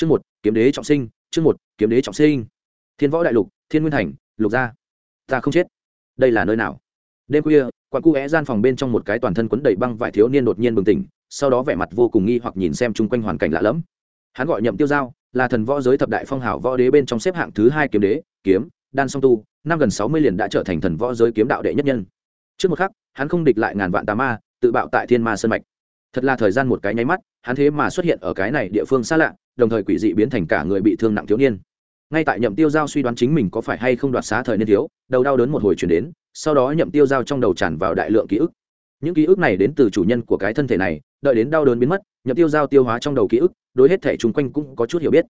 chương một, kiếm đế trọng sinh, chương một, kiếm đế trọng sinh. Thiên võ đại lục, thiên nguyên thành, lục gia. Ta không chết. Đây là nơi nào? Đêm khuya quặn cu é gian phòng bên trong một cái toàn thân quấn đầy băng vải thiếu niên đột nhiên bừng tỉnh, sau đó vẻ mặt vô cùng nghi hoặc nhìn xem chung quanh hoàn cảnh lạ lẫm. Hắn gọi nhậm tiêu giao, là thần võ giới thập đại phong hảo võ đế bên trong xếp hạng thứ hai kiếm đế, kiếm, đan song tu, năm gần sáu mươi liền đã trở thành thần võ giới kiếm đạo đệ nhất nhân. Trước một khắc, hắn không địch lại ngàn vạn tà ma, tự bạo tại thiên ma sơn mạch. Thật là thời gian một cái nháy mắt, hắn thế mà xuất hiện ở cái này địa phương xa lạ đồng thời quỷ dị biến thành cả người bị thương nặng thiếu niên. Ngay tại nhậm tiêu giao suy đoán chính mình có phải hay không đoạt xá thời niên thiếu, đầu đau đớn một hồi chuyển đến, sau đó nhậm tiêu giao trong đầu tràn vào đại lượng ký ức. Những ký ức này đến từ chủ nhân của cái thân thể này, đợi đến đau đớn biến mất, nhậm tiêu giao tiêu hóa trong đầu ký ức, đối hết thể chung quanh cũng có chút hiểu biết.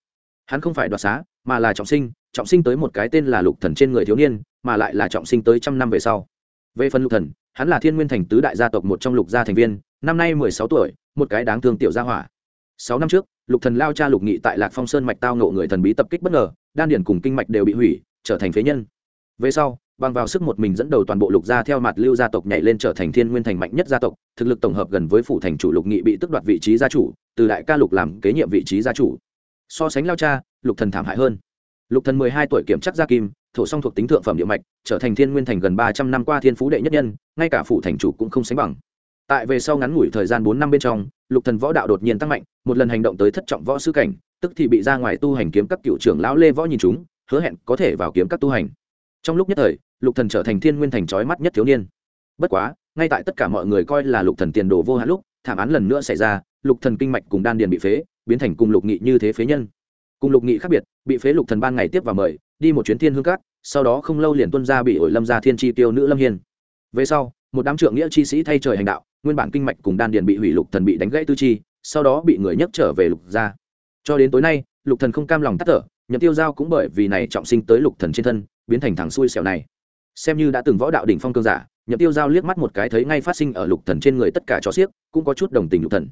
Hắn không phải đoạt xá, mà là trọng sinh trọng sinh tới một cái tên là lục thần trên người thiếu niên, mà lại là trọng sinh tới trăm năm về sau. Về phần lục thần, hắn là thiên nguyên thành tứ đại gia tộc một trong lục gia thành viên, năm nay mười sáu tuổi, một cái đáng thương tiểu gia hỏa sáu năm trước, lục thần lao cha lục nghị tại lạc phong sơn mạch tao ngộ người thần bí tập kích bất ngờ, đan điển cùng kinh mạch đều bị hủy, trở thành phế nhân. Về sau, bằng vào sức một mình dẫn đầu toàn bộ lục gia theo mặt lưu gia tộc nhảy lên trở thành thiên nguyên thành mạnh nhất gia tộc, thực lực tổng hợp gần với phủ thành chủ lục nghị bị tức đoạt vị trí gia chủ, từ đại ca lục làm kế nhiệm vị trí gia chủ. So sánh lao cha, lục thần thảm hại hơn. Lục thần mười hai tuổi kiểm chắc gia kim, thổ song thuộc tính thượng phẩm địa mạch, trở thành thiên nguyên thành gần ba trăm năm qua thiên phú đệ nhất nhân, ngay cả phủ thành chủ cũng không sánh bằng tại về sau ngắn ngủi thời gian bốn năm bên trong, lục thần võ đạo đột nhiên tăng mạnh, một lần hành động tới thất trọng võ sư cảnh, tức thì bị ra ngoài tu hành kiếm các cựu trưởng lão lê võ nhìn chúng, hứa hẹn có thể vào kiếm các tu hành. Trong lúc nhất thời, lục thần trở thành thiên nguyên thành trói mắt nhất thiếu niên. Bất quá, ngay tại tất cả mọi người coi là lục thần tiền đồ vô hạn lúc, thảm án lần nữa xảy ra, lục thần kinh mạch cùng đan điền bị phế, biến thành cùng lục nghị như thế phế nhân. Cùng lục nghị khác biệt, bị phế lục thần ban ngày tiếp và mời, đi một chuyến thiên hương cát, sau đó không lâu liền tuân ra bị ổi lâm gia thiên tri tiêu nữ lâm hiền về sau một đám trượng nghĩa chi sĩ thay trời hành đạo, nguyên bản kinh mạch cùng đan điền bị hủy lục thần bị đánh gãy tư chi, sau đó bị người nhấc trở về lục gia. Cho đến tối nay, lục thần không cam lòng tắt thở, nhậm tiêu giao cũng bởi vì này trọng sinh tới lục thần trên thân, biến thành thằng xui xẻo này. Xem như đã từng võ đạo đỉnh phong cương giả, nhậm tiêu giao liếc mắt một cái thấy ngay phát sinh ở lục thần trên người tất cả trò xiếc, cũng có chút đồng tình lục thần.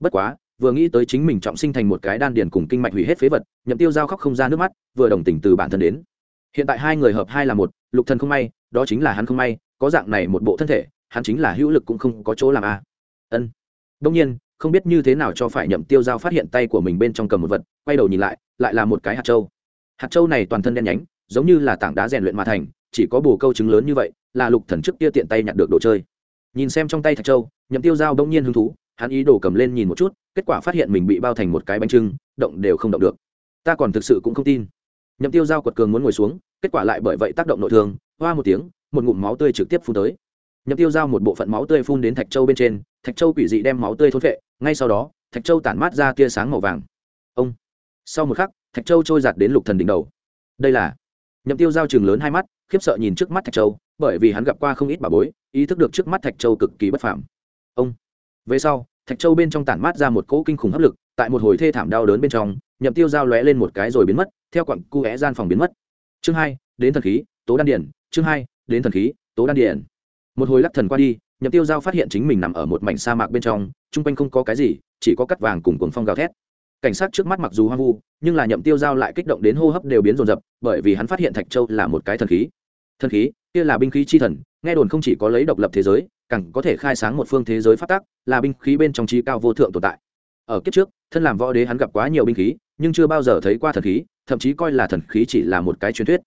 Bất quá, vừa nghĩ tới chính mình trọng sinh thành một cái đan điền cùng kinh mạch hủy hết phế vật, nhậm tiêu giao khóc không ra nước mắt, vừa đồng tình từ bản thân đến. Hiện tại hai người hợp hai là một, lục thần không may, đó chính là hắn không may có dạng này một bộ thân thể, hắn chính là hữu lực cũng không có chỗ làm a. Ân. Đông nhiên, không biết như thế nào cho phải nhậm tiêu giao phát hiện tay của mình bên trong cầm một vật, quay đầu nhìn lại lại là một cái hạt châu. Hạt châu này toàn thân đen nhánh, giống như là tảng đá rèn luyện mà thành, chỉ có bồ câu trứng lớn như vậy, là lục thần trước kia tiện tay nhặt được đồ chơi. Nhìn xem trong tay thạch châu, nhậm tiêu giao đông nhiên hứng thú, hắn ý đồ cầm lên nhìn một chút, kết quả phát hiện mình bị bao thành một cái bánh trưng, động đều không động được. Ta còn thực sự cũng không tin. Nhậm tiêu giao quật cường muốn ngồi xuống, kết quả lại bởi vậy tác động nội thương, hoa một tiếng một ngụm máu tươi trực tiếp phun tới. Nhậm tiêu giao một bộ phận máu tươi phun đến thạch châu bên trên, thạch châu quỷ dị đem máu tươi thôn vệ ngay sau đó, thạch châu tản mát ra tia sáng màu vàng. Ông! Sau một khắc, thạch châu trôi giạt đến lục thần đỉnh đầu. Đây là nhậm tiêu giao chừng lớn hai mắt, khiếp sợ nhìn trước mắt thạch châu, bởi vì hắn gặp qua không ít bà bối, ý thức được trước mắt thạch châu cực kỳ bất phàm. Ông! Về sau, thạch châu bên trong tản mát ra một cỗ kinh khủng hấp lực, tại một hồi thê thảm đau đớn bên trong, nhậm tiêu giao lóe lên một cái rồi biến mất, theo quặng cu é gian phòng biến mất. Chương hai, đến thần khí, tố đan điển chương hai đến thần khí, tố đan điện. Một hồi lắc thần qua đi, nhậm tiêu giao phát hiện chính mình nằm ở một mảnh sa mạc bên trong, chung quanh không có cái gì, chỉ có cắt vàng cùng cuồng phong gào thét. Cảnh sát trước mắt mặc dù hoang vu, nhưng là nhậm tiêu giao lại kích động đến hô hấp đều biến rồn rập bởi vì hắn phát hiện thạch châu là một cái thần khí. Thần khí, kia là binh khí chi thần, nghe đồn không chỉ có lấy độc lập thế giới, càng có thể khai sáng một phương thế giới phát tác là binh khí bên trong trí cao vô thượng tồn tại. Ở kiếp trước, thân làm võ đế hắn gặp quá nhiều binh khí, nhưng chưa bao giờ thấy qua thần khí, thậm chí coi là thần khí chỉ là một cái truyền thuyết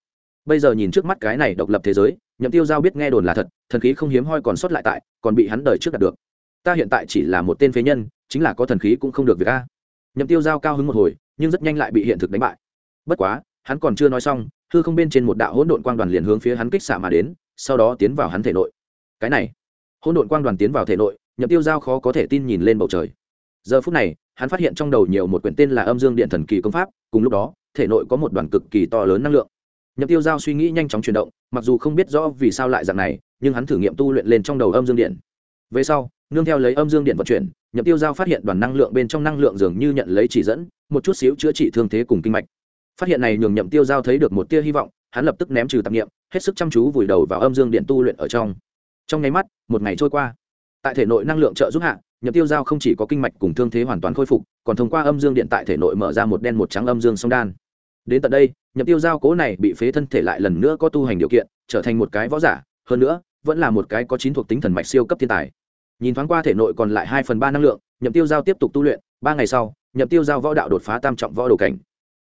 bây giờ nhìn trước mắt cái này độc lập thế giới, nhậm tiêu giao biết nghe đồn là thật, thần khí không hiếm hoi còn sót lại tại, còn bị hắn đời trước đạt được. Ta hiện tại chỉ là một tên phế nhân, chính là có thần khí cũng không được việc a. Nhậm tiêu giao cao hứng một hồi, nhưng rất nhanh lại bị hiện thực đánh bại. Bất quá, hắn còn chưa nói xong, hư không bên trên một đạo hỗn độn quang đoàn liền hướng phía hắn kích xạ mà đến, sau đó tiến vào hắn thể nội. Cái này, hỗn độn quang đoàn tiến vào thể nội, nhậm tiêu giao khó có thể tin nhìn lên bầu trời. Giờ phút này, hắn phát hiện trong đầu nhiều một quyển tên là âm dương điện thần kỳ công pháp, cùng lúc đó, thể nội có một đoàn cực kỳ to lớn năng lượng nhậm tiêu giao suy nghĩ nhanh chóng chuyển động, mặc dù không biết rõ vì sao lại dạng này, nhưng hắn thử nghiệm tu luyện lên trong đầu âm dương điện. Về sau, nương theo lấy âm dương điện vận chuyển, nhậm tiêu giao phát hiện đoàn năng lượng bên trong năng lượng dường như nhận lấy chỉ dẫn, một chút xíu chữa trị thương thế cùng kinh mạch. Phát hiện này nhường nhậm tiêu giao thấy được một tia hy vọng, hắn lập tức ném trừ tạp nghiệm hết sức chăm chú vùi đầu vào âm dương điện tu luyện ở trong. Trong nháy mắt, một ngày trôi qua. Tại thể nội năng lượng trợ giúp hạ, nhậm tiêu giao không chỉ có kinh mạch cùng thương thế hoàn toàn khôi phục, còn thông qua âm dương điện tại thể nội mở ra một đen một trắng âm dương song đan đến tận đây, nhậm tiêu giao cố này bị phế thân thể lại lần nữa có tu hành điều kiện, trở thành một cái võ giả, hơn nữa, vẫn là một cái có chín thuộc tính thần mạch siêu cấp thiên tài. Nhìn thoáng qua thể nội còn lại hai phần ba năng lượng, nhậm tiêu giao tiếp tục tu luyện, ba ngày sau, nhậm tiêu giao võ đạo đột phá tam trọng võ đồ cảnh.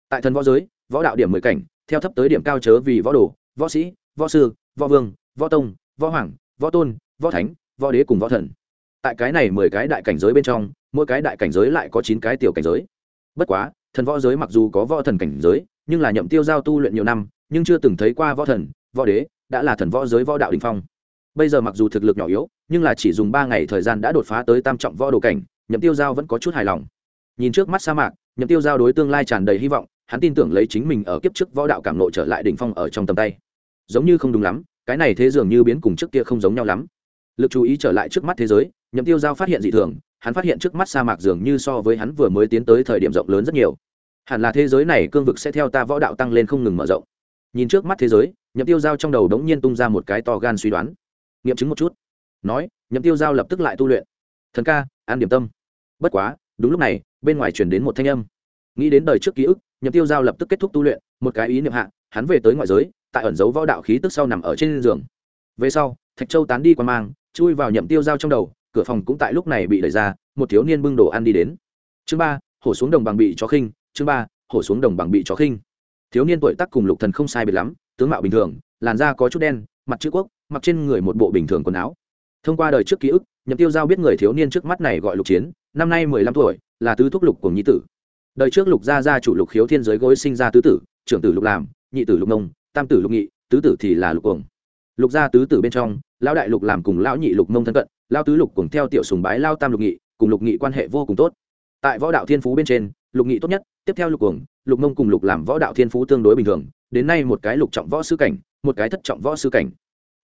Tại thần võ giới, võ đạo điểm mười cảnh, theo thấp tới điểm cao chớ vì võ đồ, võ sĩ, võ sư, võ vương, võ tông, võ hoàng, võ tôn, võ thánh, võ đế cùng võ thần. Tại cái này mười cái đại cảnh giới bên trong, mỗi cái đại cảnh giới lại có chín cái tiểu cảnh giới. Bất quá thần võ giới mặc dù có võ thần cảnh giới, nhưng là nhậm tiêu giao tu luyện nhiều năm, nhưng chưa từng thấy qua võ thần, võ đế, đã là thần võ giới võ đạo đình phong. Bây giờ mặc dù thực lực nhỏ yếu, nhưng là chỉ dùng ba ngày thời gian đã đột phá tới tam trọng võ đồ cảnh, nhậm tiêu giao vẫn có chút hài lòng. Nhìn trước mắt sa mạc, nhậm tiêu giao đối tương lai tràn đầy hy vọng, hắn tin tưởng lấy chính mình ở kiếp trước võ đạo cảm nộ trở lại đỉnh phong ở trong tầm tay. Giống như không đúng lắm, cái này thế dường như biến cùng trước kia không giống nhau lắm. Lực chú ý trở lại trước mắt thế giới, nhậm tiêu giao phát hiện dị thường hắn phát hiện trước mắt sa mạc dường như so với hắn vừa mới tiến tới thời điểm rộng lớn rất nhiều. Hẳn là thế giới này cương vực sẽ theo ta võ đạo tăng lên không ngừng mở rộng. Nhìn trước mắt thế giới, nhậm tiêu giao trong đầu đống nhiên tung ra một cái to gan suy đoán. Nghiệm chứng một chút. Nói, nhậm tiêu giao lập tức lại tu luyện. Thần ca, an điểm tâm. Bất quá, đúng lúc này, bên ngoài chuyển đến một thanh âm. Nghĩ đến đời trước ký ức, nhậm tiêu giao lập tức kết thúc tu luyện, một cái ý niệm hạ, hắn về tới ngoại giới, tại ẩn dấu võ đạo khí tức sau nằm ở trên giường. Về sau, thạch châu tán đi qua mang, chui vào nhậm tiêu giao trong đầu cửa phòng cũng tại lúc này bị đẩy ra, một thiếu niên bưng đồ ăn đi đến. Chương ba, hổ xuống đồng bằng bị chó khinh, chương ba, hổ xuống đồng bằng bị chó khinh. Thiếu niên tuổi tác cùng lục thần không sai biệt lắm, tướng mạo bình thường, làn da có chút đen, mặt chữ quốc, mặc trên người một bộ bình thường quần áo. Thông qua đời trước ký ức, nhậm tiêu giao biết người thiếu niên trước mắt này gọi lục chiến, năm nay mười lăm tuổi, là tứ thúc lục của nhi tử. Đời trước lục gia gia chủ lục khiếu thiên giới gối sinh ra tứ tử, trưởng tử lục làm, nhị tử lục nông, tam tử lục nghị, tứ tử thì là lục cuồng. Lục gia tứ tử bên trong, lão đại lục làm cùng lão nhị lục nông thân cận lao tứ lục cùng theo tiểu sùng bái lao tam lục nghị, cùng lục nghị quan hệ vô cùng tốt. Tại võ đạo thiên phú bên trên, lục nghị tốt nhất, tiếp theo lục cuồng, lục nông cùng lục làm võ đạo thiên phú tương đối bình thường, đến nay một cái lục trọng võ sư cảnh, một cái thất trọng võ sư cảnh.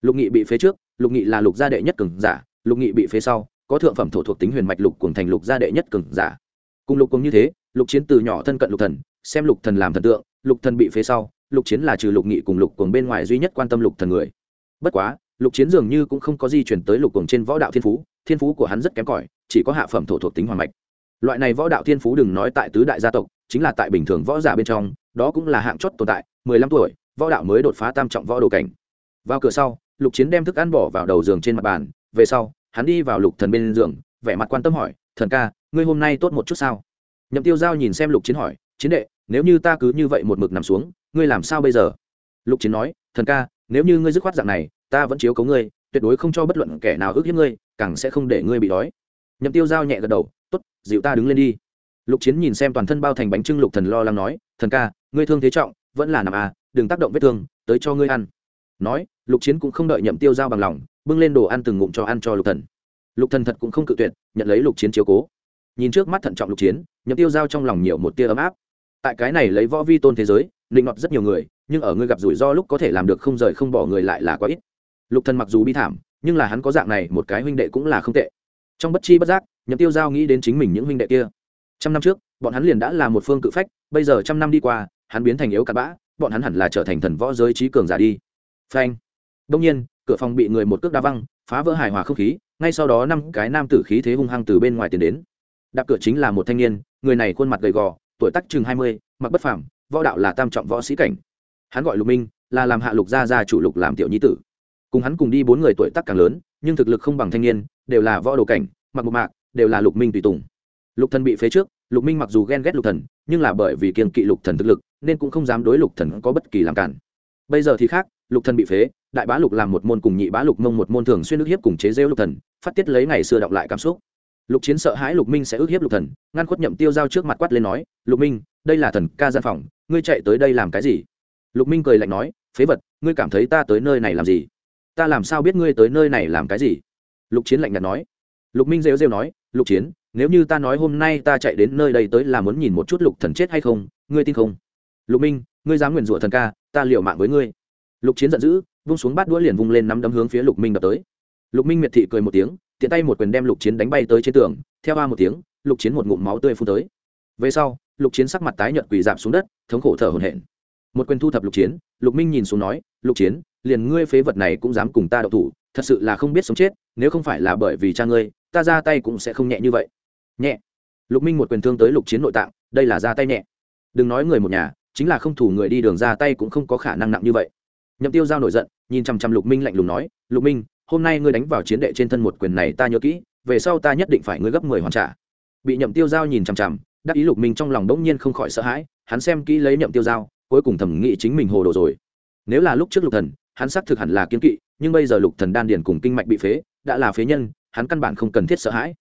Lục nghị bị phế trước, lục nghị là lục gia đệ nhất cường giả, lục nghị bị phế sau, có thượng phẩm thổ thuộc tính huyền mạch lục cùng thành lục gia đệ nhất cường giả. Cùng lục cùng như thế, lục chiến từ nhỏ thân cận lục thần, xem lục thần làm thần tượng, lục thần bị phế sau, lục chiến là trừ lục nghị cùng lục cùng bên ngoài duy nhất quan tâm lục thần người. Bất quá lục chiến dường như cũng không có di chuyển tới lục cùng trên võ đạo thiên phú thiên phú của hắn rất kém cỏi, chỉ có hạ phẩm thổ thuộc tính hoàng mạch. Loại này võ đạo thiên phú đừng nói tại tứ đại gia tộc, chính là tại bình thường võ giả bên trong, đó cũng là hạng chót tồn tại, mười lăm tuổi, võ đạo mới đột phá tam trọng võ đồ cảnh. Vào cửa sau, lục chiến đem thức ăn bỏ vào đầu giường trên mặt bàn, về sau, hắn đi vào lục thần bên giường, vẻ mặt quan tâm hỏi, thần ca, ngươi hôm nay tốt một chút sao? Nhậm tiêu giao nhìn xem lục chiến hỏi, chiến đệ, nếu như ta cứ như vậy một mực nằm xuống, ngươi làm sao bây giờ? Lục chiến nói, thần ca, nếu như ngươi dứt khoát dạng này ta vẫn chiếu cấu ngươi, tuyệt đối không cho bất luận kẻ nào ước hiếp ngươi, càng sẽ không để ngươi bị đói. Nhậm tiêu giao nhẹ gật đầu, tốt, dịu ta đứng lên đi. Lục chiến nhìn xem toàn thân bao thành bánh trưng lục thần lo lắng nói, thần ca, ngươi thương thế trọng, vẫn là nằm à đừng tác động vết thương, tới cho ngươi ăn. Nói, lục chiến cũng không đợi nhậm tiêu giao bằng lòng, bưng lên đồ ăn từng ngụm cho ăn cho lục thần. Lục thần thật cũng không cự tuyệt, nhận lấy lục chiến chiếu cố. Nhìn trước mắt thận trọng lục chiến, nhậm tiêu giao trong lòng nhiều một tia ấm áp. Tại cái này lấy võ vi tôn thế giới, định ngọt rất nhiều người, nhưng ở ngươi gặp rủi ro lúc có thể làm được không rời không bỏ người lại là quá ít lục thần mặc dù bi thảm, nhưng là hắn có dạng này một cái huynh đệ cũng là không tệ. Trong bất chi bất giác, nhậm tiêu giao nghĩ đến chính mình những huynh đệ kia. Trăm năm trước, bọn hắn liền đã là một phương cự phách, bây giờ trăm năm đi qua, hắn biến thành yếu cặn bã, bọn hắn hẳn là trở thành thần võ giới trí cường giả đi. Phanh. Đông nhiên, cửa phòng bị người một cước đá văng, phá vỡ hài hòa không khí, ngay sau đó năm cái nam tử khí thế hung hăng từ bên ngoài tiến đến. Đạp cửa chính là một thanh niên, người này khuôn mặt gầy gò, tuổi tác chừng hai mươi, mặc bất phàm, võ đạo là tam trọng võ sĩ cảnh. Hắn gọi lục minh, là làm hạ lục gia gia chủ lục làm tiểu nhi tử cùng hắn cùng đi bốn người tuổi tác càng lớn, nhưng thực lực không bằng thanh niên, đều là võ đồ cảnh, mặc một mạc, đều là lục minh tùy tùng. Lục thần bị phế trước, lục minh mặc dù ghen ghét lục thần, nhưng là bởi vì kiên kỵ lục thần thực lực, nên cũng không dám đối lục thần có bất kỳ làm cản. Bây giờ thì khác, lục thần bị phế, đại bá lục làm một môn cùng nhị bá lục mông một môn thường xuyên ức hiếp cùng chế rêu lục thần, phát tiết lấy ngày xưa đọc lại cảm xúc. Lục chiến sợ hãi lục minh sẽ ức hiếp lục thần, ngăn khuất nhậm tiêu giao trước mặt quát lên nói, lục minh, đây là thần ca gian phòng, ngươi chạy tới đây làm cái gì? Lục minh cười lạnh nói, phế vật, ngươi cảm thấy ta tới nơi này làm gì? Ta làm sao biết ngươi tới nơi này làm cái gì? Lục chiến lạnh nhạt nói. Lục minh rêu rêu nói, lục chiến, nếu như ta nói hôm nay ta chạy đến nơi đây tới là muốn nhìn một chút lục thần chết hay không, ngươi tin không? Lục minh, ngươi dám nguyền rủa thần ca, ta liều mạng với ngươi. Lục chiến giận dữ, vung xuống bát đũa liền vung lên nắm đấm hướng phía lục minh đập tới. Lục minh miệt thị cười một tiếng, tiện tay một quyền đem lục chiến đánh bay tới trên tường, theo ba một tiếng, lục chiến một ngụm máu tươi phun tới. Về sau, lục chiến sắc mặt tái nhợt quỳ dạp xuống đất, thống khổ thở hổn hển. Một quyền thu thập lục chiến, lục minh nhìn xuống nói, lục chiến liền ngươi phế vật này cũng dám cùng ta đậu thủ, thật sự là không biết sống chết, nếu không phải là bởi vì cha ngươi, ta ra tay cũng sẽ không nhẹ như vậy. Nhẹ. Lục minh một quyền thương tới lục chiến nội tạng, đây là ra tay nhẹ. Đừng nói người một nhà, chính là không thủ người đi đường ra tay cũng không có khả năng nặng như vậy. Nhậm tiêu giao nổi giận, nhìn chằm chằm lục minh lạnh lùng nói, lục minh, hôm nay ngươi đánh vào chiến đệ trên thân một quyền này ta nhớ kỹ, về sau ta nhất định phải ngươi gấp mười hoàn trả. Bị nhậm tiêu giao nhìn chằm chằm, đắc ý lục minh trong lòng đỗng nhiên không khỏi sợ hãi, hắn xem kỹ lấy nhậm tiêu giao, cuối cùng thẩm nghĩ chính mình hồ đồ rồi. Nếu là lúc trước lục thần hắn xác thực hẳn là kiên kỵ, nhưng bây giờ lục thần đan điền cùng kinh mạch bị phế, đã là phế nhân, hắn căn bản không cần thiết sợ hãi.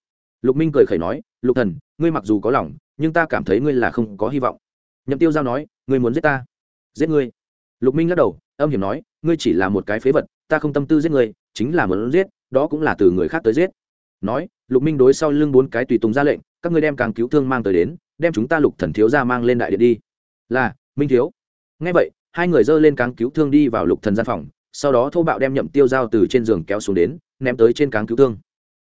Lục minh cười khẩy nói, lục thần, ngươi mặc dù có lòng, nhưng ta cảm thấy ngươi là không có hy vọng. Nhậm tiêu giao nói, ngươi muốn giết ta? Giết ngươi? Lục minh lắc đầu, âm hiểm nói, ngươi chỉ là một cái phế vật, ta không tâm tư giết ngươi, chính là muốn giết, đó cũng là từ người khác tới giết. Nói, lục minh đối sau lưng bốn cái tùy tùng ra lệnh, các ngươi đem càng cứu thương mang tới đến, đem chúng ta lục thần thiếu ra mang lên đại điện đi. Là, minh thiếu. Nghe vậy hai người dơ lên cáng cứu thương đi vào lục thần gian phòng, sau đó thô bạo đem nhậm tiêu dao từ trên giường kéo xuống đến, ném tới trên cáng cứu thương.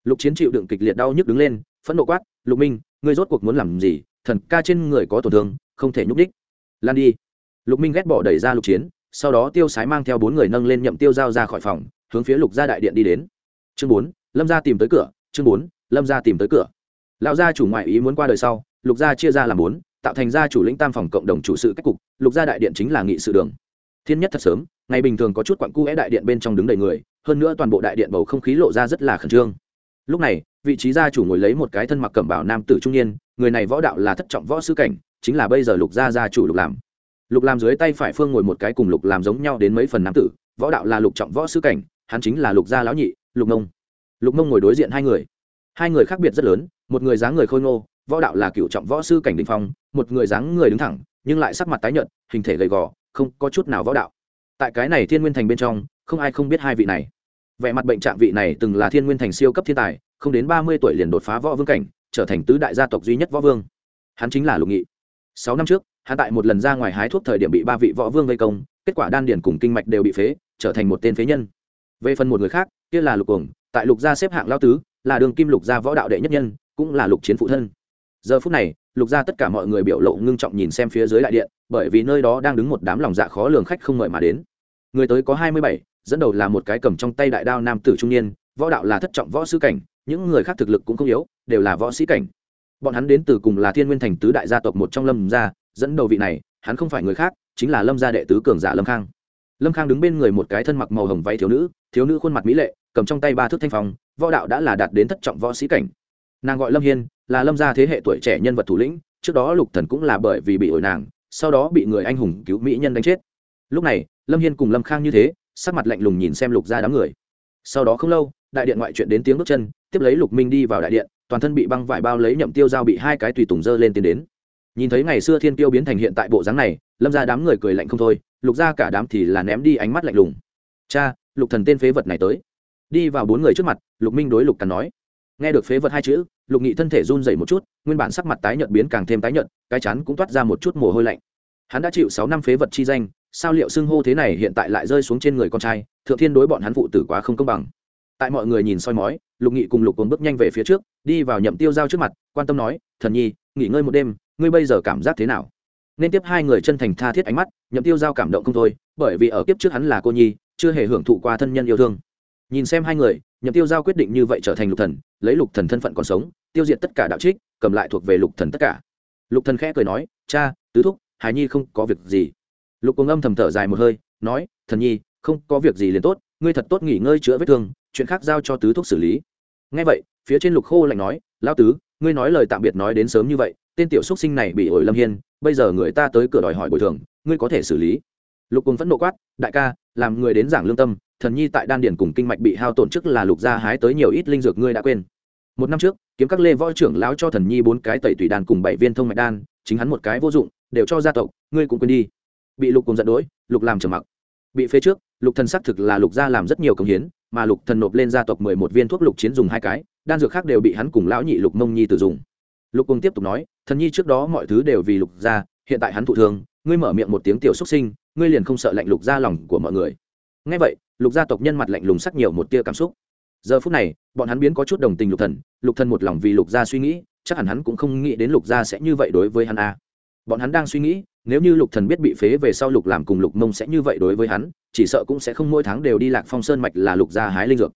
Lục chiến chịu đựng kịch liệt đau nhức đứng lên, phẫn nộ quát, lục minh, ngươi rốt cuộc muốn làm gì? Thần ca trên người có tổn thương, không thể nhúc đích lan đi. Lục minh ghét bỏ đẩy ra lục chiến, sau đó tiêu sái mang theo bốn người nâng lên nhậm tiêu dao ra khỏi phòng, hướng phía lục gia đại điện đi đến. Chương bốn, lâm gia tìm tới cửa, chương bốn, lâm gia tìm tới cửa. Lão gia chủ ngoại ý muốn qua đời sau, lục gia chia ra làm bốn tạo thành gia chủ lĩnh tam phòng cộng đồng chủ sự cách cục, lục gia đại điện chính là nghị sự đường. Thiên nhất thật sớm, ngày bình thường có chút quặn cu é đại điện bên trong đứng đầy người, hơn nữa toàn bộ đại điện bầu không khí lộ ra rất là khẩn trương. Lúc này, vị trí gia chủ ngồi lấy một cái thân mặc cẩm bảo nam tử trung niên, người này võ đạo là thất trọng võ sư cảnh, chính là bây giờ lục gia gia chủ lục làm. Lục làm dưới tay phải phương ngồi một cái cùng lục làm giống nhau đến mấy phần nam tử, võ đạo là lục trọng võ sư cảnh, hắn chính là lục gia lão nhị, lục nông. Lục nông ngồi đối diện hai người. Hai người khác biệt rất lớn, một người dáng người khôi ngô võ đạo là cựu trọng võ sư cảnh đình phong, một người dáng người đứng thẳng, nhưng lại sắc mặt tái nhợt, hình thể gầy gò, không có chút nào võ đạo. Tại cái này thiên nguyên thành bên trong, không ai không biết hai vị này. Vẻ mặt bệnh trạng vị này từng là thiên nguyên thành siêu cấp thiên tài, không đến ba mươi tuổi liền đột phá võ vương cảnh, trở thành tứ đại gia tộc duy nhất võ vương. Hắn chính là lục nghị. Sáu năm trước, hắn tại một lần ra ngoài hái thuốc thời điểm bị ba vị võ vương gây công, kết quả đan điển cùng kinh mạch đều bị phế, trở thành một tên phế nhân. Về phần một người khác, kia là lục cuồng, tại lục gia xếp hạng lao tứ, là đường kim lục gia võ đạo đệ nhất nhân, cũng là lục chiến phụ thân giờ phút này, lục gia tất cả mọi người biểu lộ ngưng trọng nhìn xem phía dưới đại điện, bởi vì nơi đó đang đứng một đám lòng dạ khó lường khách không mời mà đến. Người tới có hai mươi bảy, dẫn đầu là một cái cầm trong tay đại đao nam tử trung niên, võ đạo là thất trọng võ sư cảnh, những người khác thực lực cũng không yếu, đều là võ sĩ cảnh. Bọn hắn đến từ cùng là thiên nguyên thành tứ đại gia tộc một trong lâm gia, dẫn đầu vị này, hắn không phải người khác, chính là lâm gia đệ tứ cường giả lâm khang. Lâm khang đứng bên người một cái thân mặc màu hồng váy thiếu nữ thiếu nữ khuôn mặt mỹ lệ, cầm trong tay ba thước thanh phong, võ đạo đã là đạt đến thất trọng võ sĩ cảnh. Nàng gọi lâm hiên là lâm gia thế hệ tuổi trẻ nhân vật thủ lĩnh, trước đó lục thần cũng là bởi vì bị ổi nàng, sau đó bị người anh hùng cứu mỹ nhân đánh chết. Lúc này, lâm hiên cùng lâm khang như thế, sắc mặt lạnh lùng nhìn xem lục gia đám người. Sau đó không lâu, đại điện ngoại chuyện đến tiếng bước chân, tiếp lấy lục minh đi vào đại điện, toàn thân bị băng vải bao lấy nhậm tiêu dao bị hai cái tùy tùng dơ lên tiến đến. Nhìn thấy ngày xưa thiên tiêu biến thành hiện tại bộ dáng này, lâm ra đám người cười lạnh không thôi, lục ra cả đám thì là ném đi ánh mắt lạnh lùng. Cha, lục thần tên phế vật này tới. Đi vào bốn người trước mặt, lục minh đối lục Thần nói. Nghe được phế vật hai chữ lục nghị thân thể run dày một chút, nguyên bản sắc mặt tái nhợt biến càng thêm tái nhợt, cái chán cũng toát ra một chút mồ hôi lạnh. Hắn đã chịu sáu năm phế vật chi danh, sao liệu xưng hô thế này hiện tại lại rơi xuống trên người con trai, thượng thiên đối bọn hắn phụ tử quá không công bằng. Tại mọi người nhìn soi mói, lục nghị cùng lục cồn bước nhanh về phía trước, đi vào nhậm tiêu giao trước mặt, quan tâm nói, thần nhi, nghỉ ngơi một đêm, ngươi bây giờ cảm giác thế nào? Nên tiếp hai người chân thành tha thiết ánh mắt, nhậm tiêu giao cảm động không thôi, bởi vì ở kiếp trước hắn là cô nhi, chưa hề hưởng thụ qua thân nhân yêu thương. Nhìn xem hai người, nhậm tiêu giao quyết định như vậy trở thành lục thần lấy lục thần thân phận còn sống, tiêu diệt tất cả đạo trích, cầm lại thuộc về lục thần tất cả. Lục thần khẽ cười nói, cha, tứ thúc, hải nhi không có việc gì. Lục cuồng âm thầm thở dài một hơi, nói, thần nhi, không có việc gì liền tốt, ngươi thật tốt nghỉ ngơi chữa vết thương, chuyện khác giao cho tứ thúc xử lý. Ngay vậy, phía trên lục khô lạnh nói lao tứ, ngươi nói lời tạm biệt nói đến sớm như vậy, tên tiểu xúc sinh này bị ổi lâm hiên, bây giờ người ta tới cửa đòi hỏi bồi thường, ngươi có thể xử lý. Lục cùng phẫn nộ quát, đại ca, làm người đến giảng lương tâm thần nhi tại đan Điền cùng kinh mạch bị hao tổn trước là lục gia hái tới nhiều ít linh dược ngươi đã quên. Một năm trước, kiếm các lê võ trưởng lão cho thần nhi bốn cái tẩy tùy đan cùng bảy viên thông mạch đan, chính hắn một cái vô dụng, đều cho gia tộc, ngươi cũng quên đi. Bị lục cùng giận đỗi lục làm trầm mặc. Bị phế trước, lục thần xác thực là lục gia làm rất nhiều công hiến, mà lục thần nộp lên gia tộc mười một viên thuốc lục chiến dùng hai cái, đan dược khác đều bị hắn cùng lão nhị lục mông nhi tự dùng. Lục cùng tiếp tục nói, thần nhi trước đó mọi thứ đều vì lục gia, hiện tại hắn thụ thương, ngươi mở miệng một tiếng tiểu xuất sinh, ngươi liền không sợ lạnh lục gia lòng của mọi người. Ngay vậy lục gia tộc nhân mặt lạnh lùng sắc nhiều một tia cảm xúc. Giờ phút này, bọn hắn biến có chút đồng tình lục thần lục thần một lòng vì lục gia suy nghĩ, chắc hẳn hắn cũng không nghĩ đến lục gia sẽ như vậy đối với hắn a. À. bọn hắn đang suy nghĩ, nếu như lục thần biết bị phế về sau lục làm cùng lục mông sẽ như vậy đối với hắn, chỉ sợ cũng sẽ không mỗi tháng đều đi lạc phong sơn mạch là lục gia hái linh dược.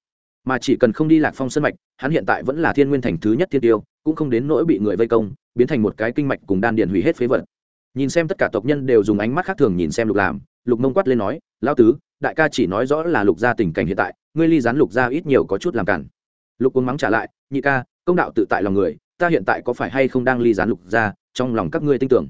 Mà chỉ cần không đi lạc phong sơn mạch, hắn hiện tại vẫn là thiên nguyên thành thứ nhất thiên tiêu, cũng không đến nỗi bị người vây công, biến thành một cái kinh mạch cùng đan điện hủy hết phế vật. Nhìn xem tất cả tộc nhân đều dùng ánh mắt khác thường nhìn xem lục làm lục mông quát lên nói lao tứ đại ca chỉ nói rõ là lục gia tình cảnh hiện tại ngươi ly gián lục gia ít nhiều có chút làm cản. Lục quân mắng trả lại nhị ca công đạo tự tại lòng người ta hiện tại có phải hay không đang ly gián lục gia, trong lòng các ngươi tin tưởng?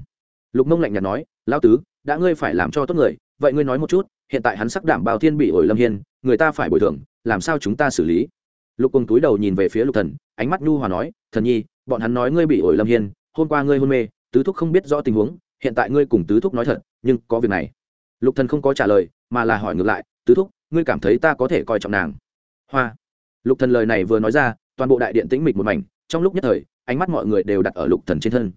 Lục mông lạnh nhạt nói lão tứ đã ngươi phải làm cho tốt người vậy ngươi nói một chút hiện tại hắn sắc đảm bao thiên bị ổi lâm hiên người ta phải bồi thường làm sao chúng ta xử lý? Lục cùng túi đầu nhìn về phía lục thần ánh mắt nhu hòa nói thần nhi bọn hắn nói ngươi bị ổi lâm hiên hôm qua ngươi hôn mê tứ thúc không biết rõ tình huống hiện tại ngươi cùng tứ thúc nói thật nhưng có việc này lục thần không có trả lời, mà là hỏi ngược lại, tứ thúc, ngươi cảm thấy ta có thể coi trọng nàng? Hoa. Lục thần lời này vừa nói ra, toàn bộ đại điện tĩnh mịch một mảnh, trong lúc nhất thời, ánh mắt mọi người đều đặt ở lục thần trên thân.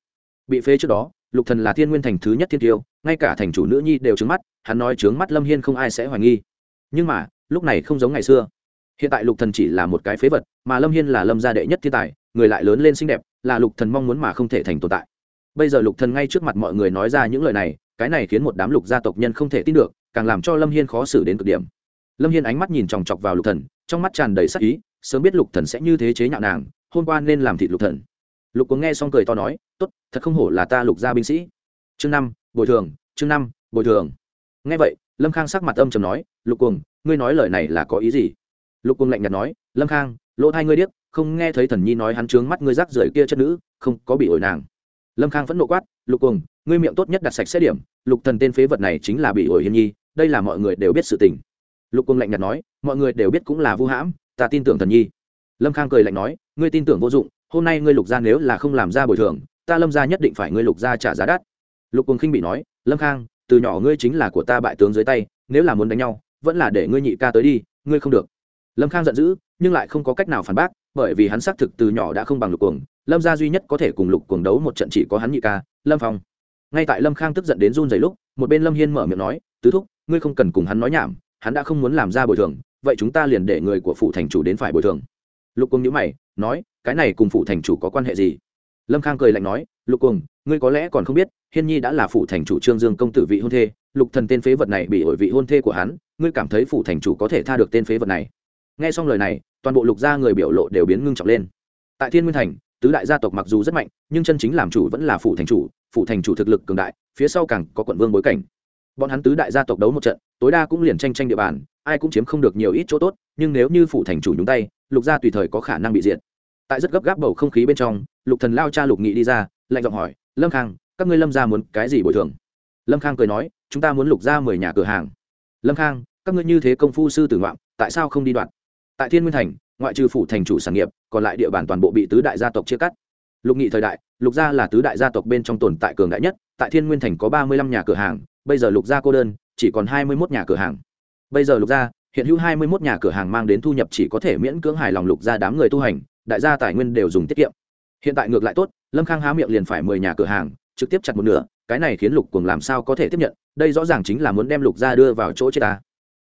Bị phế trước đó, lục thần là thiên nguyên thành thứ nhất thiên tiêu, ngay cả thành chủ nữ nhi đều trướng mắt, hắn nói trướng mắt lâm hiên không ai sẽ hoài nghi. Nhưng mà, lúc này không giống ngày xưa. Hiện tại lục thần chỉ là một cái phế vật, mà lâm hiên là lâm gia đệ nhất thiên tài, người lại lớn lên xinh đẹp, là lục thần mong muốn mà không thể thành tồn tại. Bây giờ lục thần ngay trước mặt mọi người nói ra những lời này cái này khiến một đám lục gia tộc nhân không thể tin được, càng làm cho lâm hiên khó xử đến cực điểm. Lâm hiên ánh mắt nhìn chòng chọc vào lục thần, trong mắt tràn đầy sắc ý, sớm biết lục thần sẽ như thế chế nhạo nàng, hôm qua nên làm thịt lục thần. Lục có nghe xong cười to nói, tốt, thật không hổ là ta lục gia binh sĩ. Chương năm, bồi thường, chương năm, bồi thường. Nghe vậy, lâm khang sắc mặt âm trầm nói, lục cuồng, ngươi nói lời này là có ý gì? Lục cuồng lạnh nhạt nói, lâm khang, lỗ thai ngươi điếc, không nghe thấy thần nhi nói hắn trướng mắt ngươi rác rưởi kia chất nữ, không có bị ổi nàng lâm khang phẫn nộ quát, lục cuồng, ngươi miệng tốt nhất đặt sạch xét điểm, lục thần tên phế vật này chính là bị ổi hiên nhi, đây là mọi người đều biết sự tình. Lục cuồng lạnh nhạt nói, mọi người đều biết cũng là vu hãm, ta tin tưởng thần nhi. Lâm khang cười lạnh nói, ngươi tin tưởng vô dụng, hôm nay ngươi lục gia nếu là không làm ra bồi thường, ta lâm gia nhất định phải ngươi lục gia trả giá đắt. Lục cuồng khinh bị nói, lâm khang, từ nhỏ ngươi chính là của ta bại tướng dưới tay, nếu là muốn đánh nhau, vẫn là để ngươi nhị ca tới đi, ngươi không được. Lâm khang giận dữ, nhưng lại không có cách nào phản bác, bởi vì hắn xác thực từ nhỏ đã không bằng lục cuồng lâm gia duy nhất có thể cùng lục cuồng đấu một trận chỉ có hắn nhị ca, lâm phong. Ngay tại lâm khang tức giận đến run dày lúc, một bên lâm hiên mở miệng nói, tứ thúc, ngươi không cần cùng hắn nói nhảm, hắn đã không muốn làm ra bồi thường, vậy chúng ta liền để người của phụ thành chủ đến phải bồi thường. Lục cuồng nhữ mày, nói, cái này cùng phụ thành chủ có quan hệ gì? Lâm khang cười lạnh nói, lục cuồng, ngươi có lẽ còn không biết, hiên nhi đã là phụ thành chủ trương dương công tử vị hôn thê, lục thần tên phế vật này bị ổi vị hôn thê của hắn, ngươi cảm thấy phụ thành chủ có thể tha được tên phế vật này? Nghe xong lời này, toàn bộ lục gia người biểu lộ đều biến ngưng trọng lên. Tại thiên nguyên thành tứ đại gia tộc mặc dù rất mạnh, nhưng chân chính làm chủ vẫn là phụ thành chủ phụ thành chủ thực lực cường đại, phía sau càng có quận vương bối cảnh. Bọn hắn tứ đại gia tộc đấu một trận, tối đa cũng liền tranh tranh địa bàn, ai cũng chiếm không được nhiều ít chỗ tốt, nhưng nếu như phụ thành chủ nhúng tay, lục gia tùy thời có khả năng bị diệt. Tại rất gấp gáp bầu không khí bên trong, lục thần lao cha lục nghị đi ra, lạnh giọng hỏi, lâm khang, các ngươi lâm gia muốn cái gì bồi thường? Lâm khang cười nói, chúng ta muốn lục gia mười nhà cửa hàng. Lâm khang, các ngươi như thế công phu sư tử ngoạm, tại sao không đi đoạn? Tại thiên nguyên thành, ngoại trừ phủ thành chủ sản nghiệp còn lại địa bàn toàn bộ bị tứ đại gia tộc chia cắt. Lục nghị thời đại, lục gia là tứ đại gia tộc bên trong tồn tại cường đại nhất, tại thiên nguyên thành có ba mươi lăm nhà cửa hàng, bây giờ lục gia cô đơn, chỉ còn hai mươi mốt nhà cửa hàng. Bây giờ lục gia, hiện hữu hai mươi mốt nhà cửa hàng mang đến thu nhập chỉ có thể miễn cưỡng hài lòng lục gia đám người tu hành, đại gia tài nguyên đều dùng tiết kiệm. Hiện tại ngược lại tốt, lâm khang há miệng liền phải mười nhà cửa hàng, trực tiếp chặt một nửa, cái này khiến lục cuồng làm sao có thể tiếp nhận, đây rõ ràng chính là muốn đem lục gia đưa vào chỗ chết ta.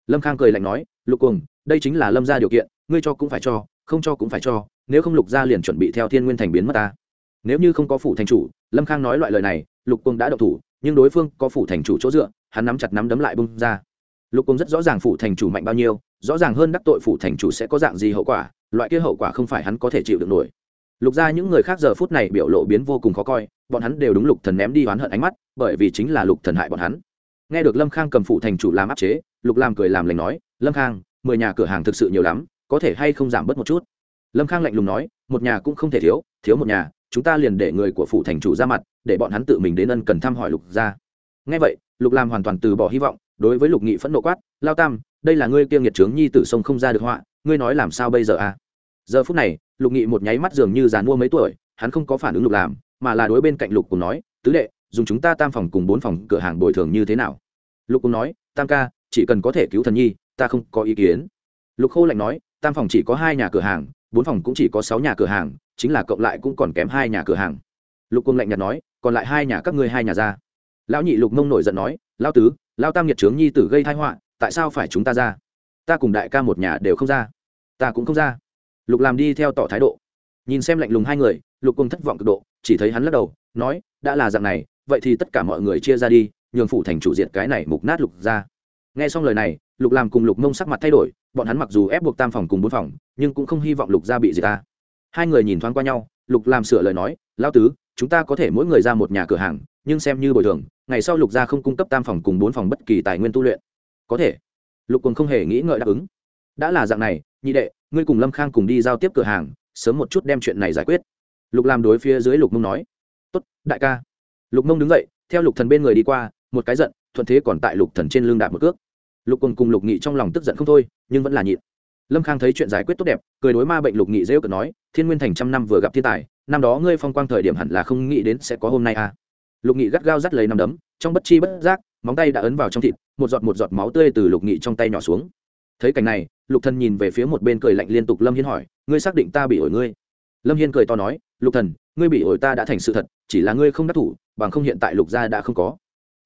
Lâm khang cười lạnh nói, lục cuồng, đây chính là lâm gia điều kiện, ngươi cho cũng phải cho, không cho cũng phải cho nếu không lục gia liền chuẩn bị theo thiên nguyên thành biến mất ta. Nếu như không có phủ thành chủ, lâm khang nói loại lời này, lục quân đã độc thủ, nhưng đối phương có phủ thành chủ chỗ dựa, hắn nắm chặt nắm đấm lại bung ra. Lục quân rất rõ ràng phủ thành chủ mạnh bao nhiêu, rõ ràng hơn đắc tội phủ thành chủ sẽ có dạng gì hậu quả, loại kia hậu quả không phải hắn có thể chịu được nổi. Lục ra những người khác giờ phút này biểu lộ biến vô cùng khó coi, bọn hắn đều đúng lục thần ném đi oán hận ánh mắt, bởi vì chính là lục thần hại bọn hắn. Nghe được lâm khang cầm phụ thành chủ làm áp chế, lục làm cười làm lành nói, lâm khang, mười nhà cửa hàng thực sự nhiều lắm, có thể hay không giảm bớt một chút? Lâm khang lạnh lùng nói, một nhà cũng không thể thiếu thiếu một nhà, chúng ta liền để người của phụ thành chủ ra mặt, để bọn hắn tự mình đến ân cần thăm hỏi lục ra nghe vậy, lục làm hoàn toàn từ bỏ hy vọng, đối với lục nghị phẫn nộ quát, lao tam, đây là ngươi kiêng nghiệt trướng nhi tử sông không ra được họa, ngươi nói làm sao bây giờ à? Giờ phút này, lục nghị một nháy mắt dường như dàn mua mấy tuổi, hắn không có phản ứng lục làm mà là đối bên cạnh lục cùng nói, tứ đệ, dùng chúng ta tam phòng cùng bốn phòng cửa hàng bồi thường như thế nào? Lục cùng nói, tam ca, chỉ cần có thể cứu thần nhi, ta không có ý kiến. Lục khô lạnh nói, tam phòng chỉ có hai nhà cửa hàng bốn phòng cũng chỉ có sáu nhà cửa hàng, chính là cộng lại cũng còn kém hai nhà cửa hàng. Lục cung lạnh nhạt nói, còn lại hai nhà các ngươi hai nhà ra. Lão nhị lục mông nổi giận nói lao tứ lao tam nhiệt trướng nhi tử gây thai họa, tại sao phải chúng ta ra? Ta cùng đại ca một nhà đều không ra. Ta cũng không ra. Lục làm đi theo tỏ thái độ. Nhìn xem lạnh lùng hai người, lục cùng thất vọng cực độ, chỉ thấy hắn lắc đầu, nói, đã là dạng này, vậy thì tất cả mọi người chia ra đi, nhường phủ thành chủ diện cái này mục nát lục ra. Nghe xong lời này, lục làm cùng lục mông sắc mặt thay đổi bọn hắn mặc dù ép buộc tam phòng cùng bốn phòng, nhưng cũng không hy vọng lục gia bị diệt ta. Hai người nhìn thoáng qua nhau, lục làm sửa lời nói lao tứ, chúng ta có thể mỗi người ra một nhà cửa hàng, nhưng xem như bồi thường, ngày sau lục gia không cung cấp tam phòng cùng bốn phòng bất kỳ tài nguyên tu luyện. Có thể. Lục cùng không hề nghĩ ngợi đáp ứng. Đã là dạng này, nhị đệ, ngươi cùng lâm khang cùng đi giao tiếp cửa hàng, sớm một chút đem chuyện này giải quyết. Lục làm đối phía dưới lục mông nói. Tốt, đại ca. Lục mông đứng dậy, theo lục thần bên người đi qua, một cái giận, thuận thế còn tại lục thần trên lưng đạp một cước lục quần cùng lục nghị trong lòng tức giận không thôi, nhưng vẫn là nhịn. Lâm khang thấy chuyện giải quyết tốt đẹp, cười đối ma bệnh lục nghị dễ cợt nói, thiên nguyên thành trăm năm vừa gặp thiên tài, năm đó ngươi phong quang thời điểm hẳn là không nghĩ đến sẽ có hôm nay à. Lục nghị gắt gao rắt lấy nằm đấm, trong bất chi bất giác, móng tay đã ấn vào trong thịt, một giọt một giọt máu tươi từ lục nghị trong tay nhỏ xuống. Thấy cảnh này, lục thần nhìn về phía một bên cười lạnh liên tục lâm hiên hỏi, ngươi xác định ta bị ổi ngươi? Lâm hiên cười to nói, lục thần, ngươi bị ổi ta đã thành sự thật, chỉ là ngươi không đắc thủ, bằng không hiện tại lục gia đã không có.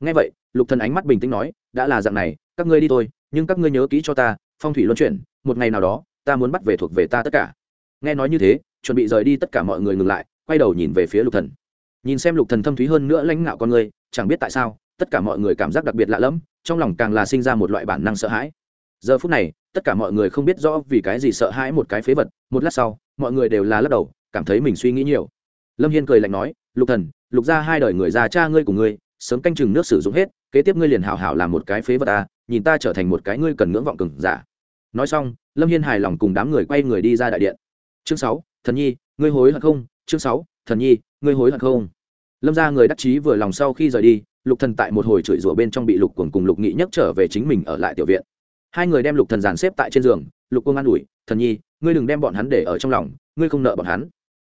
Nghe vậy, lục thần ánh mắt bình tĩnh nói, đã là dạng này các ngươi đi thôi, nhưng các ngươi nhớ kỹ cho ta, phong thủy luân chuyển, một ngày nào đó, ta muốn bắt về thuộc về ta tất cả. Nghe nói như thế, chuẩn bị rời đi tất cả mọi người ngừng lại, quay đầu nhìn về phía lục thần. Nhìn xem lục thần thâm thúy hơn nữa lãnh ngạo con người, chẳng biết tại sao, tất cả mọi người cảm giác đặc biệt lạ lẫm, trong lòng càng là sinh ra một loại bản năng sợ hãi. Giờ phút này, tất cả mọi người không biết rõ vì cái gì sợ hãi một cái phế vật, một lát sau, mọi người đều là lắc đầu, cảm thấy mình suy nghĩ nhiều. Lâm hiên cười lạnh nói, lục thần, lục ra hai đời người già cha ngươi của ngươi, sớm canh chừng nước sử dụng hết, kế tiếp ngươi liền hảo hảo làm một cái phế vật à nhìn ta trở thành một cái ngươi cần ngưỡng vọng cừng giả. Nói xong, lâm hiên hài lòng cùng đám người quay người đi ra đại điện. Chương sáu, thần nhi, ngươi hối hận không? Chương sáu, thần nhi, ngươi hối hận không? Lâm ra người đắc chí vừa lòng sau khi rời đi, lục thần tại một hồi chửi rủa bên trong bị lục cuồng cùng lục nghị nhấc trở về chính mình ở lại tiểu viện. Hai người đem lục thần dàn xếp tại trên giường, lục cuồng an ủi, thần nhi, ngươi đừng đem bọn hắn để ở trong lòng, ngươi không nợ bọn hắn.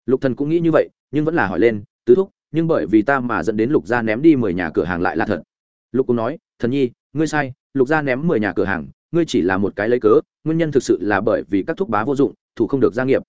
Lục thần cũng nghĩ như vậy, nhưng vẫn là hỏi lên, tứ thúc, nhưng bởi vì ta mà dẫn đến lục gia ném đi mười nhà cửa hàng lại là thật? Lục cuồng nói, thần nhi, ngươi sai lục gia ném mười nhà cửa hàng, ngươi chỉ là một cái lấy cớ, nguyên nhân thực sự là bởi vì các thúc bá vô dụng, thủ không được gia nghiệp.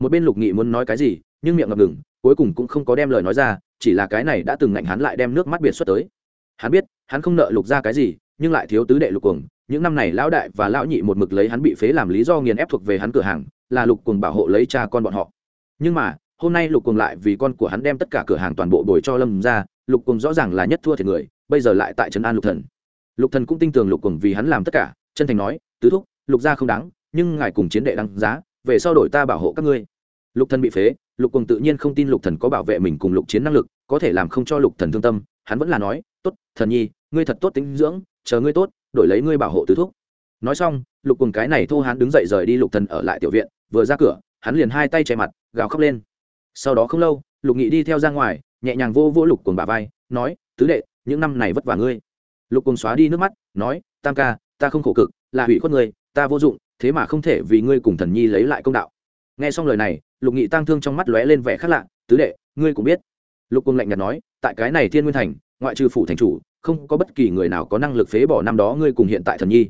Một bên lục nghị muốn nói cái gì, nhưng miệng ngập ngừng, cuối cùng cũng không có đem lời nói ra, chỉ là cái này đã từng ngạnh hắn lại đem nước mắt biệt xuất tới. Hắn biết, hắn không nợ lục ra cái gì, nhưng lại thiếu tứ đệ lục cuồng. Những năm này lão đại và lão nhị một mực lấy hắn bị phế làm lý do nghiền ép thuộc về hắn cửa hàng, là lục cuồng bảo hộ lấy cha con bọn họ. Nhưng mà, hôm nay lục cuồng lại vì con của hắn đem tất cả cửa hàng toàn bộ bồi cho lâm ra lục cuồng rõ ràng là nhất thua thiệt người, bây giờ lại tại trấn an lục thần lục thần cũng tin tưởng lục cuồng vì hắn làm tất cả, chân thành nói, tứ thúc, lục gia không đáng, nhưng ngài cùng chiến đệ đăng giá, về sau đổi ta bảo hộ các ngươi. Lục thần bị phế, lục Cường tự nhiên không tin lục thần có bảo vệ mình cùng lục chiến năng lực, có thể làm không cho lục thần thương tâm, hắn vẫn là nói, tốt, thần nhi, ngươi thật tốt tính dưỡng, chờ ngươi tốt, đổi lấy ngươi bảo hộ tứ thúc. Nói xong, lục Cường cái này thô hắn đứng dậy rời đi lục thần ở lại tiểu viện, vừa ra cửa, hắn liền hai tay che mặt, gào khóc lên. Sau đó không lâu, lục nghị đi theo ra ngoài, nhẹ nhàng vô vô lục Cường bà vai, nói, tứ đệ, những năm này vất vả ngươi lục cùng xóa đi nước mắt nói tam ca ta không khổ cực là hủy khuất người, ta vô dụng thế mà không thể vì ngươi cùng thần nhi lấy lại công đạo. Nghe xong lời này lục nghị tăng thương trong mắt lóe lên vẻ khác lạ tứ đệ ngươi cũng biết. Lục cùng lạnh nhạt nói tại cái này thiên nguyên thành ngoại trừ phủ thành chủ không có bất kỳ người nào có năng lực phế bỏ năm đó ngươi cùng hiện tại thần nhi.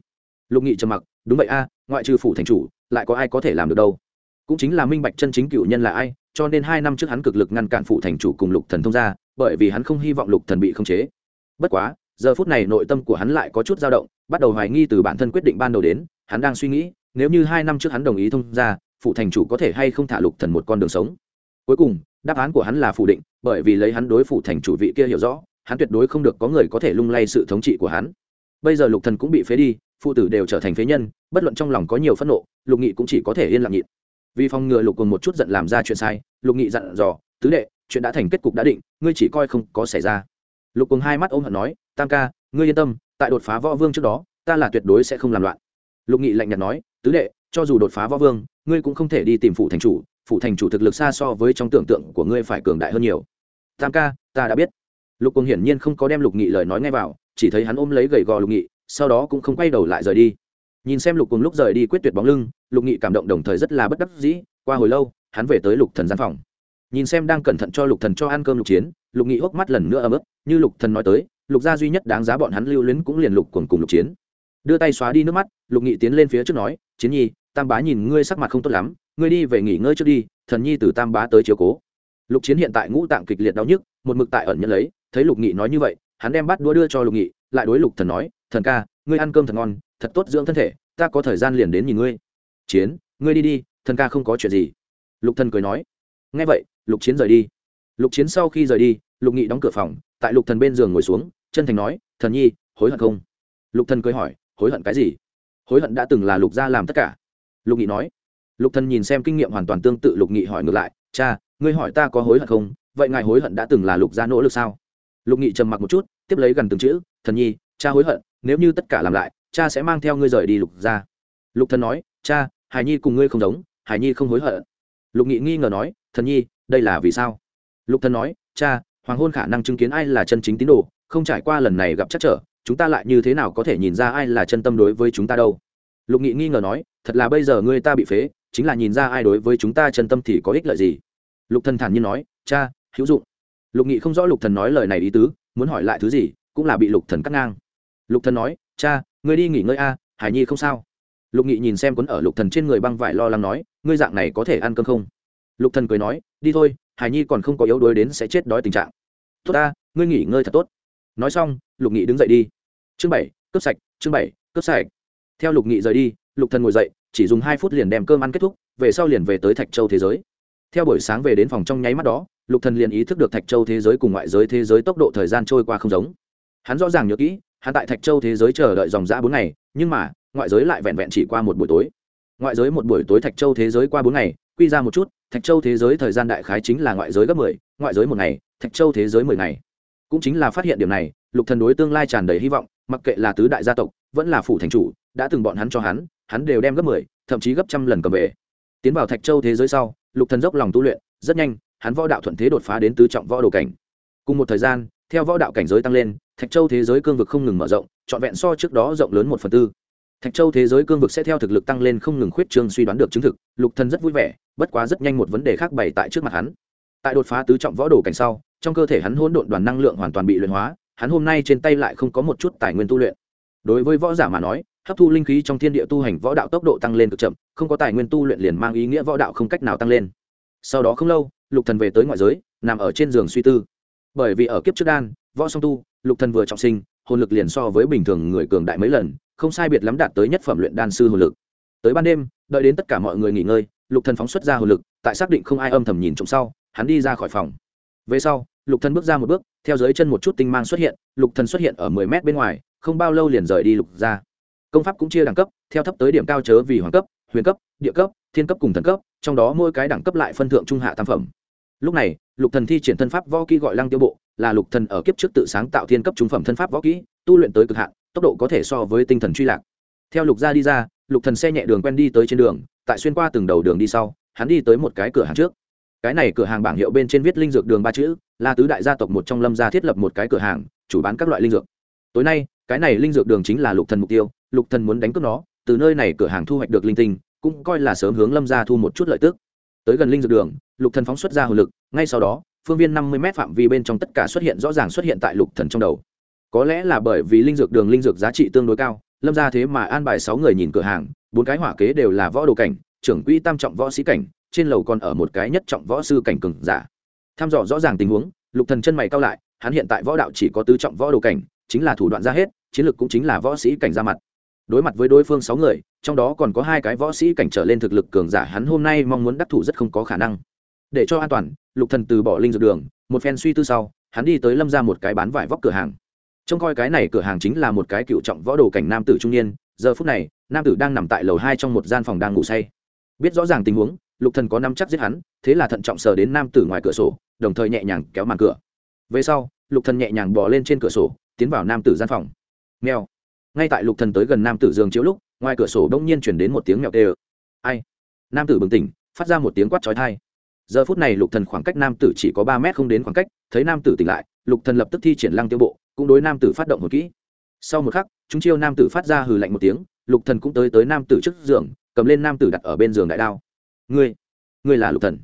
Lục nghị trầm mặc đúng vậy a ngoại trừ phủ thành chủ lại có ai có thể làm được đâu? Cũng chính là minh bạch chân chính cựu nhân là ai cho nên hai năm trước hắn cực lực ngăn cản phủ thành chủ cùng lục thần thông ra bởi vì hắn không hy vọng lục thần bị khống chế. Bất quá giờ phút này nội tâm của hắn lại có chút dao động, bắt đầu hoài nghi từ bản thân quyết định ban đầu đến, hắn đang suy nghĩ, nếu như hai năm trước hắn đồng ý thông ra phụ thành chủ có thể hay không thả lục thần một con đường sống. Cuối cùng, đáp án của hắn là phủ định, bởi vì lấy hắn đối phụ thành chủ vị kia hiểu rõ, hắn tuyệt đối không được có người có thể lung lay sự thống trị của hắn. Bây giờ lục thần cũng bị phế đi, phụ tử đều trở thành phế nhân, bất luận trong lòng có nhiều phẫn nộ, lục nghị cũng chỉ có thể yên lặng nhịn. Vì phòng ngừa lục cùng một chút giận làm ra chuyện sai, lục nghị dặn dò, tứ đệ, chuyện đã thành kết cục đã định, ngươi chỉ coi không có xảy ra. Lục cùng hai mắt ôm hận nói tam ca, ngươi yên tâm, tại đột phá võ vương trước đó, ta là tuyệt đối sẽ không làm loạn. Lục nghị lạnh nhạt nói, tứ đệ, cho dù đột phá võ vương, ngươi cũng không thể đi tìm phụ thành chủ phụ thành chủ thực lực xa so với trong tưởng tượng của ngươi phải cường đại hơn nhiều. Tam ca, ta đã biết. Lục cùng hiển nhiên không có đem lục nghị lời nói ngay vào, chỉ thấy hắn ôm lấy gầy gò lục nghị, sau đó cũng không quay đầu lại rời đi. Nhìn xem lục cùng lúc rời đi quyết tuyệt bóng lưng, lục nghị cảm động đồng thời rất là bất đắc dĩ, qua hồi lâu, hắn về tới lục thần gian phòng. Nhìn xem đang cẩn thận cho lục thần cho ăn cơm lục chiến, lục nghị hốc mắt lần nữa ấm ức, như lục thần nói tới lục gia duy nhất đáng giá bọn hắn lưu luyến cũng liền lục cùng cùng lục chiến. Đưa tay xóa đi nước mắt, lục nghị tiến lên phía trước nói, chiến nhi, tam bá nhìn ngươi sắc mặt không tốt lắm, ngươi đi về nghỉ ngơi trước đi, thần nhi từ tam bá tới chiếu cố. Lục chiến hiện tại ngũ tạng kịch liệt đau nhức, một mực tại ẩn nhận lấy, thấy lục nghị nói như vậy, hắn đem bắt đũa đưa cho lục nghị, lại đối lục thần nói, thần ca, ngươi ăn cơm thật ngon, thật tốt dưỡng thân thể, ta có thời gian liền đến nhìn ngươi. Chiến, ngươi đi đi, thần ca không có chuyện gì. Lục thần cười nói. Nghe vậy, lục chiến rời đi. Lục chiến sau khi rời đi, lục nghị đóng cửa phòng tại lục thần bên giường ngồi xuống, chân thành nói, thần nhi, hối hận không? Lục thần cười hỏi, hối hận cái gì? Hối hận đã từng là lục gia làm tất cả. Lục nghị nói. Lục thần nhìn xem kinh nghiệm hoàn toàn tương tự, lục nghị hỏi ngược lại, cha, ngươi hỏi ta có hối hận không? Vậy ngài hối hận đã từng là lục gia nỗ lực sao? Lục nghị trầm mặc một chút, tiếp lấy gần từng chữ, thần nhi, cha hối hận, nếu như tất cả làm lại, cha sẽ mang theo ngươi rời đi lục gia. Lục thần nói, cha, hải nhi cùng ngươi không giống, hải nhi không hối hận. Lục nghị nghi ngờ nói, thần nhi, đây là vì sao? Lục thần nói, cha hoàng hôn khả năng chứng kiến ai là chân chính tín đồ, không trải qua lần này gặp chắc trở, chúng ta lại như thế nào có thể nhìn ra ai là chân tâm đối với chúng ta đâu? Lục nghị nghi ngờ nói, thật là bây giờ ngươi ta bị phế, chính là nhìn ra ai đối với chúng ta chân tâm thì có ích lợi gì? Lục thần thản nhiên nói, cha, hữu dụng. Lục nghị không rõ lục thần nói lời này ý tứ, muốn hỏi lại thứ gì, cũng là bị lục thần cắt ngang. Lục thần nói, cha, ngươi đi nghỉ ngơi a, hải nhi không sao. Lục nghị nhìn xem quấn ở lục thần trên người băng vải lo lắng nói, ngươi dạng này có thể ăn cơm không? Lục thần cười nói, đi thôi hải nhi còn không có yếu đuối đến sẽ chết đói tình trạng. Tốt ta, ngươi nghỉ ngơi thật tốt. Nói xong, lục nghị đứng dậy đi. Chương bảy, cướp sạch, chương bảy, cướp sạch. Theo lục nghị rời đi, lục thần ngồi dậy, chỉ dùng hai phút liền đem cơm ăn kết thúc, về sau liền về tới thạch châu thế giới. Theo buổi sáng về đến phòng trong nháy mắt đó, lục thần liền ý thức được thạch châu thế giới cùng ngoại giới thế giới tốc độ thời gian trôi qua không giống. Hắn rõ ràng nhớ kỹ, hắn tại thạch châu thế giới chờ đợi dòng dã bốn ngày, nhưng mà, ngoại giới lại vẹn vẹn chỉ qua một buổi tối. Ngoại giới một buổi tối thạch châu thế giới qua bốn ngày quy ra một chút, thạch châu thế giới thời gian đại khái chính là ngoại giới gấp mười, ngoại giới một ngày, thạch châu thế giới mười ngày. Cũng chính là phát hiện điểm này, lục thần đối tương lai tràn đầy hy vọng, mặc kệ là tứ đại gia tộc, vẫn là phủ thành chủ, đã từng bọn hắn cho hắn hắn đều đem gấp mười, thậm chí gấp trăm lần cầm về. Tiến vào thạch châu thế giới sau, lục thần dốc lòng tu luyện, rất nhanh, hắn võ đạo thuận thế đột phá đến tứ trọng võ đồ cảnh. Cùng một thời gian, theo võ đạo cảnh giới tăng lên, thạch châu thế giới cương vực không ngừng mở rộng, trọn vẹn so trước đó rộng lớn một phần tư thạch châu thế giới cương vực sẽ theo thực lực tăng lên không ngừng khuyết trương suy đoán được chứng thực, lục thần rất vui vẻ, bất quá rất nhanh một vấn đề khác bày tại trước mặt hắn. Tại đột phá tứ trọng võ đồ cảnh sau, trong cơ thể hắn hỗn độn đoàn năng lượng hoàn toàn bị luyện hóa, hắn hôm nay trên tay lại không có một chút tài nguyên tu luyện. Đối với võ giả mà nói, hấp thu linh khí trong thiên địa tu hành võ đạo tốc độ tăng lên cực chậm, không có tài nguyên tu luyện liền mang ý nghĩa võ đạo không cách nào tăng lên. Sau đó không lâu, lục thần về tới ngoại giới, nằm ở trên giường suy tư. Bởi vì ở kiếp trước đan, võ song tu, lục thần vừa trọng sinh, hồn lực liền so với bình thường người cường đại mấy lần không sai biệt lắm đạt tới nhất phẩm luyện đan sư hồn lực. Tới ban đêm, đợi đến tất cả mọi người nghỉ ngơi, lục thần phóng xuất ra hồn lực, tại xác định không ai âm thầm nhìn trộm sau, hắn đi ra khỏi phòng. Về sau, lục thần bước ra một bước, theo dưới chân một chút tinh mang xuất hiện, lục thần xuất hiện ở mười mét bên ngoài, không bao lâu liền rời đi lục ra công pháp cũng chia đẳng cấp, theo thấp tới điểm cao chớ vì hoàng cấp, huyền cấp, địa cấp, thiên cấp cùng thần cấp, trong đó mỗi cái đẳng cấp lại phân thượng trung hạ tam phẩm. Lúc này, lục thần thi triển thân pháp võ kỹ gọi lăng tiêu bộ, là lục thần ở kiếp trước tự sáng tạo thiên cấp trung phẩm thân pháp võ kỹ, tu luyện tới cực hạn tốc độ có thể so với tinh thần truy lạc. Theo lục gia đi ra, lục thần xe nhẹ đường quen đi tới trên đường, tại xuyên qua từng đầu đường đi sau, hắn đi tới một cái cửa hàng trước. Cái này cửa hàng bảng hiệu bên trên viết linh dược đường ba chữ, là tứ đại gia tộc một trong lâm gia thiết lập một cái cửa hàng, chủ bán các loại linh dược. Tối nay, cái này linh dược đường chính là lục thần mục tiêu, lục thần muốn đánh cướp nó, từ nơi này cửa hàng thu hoạch được linh tinh, cũng coi là sớm hướng lâm gia thu một chút lợi tức. Tới gần linh dược đường, lục thần phóng xuất ra hồn lực, ngay sau đó, phương viên năm mươi m phạm vi bên trong tất cả xuất hiện, rõ ràng xuất hiện tại lục thần trong đầu có lẽ là bởi vì linh dược đường linh dược giá trị tương đối cao, lâm gia thế mà an bài sáu người nhìn cửa hàng, bốn cái hỏa kế đều là võ đồ cảnh, trưởng quỹ tam trọng võ sĩ cảnh, trên lầu còn ở một cái nhất trọng võ sư cảnh cường giả. Tham dò rõ ràng tình huống, lục thần chân mày cao lại, hắn hiện tại võ đạo chỉ có tứ trọng võ đồ cảnh, chính là thủ đoạn ra hết, chiến lược cũng chính là võ sĩ cảnh ra mặt. Đối mặt với đối phương sáu người, trong đó còn có hai cái võ sĩ cảnh trở lên thực lực cường giả, hắn hôm nay mong muốn đắc thủ rất không có khả năng. Để cho an toàn, lục thần từ bỏ linh dược đường, một phen suy tư sau, hắn đi tới lâm ra một cái bán vải vóc cửa hàng trông coi cái này cửa hàng chính là một cái cựu trọng võ đồ cảnh nam tử trung niên, giờ phút này, nam tử đang nằm tại lầu hai trong một gian phòng đang ngủ say. Biết rõ ràng tình huống, lục thần có năm chắc giết hắn, thế là thận trọng sờ đến nam tử ngoài cửa sổ, đồng thời nhẹ nhàng kéo màn cửa. Về sau, lục thần nhẹ nhàng bò lên trên cửa sổ, tiến vào nam tử gian phòng. Mèo. Ngay tại lục thần tới gần nam tử giường chiếu lúc, ngoài cửa sổ đông nhiên chuyển đến một tiếng mèo tê ai? Nam tử bừng tỉnh, phát ra một tiếng quát chói tai. Giờ phút này lục thần khoảng cách nam tử chỉ có ba mét không đến khoảng cách, thấy nam tử tỉnh lại lục thần lập tức thi triển lăng tiêu bộ, cũng đối nam tử phát động hồn kỹ. Sau một khắc, chúng chiêu nam tử phát ra hừ lạnh một tiếng, lục thần cũng tới tới nam tử trước giường, cầm lên nam tử đặt ở bên giường đại đao. Ngươi ngươi là lục thần.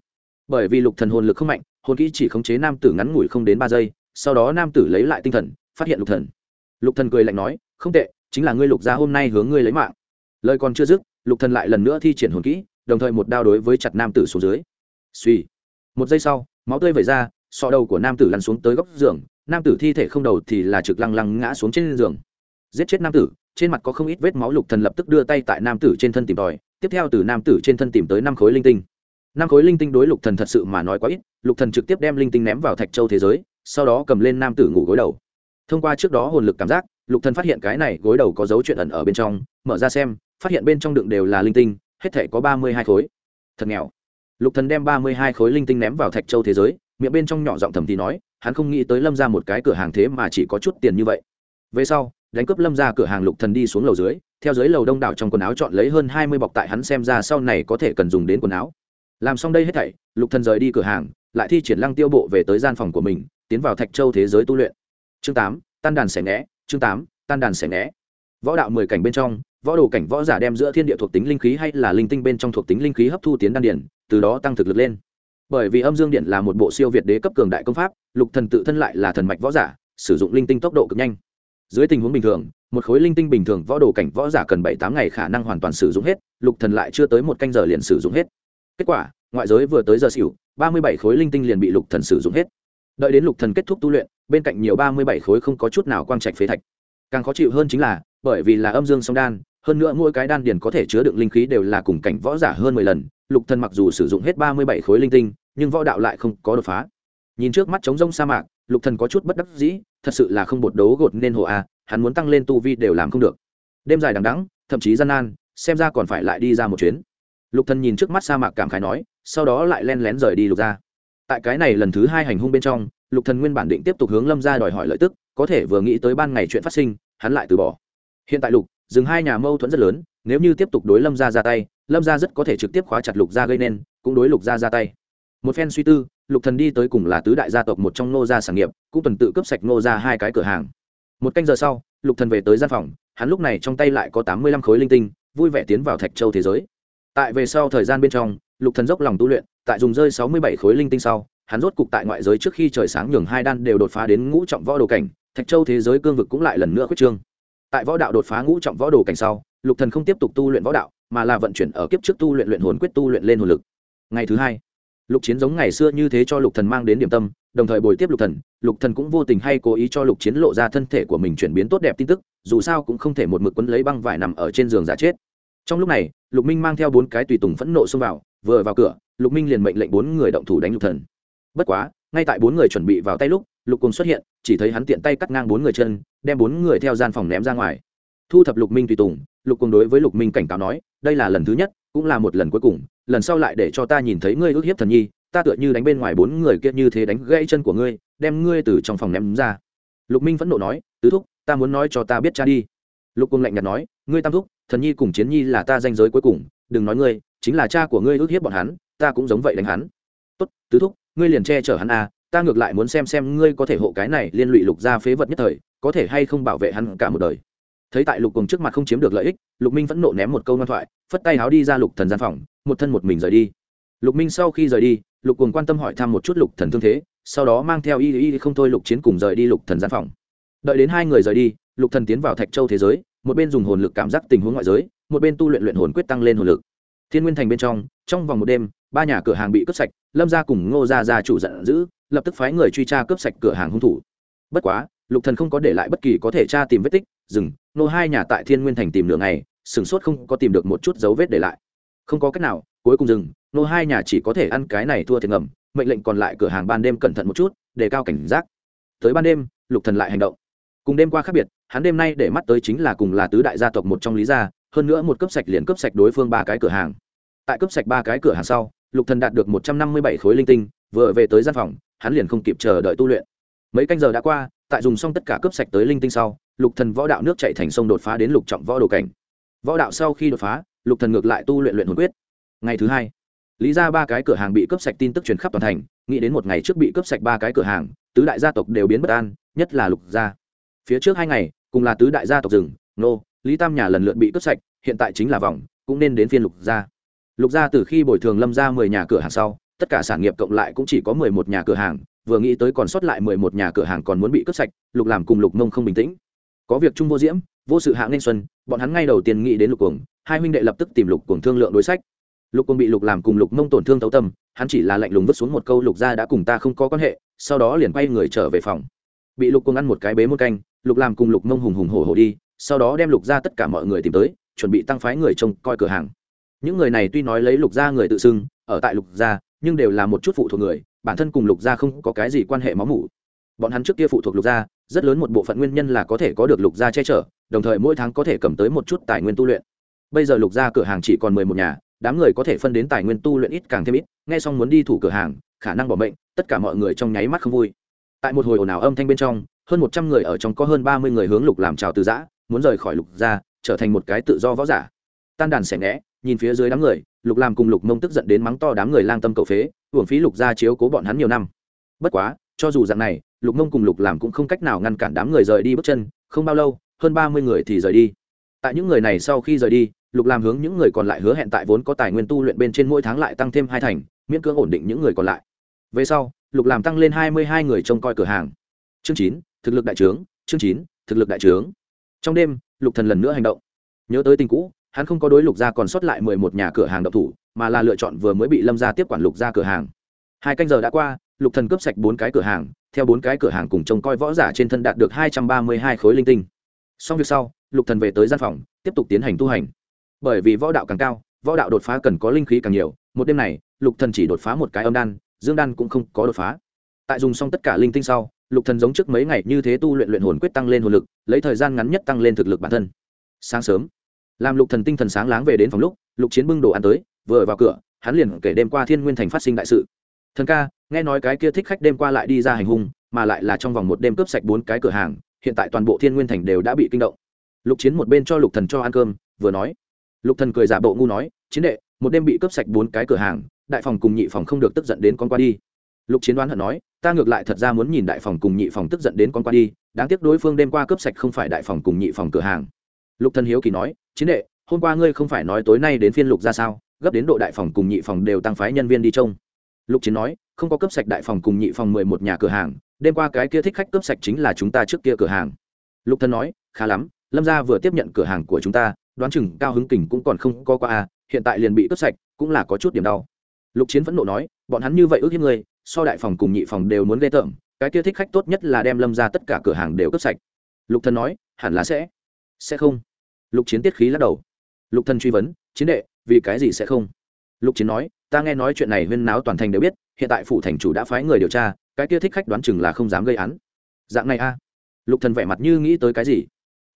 Bởi vì lục thần hồn lực không mạnh, hồn kỹ chỉ khống chế nam tử ngắn ngủi không đến ba giây, sau đó nam tử lấy lại tinh thần, phát hiện lục thần. Lục thần cười lạnh nói, không tệ, chính là ngươi lục gia hôm nay hướng ngươi lấy mạng. Lời còn chưa dứt, lục thần lại lần nữa thi triển hồn kỹ, đồng thời một đao đối với chặt nam tử xuống dưới. Suy một giây sau, máu tươi vẩy ra sọ đầu của nam tử lăn xuống tới góc giường, nam tử thi thể không đầu thì là trực lăng lăng ngã xuống trên giường. Giết chết nam tử, trên mặt có không ít vết máu lục thần lập tức đưa tay tại nam tử trên thân tìm tòi, tiếp theo từ nam tử trên thân tìm tới năm khối linh tinh. Năm khối linh tinh đối lục thần thật sự mà nói quá ít, lục thần trực tiếp đem linh tinh ném vào thạch châu thế giới, sau đó cầm lên nam tử ngủ gối đầu. Thông qua trước đó hồn lực cảm giác, lục thần phát hiện cái này gối đầu có dấu chuyện ẩn ở bên trong, mở ra xem, phát hiện bên trong đựng đều là linh tinh, hết thể có ba mươi hai khối. Thật nghèo. Lục thần đem ba mươi hai khối linh tinh ném vào thạch châu thế giới miệng bên trong nhỏ giọng thầm thì nói, hắn không nghĩ tới lâm ra một cái cửa hàng thế mà chỉ có chút tiền như vậy. Về sau, đánh cướp lâm ra cửa hàng lục thần đi xuống lầu dưới, theo dưới lầu đông đảo trong quần áo chọn lấy hơn hai mươi bọc tại hắn xem ra sau này có thể cần dùng đến quần áo. Làm xong đây hết thảy, lục thần rời đi cửa hàng, lại thi triển lăng tiêu bộ về tới gian phòng của mình, tiến vào thạch châu thế giới tu luyện. Chương tám, tan đàn xẻ né chương tám, tan đàn xẻ né võ đạo mười cảnh bên trong, võ đồ cảnh võ giả đem giữa thiên địa thuộc tính linh khí hay là linh tinh bên trong thuộc tính linh khí hấp thu tiến đan điển từ đó tăng thực lực lên bởi vì âm dương điện là một bộ siêu việt đế cấp cường đại công pháp, lục thần tự thân lại là thần mạch võ giả, sử dụng linh tinh tốc độ cực nhanh. Dưới tình huống bình thường, một khối linh tinh bình thường võ đồ cảnh võ giả cần bảy tám ngày khả năng hoàn toàn sử dụng hết, lục thần lại chưa tới một canh giờ liền sử dụng hết. Kết quả, ngoại giới vừa tới giờ xỉu, ba mươi bảy khối linh tinh liền bị lục thần sử dụng hết. Đợi đến lục thần kết thúc tu luyện, bên cạnh nhiều ba mươi bảy khối không có chút nào quang trạch phế thạch. Càng khó chịu hơn chính là, bởi vì là âm dương song đan hơn nữa mỗi cái đan điền có thể chứa đựng linh khí đều là cùng cảnh võ giả hơn mười lần, lục thần mặc dù sử dụng hết ba mươi bảy khối linh tinh, nhưng võ đạo lại không có đột phá. Nhìn trước mắt trống rông sa mạc, lục thần có chút bất đắc dĩ, thật sự là không bột đấu gột nên hồ a, hắn muốn tăng lên tu vi đều làm không được. Đêm dài đằng đẵng, thậm chí gian nan, xem ra còn phải lại đi ra một chuyến. Lục thần nhìn trước mắt sa mạc cảm khái nói, sau đó lại len lén rời đi lục ra tại cái này lần thứ hai hành hung bên trong, lục thần nguyên bản định tiếp tục hướng lâm ra đòi hỏi lợi tức, có thể vừa nghĩ tới ban ngày chuyện phát sinh, hắn lại từ bỏ. Hiện tại lục dừng hai nhà mâu thuẫn rất lớn, nếu như tiếp tục đối lâm gia ra tay, lâm gia rất có thể trực tiếp khóa chặt lục gia gây nên, cũng đối lục gia ra tay. Một phen suy tư, lục thần đi tới cùng là tứ đại gia tộc một trong nô gia sản nghiệp, cũng tuần tự cướp sạch nô gia hai cái cửa hàng. Một canh giờ sau, lục thần về tới gian phòng, hắn lúc này trong tay lại có tám mươi lăm khối linh tinh, vui vẻ tiến vào thạch châu thế giới. Tại về sau thời gian bên trong, lục thần dốc lòng tu luyện, tại dùng rơi sáu mươi bảy khối linh tinh sau, hắn rốt cục tại ngoại giới trước khi trời sáng nhường hai đan đều đột phá đến ngũ trọng võ đồ cảnh, thạch châu thế giới cương vực cũng lại lần nữa khuyết trương tại võ đạo đột phá ngũ trọng võ đồ cảnh sau, lục thần không tiếp tục tu luyện võ đạo, mà là vận chuyển ở kiếp trước tu luyện luyện hồn quyết tu luyện lên hồn lực. Ngày thứ hai, lục chiến giống ngày xưa như thế cho lục thần mang đến điểm tâm, đồng thời bồi tiếp lục thần lục thần cũng vô tình hay cố ý cho lục chiến lộ ra thân thể của mình chuyển biến tốt đẹp tin tức, dù sao cũng không thể một mực quấn lấy băng vải nằm ở trên giường giả chết. Trong lúc này, lục minh mang theo bốn cái tùy tùng phẫn nộ xông vào, vừa vào cửa, lục minh liền mệnh lệnh bốn người động thủ đánh lục thần. Bất quá ngay tại bốn người chuẩn bị vào tay lúc, lục cùng xuất hiện, chỉ thấy hắn tiện tay cắt ngang bốn người chân, đem bốn người theo gian phòng ném ra ngoài. Thu thập lục minh tùy tùng, lục cùng đối với lục minh cảnh cáo nói, đây là lần thứ nhất, cũng là một lần cuối cùng, lần sau lại để cho ta nhìn thấy ngươi ước hiếp thần nhi, ta tựa như đánh bên ngoài bốn người kia như thế đánh gãy chân của ngươi, đem ngươi từ trong phòng ném ra. Lục minh phẫn nộ nói, tứ thúc, ta muốn nói cho ta biết cha đi. Lục cùng lạnh nhạt nói, ngươi tam thúc, thần nhi cùng chiến nhi là ta danh giới cuối cùng, đừng nói ngươi, chính là cha của ngươi ước hiếp bọn hắn, ta cũng giống vậy đánh hắn. Tốt, tứ thúc ngươi liền che chở hắn à ta ngược lại muốn xem xem ngươi có thể hộ cái này liên lụy lục gia phế vật nhất thời, có thể hay không bảo vệ hắn cả một đời. Thấy tại lục cùng trước mặt không chiếm được lợi ích, lục minh vẫn nộ ném một câu ngoan thoại, phất tay háo đi ra lục thần gian phòng, một thân một mình rời đi. Lục minh sau khi rời đi, lục cùng quan tâm hỏi thăm một chút lục thần thương thế, sau đó mang theo y y không thôi lục chiến cùng rời đi lục thần gian phòng. Đợi đến hai người rời đi, lục thần tiến vào thạch châu thế giới, một bên dùng hồn lực cảm giác tình huống ngoại giới, một bên tu luyện luyện hồn quyết tăng lên hồn lực thiên nguyên thành bên trong trong vòng một đêm, ba nhà cửa hàng bị cướp sạch, lâm gia cùng ngô gia gia chủ giận dữ, lập tức phái người truy tra cướp sạch cửa hàng hung thủ. Bất quá, lục thần không có để lại bất kỳ có thể tra tìm vết tích, dừng nô hai nhà tại thiên nguyên thành tìm nửa ngày sửng sốt không có tìm được một chút dấu vết để lại. Không có cách nào, cuối cùng dừng nô hai nhà chỉ có thể ăn cái này thua thiệt ngầm, mệnh lệnh còn lại cửa hàng ban đêm cẩn thận một chút, để cao cảnh giác. Tới ban đêm, lục thần lại hành động. Cùng đêm qua khác biệt, hắn đêm nay để mắt tới chính là cùng là tứ đại gia tộc một trong lý gia hơn nữa một cấp sạch liền cấp sạch đối phương ba cái cửa hàng. Tại cấp sạch ba cái cửa hàng sau, lục thần đạt được một trăm năm mươi bảy khối linh tinh, vừa về tới gian phòng, hắn liền không kịp chờ đợi tu luyện. Mấy canh giờ đã qua, tại dùng xong tất cả cấp sạch tới linh tinh sau, lục thần võ đạo nước chạy thành sông đột phá đến lục trọng võ đồ cảnh. Võ đạo sau khi đột phá, lục thần ngược lại tu luyện luyện hồn quyết. Ngày thứ hai, lý ra ba cái cửa hàng bị cấp sạch tin tức truyền khắp toàn thành, nghĩ đến một ngày trước bị cấp sạch ba cái cửa hàng, tứ đại gia tộc đều biến bất an, nhất là lục gia. Phía trước hai ngày, cùng là tứ đại gia tộc rừng, nô lý tam nhà lần lượt bị cướp sạch, hiện tại chính là vòng, cũng nên đến phiên lục gia. Lục gia từ khi bồi thường lâm ra mười nhà cửa hàng sau, tất cả sản nghiệp cộng lại cũng chỉ có mười một nhà cửa hàng, vừa nghĩ tới còn sót lại mười một nhà cửa hàng còn muốn bị cướp sạch, lục làm cùng lục mông không bình tĩnh. Có việc chung vô diễm, vô sự hạng nên xuân, bọn hắn ngay đầu tiên nghĩ đến lục cuồng, hai huynh đệ lập tức tìm lục cuồng thương lượng đối sách. Lục cuồng bị lục làm cùng lục mông tổn thương thấu tâm, hắn chỉ là lạnh lùng vứt xuống một câu lục gia đã cùng ta không có quan hệ, sau đó liền quay người trở về phòng. Bị lục cuồng ăn một cái bế một canh, lục làm cùng lục mông hùng hùng hổ hổ đi sau đó đem lục gia tất cả mọi người tìm tới, chuẩn bị tăng phái người trông coi cửa hàng. Những người này tuy nói lấy lục gia người tự xưng, ở tại lục gia, nhưng đều là một chút phụ thuộc người, bản thân cùng lục gia không có cái gì quan hệ máu mủ. Bọn hắn trước kia phụ thuộc lục gia, rất lớn một bộ phận nguyên nhân là có thể có được lục gia che chở, đồng thời mỗi tháng có thể cầm tới một chút tài nguyên tu luyện. Bây giờ lục gia cửa hàng chỉ còn mười một nhà, đám người có thể phân đến tài nguyên tu luyện ít càng thêm ít, nghe xong muốn đi thủ cửa hàng, khả năng bỏ mệnh, tất cả mọi người trong nháy mắt không vui. Tại một hồi ồn ào âm thanh bên trong, hơn một trăm người ở trong có hơn ba mươi người hướng lục làm chào từ giã muốn rời khỏi lục gia, trở thành một cái tự do võ giả. Tan đàn xẻ ngẽ nhìn phía dưới đám người, lục làm cùng lục mông tức giận đến mắng to đám người lang tâm cầu phế, hưởng phí lục gia chiếu cố bọn hắn nhiều năm. Bất quá, cho dù dạng này, lục mông cùng lục làm cũng không cách nào ngăn cản đám người rời đi bước chân, không bao lâu, hơn ba mươi người thì rời đi. Tại những người này sau khi rời đi, lục làm hướng những người còn lại hứa hẹn tại vốn có tài nguyên tu luyện bên trên mỗi tháng lại tăng thêm hai thành, miễn cưỡng ổn định những người còn lại. Về sau, lục làm tăng lên hai mươi hai người trông coi cửa hàng. Chương chín, thực lực đại trướng, chương chín, thực lực đại trướng trong đêm, lục thần lần nữa hành động. Nhớ tới tình cũ, hắn không có đối lục gia còn sót lại mười một nhà cửa hàng độc thủ, mà là lựa chọn vừa mới bị lâm gia tiếp quản lục gia cửa hàng. Hai canh giờ đã qua, lục thần cướp sạch bốn cái cửa hàng, theo bốn cái cửa hàng cùng trông coi võ giả trên thân đạt được hai trăm ba mươi hai khối linh tinh. Xong việc sau, lục thần về tới gian phòng, tiếp tục tiến hành tu hành. Bởi vì võ đạo càng cao, võ đạo đột phá cần có linh khí càng nhiều, một đêm này, lục thần chỉ đột phá một cái âm đan, dương đan cũng không có đột phá. Tại dùng xong tất cả linh tinh sau lục thần giống trước mấy ngày như thế tu luyện luyện hồn quyết tăng lên hồn lực, lấy thời gian ngắn nhất tăng lên thực lực bản thân. Sáng sớm, làm lục thần tinh thần sáng láng về đến phòng lúc, lục chiến bưng đồ ăn tới, vừa vào cửa, hắn liền kể đêm qua thiên nguyên thành phát sinh đại sự. Thần ca, nghe nói cái kia thích khách đêm qua lại đi ra hành hung, mà lại là trong vòng một đêm cướp sạch bốn cái cửa hàng, hiện tại toàn bộ thiên nguyên thành đều đã bị kinh động. Lục chiến một bên cho lục thần cho ăn cơm, vừa nói. Lục thần cười giả bộ ngu nói, chiến đệ, một đêm bị cướp sạch bốn cái cửa hàng, đại phòng cùng nhị phòng không được tức giận đến con qua đi lục chiến đoán hận nói, ta ngược lại thật ra muốn nhìn đại phòng cùng nhị phòng tức giận đến con qua đi, đáng tiếc đối phương đêm qua cướp sạch không phải đại phòng cùng nhị phòng cửa hàng. Lục thần hiếu kỳ nói, chiến đệ, hôm qua ngươi không phải nói tối nay đến phiên lục ra sao, gấp đến độ đại phòng cùng nhị phòng đều tăng phái nhân viên đi trông. Lục chiến nói, không có cướp sạch đại phòng cùng nhị phòng mười một nhà cửa hàng, đêm qua cái kia thích khách cướp sạch chính là chúng ta trước kia cửa hàng. Lục thần nói, khá lắm, lâm gia vừa tiếp nhận cửa hàng của chúng ta, đoán chừng cao hứng kình cũng còn không có qua à? hiện tại liền bị cướp sạch, cũng là có chút điểm đau. Lục chiến vẫn nộ nói, bọn hắn như vậy ước hiếp ngươi so đại phòng cùng nhị phòng đều muốn ghê tởm, cái kia thích khách tốt nhất là đem lâm ra tất cả cửa hàng đều cướp sạch. Lục thần nói, hẳn là sẽ. Sẽ không. Lục chiến tiết khí lắc đầu. Lục thần truy vấn, chiến đệ, vì cái gì sẽ không? Lục chiến nói, ta nghe nói chuyện này huyên náo toàn thành đều biết, hiện tại phủ thành chủ đã phái người điều tra, cái kia thích khách đoán chừng là không dám gây án. Dạng này a. Lục thần vẻ mặt như nghĩ tới cái gì?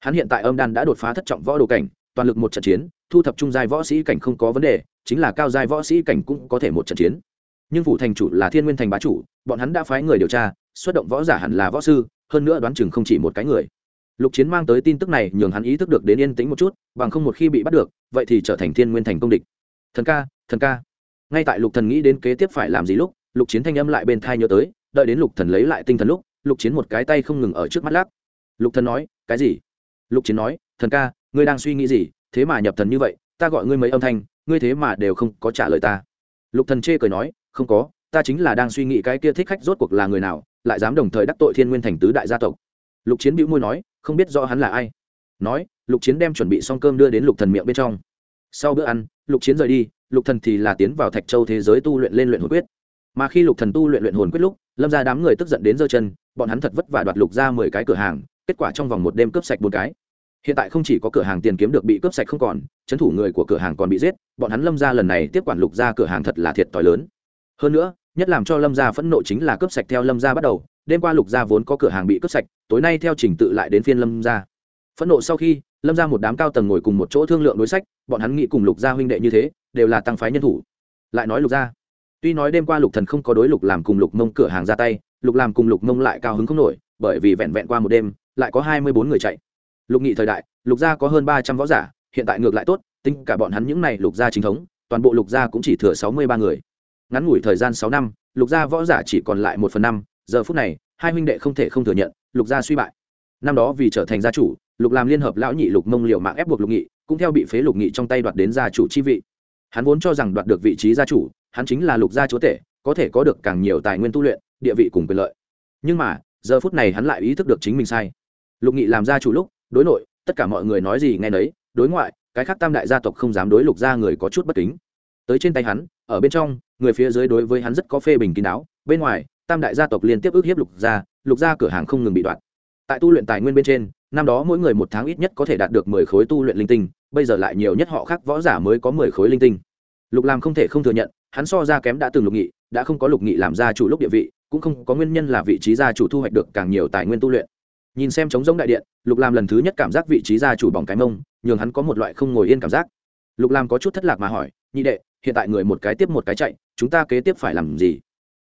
Hắn hiện tại âm đan đã đột phá thất trọng võ đồ cảnh, toàn lực một trận chiến, thu thập trung giai võ sĩ cảnh không có vấn đề, chính là cao giai võ sĩ cảnh cũng có thể một trận chiến nhưng phủ thành chủ là thiên nguyên thành bá chủ, bọn hắn đã phái người điều tra, xuất động võ giả hẳn là võ sư, hơn nữa đoán chừng không chỉ một cái người. Lục chiến mang tới tin tức này, nhường hắn ý thức được đến yên tĩnh một chút, bằng không một khi bị bắt được, vậy thì trở thành thiên nguyên thành công địch. Thần ca thần ca. Ngay tại lục thần nghĩ đến kế tiếp phải làm gì lúc, lục chiến thanh âm lại bên thai nhớ tới, đợi đến lục thần lấy lại tinh thần lúc, lục chiến một cái tay không ngừng ở trước mắt lắc. Lục thần nói, cái gì? Lục chiến nói, thần ca, ngươi đang suy nghĩ gì? Thế mà nhập thần như vậy, ta gọi ngươi mấy âm thanh, ngươi thế mà đều không có trả lời ta. Lục thần chê cười nói không có, ta chính là đang suy nghĩ cái kia thích khách rốt cuộc là người nào, lại dám đồng thời đắc tội thiên nguyên thành tứ đại gia tộc. Lục chiến bĩu môi nói, không biết rõ hắn là ai. Nói, lục chiến đem chuẩn bị xong cơm đưa đến lục thần miệng bên trong. Sau bữa ăn, lục chiến rời đi, lục thần thì là tiến vào thạch châu thế giới tu luyện lên luyện hồn quyết. Mà khi lục thần tu luyện luyện hồn quyết lúc, lâm ra đám người tức giận đến giơ chân, bọn hắn thật vất vả đoạt lục ra mười cái cửa hàng, kết quả trong vòng một đêm cướp sạch bốn cái. Hiện tại không chỉ có cửa hàng tiền kiếm được bị cướp sạch không còn, trấn thủ người của cửa hàng còn bị giết, bọn hắn lâm ra lần này tiếp quản lục ra cửa hàng thật là thiệt t h i lớn hơn nữa, nhất làm cho lâm gia phẫn nộ chính là cướp sạch theo lâm gia bắt đầu, đêm qua lục gia vốn có cửa hàng bị cướp sạch, tối nay theo trình tự lại đến phiên lâm gia. Phẫn nộ sau khi, lâm gia một đám cao tầng ngồi cùng một chỗ thương lượng đối sách, bọn hắn nghĩ cùng lục gia huynh đệ như thế, đều là tăng phái nhân thủ. Lại nói lục gia, tuy nói đêm qua lục thần không có đối lục làm cùng lục mông cửa hàng ra tay, lục làm cùng lục mông lại cao hứng không nổi, bởi vì vẹn vẹn qua một đêm, lại có hai mươi bốn người chạy. Lục nghị thời đại, lục gia có hơn ba trăm võ giả, hiện tại ngược lại tốt, tính cả bọn hắn những này lục gia chính thống, toàn bộ lục gia cũng chỉ thừa sáu mươi ba người ngắn ngủi thời gian sáu năm, lục gia võ giả chỉ còn lại một phần năm, giờ phút này, hai huynh đệ không thể không thừa nhận, lục gia suy bại. Năm đó vì trở thành gia chủ, lục làm liên hợp lão nhị lục mông liệu mạng ép buộc lục nghị, cũng theo bị phế lục nghị trong tay đoạt đến gia chủ chi vị. Hắn vốn cho rằng đoạt được vị trí gia chủ, hắn chính là lục gia chúa tể, có thể có được càng nhiều tài nguyên tu luyện, địa vị cùng quyền lợi. Nhưng mà, giờ phút này hắn lại ý thức được chính mình sai. Lục nghị làm gia chủ lúc, đối nội, tất cả mọi người nói gì nghe nấy, đối ngoại, cái khác tam đại gia tộc không dám đối lục gia người có chút bất kính. Tới trên tay hắn ở bên trong, người phía dưới đối với hắn rất có phê bình kín đáo. Bên ngoài, tam đại gia tộc liên tiếp ước hiếp lục gia lục gia cửa hàng không ngừng bị đoạn tại tu luyện tài nguyên bên trên, năm đó mỗi người một tháng ít nhất có thể đạt được mười khối tu luyện linh tinh, bây giờ lại nhiều nhất họ khác võ giả mới có mười khối linh tinh. Lục làm không thể không thừa nhận, hắn so ra kém đã từng lục nghị, đã không có lục nghị làm gia chủ lúc địa vị, cũng không có nguyên nhân là vị trí gia chủ thu hoạch được càng nhiều tài nguyên tu luyện. Nhìn xem trống giống đại điện, lục làm lần thứ nhất cảm giác vị trí gia chủ bỏng cái mông, nhường hắn có một loại không ngồi yên cảm giác. Lục làm có chút thất lạc mà hỏi, nhị đệ hiện tại người một cái tiếp một cái chạy, chúng ta kế tiếp phải làm gì?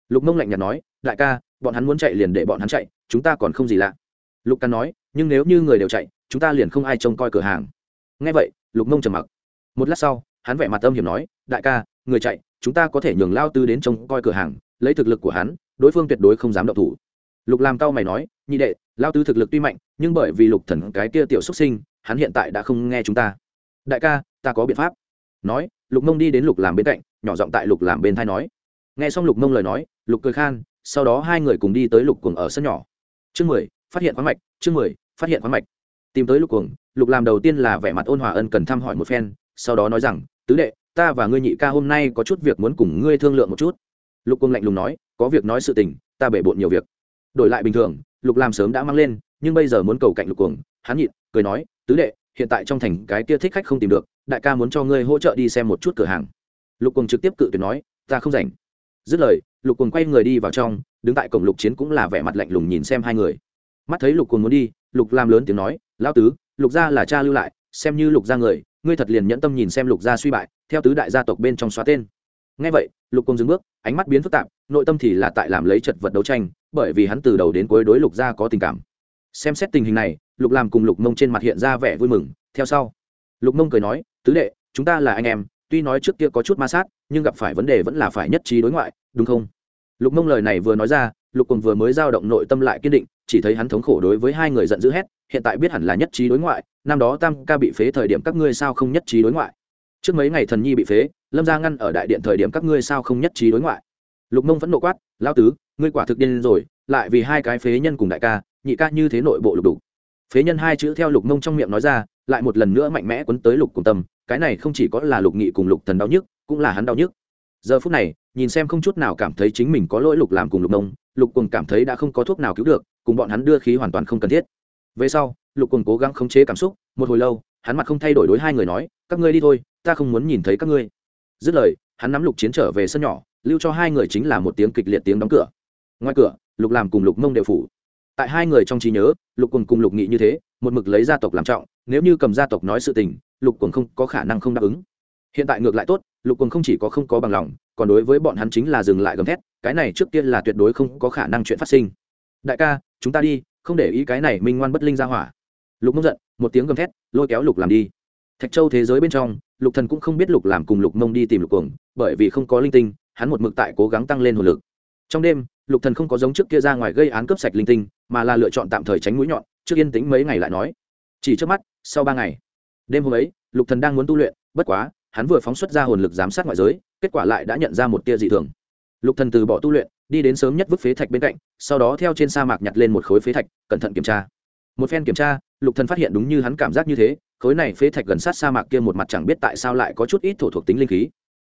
Lục mông lạnh nhạt nói, đại ca, bọn hắn muốn chạy liền để bọn hắn chạy, chúng ta còn không gì lạ. Lục ca nói, nhưng nếu như người đều chạy, chúng ta liền không ai trông coi cửa hàng. Ngay vậy, lục mông trầm mặc. Một lát sau, hắn vẻ mặt âm hiểm nói, đại ca, người chạy, chúng ta có thể nhường lao tư đến trông coi cửa hàng, lấy thực lực của hắn, đối phương tuyệt đối không dám động thủ. Lục làm cao mày nói, nhị đệ, lao tư thực lực tuy mạnh, nhưng bởi vì lục thần cái kia tiểu xuất sinh, hắn hiện tại đã không nghe chúng ta. Đại ca, ta có biện pháp nói, lục mông đi đến lục làm bên cạnh, nhỏ giọng tại lục làm bên thai nói. Nghe xong lục mông lời nói, lục cười khan, sau đó hai người cùng đi tới lục cuồng ở sân nhỏ. Chương mười, phát hiện khoáng mạch, chương mười, phát hiện khoáng mạch. Tìm tới lục cuồng, lục làm đầu tiên là vẻ mặt ôn hòa ân cần thăm hỏi một phen, sau đó nói rằng, tứ đệ, ta và ngươi nhị ca hôm nay có chút việc muốn cùng ngươi thương lượng một chút. Lục cuồng lạnh lùng nói, có việc nói sự tình, ta bể bộn nhiều việc. Đổi lại bình thường, lục làm sớm đã mang lên, nhưng bây giờ muốn cầu cạnh lục cuồng, hắn nhịn, cười nói, tứ đệ hiện tại trong thành cái kia thích khách không tìm được, đại ca muốn cho ngươi hỗ trợ đi xem một chút cửa hàng. Lục cuồng trực tiếp cự tuyệt nói, ta không rảnh. Dứt lời, lục cuồng quay người đi vào trong, đứng tại cổng lục chiến cũng là vẻ mặt lạnh lùng nhìn xem hai người. Mắt thấy lục cuồng muốn đi, lục làm lớn tiếng nói, lão tứ, lục gia là cha lưu lại, xem như lục gia người, ngươi thật liền nhẫn tâm nhìn xem lục gia suy bại, theo tứ đại gia tộc bên trong xóa tên. Ngay vậy, lục cuồng dừng bước, ánh mắt biến phức tạp, nội tâm thì là tại làm lấy chật vật đấu tranh, bởi vì hắn từ đầu đến cuối đối lục gia có tình cảm. Xem xét tình hình này lục làm cùng lục mông trên mặt hiện ra vẻ vui mừng, theo sau. Lục mông cười nói, tứ đệ, chúng ta là anh em, tuy nói trước kia có chút ma sát, nhưng gặp phải vấn đề vẫn là phải nhất trí đối ngoại, đúng không? Lục mông lời này vừa nói ra, lục cùng vừa mới giao động nội tâm lại kiên định, chỉ thấy hắn thống khổ đối với hai người giận dữ hét, hiện tại biết hẳn là nhất trí đối ngoại, năm đó tam ca bị phế thời điểm các ngươi sao không nhất trí đối ngoại? Trước mấy ngày thần nhi bị phế, lâm ra ngăn ở đại điện thời điểm các ngươi sao không nhất trí đối ngoại? Lục mông vẫn nộ quát lao tứ, ngươi quả thực điên rồi, lại vì hai cái phế nhân cùng đại ca, nhị ca như thế nội bộ lục đủ phế nhân hai chữ theo lục mông trong miệng nói ra, lại một lần nữa mạnh mẽ quấn tới lục cùng tâm, cái này không chỉ có là lục nghị cùng lục thần đau nhức, cũng là hắn đau nhức. Giờ phút này, nhìn xem không chút nào cảm thấy chính mình có lỗi lục làm cùng lục mông, lục cùng cảm thấy đã không có thuốc nào cứu được, cùng bọn hắn đưa khí hoàn toàn không cần thiết. Về sau, lục cùng cố gắng khống chế cảm xúc, một hồi lâu, hắn mặt không thay đổi đối hai người nói, các ngươi đi thôi, ta không muốn nhìn thấy các ngươi. Dứt lời, hắn nắm lục chiến trở về sân nhỏ, lưu cho hai người chính là một tiếng kịch liệt tiếng đóng cửa. Ngoài cửa, lục làm cùng lục mông đều phủ tại hai người trong trí nhớ, lục quần cùng lục nghị như thế, một mực lấy gia tộc làm trọng, nếu như cầm gia tộc nói sự tình, lục quần không có khả năng không đáp ứng. Hiện tại ngược lại tốt, lục quần không chỉ có không có bằng lòng, còn đối với bọn hắn chính là dừng lại gầm thét, cái này trước tiên là tuyệt đối không có khả năng chuyện phát sinh. Đại ca, chúng ta đi, không để ý cái này minh ngoan bất linh ra hỏa. Lục mông giận, một tiếng gầm thét, lôi kéo lục làm đi. Thạch châu thế giới bên trong, lục thần cũng không biết lục làm cùng lục mông đi tìm lục cuồng, bởi vì không có linh tinh, hắn một mực tại cố gắng tăng lên hồn lực. Trong đêm, lục thần không có giống trước kia ra ngoài gây án cướp sạch linh tinh mà là lựa chọn tạm thời tránh mũi nhọn, trước yên tĩnh mấy ngày lại nói. Chỉ trước mắt, sau ba ngày. Đêm hôm ấy, lục thần đang muốn tu luyện, bất quá, hắn vừa phóng xuất ra hồn lực giám sát ngoại giới, kết quả lại đã nhận ra một tia dị thường. Lục thần từ bỏ tu luyện, đi đến sớm nhất vứt phế thạch bên cạnh, sau đó theo trên sa mạc nhặt lên một khối phế thạch, cẩn thận kiểm tra. Một phen kiểm tra, lục thần phát hiện đúng như hắn cảm giác như thế, khối này phế thạch gần sát sa mạc kia một mặt chẳng biết tại sao lại có chút ít thổ thuộc tính linh khí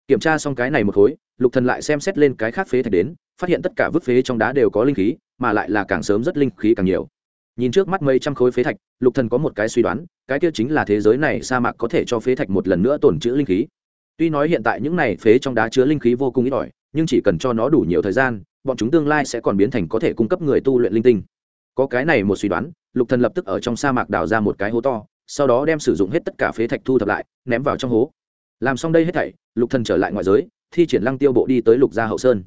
kiểm tra xong cái này một khối, lục thần lại xem xét lên cái khác phế thạch đến, phát hiện tất cả vứt phế trong đá đều có linh khí, mà lại là càng sớm rất linh khí càng nhiều. Nhìn trước mắt mấy trăm khối phế thạch, lục thần có một cái suy đoán, cái kia chính là thế giới này sa mạc có thể cho phế thạch một lần nữa tổn trữ linh khí. Tuy nói hiện tại những này phế trong đá chứa linh khí vô cùng ít ỏi, nhưng chỉ cần cho nó đủ nhiều thời gian, bọn chúng tương lai sẽ còn biến thành có thể cung cấp người tu luyện linh tinh. Có cái này một suy đoán, lục thần lập tức ở trong sa mạc đào ra một cái hố to, sau đó đem sử dụng hết tất cả phế thạch thu thập lại, ném vào trong hố làm xong đây hết thảy, lục thần trở lại ngoại giới, thi triển lăng tiêu bộ đi tới lục gia hậu sơn.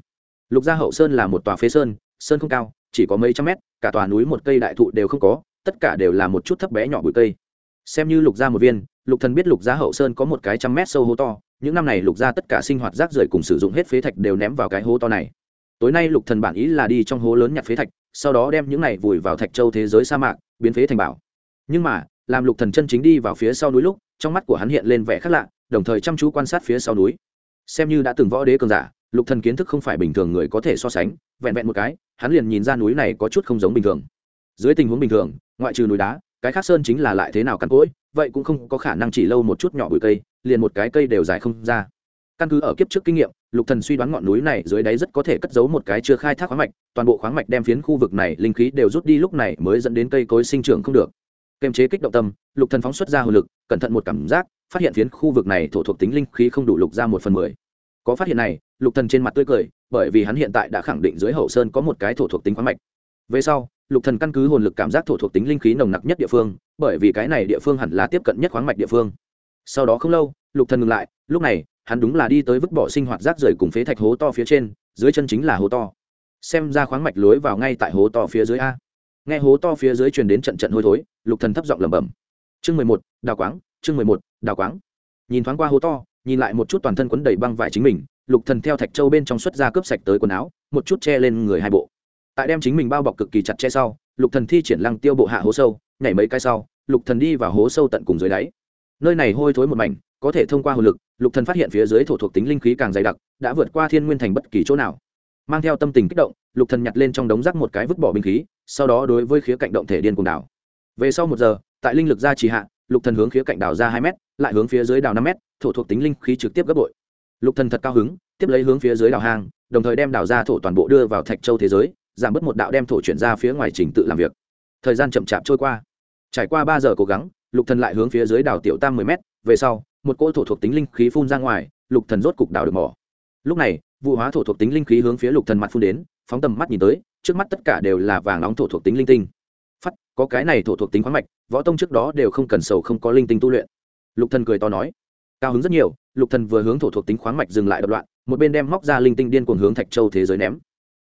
Lục gia hậu sơn là một tòa phế sơn sơn không cao, chỉ có mấy trăm mét, cả tòa núi một cây đại thụ đều không có, tất cả đều là một chút thấp bé nhỏ bụi cây. Xem như lục gia một viên, lục thần biết lục gia hậu sơn có một cái trăm mét sâu hố to, những năm này lục gia tất cả sinh hoạt rác rưởi cùng sử dụng hết phế thạch đều ném vào cái hố to này. Tối nay lục thần bản ý là đi trong hố lớn nhặt phế thạch, sau đó đem những này vùi vào thạch châu thế giới sa mạc, biến phế thành bảo. Nhưng mà, làm lục thần chân chính đi vào phía sau núi lúc, trong mắt của hắn hiện lên vẻ khác lạ đồng thời chăm chú quan sát phía sau núi. Xem như đã từng võ đế cường giả, lục thần kiến thức không phải bình thường người có thể so sánh, vẹn vẹn một cái, hắn liền nhìn ra núi này có chút không giống bình thường. Dưới tình huống bình thường, ngoại trừ núi đá, cái khác sơn chính là lại thế nào căn cỗi, vậy cũng không có khả năng chỉ lâu một chút nhỏ bụi cây, liền một cái cây đều dài không ra. Căn cứ ở kiếp trước kinh nghiệm, lục thần suy đoán ngọn núi này dưới đáy rất có thể cất giấu một cái chưa khai thác khoáng mạch, toàn bộ khoáng mạch đem phiến khu vực này linh khí đều rút đi lúc này mới dẫn đến cây cối sinh trưởng không được. Kềm chế kích động tâm, lục thần phóng xuất ra hồn lực, cẩn thận một cảm giác phát hiện phiến khu vực này thổ thuộc tính linh khí không đủ lục ra một phần mười. Có phát hiện này, lục thần trên mặt tươi cười, bởi vì hắn hiện tại đã khẳng định dưới hậu sơn có một cái thổ thuộc tính khoáng mạch. Về sau, lục thần căn cứ hồn lực cảm giác thổ thuộc tính linh khí nồng nặc nhất địa phương, bởi vì cái này địa phương hẳn là tiếp cận nhất khoáng mạch địa phương. Sau đó không lâu, lục thần ngừng lại, lúc này, hắn đúng là đi tới vứt bỏ sinh hoạt rác rưởi cùng phế thạch hố to phía trên, dưới chân chính là hố to. Xem ra khoáng mạch lối vào ngay tại hố to phía dưới a. Nghe hố to phía dưới truyền đến trận trận hôi thối, lục thần thấp giọng lẩm bẩm. Chương mười một, đào quáng chương mười một, đào quáng. Nhìn thoáng qua hố to, nhìn lại một chút toàn thân quấn đầy băng vải chính mình, lục thần theo thạch châu bên trong xuất ra cướp sạch tới quần áo, một chút che lên người hai bộ. Tại đem chính mình bao bọc cực kỳ chặt che sau, lục thần thi triển lăng tiêu bộ hạ hố sâu, nhảy mấy cái sau, lục thần đi vào hố sâu tận cùng dưới đáy. Nơi này hôi thối một mảnh, có thể thông qua hồn lực, lục thần phát hiện phía dưới thổ thuộc tính linh khí càng dày đặc, đã vượt qua thiên nguyên thành bất kỳ chỗ nào. Mang theo tâm tình kích động, lục thần nhặt lên trong đống rác một cái vứt bỏ binh khí, sau đó đối với khía cạnh động thể điên cuồng đảo. Về sau một giờ, tại linh lực gia trì hạ lục thần hướng khía cạnh đảo ra hai mét, lại hướng phía dưới đào năm mét, thổ thuộc tính linh khí trực tiếp gấp bội. Lục thần thật cao hứng, tiếp lấy hướng phía dưới đào hang, đồng thời đem đào ra thổ toàn bộ đưa vào thạch châu thế giới, giảm bớt một đạo đem thổ chuyển ra phía ngoài trình tự làm việc. Thời gian chậm chạp trôi qua. Trải qua ba giờ cố gắng, lục thần lại hướng phía dưới đào tiểu tam mười mét, về sau, một cỗ thổ thuộc tính linh khí phun ra ngoài, lục thần rốt cục đào được mỏ. Lúc này, vụ hóa thổ thuộc tính linh khí hướng phía lục thần mặt phun đến, phóng tầm mắt nhìn tới, trước mắt tất cả đều là vàng nóng thổ thuộc tính linh tinh có cái này thổ thuộc tính khoáng mạch, võ tông trước đó đều không cần sầu không có linh tinh tu luyện. Lục thần cười to nói, cao hứng rất nhiều, lục thần vừa hướng thổ thuộc tính khoáng mạch dừng lại đập loạn, một bên đem móc ra linh tinh điên cuồng hướng thạch châu thế giới ném.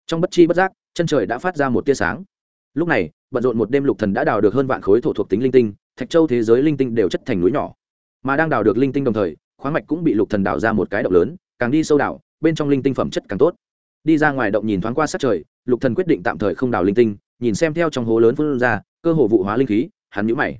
Trong bất chi bất giác, chân trời đã phát ra một tia sáng. Lúc này, bận rộn một đêm lục thần đã đào được hơn vạn khối thổ thuộc tính linh tinh, thạch châu thế giới linh tinh đều chất thành núi nhỏ. Mà đang đào được linh tinh đồng thời, khoáng mạch cũng bị lục thần đào ra một cái động lớn, càng đi sâu đào bên trong linh tinh phẩm chất càng tốt. Đi ra ngoài động nhìn thoáng qua sát trời, lục thần quyết định tạm thời không đào linh tinh, nhìn xem theo trong hố lớn phun ra cơ hồ vụ hóa linh khí, hắn nhíu mày.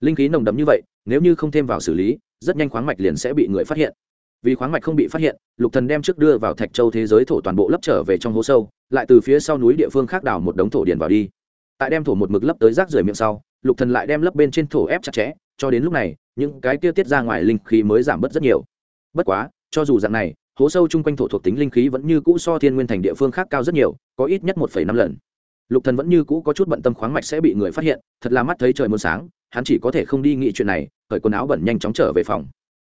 Linh khí nồng đậm như vậy, nếu như không thêm vào xử lý, rất nhanh khoáng mạch liền sẽ bị người phát hiện. Vì khoáng mạch không bị phát hiện, lục thần đem trước đưa vào thạch châu thế giới thổ toàn bộ lấp trở về trong hố sâu, lại từ phía sau núi địa phương khác đào một đống thổ điền vào đi. Tại đem thổ một mực lấp tới rác rưởi miệng sau, lục thần lại đem lấp bên trên thổ ép chặt chẽ, cho đến lúc này, những cái kia tiết ra ngoài linh khí mới giảm bớt rất nhiều. Bất quá, cho dù dạng này, hố sâu chung quanh thổ thuộc tính linh khí vẫn như cũ so thiên nguyên thành địa phương khác cao rất nhiều, có ít nhất một năm lần lục thần vẫn như cũ có chút bận tâm khoáng mạch sẽ bị người phát hiện, thật là mắt thấy trời muôn sáng, hắn chỉ có thể không đi nghĩ chuyện này, cởi quần áo bẩn nhanh chóng trở về phòng.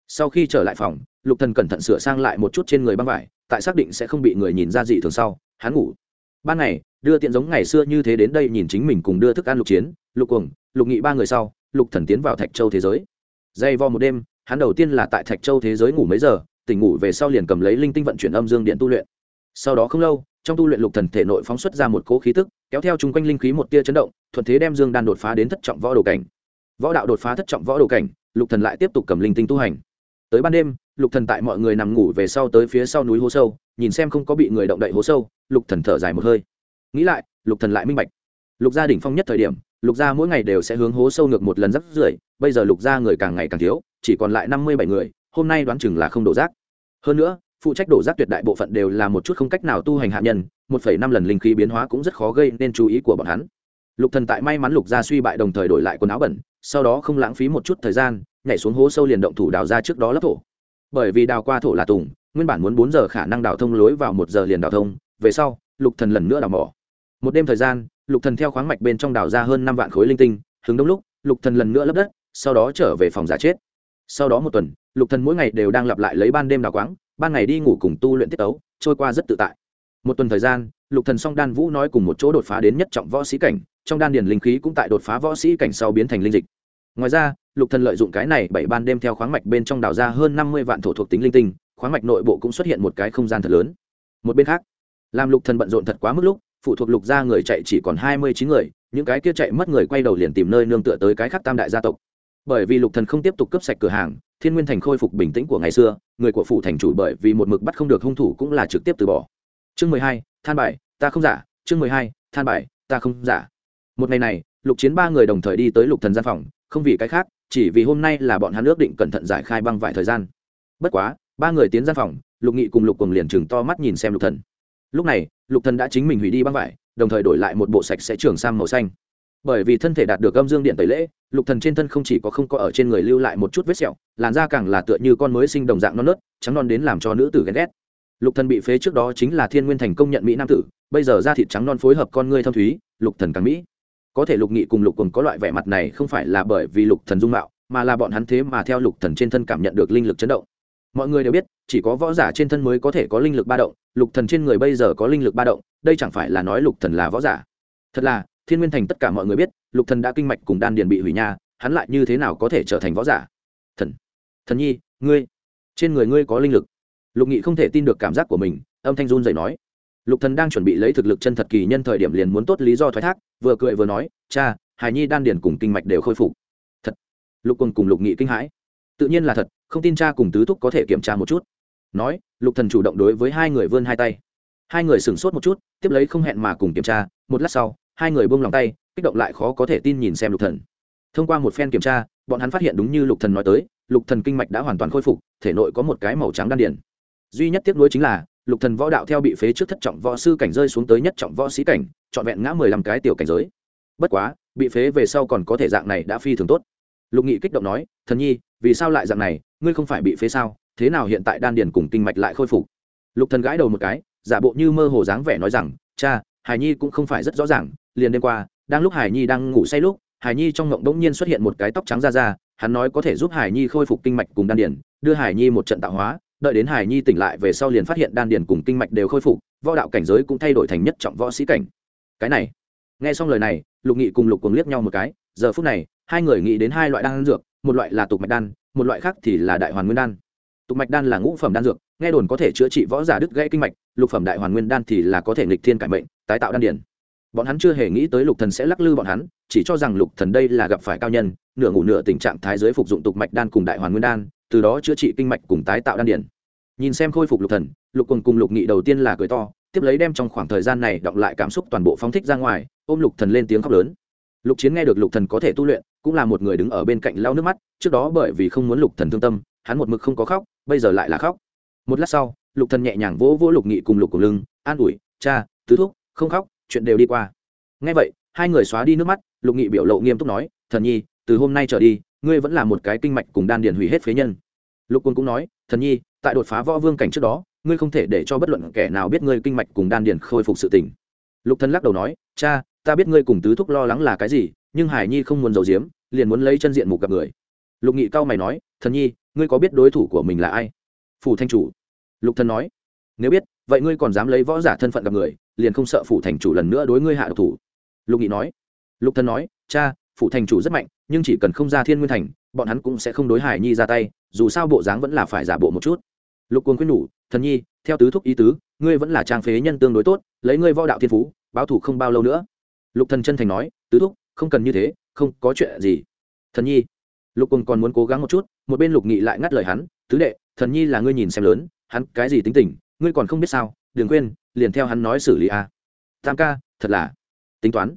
Sau khi trở lại phòng, lục thần cẩn thận sửa sang lại một chút trên người băng vải, tại xác định sẽ không bị người nhìn ra gì thường sau, hắn ngủ. Ban ngày, đưa tiện giống ngày xưa như thế đến đây nhìn chính mình cùng đưa thức ăn lục chiến, lục cuồng, lục nghị ba người sau, lục thần tiến vào thạch châu thế giới. Dây vo một đêm, hắn đầu tiên là tại thạch châu thế giới ngủ mấy giờ, tỉnh ngủ về sau liền cầm lấy linh tinh vận chuyển âm dương điện tu luyện. Sau đó không lâu trong tu luyện lục thần thể nội phóng xuất ra một cỗ khí tức, kéo theo chung quanh linh khí một tia chấn động, thuận thế đem dương đan đột phá đến thất trọng võ đồ cảnh. Võ đạo đột phá thất trọng võ đồ cảnh, lục thần lại tiếp tục cầm linh tinh tu hành. Tới ban đêm, lục thần tại mọi người nằm ngủ về sau tới phía sau núi hố sâu, nhìn xem không có bị người động đậy hố sâu, lục thần thở dài một hơi. Nghĩ lại, lục thần lại minh bạch. Lục gia đỉnh phong nhất thời điểm, lục gia mỗi ngày đều sẽ hướng hố sâu ngược một lần rất rưởi, bây giờ lục gia người càng ngày càng thiếu, chỉ còn lại năm mươi bảy người, hôm nay đoán chừng là không đổ rác. Hơn nữa phụ trách đổ rác tuyệt đại bộ phận đều là một chút không cách nào tu hành hạ nhân, một phẩy năm lần linh khí biến hóa cũng rất khó gây nên chú ý của bọn hắn. Lục thần tại may mắn lục gia suy bại đồng thời đổi lại quần áo bẩn, sau đó không lãng phí một chút thời gian, nhảy xuống hố sâu liền động thủ đào ra trước đó lấp thổ. Bởi vì đào qua thổ là tùng, nguyên bản muốn bốn giờ khả năng đào thông lối vào một giờ liền đào thông, về sau, lục thần lần nữa đào mỏ. Một đêm thời gian, lục thần theo khoáng mạch bên trong đào ra hơn năm vạn khối linh tinh, hướng đông lúc, lục thần lần nữa lấp đất, sau đó trở về phòng giả chết. Sau đó một tuần, lục thần mỗi ngày đều đang lặp lại lấy ban đêm đào quáng ban ngày đi ngủ cùng tu luyện tiết ấu, trôi qua rất tự tại. Một tuần thời gian, lục thần song đan vũ nói cùng một chỗ đột phá đến nhất trọng võ sĩ cảnh, trong đan điền linh khí cũng tại đột phá võ sĩ cảnh sau biến thành linh dịch. Ngoài ra, lục thần lợi dụng cái này bảy ban đêm theo khoáng mạch bên trong đào ra hơn năm mươi vạn thổ thuộc tính linh tinh, khoáng mạch nội bộ cũng xuất hiện một cái không gian thật lớn. Một bên khác, làm lục thần bận rộn thật quá mức lúc, phụ thuộc lục gia người chạy chỉ còn hai mươi chín người, những cái kia chạy mất người quay đầu liền tìm nơi nương tựa tới cái khác tam đại gia tộc bởi vì lục thần không tiếp tục cướp sạch cửa hàng, thiên nguyên thành khôi phục bình tĩnh của ngày xưa, người của phủ thành chủ bởi vì một mực bắt không được hung thủ cũng là trực tiếp từ bỏ. Chương mười hai, than bài, ta không giả. Chương mười hai, than bài, ta không giả. Một ngày này, lục chiến ba người đồng thời đi tới lục thần gian phòng, không vì cái khác, chỉ vì hôm nay là bọn hắn ước định cẩn thận giải khai băng vài thời gian. Bất quá, ba người tiến gian phòng, lục nghị cùng lục cùng liền chừng to mắt nhìn xem lục thần. Lúc này, lục thần đã chính mình hủy đi băng vải, đồng thời đổi lại một bộ sạch sẽ trường sang màu xanh bởi vì thân thể đạt được âm dương điện tẩy lễ, lục thần trên thân không chỉ có không có ở trên người lưu lại một chút vết sẹo, làn da càng là tựa như con mới sinh đồng dạng non nớt, trắng non đến làm cho nữ tử ghen ghét. Lục thần bị phế trước đó chính là thiên nguyên thành công nhận mỹ nam tử, bây giờ da thịt trắng non phối hợp con ngươi thâm thúy, lục thần càng mỹ. Có thể lục nghị cùng lục cùng có loại vẻ mặt này không phải là bởi vì lục thần dung mạo, mà là bọn hắn thế mà theo lục thần trên thân cảm nhận được linh lực chấn động. Mọi người đều biết, chỉ có võ giả trên thân mới có thể có linh lực ba động, lục thần trên người bây giờ có linh lực ba động, đây chẳng phải là nói lục thần là võ giả. Thật là thiên nguyên thành tất cả mọi người biết, lục thần đã kinh mạch cùng đan điền bị hủy nha, hắn lại như thế nào có thể trở thành võ giả? Thần thần nhi, ngươi, trên người ngươi có linh lực. Lục nghị không thể tin được cảm giác của mình, âm thanh run rẩy nói. Lục thần đang chuẩn bị lấy thực lực chân thật kỳ nhân thời điểm liền muốn tốt lý do thoái thác, vừa cười vừa nói, cha hài nhi đan điền cùng kinh mạch đều khôi phục. Thật. Lục quân cùng lục nghị kinh hãi. Tự nhiên là thật, không tin cha cùng tứ thúc có thể kiểm tra một chút. Nói, lục thần chủ động đối với hai người vươn hai tay. Hai người sửng sốt một chút, tiếp lấy không hẹn mà cùng kiểm tra, một lát sau hai người buông lòng tay, kích động lại khó có thể tin nhìn xem lục thần. Thông qua một phen kiểm tra, bọn hắn phát hiện đúng như lục thần nói tới, lục thần kinh mạch đã hoàn toàn khôi phục, thể nội có một cái màu trắng đan điền. Duy nhất tiếc nuối chính là, lục thần võ đạo theo bị phế trước thất trọng võ sư cảnh rơi xuống tới nhất trọng võ sĩ cảnh, trọn vẹn ngã mười lăm cái tiểu cảnh giới. Bất quá, bị phế về sau còn có thể dạng này đã phi thường tốt. Lục nghị kích động nói, thần nhi, vì sao lại dạng này? Ngươi không phải bị phế sao? Thế nào hiện tại đan điền cùng kinh mạch lại khôi phục? Lục thần gãi đầu một cái, giả bộ như mơ hồ dáng vẻ nói rằng, cha, hải nhi cũng không phải rất rõ ràng liền đêm qua, đang lúc hải nhi đang ngủ say lúc, hải nhi trong ngộng đống nhiên xuất hiện một cái tóc trắng ra ra hắn nói có thể giúp hải nhi khôi phục kinh mạch cùng đan điền, đưa hải nhi một trận tạo hóa, đợi đến hải nhi tỉnh lại về sau liền phát hiện đan điền cùng kinh mạch đều khôi phục, võ đạo cảnh giới cũng thay đổi thành nhất trọng võ sĩ cảnh. Cái này, nghe xong lời này, lục nghị cùng lục cuồng liếc nhau một cái, giờ phút này, hai người nghĩ đến hai loại đan dược, một loại là tục mạch đan, một loại khác thì là đại hoàn nguyên đan. Tục mạch đan là ngũ phẩm đan dược, nghe đồn có thể chữa trị võ giả đứt gãy kinh mạch, lục phẩm đại hoàn nguyên đan thì là có thể nghịch thiên cải mệnh, tái tạo đan điển bọn hắn chưa hề nghĩ tới lục thần sẽ lắc lư bọn hắn, chỉ cho rằng lục thần đây là gặp phải cao nhân, nửa ngủ nửa tình trạng thái giới phục dụng tục mạch đan cùng đại hoàn nguyên đan, từ đó chữa trị kinh mạch cùng tái tạo đan điển. Nhìn xem khôi phục lục thần, lục cùng cùng lục nghị đầu tiên là cười to, tiếp lấy đem trong khoảng thời gian này đọng lại cảm xúc toàn bộ phóng thích ra ngoài, ôm lục thần lên tiếng khóc lớn. Lục chiến nghe được lục thần có thể tu luyện, cũng là một người đứng ở bên cạnh lau nước mắt, trước đó bởi vì không muốn lục thần thương tâm, hắn một mực không có khóc, bây giờ lại là khóc. Một lát sau, lục thần nhẹ nhàng vỗ vỗ lục nghị cùng lục cùng lưng, an ủi, cha, tứ thúc, không khóc chuyện đều đi qua. Nghe vậy, hai người xóa đi nước mắt, lục nghị biểu lộ nghiêm túc nói, thần nhi, từ hôm nay trở đi, ngươi vẫn là một cái kinh mạch cùng đan điền hủy hết phế nhân. Lục quân cũng nói, thần nhi, tại đột phá võ vương cảnh trước đó, ngươi không thể để cho bất luận kẻ nào biết ngươi kinh mạch cùng đan điền khôi phục sự tình. Lục thần lắc đầu nói, cha, ta biết ngươi cùng tứ thúc lo lắng là cái gì, nhưng hải nhi không muốn giấu giếm, liền muốn lấy chân diện mục gặp người. Lục nghị cao mày nói, thần nhi, ngươi có biết đối thủ của mình là ai? Phủ thanh chủ. Lục thần nói, nếu biết, vậy ngươi còn dám lấy võ giả thân phận gặp người liền không sợ phủ thành chủ lần nữa đối ngươi hạ độc thủ. Lục nghị nói. Lục thần nói, cha, phủ thành chủ rất mạnh, nhưng chỉ cần không ra thiên nguyên thành, bọn hắn cũng sẽ không đối hải nhi ra tay, dù sao bộ dáng vẫn là phải giả bộ một chút. Lục quân khuyên nhủ, thần nhi, theo tứ thúc ý tứ, ngươi vẫn là trang phế nhân tương đối tốt, lấy ngươi võ đạo thiên phú, báo thủ không bao lâu nữa. Lục thần chân thành nói, tứ thúc, không cần như thế, không có chuyện gì. Thần nhi. Lục quân còn muốn cố gắng một chút, một bên lục nghị lại ngắt lời hắn, tứ đệ, thần nhi là ngươi nhìn xem lớn, hắn cái gì tính tình, ngươi còn không biết sao đừng quên, liền theo hắn nói xử lý a. Tam ca, thật là tính toán.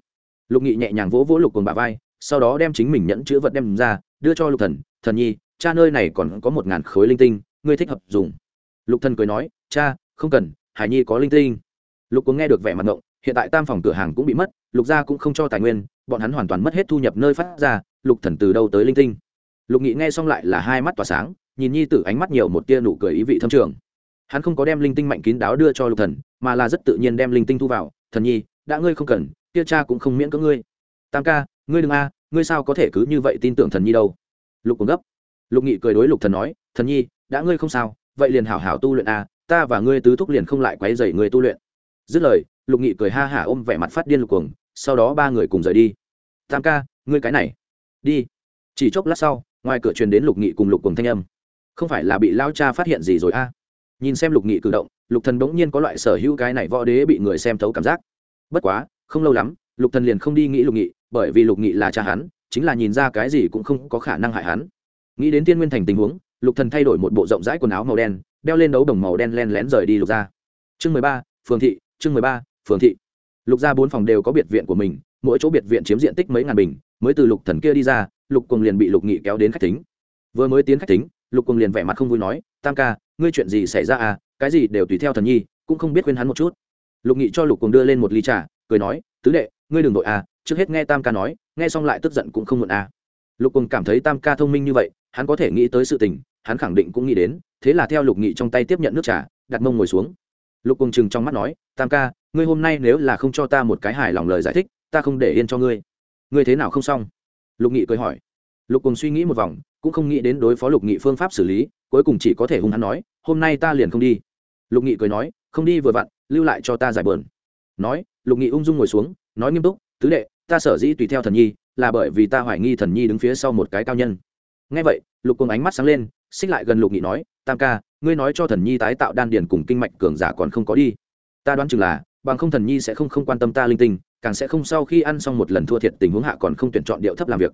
Lục nghị nhẹ nhàng vỗ vỗ lục cùng bà vai, sau đó đem chính mình nhẫn chữ vật đem ra, đưa cho lục thần thần nhi, cha nơi này còn có một ngàn khối linh tinh, ngươi thích hợp dùng. Lục thần cười nói, cha, không cần, hải nhi có linh tinh. Lục cũng nghe được vẻ mặt ngộng, hiện tại tam phòng cửa hàng cũng bị mất, lục gia cũng không cho tài nguyên, bọn hắn hoàn toàn mất hết thu nhập nơi phát ra, lục thần từ đâu tới linh tinh? Lục nghị nghe xong lại là hai mắt tỏa sáng, nhìn nhi tử ánh mắt nhiều một tia nụ cười ý vị thâm trường hắn không có đem linh tinh mạnh kín đáo đưa cho lục thần, mà là rất tự nhiên đem linh tinh thu vào. Thần nhi, đã ngươi không cần, kia cha cũng không miễn cưỡng ngươi. Tam ca, ngươi đừng a, ngươi sao có thể cứ như vậy tin tưởng thần nhi đâu? Lục cũng gấp. Lục nghị cười đối lục thần nói, thần nhi, đã ngươi không sao, vậy liền hảo hảo tu luyện a, ta và ngươi tứ thúc liền không lại quấy rầy ngươi tu luyện. Dứt lời, lục nghị cười ha hả ôm vẻ mặt phát điên lục cuồng, sau đó ba người cùng rời đi. Tam ca, ngươi cái này, đi. Chỉ chốc lát sau, ngoài cửa truyền đến lục nghị cùng lục cuồng thanh âm. Không phải là bị lao cha phát hiện gì rồi a? Nhìn xem lục nghị cử động, lục thần bỗng nhiên có loại sở hữu cái này võ đế bị người xem thấu cảm giác. Bất quá, không lâu lắm, lục thần liền không đi nghĩ lục nghị, bởi vì lục nghị là cha hắn, chính là nhìn ra cái gì cũng không có khả năng hại hắn. Nghĩ đến tiên nguyên thành tình huống, lục thần thay đổi một bộ rộng rãi quần áo màu đen, đeo lên đấu đồng màu đen len lén rời đi lục ra chương mười ba, phường thị, chương mười ba, phường thị. Lục ra bốn phòng đều có biệt viện của mình, mỗi chỗ biệt viện chiếm diện tích mấy ngàn bình, mới từ lục thần kia đi ra, lục cùng liền bị lục nghị kéo đến khách tính vừa mới tiến khách tính lục cùng liền vẻ mặt không vui nói, tam ca ngươi chuyện gì xảy ra à cái gì đều tùy theo thần nhi, cũng không biết khuyên hắn một chút. Lục nghị cho lục cùng đưa lên một ly trà, cười nói, tứ đệ, ngươi đừng đội à trước hết nghe tam ca nói, nghe xong lại tức giận cũng không muộn à. Lục cùng cảm thấy tam ca thông minh như vậy, hắn có thể nghĩ tới sự tình, hắn khẳng định cũng nghĩ đến, thế là theo lục nghị trong tay tiếp nhận nước trà, đặt mông ngồi xuống. Lục cùng chừng trong mắt nói, tam ca, ngươi hôm nay nếu là không cho ta một cái hài lòng lời giải thích, ta không để yên cho ngươi. Ngươi thế nào không xong? Lục nghị cười hỏi. Lục cùng suy nghĩ một vòng cũng không nghĩ đến đối phó lục nghị phương pháp xử lý, cuối cùng chỉ có thể hung hắn nói, hôm nay ta liền không đi. Lục nghị cười nói, không đi vừa vặn, lưu lại cho ta giải bờn. Nói, lục nghị ung dung ngồi xuống, nói nghiêm túc, tứ đệ, ta sở dĩ tùy theo thần nhi, là bởi vì ta hoài nghi thần nhi đứng phía sau một cái cao nhân. Ngay vậy, lục cùng ánh mắt sáng lên, xích lại gần lục nghị nói, tam ca, ngươi nói cho thần nhi tái tạo đan điền cùng kinh mạch cường giả còn không có đi. Ta đoán chừng là, bằng không thần nhi sẽ không không quan tâm ta linh tinh, càng sẽ không sau khi ăn xong một lần thua thiệt tình huống hạ còn không tuyển chọn điệu thấp làm việc.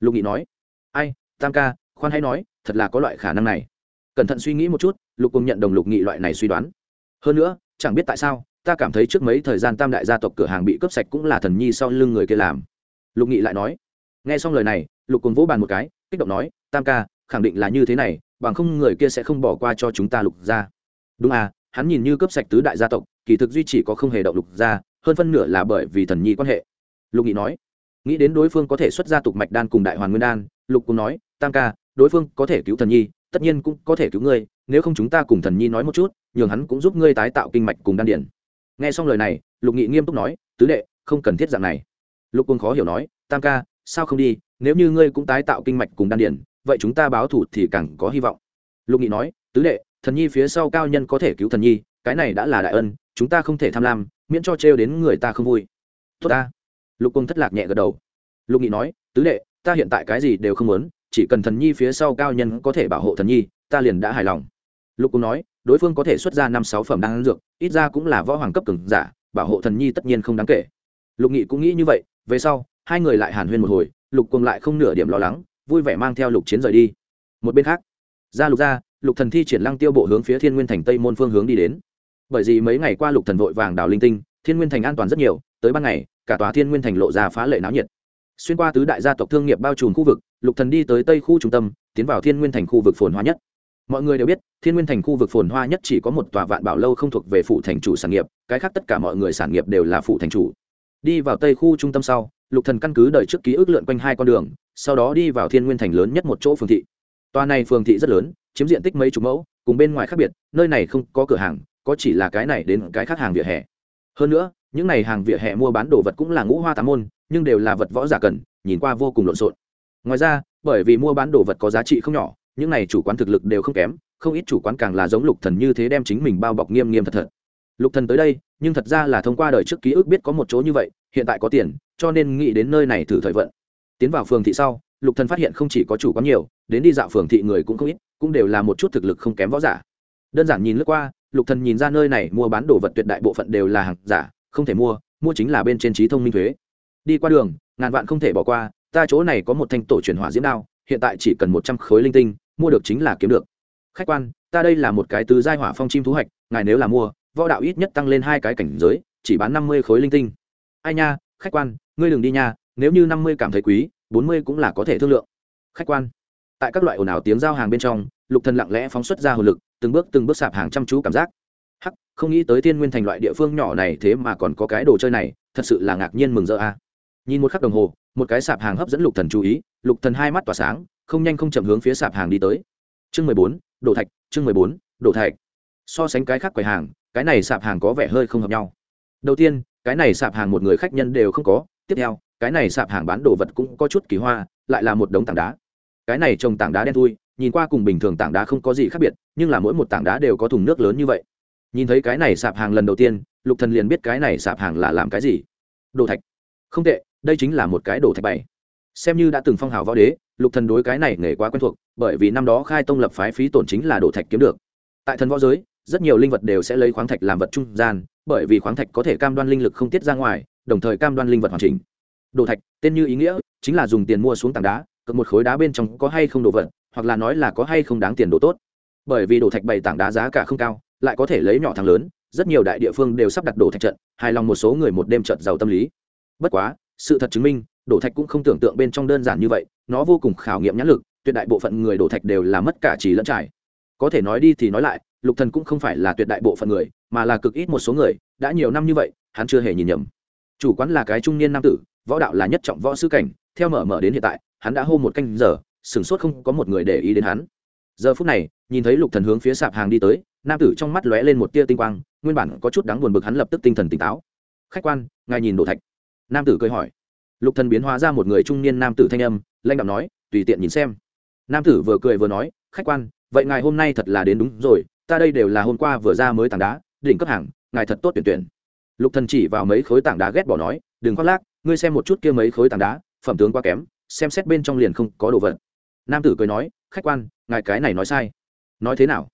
Lục nghị nói, ai tam ca, khoan hay nói, thật là có loại khả năng này. Cẩn thận suy nghĩ một chút, lục cùng nhận đồng lục nghị loại này suy đoán. Hơn nữa, chẳng biết tại sao, ta cảm thấy trước mấy thời gian tam đại gia tộc cửa hàng bị cướp sạch cũng là thần nhi sau lưng người kia làm. Lục nghị lại nói. Nghe xong lời này, lục cùng vỗ bàn một cái, kích động nói, tam ca, khẳng định là như thế này, bằng không người kia sẽ không bỏ qua cho chúng ta lục ra đúng à hắn nhìn như cướp sạch tứ đại gia tộc, kỳ thực duy chỉ có không hề động lục ra hơn phân nửa là bởi vì thần nhi quan hệ. Lục nghị nói. Nghĩ đến đối phương có thể xuất ra tục mạch đan cùng đại hoàn nguyên đan, lục cùng nói tam ca, đối phương có thể cứu thần nhi, tất nhiên cũng có thể cứu ngươi, nếu không chúng ta cùng thần nhi nói một chút, nhường hắn cũng giúp ngươi tái tạo kinh mạch cùng đan điển. Nghe xong lời này, lục nghị nghiêm túc nói, tứ đệ, không cần thiết dạng này. Lục quân khó hiểu nói, tam ca, sao không đi, nếu như ngươi cũng tái tạo kinh mạch cùng đan điển, vậy chúng ta báo thủ thì càng có hy vọng. Lục nghị nói, tứ đệ, thần nhi phía sau cao nhân có thể cứu thần nhi, cái này đã là đại ân, chúng ta không thể tham lam, miễn cho trêu đến người ta không vui. Tốt ta. Lục quân thất lạc nhẹ gật đầu. Lục nghị nói, tứ đệ, ta hiện tại cái gì đều không muốn chỉ cần thần nhi phía sau cao nhân có thể bảo hộ thần nhi, ta liền đã hài lòng. Lục Cung nói, đối phương có thể xuất ra năm sáu phẩm đan dược, ít ra cũng là võ hoàng cấp cường giả, bảo hộ thần nhi tất nhiên không đáng kể. Lục nghị cũng nghĩ như vậy, về sau, hai người lại hàn huyên một hồi, lục quân lại không nửa điểm lo lắng, vui vẻ mang theo lục chiến rời đi. Một bên khác, ra lục ra, lục thần thi triển lăng tiêu bộ hướng phía thiên nguyên thành tây môn phương hướng đi đến. Bởi vì mấy ngày qua lục thần vội vàng đào linh tinh, thiên nguyên thành an toàn rất nhiều, tới ban ngày, cả tòa thiên nguyên thành lộ ra phá lệ náo nhiệt. Xuyên qua tứ đại gia tộc thương nghiệp bao trùm khu vực lục thần đi tới tây khu trung tâm, tiến vào thiên nguyên thành khu vực phồn hoa nhất. Mọi người đều biết, thiên nguyên thành khu vực phồn hoa nhất chỉ có một tòa vạn bảo lâu không thuộc về phụ thành chủ sản nghiệp, cái khác tất cả mọi người sản nghiệp đều là phụ thành chủ. Đi vào tây khu trung tâm sau, lục thần căn cứ đợi trước ký ức lượn quanh hai con đường, sau đó đi vào thiên nguyên thành lớn nhất một chỗ phường thị. Tòa này phường thị rất lớn, chiếm diện tích mấy chục mẫu, cùng bên ngoài khác biệt, nơi này không có cửa hàng, có chỉ là cái này đến cái khác hàng vỉa hè. Hơn nữa, những này hàng vỉa hè mua bán đồ vật cũng là ngũ hoa tám môn, nhưng đều là vật võ giả cần, nhìn qua vô cùng lộn xộn ngoài ra, bởi vì mua bán đồ vật có giá trị không nhỏ, những này chủ quán thực lực đều không kém, không ít chủ quán càng là giống lục thần như thế đem chính mình bao bọc nghiêm nghiêm thật thật. Lục thần tới đây, nhưng thật ra là thông qua đời trước ký ức biết có một chỗ như vậy, hiện tại có tiền, cho nên nghĩ đến nơi này thử thời vận. Tiến vào phường thị sau, lục thần phát hiện không chỉ có chủ quán nhiều, đến đi dạo phường thị người cũng không ít, cũng đều là một chút thực lực không kém võ giả. Đơn giản nhìn lướt qua, lục thần nhìn ra nơi này mua bán đồ vật tuyệt đại bộ phận đều là hàng giả, không thể mua mua chính là bên trên trí thông minh thuế. Đi qua đường, ngàn vạn không thể bỏ qua ta chỗ này có một thanh tổ chuyển hỏa diễm đao, hiện tại chỉ cần một trăm khối linh tinh, mua được chính là kiếm được. Khách quan, ta đây là một cái tứ giai hỏa phong chim thú hạch, ngài nếu là mua, võ đạo ít nhất tăng lên hai cái cảnh giới, chỉ bán năm mươi khối linh tinh. Ai nha, khách quan, ngươi đừng đi nha, nếu như năm mươi cảm thấy quý, bốn mươi cũng là có thể thương lượng. Khách quan, tại các loại ồn ào tiếng giao hàng bên trong, lục thần lặng lẽ phóng xuất ra hồn lực, từng bước từng bước sạp hàng chăm chú cảm giác. Hắc, không nghĩ tới thiên nguyên thành loại địa phương nhỏ này thế mà còn có cái đồ chơi này, thật sự là ngạc nhiên mừng rỡ a. Nhìn một khắc đồng hồ một cái sạp hàng hấp dẫn lục thần chú ý, lục thần hai mắt tỏa sáng, không nhanh không chậm hướng phía sạp hàng đi tới. Chương mười bốn, đổ thạch, chương mười bốn, đổ thạch. So sánh cái khác quầy hàng, cái này sạp hàng có vẻ hơi không hợp nhau. Đầu tiên, cái này sạp hàng một người khách nhân đều không có, tiếp theo, cái này sạp hàng bán đồ vật cũng có chút kỳ hoa, lại là một đống tảng đá. Cái này trồng tảng đá đen thui, nhìn qua cùng bình thường tảng đá không có gì khác biệt, nhưng là mỗi một tảng đá đều có thùng nước lớn như vậy. Nhìn thấy cái này sạp hàng lần đầu tiên, lục thần liền biết cái này sạp hàng là làm cái gì. Đồ thạch. Không tệ đây chính là một cái đồ thạch bày. Xem như đã từng phong hào võ đế, lục thần đối cái này nghề quá quen thuộc, bởi vì năm đó khai tông lập phái phí tổn chính là đồ thạch kiếm được. Tại thần võ giới, rất nhiều linh vật đều sẽ lấy khoáng thạch làm vật trung gian, bởi vì khoáng thạch có thể cam đoan linh lực không tiết ra ngoài, đồng thời cam đoan linh vật hoàn chỉnh. Đồ thạch, tên như ý nghĩa, chính là dùng tiền mua xuống tảng đá cực một khối đá bên trong có hay không đồ vật, hoặc là nói là có hay không đáng tiền đồ tốt. Bởi vì đồ thạch bày tảng đá giá cả không cao, lại có thể lấy nhỏ thằng lớn, rất nhiều đại địa phương đều sắp đặt đồ thạch trận, hài lòng một số người một đêm trận giàu tâm lý. Bất quá sự thật chứng minh, đổ thạch cũng không tưởng tượng bên trong đơn giản như vậy, nó vô cùng khảo nghiệm nhãn lực, tuyệt đại bộ phận người đổ thạch đều là mất cả trí lẫn trải. Có thể nói đi thì nói lại, lục thần cũng không phải là tuyệt đại bộ phận người, mà là cực ít một số người, đã nhiều năm như vậy, hắn chưa hề nhìn nhầm. Chủ quán là cái trung niên nam tử, võ đạo là nhất trọng võ sư cảnh, theo mở mở đến hiện tại, hắn đã hô một canh giờ, sửng sốt không có một người để ý đến hắn. Giờ phút này, nhìn thấy lục thần hướng phía sạp hàng đi tới, nam tử trong mắt lóe lên một tia tinh quang, nguyên bản có chút đáng buồn bực hắn lập tức tinh thần tỉnh táo. Khách quan, ngài nhìn đổ thạch nam tử cười hỏi. Lục thần biến hóa ra một người trung niên nam tử thanh âm lanh đạm nói, tùy tiện nhìn xem. Nam tử vừa cười vừa nói, khách quan, vậy ngài hôm nay thật là đến đúng rồi, ta đây đều là hôm qua vừa ra mới tảng đá, đỉnh cấp hàng, ngài thật tốt tuyển tuyển. Lục thần chỉ vào mấy khối tảng đá ghét bỏ nói, đừng khoác lác, ngươi xem một chút kia mấy khối tảng đá, phẩm tướng quá kém, xem xét bên trong liền không có đồ vật. Nam tử cười nói, khách quan, ngài cái này nói sai. Nói thế nào?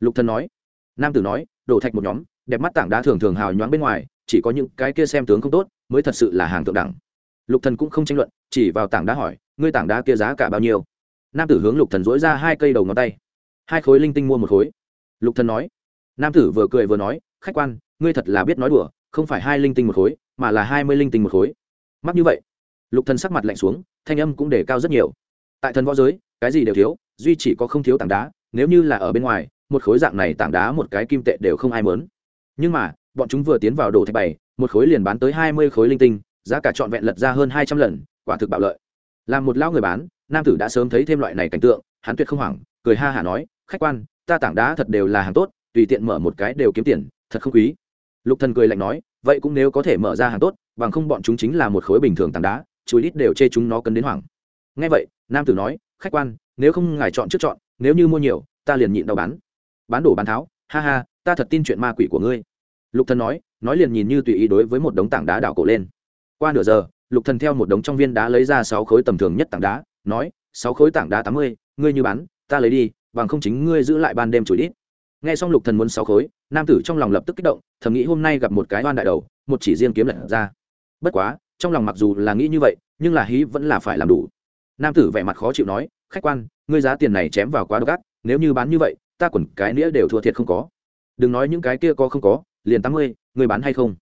Lục thần nói. Nam tử nói, đổ thạch một nhóm, đẹp mắt tảng đá thường thường hào nhoáng bên ngoài chỉ có những cái kia xem tướng không tốt mới thật sự là hàng thượng đẳng. Lục thần cũng không tranh luận, chỉ vào tảng đá hỏi, ngươi tảng đá kia giá cả bao nhiêu? Nam tử hướng lục thần dỗi ra hai cây đầu ngón tay. Hai khối linh tinh mua một khối. Lục thần nói. Nam tử vừa cười vừa nói, khách quan, ngươi thật là biết nói đùa, không phải hai linh tinh một khối, mà là hai mươi linh tinh một khối. Mắc như vậy, lục thần sắc mặt lạnh xuống, thanh âm cũng để cao rất nhiều. Tại thần võ giới, cái gì đều thiếu, duy chỉ có không thiếu tảng đá, nếu như là ở bên ngoài, một khối dạng này tảng đá một cái kim tệ đều không ai mớn nhưng mà bọn chúng vừa tiến vào đồ thạch bày, một khối liền bán tới hai mươi khối linh tinh, giá cả trọn vẹn lật ra hơn hai trăm lần, quả thực bạo lợi. Làm một lão người bán, nam tử đã sớm thấy thêm loại này cảnh tượng, hắn tuyệt không hoảng, cười ha hả nói, khách quan, ta tảng đá thật đều là hàng tốt, tùy tiện mở một cái đều kiếm tiền, thật không quý. Lục thần cười lạnh nói, vậy cũng nếu có thể mở ra hàng tốt, bằng không bọn chúng chính là một khối bình thường tảng đá chuối ít đều chê chúng nó cấn đến hoảng. Nghe vậy, nam tử nói, khách quan, nếu không ngài chọn trước chọn, nếu như mua nhiều, ta liền nhịn đau bán. Bán đổ bán tháo, ha ha, ta thật tin chuyện ma quỷ của ngươi lục thần nói nói liền nhìn như tùy ý đối với một đống tảng đá đảo cổ lên. Qua nửa giờ, lục thần theo một đống trong viên đá lấy ra sáu khối tầm thường nhất tảng đá, nói, sáu khối tảng đá tám mươi, ngươi như bán, ta lấy đi, bằng không chính ngươi giữ lại ban đêm chửi đít. Nghe xong lục thần muốn sáu khối, nam tử trong lòng lập tức kích động, thầm nghĩ hôm nay gặp một cái oan đại đầu, một chỉ riêng kiếm lật ra. Bất quá, trong lòng mặc dù là nghĩ như vậy, nhưng là hí vẫn là phải làm đủ. Nam tử vẻ mặt khó chịu nói, khách quan, ngươi giá tiền này chém vào quá độc ác, nếu như bán như vậy, ta quẩn cái nĩa đều thua thiệt không có. Đừng nói những cái kia có không có liền tám mươi, người bán hay không?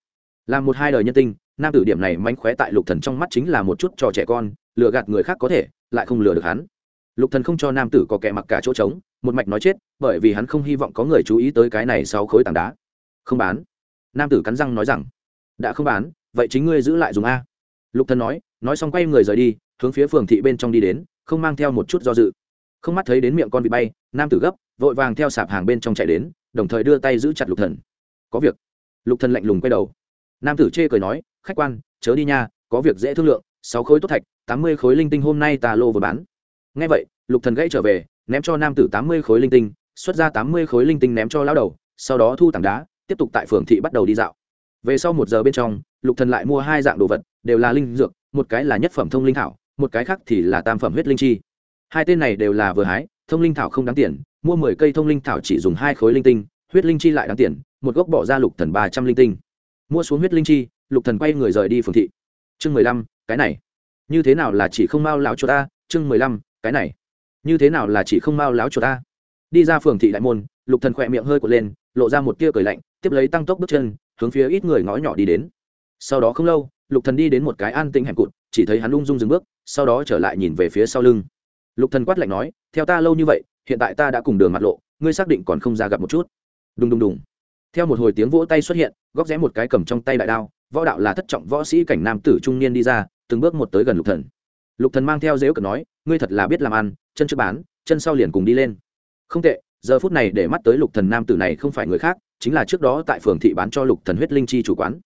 Làm một hai đời nhân tinh, nam tử điểm này mánh khóe tại lục thần trong mắt chính là một chút trò trẻ con, lừa gạt người khác có thể, lại không lừa được hắn. Lục thần không cho nam tử có kẻ mặc cả chỗ trống, một mạch nói chết, bởi vì hắn không hy vọng có người chú ý tới cái này sau khối tảng đá. Không bán. Nam tử cắn răng nói rằng, đã không bán, vậy chính ngươi giữ lại dùng a. Lục thần nói nói xong quay người rời đi, hướng phía phường thị bên trong đi đến, không mang theo một chút do dự. Không mắt thấy đến miệng con bị bay, nam tử gấp, vội vàng theo sạp hàng bên trong chạy đến, đồng thời đưa tay giữ chặt lục thần có việc. Lục thần lạnh lùng quay đầu. Nam tử chê cười nói, khách quan, chớ đi nha, có việc dễ thương lượng, sáu khối tốt thạch, tám mươi khối linh tinh hôm nay ta lô vừa bán. Nghe vậy, lục thần gãy trở về, ném cho nam tử tám mươi khối linh tinh, xuất ra tám mươi khối linh tinh ném cho lão đầu, sau đó thu tảng đá, tiếp tục tại phường thị bắt đầu đi dạo. Về sau một giờ bên trong, lục thần lại mua hai dạng đồ vật, đều là linh dược, một cái là nhất phẩm thông linh thảo, một cái khác thì là tam phẩm huyết linh chi. Hai tên này đều là vừa hái, thông linh thảo không đáng tiền, mua mười cây thông linh thảo chỉ dùng hai khối linh tinh, huyết linh chi lại đáng tiền một gốc bỏ ra lục thần ba trăm linh tinh. Mua xuống huyết linh chi, lục thần quay người rời đi phường thị. Chương mười lăm, cái này. Như thế nào là chỉ không mau lão cho ta? Chương mười lăm, cái này. Như thế nào là chỉ không mau lão cho ta? Đi ra phường thị đại môn, lục thần khỏe miệng hơi cuộn lên, lộ ra một tia cười lạnh, tiếp lấy tăng tốc bước chân, hướng phía ít người ngõ nhỏ đi đến. Sau đó không lâu, lục thần đi đến một cái an tĩnh hẻm cụt, chỉ thấy hắn ung dung dừng bước, sau đó trở lại nhìn về phía sau lưng. Lục thần quát lạnh nói, theo ta lâu như vậy, hiện tại ta đã cùng đường mặt lộ, ngươi xác định còn không ra gặp một chút. Đùng đùng đùng theo một hồi tiếng vỗ tay xuất hiện góp rẽ một cái cầm trong tay đại đao, võ đạo là thất trọng võ sĩ cảnh nam tử trung niên đi ra, từng bước một tới gần lục thần. Lục thần mang theo dếu cực nói, ngươi thật là biết làm ăn, chân trước bán, chân sau liền cùng đi lên. Không tệ, giờ phút này để mắt tới lục thần nam tử này không phải người khác, chính là trước đó tại phường thị bán cho lục thần huyết linh chi chủ quán.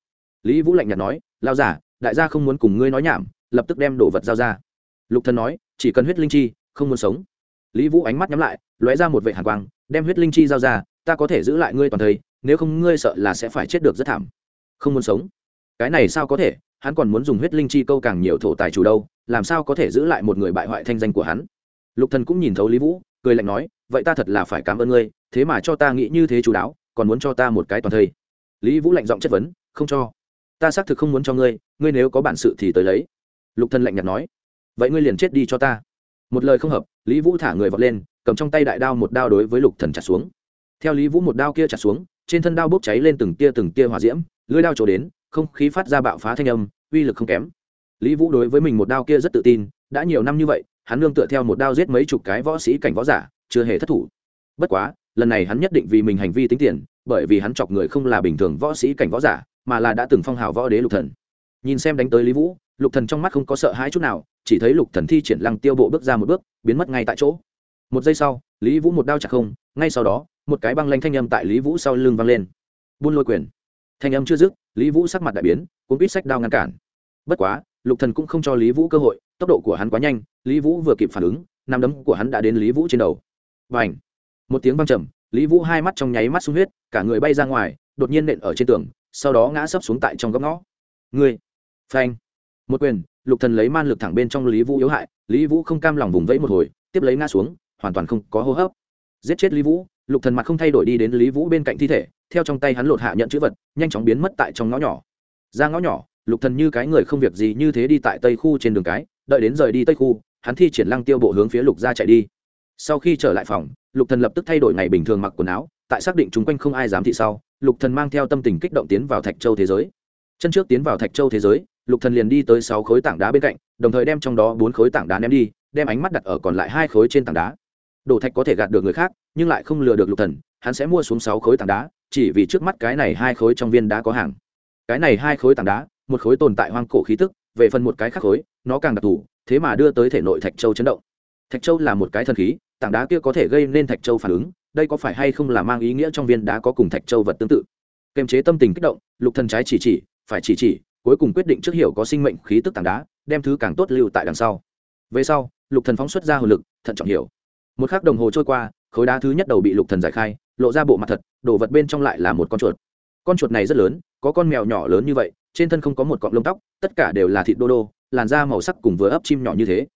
Lý vũ lạnh nhạt nói lao giả đại gia không muốn cùng ngươi nói nhảm, lập tức đem đồ vật giao ra. Lục thần nói, chỉ cần huyết linh chi, không muốn sống. Lý vũ ánh mắt nhắm lại, lóe ra một vệ hàn quang, đem huyết linh chi giao ra ta có thể giữ lại ngươi toàn thây, nếu không ngươi sợ là sẽ phải chết được rất thảm. Không muốn sống. Cái này sao có thể? Hắn còn muốn dùng huyết linh chi câu càng nhiều thổ tài chủ đâu, làm sao có thể giữ lại một người bại hoại thanh danh của hắn? Lục thần cũng nhìn thấu lý vũ, cười lạnh nói, vậy ta thật là phải cảm ơn ngươi, thế mà cho ta nghĩ như thế chú đáo, còn muốn cho ta một cái toàn thây. Lý vũ lạnh giọng chất vấn, không cho. Ta xác thực không muốn cho ngươi ngươi nếu có bản sự thì tới lấy. Lục thần lạnh nhạt nói, vậy ngươi liền chết đi cho ta. Một lời không hợp, lý vũ thả người vọt lên, cầm trong tay đại đao một đao đối với lục thần chặt xuống theo lý vũ một đao kia chặt xuống, trên thân đao bốc cháy lên từng tia từng tia hỏa diễm, lưỡi đao trổ đến, không khí phát ra bạo phá thanh âm, uy lực không kém. Lý vũ đối với mình một đao kia rất tự tin, đã nhiều năm như vậy, hắn nương tựa theo một đao giết mấy chục cái võ sĩ cảnh võ giả, chưa hề thất thủ. Bất quá, lần này hắn nhất định vì mình hành vi tính tiền, bởi vì hắn chọc người không là bình thường võ sĩ cảnh võ giả, mà là đã từng phong hào võ đế lục thần. Nhìn xem đánh tới lý vũ, lục thần trong mắt không có sợ hãi chút nào, chỉ thấy lục thần thi triển lăng tiêu bộ bước ra một bước, biến mất ngay tại chỗ. Một giây sau, lý vũ một đao chặt không, ngay sau đó một cái băng lanh thanh âm tại lý vũ sau lưng vang lên. Buôn lôi quyền. Thanh âm chưa dứt, lý vũ sắc mặt đại biến cũng biết sách đao ngăn cản. Bất quá, lục thần cũng không cho lý vũ cơ hội, tốc độ của hắn quá nhanh, lý vũ vừa kịp phản ứng, nắm đấm của hắn đã đến lý vũ trên đầu. Và ảnh một tiếng vang trầm, lý vũ hai mắt trong nháy mắt sung huyết, cả người bay ra ngoài, đột nhiên nện ở trên tường, sau đó ngã sấp xuống tại trong góc ngõ. Người phanh! Một quyền, lục thần lấy man lực thẳng bên trong lý vũ yếu hại, lý vũ không cam lòng vùng vẫy một hồi, tiếp lấy ngã xuống, hoàn toàn không có hô hấp giết chết lý vũ, lục thần mặt không thay đổi đi đến lý vũ bên cạnh thi thể, theo trong tay hắn lột hạ nhận chữ vật, nhanh chóng biến mất tại trong ngõ nhỏ. Ra ngõ nhỏ, lục thần như cái người không việc gì như thế đi tại tây khu trên đường cái, đợi đến rời đi tây khu, hắn thi triển lăng tiêu bộ hướng phía lục gia chạy đi. Sau khi trở lại phòng, lục thần lập tức thay đổi ngày bình thường mặc quần áo, tại xác định chúng quanh không ai dám thị sau, lục thần mang theo tâm tình kích động tiến vào thạch châu thế giới. Chân trước tiến vào thạch châu thế giới, lục thần liền đi tới sáu khối tảng đá bên cạnh, đồng thời đem trong đó bốn khối tảng đá ném đi, đem ánh mắt đặt ở còn lại hai khối trên tảng đá. Đồ thạch có thể gạt được người khác, nhưng lại không lừa được lục thần, hắn sẽ mua xuống sáu khối tảng đá, chỉ vì trước mắt cái này hai khối trong viên đá có hàng. Cái này hai khối tảng đá, một khối tồn tại hoang cổ khí tức, về phần một cái khác khối, nó càng đặc thù, thế mà đưa tới thể nội thạch châu chấn động. Thạch châu là một cái thần khí, tảng đá kia có thể gây nên thạch châu phản ứng, đây có phải hay không là mang ý nghĩa trong viên đá có cùng thạch châu vật tương tự? Kiềm chế tâm tình kích động, lục thần trái chỉ chỉ, phải chỉ chỉ, cuối cùng quyết định trước hiểu có sinh mệnh khí tức tảng đá, đem thứ càng tốt lưu tại đằng sau. Về sau, lục thần phóng xuất ra hồn lực, thận trọng hiểu một khắc đồng hồ trôi qua, khối đá thứ nhất đầu bị lục thần giải khai, lộ ra bộ mặt thật, đồ vật bên trong lại là một con chuột. Con chuột này rất lớn, có con mèo nhỏ lớn như vậy, trên thân không có một cọng lông tóc, tất cả đều là thịt đô đô, làn da màu sắc cùng vừa ấp chim nhỏ như thế.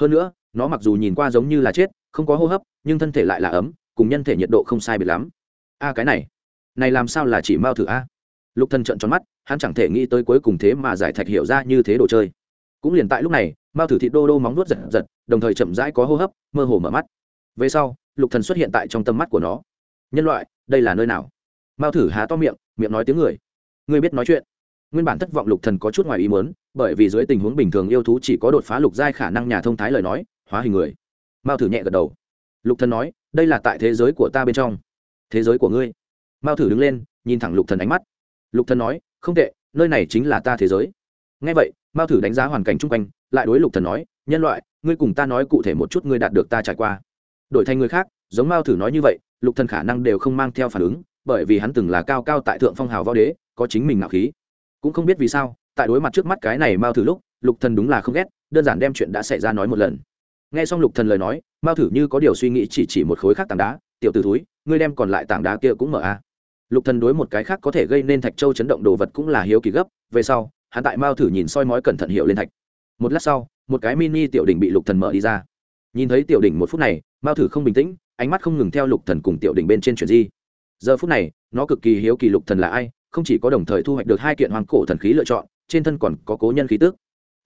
Hơn nữa, nó mặc dù nhìn qua giống như là chết, không có hô hấp, nhưng thân thể lại là ấm, cùng nhân thể nhiệt độ không sai biệt lắm. A, cái này này làm sao là chỉ mao thử a? Lục thần trợn tròn mắt, hắn chẳng thể nghĩ tới cuối cùng thế mà giải thạch hiểu ra như thế đồ chơi. Cũng liền tại lúc này, mao thử thịt đô đô móng nuốt giật giật, đồng thời chậm rãi có hô hấp, mơ hồ mở mắt về sau, lục thần xuất hiện tại trong tâm mắt của nó. Nhân loại, đây là nơi nào? Mao thử há to miệng miệng nói tiếng người. Ngươi biết nói chuyện. Nguyên bản thất vọng lục thần có chút ngoài ý muốn, bởi vì dưới tình huống bình thường yêu thú chỉ có đột phá lục giai khả năng nhà thông thái lời nói, hóa hình người. Mao thử nhẹ gật đầu. Lục thần nói, đây là tại thế giới của ta bên trong. Thế giới của ngươi. Mao thử đứng lên, nhìn thẳng lục thần ánh mắt. Lục thần nói, không tệ, nơi này chính là ta thế giới. Nghe vậy, mao thử đánh giá hoàn cảnh chung quanh, lại đối lục thần nói, nhân loại, ngươi cùng ta nói cụ thể một chút, ngươi đạt được ta trải qua đổi thành người khác, giống mao thử nói như vậy, lục thần khả năng đều không mang theo phản ứng, bởi vì hắn từng là cao cao tại thượng phong hào võ đế, có chính mình ngạo khí. Cũng không biết vì sao, tại đối mặt trước mắt cái này mao thử lúc, lục thần đúng là không ghét, đơn giản đem chuyện đã xảy ra nói một lần. Nghe xong lục thần lời nói, mao thử như có điều suy nghĩ chỉ chỉ một khối khác tảng đá, tiểu t ử túi ngươi đem còn lại tảng đá kia cũng mở a. Lục thần đối một cái khác có thể gây nên thạch châu chấn động đồ vật cũng là hiếu kỳ gấp, về sau, hắn tại mao thử nhìn soi mói cẩn thận hiệu lên thạch. Một lát sau, một cái mini tiểu đỉnh bị lục thần mở đi ra nhìn thấy tiểu đỉnh một phút này, mao thử không bình tĩnh, ánh mắt không ngừng theo lục thần cùng tiểu đỉnh bên trên chuyện gì giờ phút này, nó cực kỳ hiếu kỳ lục thần là ai, không chỉ có đồng thời thu hoạch được hai kiện hoàng cổ thần khí lựa chọn, trên thân còn có cố nhân khí tước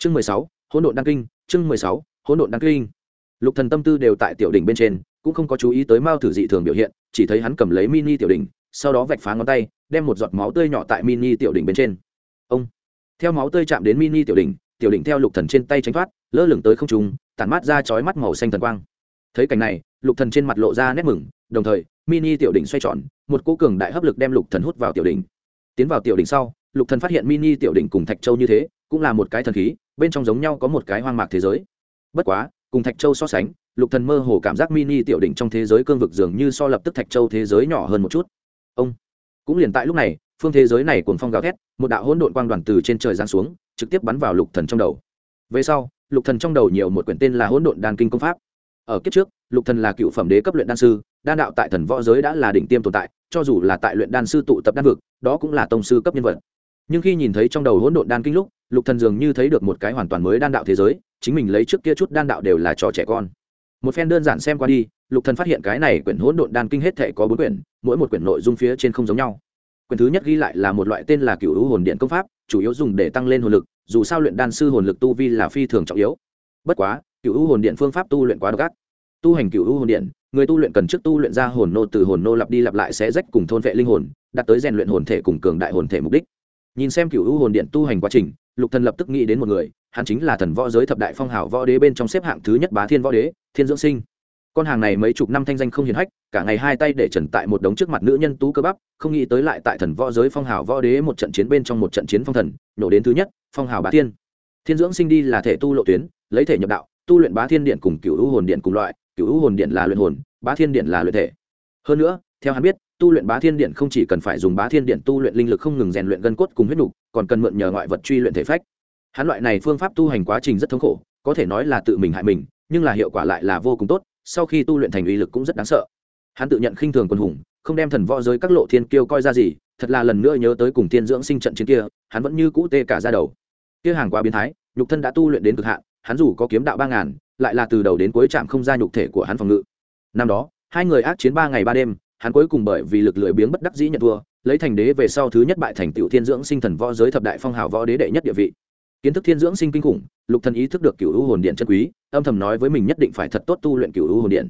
chương mười sáu, hỗn độn đăng kinh, chương mười sáu, hỗn độn đăng kinh. Lục thần tâm tư đều tại tiểu đỉnh bên trên, cũng không có chú ý tới mao thử dị thường biểu hiện, chỉ thấy hắn cầm lấy mini tiểu đỉnh, sau đó vạch phá ngón tay, đem một giọt máu tươi nhỏ tại mini tiểu đỉnh bên trên. Ông! Theo máu tươi chạm đến mini tiểu đỉnh tiểu đỉnh theo lục thần trên tay tránh thoát, lơ lửng tới không trung, tản mát ra chói mắt màu xanh thần quang. Thấy cảnh này, lục thần trên mặt lộ ra nét mừng, đồng thời, mini tiểu đỉnh xoay tròn, một cỗ cường đại hấp lực đem lục thần hút vào tiểu đỉnh. Tiến vào tiểu đỉnh sau, lục thần phát hiện mini tiểu đỉnh cùng thạch châu như thế, cũng là một cái thần khí, bên trong giống nhau có một cái hoang mạc thế giới. Bất quá, cùng thạch châu so sánh, lục thần mơ hồ cảm giác mini tiểu đỉnh trong thế giới cương vực dường như so lập tức thạch châu thế giới nhỏ hơn một chút. Ông, cũng liền tại lúc này phương thế giới này cuồng phong gào thét, một đạo hỗn độn quang đoàn từ trên trời giáng xuống, trực tiếp bắn vào lục thần trong đầu. Về sau, lục thần trong đầu nhiều một quyển tên là hỗn độn đan kinh công pháp. Ở kiếp trước, lục thần là cựu phẩm đế cấp luyện đan sư, đan đạo tại thần võ giới đã là đỉnh tiêm tồn tại, cho dù là tại luyện đan sư tụ tập đan vực, đó cũng là tông sư cấp nhân vật. Nhưng khi nhìn thấy trong đầu hỗn độn đan kinh lúc, lục thần dường như thấy được một cái hoàn toàn mới đan đạo thế giới, chính mình lấy trước kia chút đan đạo đều là trò trẻ con. Một phen đơn giản xem qua đi, lục thần phát hiện cái này quyển hỗn độn đan kinh hết thể có bốn quyển, mỗi một quyển nội dung phía trên không giống nhau quyển thứ nhất ghi lại là một loại tên là cựu hữu hồn điện công pháp, chủ yếu dùng để tăng lên hồn lực, dù sao luyện đan sư hồn lực tu vi là phi thường trọng yếu. Bất quá, cựu hữu hồn điện phương pháp tu luyện quá độc ác. Tu hành cựu hữu hồn điện, người tu luyện cần trước tu luyện ra hồn nô từ hồn nô lặp đi lặp lại sẽ rách cùng thôn vệ linh hồn, đạt tới rèn luyện hồn thể cùng cường đại hồn thể mục đích. Nhìn xem cựu hữu hồn điện tu hành quá trình, lục thần lập tức nghĩ đến một người, hắn chính là thần võ giới thập đại phong hào võ đế bên trong xếp hạng thứ nhất bá thiên võ đế, thiên dưỡng sinh con hàng này mấy chục năm thanh danh không hiển hách, cả ngày hai tay để trần tại một đống trước mặt nữ nhân tú cơ bắp, không nghĩ tới lại tại thần võ giới phong hào võ đế một trận chiến bên trong một trận chiến phong thần nổ đến thứ nhất, phong hào bá thiên. Thiên dưỡng sinh đi là thể tu lộ tuyến, lấy thể nhập đạo, tu luyện bá thiên điện cùng cựu u hồn điện cùng loại cựu u hồn điện là luyện hồn, bá thiên điện là luyện thể. Hơn nữa, theo hắn biết, tu luyện bá thiên điện không chỉ cần phải dùng bá thiên điện tu luyện linh lực không ngừng rèn luyện gân cốt cùng huyết nục, còn cần mượn nhờ ngoại vật truy luyện thể phách. Hắn loại này phương pháp tu hành quá trình rất thống khổ, có thể nói là tự mình hại mình, nhưng là hiệu quả lại là vô cùng tốt sau khi tu luyện thành uy lực cũng rất đáng sợ. Hắn tự nhận khinh thường quân hùng, không đem thần võ giới các lộ thiên kiêu coi ra gì, thật là lần nữa nhớ tới cùng thiên dưỡng sinh trận chiến kia, hắn vẫn như cũ tê cả ra đầu. Kia hàng quá biến thái, nhục thân đã tu luyện đến cực hạn, hắn dù có kiếm đạo ba ngàn, lại là từ đầu đến cuối chạm không ra nhục thể của hắn phòng ngự. Năm đó, hai người ác chiến ba ngày ba đêm, hắn cuối cùng bởi vì lực lười biếng bất đắc dĩ nhận thua, lấy thành đế về sau thứ nhất bại thành tiểu thiên dưỡng sinh thần võ giới thập đại phong hào võ đế đệ nhất địa vị. Kiến thức thiên dưỡng sinh kinh khủng lục thần ý thức được cựu u hồn điện chân quý, âm thầm nói với mình nhất định phải thật tốt tu luyện cựu u hồn điện.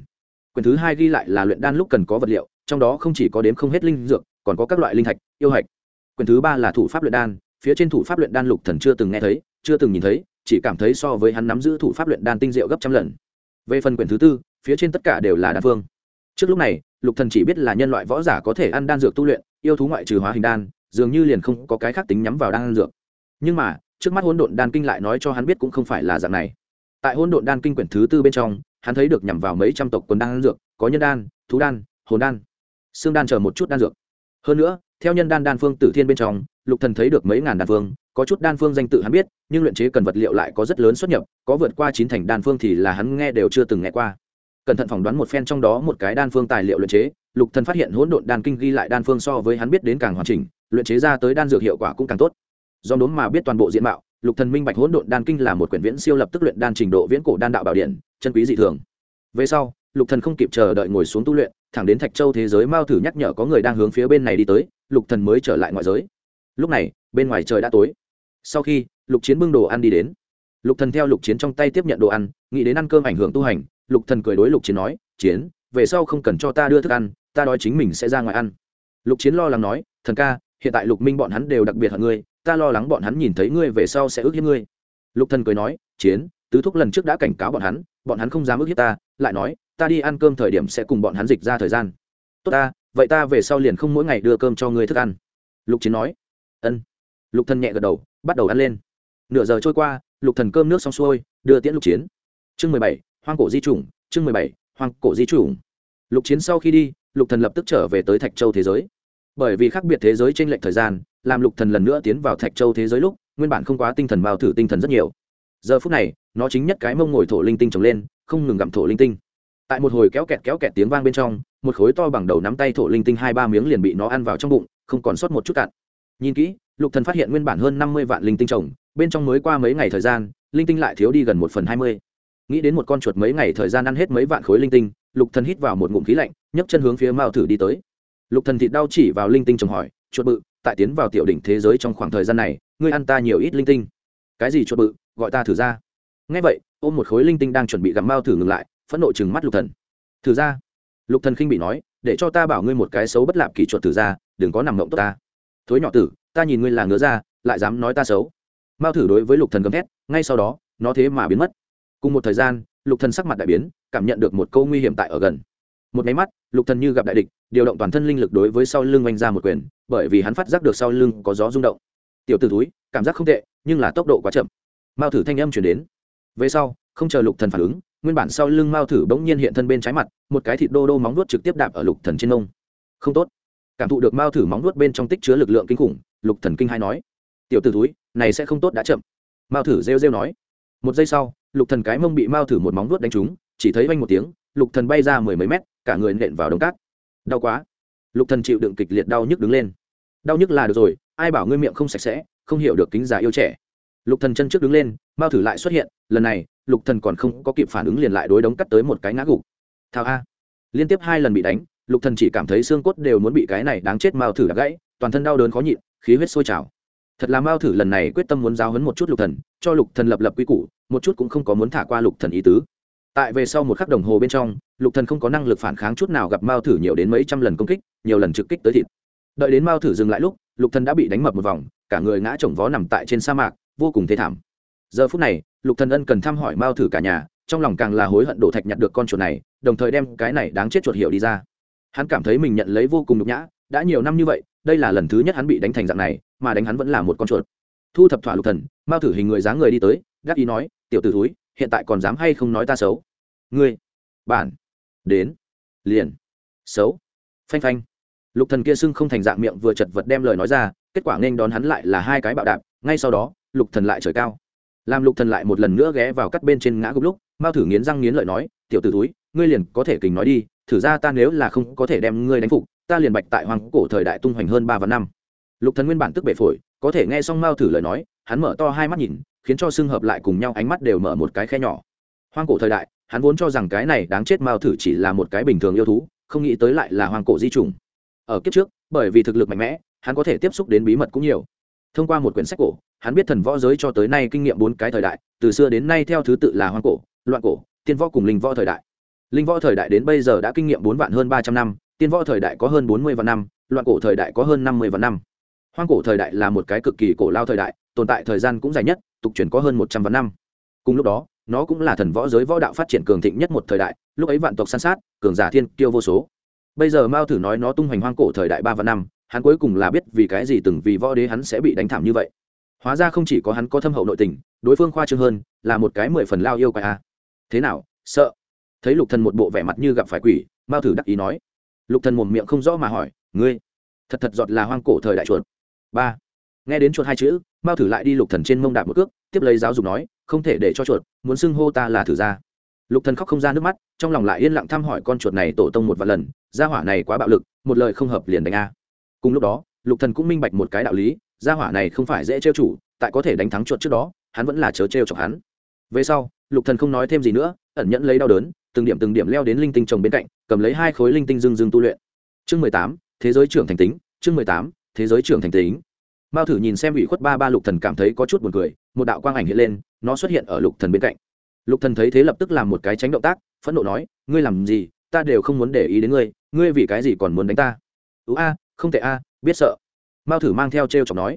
Quyển thứ hai ghi lại là luyện đan lúc cần có vật liệu, trong đó không chỉ có đếm không hết linh dược, còn có các loại linh thạch, yêu hạch. Quyển thứ ba là thủ pháp luyện đan, phía trên thủ pháp luyện đan lục thần chưa từng nghe thấy, chưa từng nhìn thấy, chỉ cảm thấy so với hắn nắm giữ thủ pháp luyện đan tinh diệu gấp trăm lần. Về phần quyển thứ tư, phía trên tất cả đều là đan phương. Trước lúc này, lục thần chỉ biết là nhân loại võ giả có thể ăn đan dược tu luyện, yêu thú ngoại trừ hóa hình đan, dường như liền không có cái khác tính nhắm vào đan dược. Nhưng mà trước mắt hỗn độn đan kinh lại nói cho hắn biết cũng không phải là dạng này. Tại hỗn độn đan kinh quyển thứ tư bên trong, hắn thấy được nhằm vào mấy trăm tộc quần đan dược, có nhân đan, thú đan, hồn đan, xương đan chờ một chút đan dược. Hơn nữa, theo nhân đan đan phương tử thiên bên trong, lục thần thấy được mấy ngàn đan phương, có chút đan phương danh tự hắn biết, nhưng luyện chế cần vật liệu lại có rất lớn xuất nhập, có vượt qua chín thành đan phương thì là hắn nghe đều chưa từng nghe qua. Cẩn thận phỏng đoán một phen trong đó một cái đan phương tài liệu luyện chế, lục thần phát hiện hỗn độn đan kinh ghi lại đan phương so với hắn biết đến càng hoàn chỉnh, luyện chế ra tới đan dược hiệu quả cũng càng tốt do đốn mà biết toàn bộ diện mạo, lục thần minh bạch hỗn độn đan kinh là một quyển viễn siêu lập tức luyện đan trình độ viễn cổ đan đạo bảo điện chân quý dị thường. Về sau, lục thần không kịp chờ đợi ngồi xuống tu luyện, thẳng đến thạch châu thế giới mao thử nhắc nhở có người đang hướng phía bên này đi tới, lục thần mới trở lại ngoại giới. Lúc này, bên ngoài trời đã tối. Sau khi, lục chiến bưng đồ ăn đi đến. Lục thần theo lục chiến trong tay tiếp nhận đồ ăn, nghĩ đến ăn cơm ảnh hưởng tu hành, lục thần cười đối lục chiến nói, chiến, về sau không cần cho ta đưa thức ăn, ta đói chính mình sẽ ra ngoài ăn. Lục chiến lo lắng nói, thần ca, hiện tại lục minh bọn hắn đều đặc biệt hận ngươi ta lo lắng bọn hắn nhìn thấy ngươi về sau sẽ ước hiếp ngươi. Lục thần cười nói, chiến, tứ thúc lần trước đã cảnh cáo bọn hắn bọn hắn không dám ước hiếp ta, lại nói, ta đi ăn cơm thời điểm sẽ cùng bọn hắn dịch ra thời gian. Tốt ta, vậy ta về sau liền không mỗi ngày đưa cơm cho ngươi thức ăn. Lục chiến nói. Ân. Lục thần nhẹ gật đầu, bắt đầu ăn lên. Nửa giờ trôi qua, lục thần cơm nước xong xuôi, đưa tiễn lục chiến. Chương mười bảy, hoang cổ di chủng, chương mười bảy, hoang cổ di chủng. Lục chiến sau khi đi, lục thần lập tức trở về tới thạch châu thế giới bởi vì khác biệt thế giới trên lệch thời gian, làm lục thần lần nữa tiến vào thạch châu thế giới lúc, nguyên bản không quá tinh thần bao thử tinh thần rất nhiều. Giờ phút này, nó chính nhất cái mông ngồi thổ linh tinh trồng lên, không ngừng gặm thổ linh tinh. Tại một hồi kéo kẹt kéo kẹt tiếng vang bên trong, một khối to bằng đầu nắm tay thổ linh tinh hai ba miếng liền bị nó ăn vào trong bụng, không còn sót một chút cạn. Nhìn kỹ, lục thần phát hiện nguyên bản hơn năm mươi vạn linh tinh trồng, bên trong mới qua mấy ngày thời gian, linh tinh lại thiếu đi gần một phần hai mươi. Nghĩ đến một con chuột mấy ngày thời gian ăn hết mấy vạn khối linh tinh, lục thần hít vào một ngụm khí lạnh, nhấc chân hướng phía mao thử đi tới lục thần thịt đau chỉ vào linh tinh trồng hỏi, chuột bự, tại tiến vào tiểu đỉnh thế giới trong khoảng thời gian này, ngươi ăn ta nhiều ít linh tinh? Cái gì chuột bự? Gọi ta thử ra. Ngay vậy, ôm một khối linh tinh đang chuẩn bị gặm mao thử ngừng lại, phẫn nộ chừng mắt lục thần. Thử ra. Lục thần khinh bị nói, để cho ta bảo ngươi một cái xấu bất lạp kỳ chuột thử ra, đừng có nằm ngộng tốt ta. Thối nhỏ tử, ta nhìn ngươi là ngứa ra, lại dám nói ta xấu. Mao thử đối với lục thần gầm thét, ngay sau đó, nó thế mà biến mất. Cùng một thời gian, lục thần sắc mặt đại biến, cảm nhận được một câu nguy hiểm tại ở gần một máy mắt, lục thần như gặp đại địch, điều động toàn thân linh lực đối với sau lưng oanh ra một quyền, bởi vì hắn phát giác được sau lưng có gió rung động. Tiểu t ử túi cảm giác không tệ, nhưng là tốc độ quá chậm. Mao thử thanh âm chuyển đến. Về sau, không chờ lục thần phản ứng, nguyên bản sau lưng mao thử bỗng nhiên hiện thân bên trái mặt, một cái thịt đô đô móng nuốt trực tiếp đạp ở lục thần trên nông không tốt. Cảm thụ được mao thử móng nuốt bên trong tích chứa lực lượng kinh khủng, lục thần kinh hai nói. Tiểu t ử túi này sẽ không tốt đã chậm. Mao thử rêu rêu nói. Một giây sau, lục thần cái mông bị mao thử một móng nuốt đánh trúng, chỉ thấy vang một tiếng, lục thần bay ra mười mấy mét cả người nện vào đống cát. Đau quá. Lục thần chịu đựng kịch liệt đau nhức đứng lên. Đau nhức là được rồi, ai bảo ngươi miệng không sạch sẽ, không hiểu được kính già yêu trẻ. Lục thần chân trước đứng lên mao thử lại xuất hiện, lần này, lục thần còn không có kịp phản ứng liền lại đối đống cắt tới một cái ngã gục. Thao a. Liên tiếp hai lần bị đánh, lục thần chỉ cảm thấy xương cốt đều muốn bị cái này đáng chết mao thử đã gãy, toàn thân đau đớn khó nhịn, khí huyết sôi trào. Thật là mao thử lần này quyết tâm muốn giáo hấn một chút lục thần, cho lục thần lập lập quy củ, một chút cũng không có muốn thả qua lục thần ý tứ tại về sau một khắc đồng hồ bên trong, lục thần không có năng lực phản kháng chút nào gặp mao thử nhiều đến mấy trăm lần công kích, nhiều lần trực kích tới thịt. Đợi đến mao thử dừng lại lúc, lục thần đã bị đánh mập một vòng, cả người ngã chồng vó nằm tại trên sa mạc, vô cùng thê thảm. Giờ phút này, lục thần ân cần thăm hỏi mao thử cả nhà, trong lòng càng là hối hận đổ thạch nhặt được con chuột này, đồng thời đem cái này đáng chết chuột hiệu đi ra. Hắn cảm thấy mình nhận lấy vô cùng nhục nhã, đã nhiều năm như vậy, đây là lần thứ nhất hắn bị đánh thành dạng này, mà đánh hắn vẫn là một con chuột. Thu thập thỏa lục thần, mao thử hình người dáng người đi tới gác ý nói, tiểu tử thúi hiện tại còn dám hay không nói ta xấu? Ngươi, bản, đến, liền, xấu. Phanh phanh. Lục thần kia sưng không thành dạng miệng vừa chật vật đem lời nói ra, kết quả nên đón hắn lại là hai cái bạo đạp, ngay sau đó, lục thần lại trời cao. Làm lục thần lại một lần nữa ghé vào cắt bên trên ngã gục lúc, mao thử nghiến răng nghiến lợi nói, tiểu tử túi ngươi liền có thể kình nói đi, thử ra ta nếu là không có thể đem ngươi đánh phục, ta liền bạch tại hoàng cổ thời đại tung hoành hơn ba và năm. Lục thần nguyên bản tức bể phổi, có thể nghe xong mao thử lời nói, hắn mở to hai mắt nhìn khiến cho xương hợp lại cùng nhau ánh mắt đều mở một cái khe nhỏ. Hoang cổ thời đại, hắn vốn cho rằng cái này đáng chết mao thử chỉ là một cái bình thường yêu thú, không nghĩ tới lại là hoang cổ di trùng ở kiếp trước, bởi vì thực lực mạnh mẽ, hắn có thể tiếp xúc đến bí mật cũng nhiều. Thông qua một quyển sách cổ, hắn biết thần võ giới cho tới nay kinh nghiệm bốn cái thời đại, từ xưa đến nay theo thứ tự là hoang cổ, loạn cổ, tiên võ cùng linh võ thời đại. Linh võ thời đại đến bây giờ đã kinh nghiệm bốn vạn hơn ba trăm năm, tiên võ thời đại có hơn bốn mươi vạn năm, loạn cổ thời đại có hơn năm mươi vạn năm. Hoang cổ thời đại là một cái cực kỳ cổ lao thời đại, tồn tại thời gian cũng dài nhất tục chuyển có hơn một trăm vạn năm. Cùng lúc đó, nó cũng là thần võ giới võ đạo phát triển cường thịnh nhất một thời đại, lúc ấy vạn tộc san sát, cường giả thiên kiêu vô số. Bây giờ mao thử nói nó tung hoành hoang cổ thời đại ba và năm, hắn cuối cùng là biết vì cái gì từng vì võ đế hắn sẽ bị đánh thảm như vậy. Hóa ra không chỉ có hắn có thâm hậu nội tình, đối phương khoa trương hơn, là một cái mười phần lao yêu quái a. Thế nào, sợ? Thấy lục thần một bộ vẻ mặt như gặp phải quỷ, mao thử đắc ý nói. Lục thần mồm miệng không rõ mà hỏi, ngươi, thật thật giọt là hoang cổ thời đại chuột. Ba nghe đến chuột hai chữ mao thử lại đi lục thần trên mông đạp một cước, tiếp lấy giáo dục nói, không thể để cho chuột, muốn xưng hô ta là thử ra lục thần khóc không ra nước mắt, trong lòng lại yên lặng thăm hỏi con chuột này tổ tông một vài lần, gia hỏa này quá bạo lực, một lời không hợp liền đánh a. Cùng lúc đó, lục thần cũng minh bạch một cái đạo lý, gia hỏa này không phải dễ trêu chủ, tại có thể đánh thắng chuột trước đó, hắn vẫn là chớ trêu chọc hắn. Về sau, lục thần không nói thêm gì nữa, ẩn nhẫn lấy đau đớn, từng điểm từng điểm leo đến linh tinh trồng bên cạnh, cầm lấy hai khối linh tinh dưng dưng tu luyện. Chương mười tám, thế giới trưởng thành tính, chương mười tám, thế giới trưởng thành tính mao thử nhìn xem ủy khuất ba ba lục thần cảm thấy có chút buồn cười, một đạo quang ảnh hiện lên, nó xuất hiện ở lục thần bên cạnh. Lục thần thấy thế lập tức làm một cái tránh động tác, phẫn nộ nói, ngươi làm gì? Ta đều không muốn để ý đến ngươi ngươi vì cái gì còn muốn đánh ta? Ú a, không thể a, biết sợ. Mao thử mang theo t r e o chọc nói.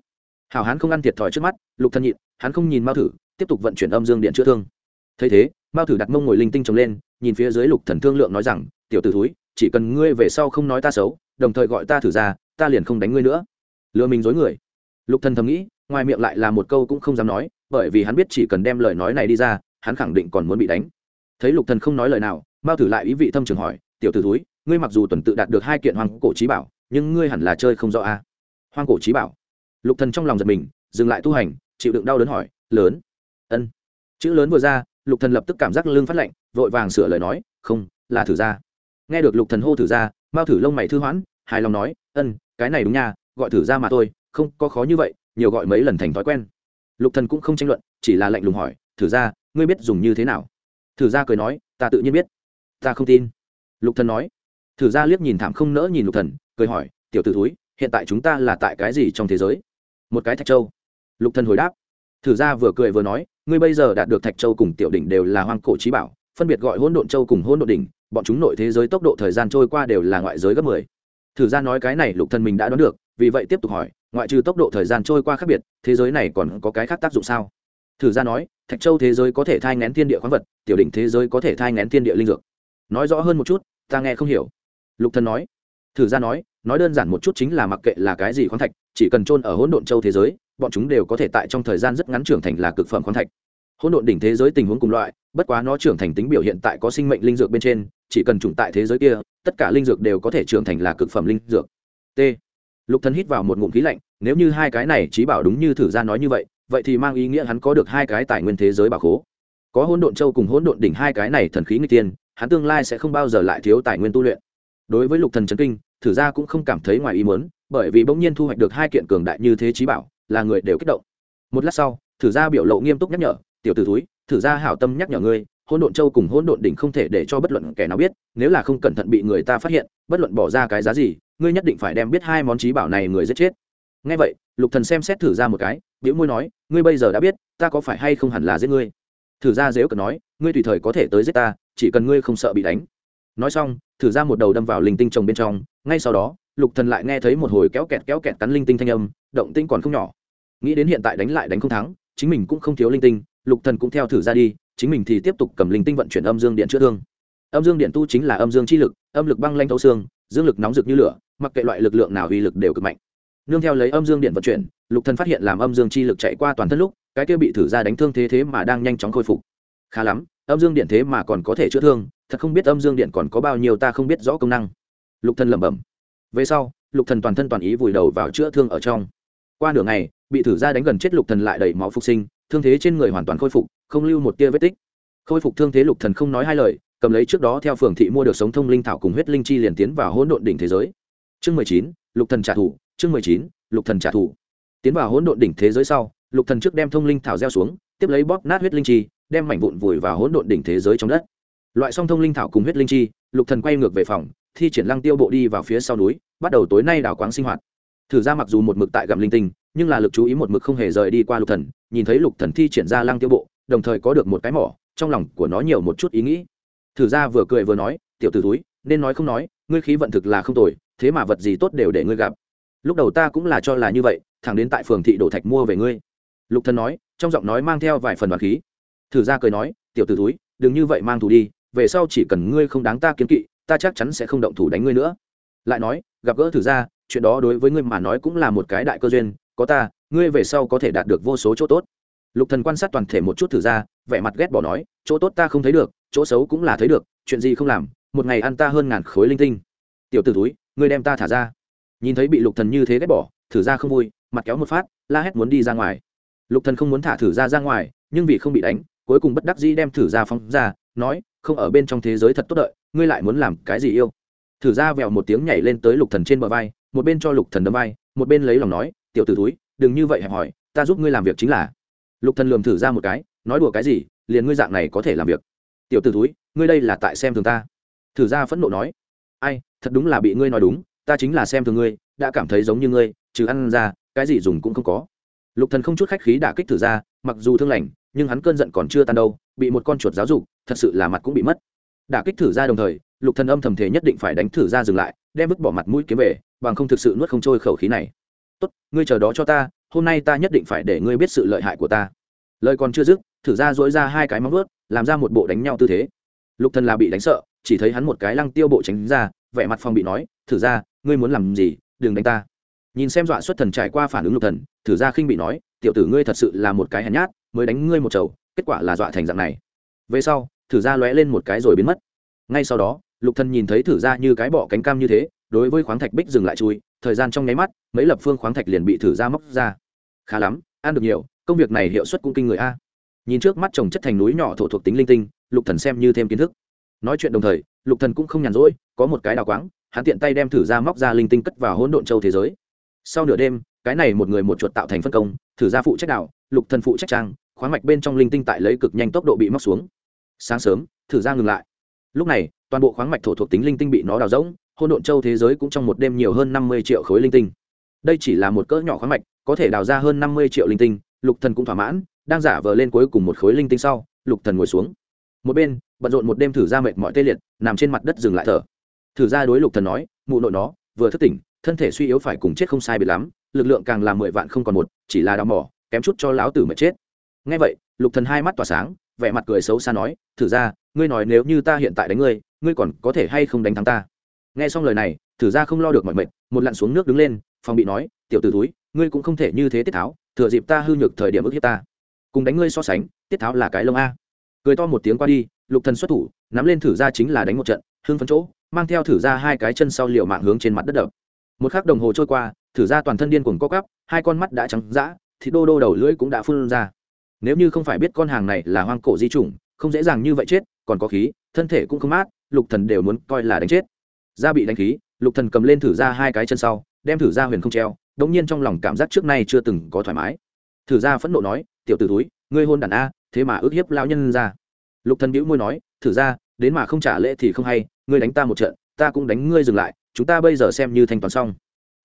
Hảo hán không ăn thiệt thòi trước mắt, lục thân nhịn, hắn không nhìn mao thử, tiếp tục vận chuyển âm dương điện chữa thương. Thấy thế, mao thử đặt mông ngồi linh tinh trồng lên, nhìn phía dưới lục thần thương lượng nói rằng, tiểu t ử thúi, chỉ cần ngươi về sau không nói ta xấu, đồng thời gọi ta thử ra, ta liền không đánh ngươi nữa. Lừa mình dối người lục thần thầm nghĩ, ngoài miệng lại là một câu cũng không dám nói, bởi vì hắn biết chỉ cần đem lời nói này đi ra, hắn khẳng định còn muốn bị đánh. Thấy lục thần không nói lời nào, mao thử lại ý vị thâm trường hỏi, tiểu tử thúi, ngươi mặc dù tuần tự đạt được hai kiện hoàng cổ trí bảo, nhưng ngươi hẳn là chơi không rõ à? a hoang cổ trí bảo? Lục thần trong lòng giật mình, dừng lại tu hành, chịu đựng đau đớn hỏi, lớn? Ân. Chữ lớn vừa ra, lục thần lập tức cảm giác lưng phát lạnh, vội vàng sửa lời nói, không, là thử ra. Nghe được lục thần hô thử ra, mao thử lông mày thư hoãn, hài lòng nói, ân, cái này đúng nha, gọi thử ra mà thôi không có khó như vậy, nhiều gọi mấy lần thành thói quen. Lục thần cũng không tranh luận, chỉ là lạnh lùng hỏi, thử ra, ngươi biết dùng như thế nào? Thử ra cười nói, ta tự nhiên biết. Ta không tin. Lục thần nói. Thử ra liếc nhìn thảm không nỡ nhìn lục thần, cười hỏi, tiểu tử thúi, hiện tại chúng ta là tại cái gì trong thế giới? Một cái thạch châu. Lục thần hồi đáp. Thử ra vừa cười vừa nói, ngươi bây giờ đạt được thạch châu cùng tiểu đỉnh đều là hoang cổ trí bảo, phân biệt gọi hỗn độn châu cùng hỗn độn đỉnh, bọn chúng nội thế giới tốc độ thời gian trôi qua đều là ngoại giới gấp mười. Thử ra nói cái này lục thần mình đã đoán được, vì vậy tiếp tục hỏi ngoại trừ tốc độ thời gian trôi qua khác biệt, thế giới này còn có cái khác tác dụng sao? Thử ra nói, thạch châu thế giới có thể thai ngén thiên địa khoáng vật, tiểu đỉnh thế giới có thể thai ngén thiên địa linh dược. Nói rõ hơn một chút, ta nghe không hiểu. Lục thần nói. Thử ra nói nói đơn giản một chút chính là mặc kệ là cái gì khoáng thạch, chỉ cần trôn ở hỗn độn châu thế giới, bọn chúng đều có thể tại trong thời gian rất ngắn trưởng thành là cực phẩm khoáng thạch. Hỗn độn đỉnh thế giới tình huống cùng loại, bất quá nó trưởng thành tính biểu hiện tại có sinh mệnh linh dược bên trên, chỉ cần trùng tại thế giới kia, tất cả linh dược đều có thể trưởng thành là cực phẩm linh dược. T lục thần hít vào một ngụm khí lạnh, nếu như hai cái này trí bảo đúng như thử ra nói như vậy vậy thì mang ý nghĩa hắn có được hai cái tài nguyên thế giới bảo khố. Có hỗn độn châu cùng hỗn độn đỉnh hai cái này thần khí nguy tiên hắn tương lai sẽ không bao giờ lại thiếu tài nguyên tu luyện. Đối với lục thần chấn kinh, thử ra cũng không cảm thấy ngoài ý muốn, bởi vì bỗng nhiên thu hoạch được hai kiện cường đại như thế trí bảo, là người đều kích động. Một lát sau, thử ra biểu lộ nghiêm túc nhắc nhở, tiểu tử thúi, thử ra hảo tâm nhắc nhở ngươi, hỗn độn châu cùng hỗn độn đỉnh không thể để cho bất luận kẻ nào biết, nếu là không cẩn thận bị người ta phát hiện, bất luận bỏ ra cái giá gì ngươi nhất định phải đem biết hai món trí bảo này người giết chết. Ngay vậy, lục thần xem xét thử ra một cái biểu môi nói, ngươi bây giờ đã biết, ta có phải hay không hẳn là giết ngươi? Thử ra dễ cần nói, ngươi tùy thời có thể tới giết ta, chỉ cần ngươi không sợ bị đánh. Nói xong, thử ra một đầu đâm vào linh tinh trồng bên trong, ngay sau đó, lục thần lại nghe thấy một hồi kéo kẹt kéo kẹt cắn linh tinh thanh âm, động tinh còn không nhỏ. Nghĩ đến hiện tại đánh lại đánh không thắng, chính mình cũng không thiếu linh tinh, lục thần cũng theo thử ra đi, chính mình thì tiếp tục cầm linh tinh vận chuyển âm dương điện chữa thương âm dương điện tu chính là âm dương chi lực, âm lực băng lanh thấu xương, dương lực nóng rực như lửa, mặc kệ loại lực lượng nào uy lực đều cực mạnh. Nương theo lấy âm dương điện vận chuyển, lục thần phát hiện làm âm dương chi lực chạy qua toàn thân lúc, cái kia bị thử ra đánh thương thế thế mà đang nhanh chóng khôi phục. Khá lắm, âm dương điện thế mà còn có thể chữa thương, thật không biết âm dương điện còn có bao nhiêu ta không biết rõ công năng. Lục thần lẩm bẩm. Về sau, lục thần toàn thân toàn ý vùi đầu vào chữa thương ở trong. Qua nửa ngày, bị thử ra đánh gần chết lục thần lại đầy máu phục sinh, thương thế trên người hoàn toàn khôi phục, không lưu một tia vết tích. Khôi phục thương thế lục thần không nói hai lời cầm lấy trước đó theo phường thị mua được sống thông linh thảo cùng huyết linh chi liền tiến vào hỗn độn đỉnh thế giới. Chương mười chín, lục thần trả thù, chương mười chín, lục thần trả thù. Tiến vào hỗn độn đỉnh thế giới sau, lục thần trước đem thông linh thảo gieo xuống, tiếp lấy bóp nát huyết linh chi, đem mảnh vụn vùi vào hỗn độn đỉnh thế giới trong đất. Loại song thông linh thảo cùng huyết linh chi, lục thần quay ngược về phòng, thi triển lăng tiêu bộ đi vào phía sau núi, bắt đầu tối nay đào quáng sinh hoạt. Thử ra mặc dù một mực tại gặm linh tinh, nhưng là lực chú ý một mực không hề rời đi qua lục thần, nhìn thấy lục thần thi triển ra lăng tiêu bộ, đồng thời có được một cái mỏ, trong lòng của nó nhiều một chút ý nghĩ thử ra vừa cười vừa nói, tiểu tử túi nên nói không nói, ngươi khí vận thực là không tồi, thế mà vật gì tốt đều để ngươi gặp. Lúc đầu ta cũng là cho là như vậy, thẳng đến tại phường thị đổ thạch mua về ngươi. Lục thần nói, trong giọng nói mang theo vài phần đoàn khí. Thử ra cười nói, tiểu tử túi đừng như vậy mang thù đi, về sau chỉ cần ngươi không đáng ta kiến kỵ, ta chắc chắn sẽ không động thủ đánh ngươi nữa. Lại nói, gặp gỡ thử ra, chuyện đó đối với ngươi mà nói cũng là một cái đại cơ duyên, có ta, ngươi về sau có thể đạt được vô số chỗ tốt lục thần quan sát toàn thể một chút thử ra, vẻ mặt ghét bỏ nói, chỗ tốt ta không thấy được, chỗ xấu cũng là thấy được, chuyện gì không làm, một ngày ăn ta hơn ngàn khối linh tinh. Tiểu tử túi ngươi đem ta thả ra. Nhìn thấy bị lục thần như thế ghét bỏ, thử ra không vui, mặt kéo một phát, la hét muốn đi ra ngoài. Lục thần không muốn thả thử ra ra ngoài, nhưng vì không bị đánh, cuối cùng bất đắc dĩ đem thử ra phóng ra, nói, không ở bên trong thế giới thật tốt đợi, ngươi lại muốn làm cái gì yêu? Thử ra vèo một tiếng nhảy lên tới lục thần trên bờ vai, một bên cho lục thần đâm vai, một bên lấy lòng nói, tiểu tử túi đừng như vậy hẹp hỏi ta giúp ngươi làm việc chính là lục thần lườm thử ra một cái, nói đùa cái gì, liền ngươi dạng này có thể làm việc. Tiểu tử túi ngươi đây là tại xem thường ta. Thử ra phẫn nộ nói. Ai, thật đúng là bị ngươi nói đúng, ta chính là xem thường ngươi, đã cảm thấy giống như ngươi chứ ăn ra, cái gì dùng cũng không có. Lục thần không chút khách khí đả kích thử ra, mặc dù thương lành, nhưng hắn cơn giận còn chưa tan đâu, bị một con chuột giáo dục, thật sự là mặt cũng bị mất. Đả kích thử ra đồng thời, lục thần âm thầm thể nhất định phải đánh thử ra dừng lại, đem vứt bỏ mặt mũi kiếm về, bằng không thực sự nuốt không trôi khẩu khí này. Tốt, ngươi chờ đó cho ta hôm nay ta nhất định phải để ngươi biết sự lợi hại của ta. Lời còn chưa dứt, thử ra dỗi ra hai cái móng vuốt, làm ra một bộ đánh nhau tư thế. Lục thần là bị đánh sợ, chỉ thấy hắn một cái lăng tiêu bộ tránh ra, vẻ mặt phong bị nói, thử ra, ngươi muốn làm gì, đừng đánh ta. Nhìn xem dọa xuất thần trải qua phản ứng lục thần, thử ra khinh bị nói, tiểu tử ngươi thật sự là một cái hèn nhát, mới đánh ngươi một chầu, kết quả là dọa thành dạng này. Về sau, thử ra lóe lên một cái rồi biến mất. Ngay sau đó, lục thần nhìn thấy thử ra như cái bọ cánh cam như thế, đối với khoáng thạch bích dừng lại chui, thời gian trong nháy mắt, mấy lập phương khoáng thạch liền bị thử ra móc ra khá lắm ăn được nhiều công việc này hiệu suất cũng kinh người a. Nhìn trước mắt trồng chất thành núi nhỏ thổ thuộc tính linh tinh lục thần xem như thêm kiến thức. Nói chuyện đồng thời lục thần cũng không nhàn rỗi có một cái đào quáng hắn tiện tay đem thử ra móc ra linh tinh cất vào hỗn độn châu thế giới. Sau nửa đêm cái này một người một chuột tạo thành phân công thử ra phụ trách đảo, lục thần phụ trách trang khoáng mạch bên trong linh tinh tại lấy cực nhanh tốc độ bị móc xuống. Sáng sớm thử ra ngừng lại. Lúc này toàn bộ khoáng mạch thổ thuộc tính linh tinh bị nó đào rỗng hôn độn châu thế giới cũng trong một đêm nhiều hơn năm mươi triệu khối linh tinh đây chỉ là một cỡ nhỏ khoáng mạch, có thể đào ra hơn năm mươi triệu linh tinh, lục thần cũng thỏa mãn, đang giả vờ lên cuối cùng một khối linh tinh sau, lục thần ngồi xuống. Một bên, bận rộn một đêm thử ra mệt mỏi tê liệt, nằm trên mặt đất dừng lại thở. Thử ra đối lục thần nói, mụ nội nó, vừa thức tỉnh, thân thể suy yếu phải cùng chết không sai biệt lắm, lực lượng càng là mười vạn không còn một, chỉ là đào mỏ kém chút cho lão tử mà chết. Nghe vậy, lục thần hai mắt tỏa sáng, vẻ mặt cười xấu xa nói, thử ra, ngươi nói nếu như ta hiện tại đánh ngươi ngươi còn có thể hay không đánh thắng ta? Nghe xong lời này, thử ra không lo được mọi mệt, một lặn xuống nước đứng lên phòng bị nói, tiểu t ử túi ngươi cũng không thể như thế tiết tháo, thừa dịp ta hư nhược thời điểm ức hiếp ta. Cùng đánh ngươi so sánh, tiết tháo là cái lông a. Cười to một tiếng qua đi, lục thần xuất thủ, nắm lên thử ra chính là đánh một trận, hưng phấn chỗ, mang theo thử ra hai cái chân sau liệu mạng hướng trên mặt đất đập. Một khắc đồng hồ trôi qua, thử ra toàn thân điên cuồng co cắp hai con mắt đã trắng dã, thì đô đô đầu lưỡi cũng đã phun ra. Nếu như không phải biết con hàng này là hoang cổ di chủng, không dễ dàng như vậy chết, còn có khí, thân thể cũng không mát, lục thần đều muốn coi là đánh chết. Da bị đánh khí, lục thần cầm lên thử ra hai cái chân sau đem thử ra huyền không treo, đống nhiên trong lòng cảm giác trước nay chưa từng có thoải mái. Thử ra phẫn nộ nói, tiểu tử túi ngươi hôn đàn a, thế mà ước hiếp lão nhân ra. Lục thần bĩu môi nói, thử ra, đến mà không trả lễ thì không hay, ngươi đánh ta một trận, ta cũng đánh ngươi dừng lại, chúng ta bây giờ xem như thanh toán xong.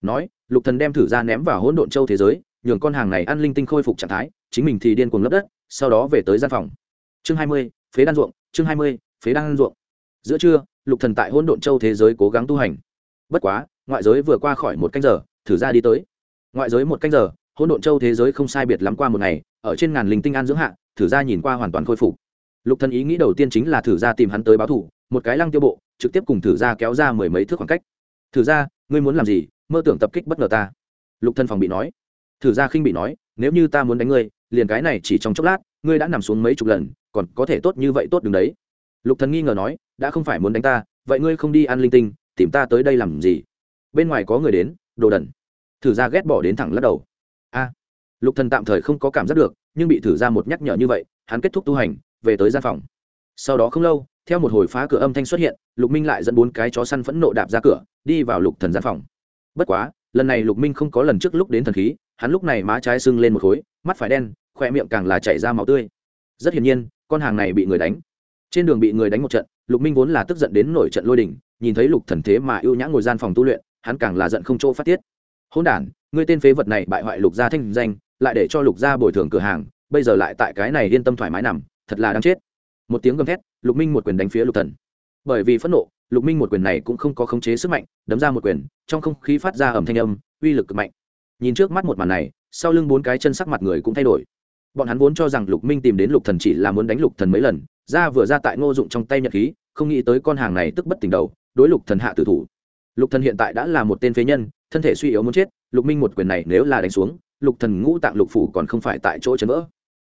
Nói, lục thần đem thử ra ném vào hỗn độn châu thế giới, nhường con hàng này ăn linh tinh khôi phục trạng thái, chính mình thì điên cuồng lấp đất, sau đó về tới gian phòng. Chương hai mươi, phế đan ruộng, chương hai mươi, phế đan ruộng. Giữa trưa, lục thần tại hỗn độn châu thế giới cố gắng tu hành. Bất quá ngoại giới vừa qua khỏi một canh giờ, thử ra đi tới. Ngoại giới một canh giờ, hỗn độn châu thế giới không sai biệt lắm qua một ngày, ở trên ngàn linh tinh an dưỡng hạ, thử ra nhìn qua hoàn toàn khôi phục. Lục thần ý nghĩ đầu tiên chính là thử ra tìm hắn tới báo thủ một cái lăng tiêu bộ, trực tiếp cùng thử ra kéo ra mười mấy thước khoảng cách. Thử ra, ngươi muốn làm gì? Mơ tưởng tập kích bất ngờ ta. Lục thần phòng bị nói. Thử ra khinh bị nói, nếu như ta muốn đánh ngươi, liền cái này chỉ trong chốc lát, ngươi đã nằm xuống mấy chục lần, còn có thể tốt như vậy tốt đừng đấy. Lục thần nghi ngờ nói, đã không phải muốn đánh ta, vậy ngươi không đi ăn linh tinh, tìm ta tới đây làm gì? Bên ngoài có người đến, đồ đần. Thử ra ghét bỏ đến thẳng lắc đầu. A. Lục thần tạm thời không có cảm giác được, nhưng bị thử ra một nhắc nhở như vậy, hắn kết thúc tu hành, về tới gian phòng. Sau đó không lâu, theo một hồi phá cửa âm thanh xuất hiện, lục minh lại dẫn bốn cái chó săn phẫn nộ đạp ra cửa, đi vào lục thần gian phòng. Bất quá, lần này lục minh không có lần trước lúc đến thần khí, hắn lúc này má trái sưng lên một khối, mắt phải đen, khoe miệng càng là chảy ra máu tươi. Rất hiển nhiên, con hàng này bị người đánh. Trên đường bị người đánh một trận, lục minh vốn là tức giận đến nổi trận lôi đình, nhìn thấy lục thần thế mà ưu nhã ngồi gian phòng tu luyện hắn càng là giận không chỗ phát tiết. Hôn đản, ngươi tên phế vật này bại hoại lục gia thanh danh, lại để cho lục gia bồi thường cửa hàng, bây giờ lại tại cái này yên tâm thoải mái nằm, thật là đáng chết. Một tiếng gầm thét, lục minh một quyền đánh phía lục thần. Bởi vì phẫn nộ, lục minh một quyền này cũng không có khống chế sức mạnh, đấm ra một quyền, trong không khí phát ra ẩm thanh âm, uy lực cực mạnh. Nhìn trước mắt một màn này, sau lưng bốn cái chân sắc mặt người cũng thay đổi. Bọn hắn vốn cho rằng lục minh tìm đến lục thần chỉ là muốn đánh lục thần mấy lần, ra vừa ra tại ngô dụng trong tay nhật khí không nghĩ tới con hàng này tức bất tỉnh đầu, đối lục thần hạ tử thủ lục thần hiện tại đã là một tên phế nhân, thân thể suy yếu muốn chết, lục minh một quyền này nếu là đánh xuống, lục thần ngũ tạng lục phủ còn không phải tại chỗ chấn vỡ.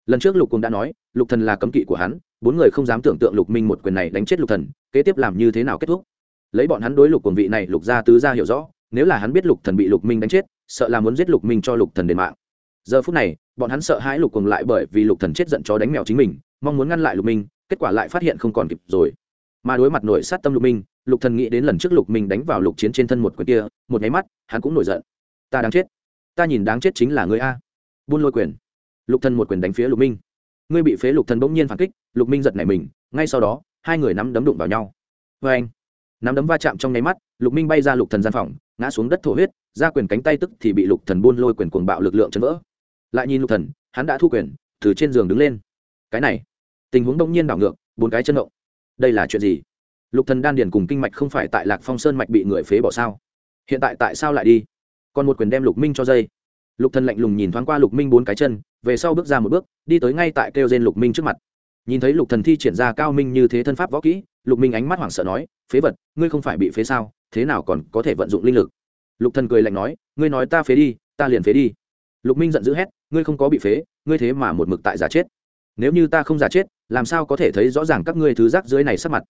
Lần trước lục cũng đã nói, lục thần là cấm kỵ của hắn, bốn người không dám tưởng tượng lục minh một quyền này đánh chết lục thần, kế tiếp làm như thế nào kết thúc. Lấy bọn hắn đối lục cuồng vị này, lục gia tứ gia hiểu rõ, nếu là hắn biết lục thần bị lục minh đánh chết, sợ là muốn giết lục minh cho lục thần đền mạng. Giờ phút này, bọn hắn sợ hãi lục cuồng lại bởi vì lục thần chết giận chó đánh mèo chính mình, mong muốn ngăn lại lục minh, kết quả lại phát hiện không còn kịp rồi. Mà đối mặt nổi sát tâm lục minh lục thần nghĩ đến lần trước lục minh đánh vào lục chiến trên thân một quyền kia, một nháy mắt, hắn cũng nổi giận. Ta đáng chết. Ta nhìn đáng chết chính là người a. Buôn lôi quyền. Lục thần một quyền đánh phía lục minh. Ngươi bị phế lục thần bỗng nhiên phản kích, lục minh giật nảy mình, ngay sau đó, hai người nắm đấm đụng vào nhau. Vê anh, nắm đấm va chạm trong nháy mắt, lục minh bay ra lục thần gian phòng, ngã xuống đất thổ huyết, ra quyền cánh tay tức thì bị lục thần buôn lôi quyền cuồng bạo lực lượng chấn vỡ. Lại nhìn lục thần, hắn đã thu quyền, từ trên giường đứng lên. Cái này, tình huống đông nhiên đảo ngược, bốn cái chân động. Đây là chuyện gì? Lục thần đan điền cùng kinh mạch không phải tại lạc phong sơn mạch bị người phế bỏ sao? Hiện tại tại sao lại đi? Còn một quyền đem lục minh cho dây. Lục thần lạnh lùng nhìn thoáng qua lục minh bốn cái chân, về sau bước ra một bước, đi tới ngay tại kêu trên lục minh trước mặt. Nhìn thấy lục thần thi triển ra cao minh như thế thân pháp võ kỹ, lục minh ánh mắt hoảng sợ nói, phế vật, ngươi không phải bị phế sao? Thế nào còn có thể vận dụng linh lực? Lục thần cười lạnh nói, ngươi nói ta phế đi, ta liền phế đi. Lục minh giận dữ hét, ngươi không có bị phế, ngươi thế mà một mực tại giả chết. Nếu như ta không giả chết, làm sao có thể thấy rõ ràng các ngươi thứ rác dưới này sắp mặt?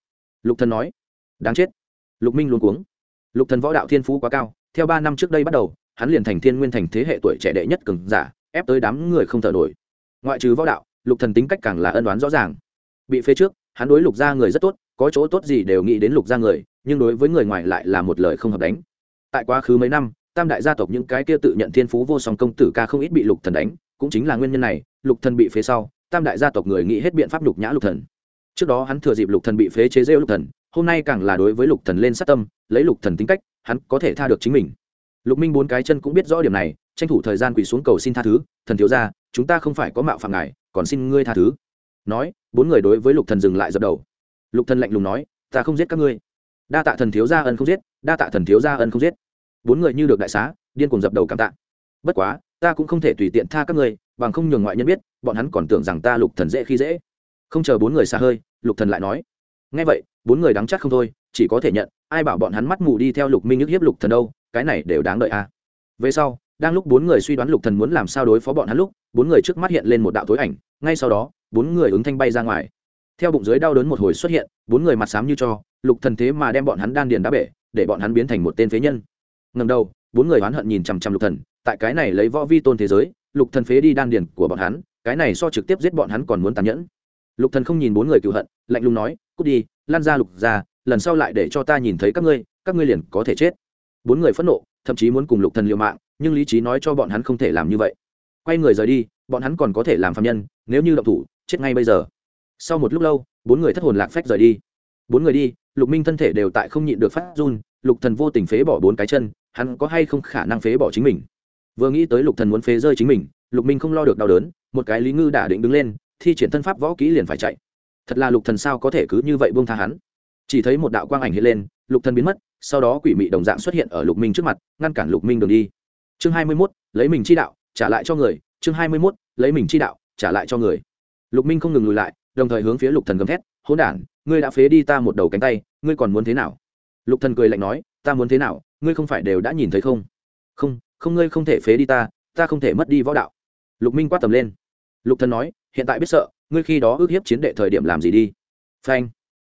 Lục thần nói, đáng chết. Lục minh luôn cuống. Lục thần võ đạo thiên phú quá cao, theo ba năm trước đây bắt đầu, hắn liền thành thiên nguyên thành thế hệ tuổi trẻ đệ nhất cường giả, ép tới đám người không thở nổi. Ngoại trừ võ đạo, lục thần tính cách càng là ân đoán rõ ràng. Bị phế trước, hắn đối lục gia người rất tốt, có chỗ tốt gì đều nghĩ đến lục gia người, nhưng đối với người ngoài lại là một lời không hợp đánh. Tại quá khứ mấy năm, tam đại gia tộc những cái kia tự nhận thiên phú vô song công tử ca không ít bị lục thần đánh, cũng chính là nguyên nhân này, lục thần bị phế sau, tam đại gia tộc người nghĩ hết biện pháp lục nhã lục thần trước đó hắn thừa dịp lục thần bị phế chế rêu lục thần, hôm nay càng là đối với lục thần lên sát tâm, lấy lục thần tính cách, hắn có thể tha được chính mình. Lục minh bốn cái chân cũng biết rõ điểm này, tranh thủ thời gian quỳ xuống cầu xin tha thứ, thần thiếu gia, chúng ta không phải có mạo phạm ngài, còn xin ngươi tha thứ. Nói, bốn người đối với lục thần dừng lại dập đầu. Lục thần lạnh lùng nói, ta không giết các ngươi. Đa tạ thần thiếu gia ân không giết, đa tạ thần thiếu gia ân không giết. Bốn người như được đại xá, điên cuồng dập đầu cảm tạ. Bất quá, ta cũng không thể tùy tiện tha các ngươi, bằng không nhường ngoại nhân biết, bọn hắn còn tưởng rằng ta lục thần dễ khi dễ không chờ bốn người xa hơi, lục thần lại nói, nghe vậy, bốn người đáng chắc không thôi, chỉ có thể nhận, ai bảo bọn hắn mắt mù đi theo lục minh nhức hiếp lục thần đâu, cái này đều đáng đợi a à. về sau, đang lúc bốn người suy đoán lục thần muốn làm sao đối phó bọn hắn lúc, bốn người trước mắt hiện lên một đạo tối ảnh, ngay sau đó, bốn người ứng thanh bay ra ngoài. Theo bụng dưới đau đớn một hồi xuất hiện, bốn người mặt xám như cho, lục thần thế mà đem bọn hắn đan điền đá bể, để bọn hắn biến thành một tên phế nhân. Ngầm đầu, bốn người oán hận nhìn chằm chằm lục thần, tại cái này lấy võ vi tôn thế giới, lục thần phế đi đan điền của bọn hắn, cái này so trực tiếp giết bọn hắn còn muốn tàn nhẫn lục thần không nhìn bốn người cựu hận, lạnh lùng nói, cút đi, lan ra lục ra lần sau lại để cho ta nhìn thấy các ngươi các ngươi liền có thể chết. Bốn người phẫn nộ, thậm chí muốn cùng lục thần liều mạng, nhưng lý trí nói cho bọn hắn không thể làm như vậy. Quay người rời đi, bọn hắn còn có thể làm phạm nhân, nếu như động thủ, chết ngay bây giờ. Sau một lúc lâu, bốn người thất hồn lạc phách rời đi. Bốn người đi, lục minh thân thể đều tại không nhịn được phát run, lục thần vô tình phế bỏ bốn cái chân, hắn có hay không khả năng phế bỏ chính mình? Vừa nghĩ tới lục thần muốn phế rơi chính mình, lục minh không lo được đau đớn, một cái lý ngư đã định đứng lên thi triển thân pháp võ kỹ liền phải chạy. Thật là lục thần sao có thể cứ như vậy buông tha hắn? Chỉ thấy một đạo quang ảnh hiện lên lục thần biến mất sau đó quỷ mị đồng dạng xuất hiện ở lục minh trước mặt ngăn cản lục minh đường đi. Chương hai mươi 21, lấy mình chi đạo trả lại cho người. Chương hai mươi 21, lấy mình chi đạo trả lại cho người. Lục minh không ngừng lùi lại đồng thời hướng phía lục thần gầm thét hỗn đản ngươi đã phế đi ta một đầu cánh tay ngươi còn muốn thế nào? Lục thần cười lạnh nói ta muốn thế nào ngươi không phải đều đã nhìn thấy không? Không không ngươi không thể phế đi ta ta không thể mất đi võ đạo. Lục minh quát tầm lên lục thần nói, hiện tại biết sợ, ngươi khi đó ước hiếp chiến đệ thời điểm làm gì đi. Phanh.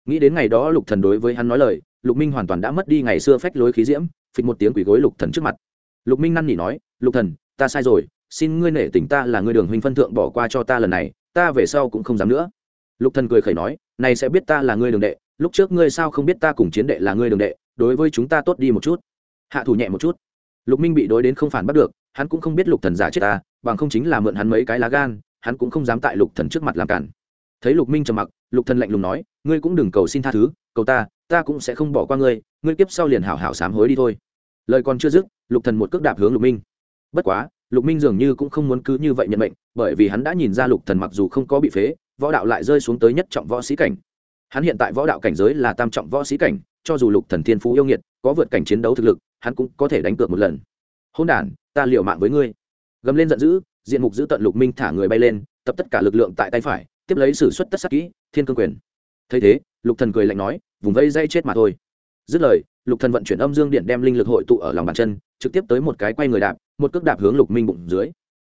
Nghĩ đến ngày đó lục thần đối với hắn nói lời, lục minh hoàn toàn đã mất đi ngày xưa phách lối khí diễm, phịch một tiếng quỷ gối lục thần trước mặt. Lục minh năn nỉ nói, lục thần, ta sai rồi, xin ngươi nể tình ta là ngươi đường huynh phân thượng bỏ qua cho ta lần này, ta về sau cũng không dám nữa. Lục thần cười khẩy nói, này sẽ biết ta là ngươi đường đệ, lúc trước ngươi sao không biết ta cùng chiến đệ là ngươi đường đệ, đối với chúng ta tốt đi một chút. Hạ thủ nhẹ một chút. Lục minh bị đối đến không phản bắt được, hắn cũng không biết lục thần giả chết ta, bằng không chính là mượn hắn mấy cái lá gan hắn cũng không dám tại lục thần trước mặt làm cản. Thấy lục minh trầm mặc, lục thần lạnh lùng nói, ngươi cũng đừng cầu xin tha thứ, cầu ta ta cũng sẽ không bỏ qua ngươi ngươi kiếp sau liền hảo hảo sám hối đi thôi. Lời còn chưa dứt, lục thần một cước đạp hướng lục minh. Bất quá, lục minh dường như cũng không muốn cứ như vậy nhận mệnh, bởi vì hắn đã nhìn ra lục thần mặc dù không có bị phế, võ đạo lại rơi xuống tới nhất trọng võ sĩ cảnh. Hắn hiện tại võ đạo cảnh giới là tam trọng võ sĩ cảnh, cho dù lục thần thiên phú yêu nghiệt, có vượt cảnh chiến đấu thực lực, hắn cũng có thể đánh cược một lần. Hôn đản, ta liều mạng với ngươi. Gầm lên giận dữ diện mục giữ tận lục minh thả người bay lên, tập tất cả lực lượng tại tay phải, tiếp lấy sử xuất tất sát kỹ, thiên cương quyền. Thấy thế, lục thần cười lạnh nói, vùng vây dây chết mà thôi. Dứt lời, lục thần vận chuyển âm dương điện đem linh lực hội tụ ở lòng bàn chân, trực tiếp tới một cái quay người đạp, một cước đạp hướng lục minh bụng dưới.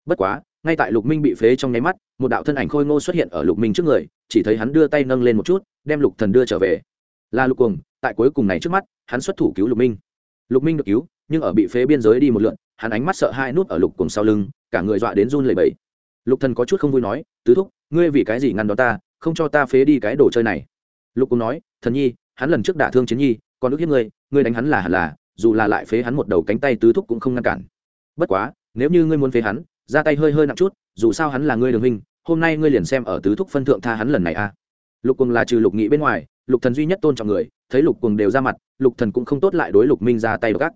Bất quá, ngay tại lục minh bị phế trong nháy mắt, một đạo thân ảnh khôi ngô xuất hiện ở lục minh trước người, chỉ thấy hắn đưa tay nâng lên một chút, đem lục thần đưa trở về. Là lục cùng tại cuối cùng này trước mắt, hắn xuất thủ cứu lục minh. Lục minh được cứu, nhưng ở bị phế biên giới đi một lượn, hắn ánh mắt sợ hai nút ở lục cùng sau lưng cả người dọa đến run lẩy bẩy lục thần có chút không vui nói, tứ thúc, ngươi vì cái gì ngăn đó ta, không cho ta phế đi cái đồ chơi này lục Cung nói, thần nhi, hắn lần trước đả thương chiến nhi, còn ước hiếp ngươi ngươi đánh hắn là hẳn là, dù là lại phế hắn một đầu cánh tay tứ thúc cũng không ngăn cản bất quá, nếu như ngươi muốn phế hắn, ra tay hơi hơi nặng chút, dù sao hắn là ngươi đường huynh, hôm nay ngươi liền xem ở tứ thúc phân thượng tha hắn lần này a à. lục cùng là trừ lục nghị bên ngoài, lục thần duy nhất tôn trọng người, thấy lục cùng đều ra mặt, lục thần cũng không tốt lại đối lục minh ra tay gắt.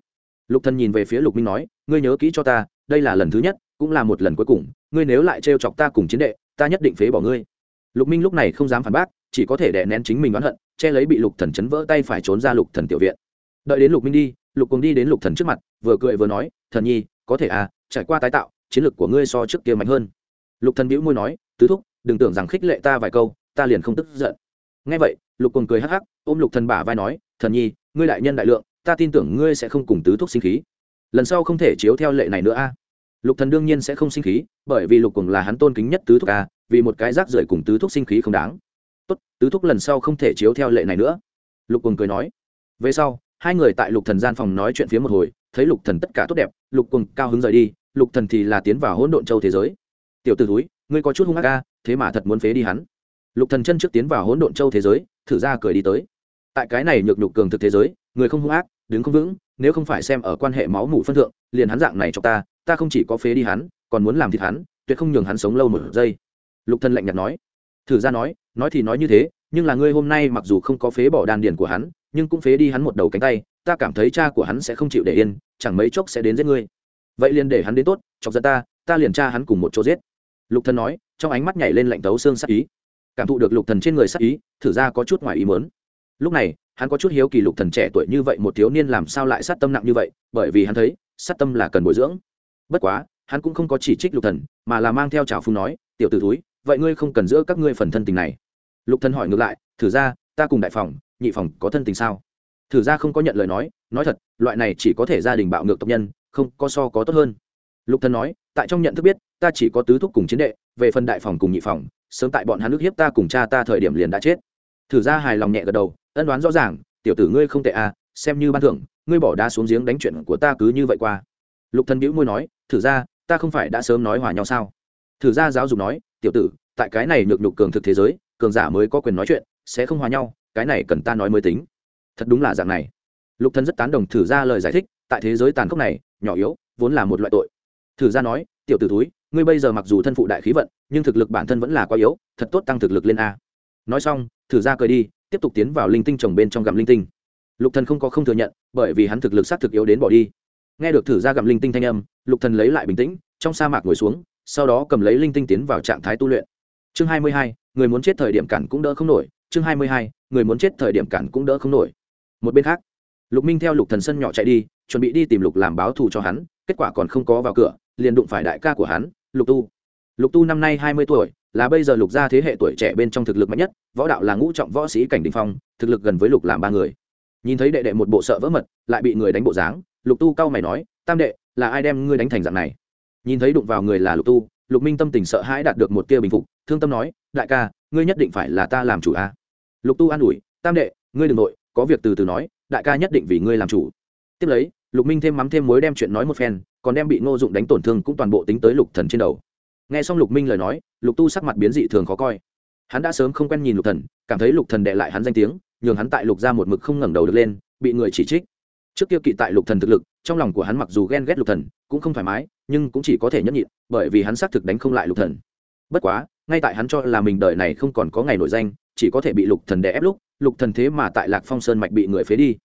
lục thần nhìn về phía lục minh nói, ngươi nhớ kỹ cho ta, đây là lần thứ nhất cũng là một lần cuối cùng, ngươi nếu lại trêu chọc ta cùng chiến đệ, ta nhất định phế bỏ ngươi. Lục minh lúc này không dám phản bác, chỉ có thể đè nén chính mình oán hận, che lấy bị lục thần chấn vỡ tay phải trốn ra lục thần tiểu viện. Đợi đến lục minh đi, lục cùng đi đến lục thần trước mặt, vừa cười vừa nói, thần nhi, có thể à trải qua tái tạo, chiến lược của ngươi so trước kia mạnh hơn. Lục thần bĩu môi nói, tứ thúc, đừng tưởng rằng khích lệ ta vài câu, ta liền không tức giận. Nghe vậy, lục cùng cười hắc hắc, ôm lục thần bả vai nói, thần nhi, ngươi đại nhân đại lượng, ta tin tưởng ngươi sẽ không cùng tứ thúc sinh khí. Lần sau không thể chiếu theo lệ này nữa a lục thần đương nhiên sẽ không sinh khí, bởi vì lục cùng là hắn tôn kính nhất tứ thúc a, vì một cái rác rưởi cùng tứ thúc sinh khí không đáng. Tốt, tứ thúc lần sau không thể chiếu theo lệ này nữa. Lục cùng cười nói. Về sau, hai người tại lục thần gian phòng nói chuyện phía một hồi, thấy lục thần tất cả tốt đẹp, lục cùng cao hứng rời đi, lục thần thì là tiến vào hỗn độn châu thế giới. Tiểu tử túi ngươi có chút hung ác ca thế mà thật muốn phế đi hắn. Lục thần chân trước tiến vào hỗn độn châu thế giới, thử ra cười đi tới. Tại cái này nhược nhục cường thực thế giới, người không hung ác, đứng không vững, nếu không phải xem ở quan hệ máu mủ phân thượng, liền hắn dạng này cho ta ta không chỉ có phế đi hắn, còn muốn làm thịt hắn, tuyệt không nhường hắn sống lâu một giây. Lục thần lạnh nhạt nói. Thử ra nói nói thì nói như thế, nhưng là ngươi hôm nay mặc dù không có phế bỏ đan điền của hắn, nhưng cũng phế đi hắn một đầu cánh tay, ta cảm thấy cha của hắn sẽ không chịu để yên, chẳng mấy chốc sẽ đến giết ngươi. Vậy liền để hắn đến tốt, chọc giận ta ta liền tra hắn cùng một chỗ giết. Lục thần nói, trong ánh mắt nhảy lên lạnh tấu xương sắc ý. Cảm thụ được lục thần trên người sắc ý, thử ra có chút ngoài ý muốn. Lúc này, hắn có chút hiếu kỳ lục thần trẻ tuổi như vậy, một thiếu niên làm sao lại sát tâm nặng như vậy, bởi vì hắn thấy, sát tâm là cần bồi dưỡng bất quá, hắn cũng không có chỉ trích lục thần, mà là mang theo trào phúng nói, tiểu tử túi vậy ngươi không cần giữa các ngươi phần thân tình này. Lục thần hỏi ngược lại, thử ra, ta cùng đại phòng, nhị phòng có thân tình sao? Thử ra không có nhận lời nói nói thật, loại này chỉ có thể gia đình bạo ngược tộc nhân, không có so có tốt hơn. Lục thần nói, tại trong nhận thức biết, ta chỉ có tứ thúc cùng chiến đệ, về phần đại phòng cùng nhị phòng, sớm tại bọn hắn nước hiếp ta cùng cha ta thời điểm liền đã chết. Thử ra hài lòng nhẹ gật đầu, ân đoán rõ ràng, tiểu tử ngươi không tệ à xem như ban thưởng, ngươi bỏ đá xuống giếng đánh chuyện của ta cứ như vậy qua lục thần bĩu môi nói, thử ra, ta không phải đã sớm nói hòa nhau sao? Thử ra giáo dục nói, tiểu tử, tại cái này nhược nhục cường thực thế giới, cường giả mới có quyền nói chuyện, sẽ không hòa nhau, cái này cần ta nói mới tính. Thật đúng là dạng này. Lục thần rất tán đồng thử ra lời giải thích, tại thế giới tàn khốc này, nhỏ yếu, vốn là một loại tội. Thử ra nói, tiểu tử túi ngươi bây giờ mặc dù thân phụ đại khí vận, nhưng thực lực bản thân vẫn là quá yếu, thật tốt tăng thực lực lên a. Nói xong, thử ra cười đi, tiếp tục tiến vào linh tinh trồng bên trong gặm linh tinh. Lục thần không có không thừa nhận, bởi vì hắn thực lực sát thực yếu đến bỏ đi nghe được thử ra gặm linh tinh thanh âm, lục thần lấy lại bình tĩnh, trong sa mạc ngồi xuống, sau đó cầm lấy linh tinh tiến vào trạng thái tu luyện. Chương hai mươi hai, người muốn chết thời điểm cản cũng đỡ không nổi. Chương hai mươi hai, người muốn chết thời điểm cản cũng đỡ không nổi. Một bên khác, lục minh theo lục thần sân nhỏ chạy đi, chuẩn bị đi tìm lục làm báo thù cho hắn, kết quả còn không có vào cửa, liền đụng phải đại ca của hắn, lục tu. Lục tu năm nay hai mươi tuổi, là bây giờ lục gia thế hệ tuổi trẻ bên trong thực lực mạnh nhất, võ đạo là ngũ trọng võ sĩ cảnh đình phong, thực lực gần với lục làm ba người. Nhìn thấy đệ đệ một bộ sợ vỡ mật, lại bị người đánh bộ dáng lục tu cau mày nói, tam đệ, là ai đem ngươi đánh thành dạng này? Nhìn thấy đụng vào người là lục tu, lục minh tâm tình sợ hãi đạt được một tia bình phục, thương tâm nói, đại ca, ngươi nhất định phải là ta làm chủ a à? lục tu an ủi, tam đệ, ngươi đ ừ n g nội, có việc từ từ nói, đại ca nhất định vì ngươi làm chủ. Tiếp lấy, lục minh thêm mắm thêm mối đem chuyện nói một phen, còn đem bị ngô dụng đánh tổn thương cũng toàn bộ tính tới lục thần trên đầu. Nghe xong lục minh lời nói, lục tu sắc mặt biến dị thường khó coi. Hắn đã sớm không quen nhìn lục thần, cảm thấy lục thần đệ lại hắn danh tiếng, nhường hắn tại lục ra một mực không ngẩng đầu được lên, bị người chỉ trích trước kia kỵ tại lục thần thực lực, trong lòng của hắn mặc dù ghen ghét lục thần, cũng không thoải mái, nhưng cũng chỉ có thể nhẫn nhịn, bởi vì hắn xác thực đánh không lại lục thần. Bất quá, ngay tại hắn cho là mình đời này không còn có ngày nổi danh, chỉ có thể bị lục thần đè ép lúc, lục thần thế mà tại lạc phong sơn mạch bị người phế đi.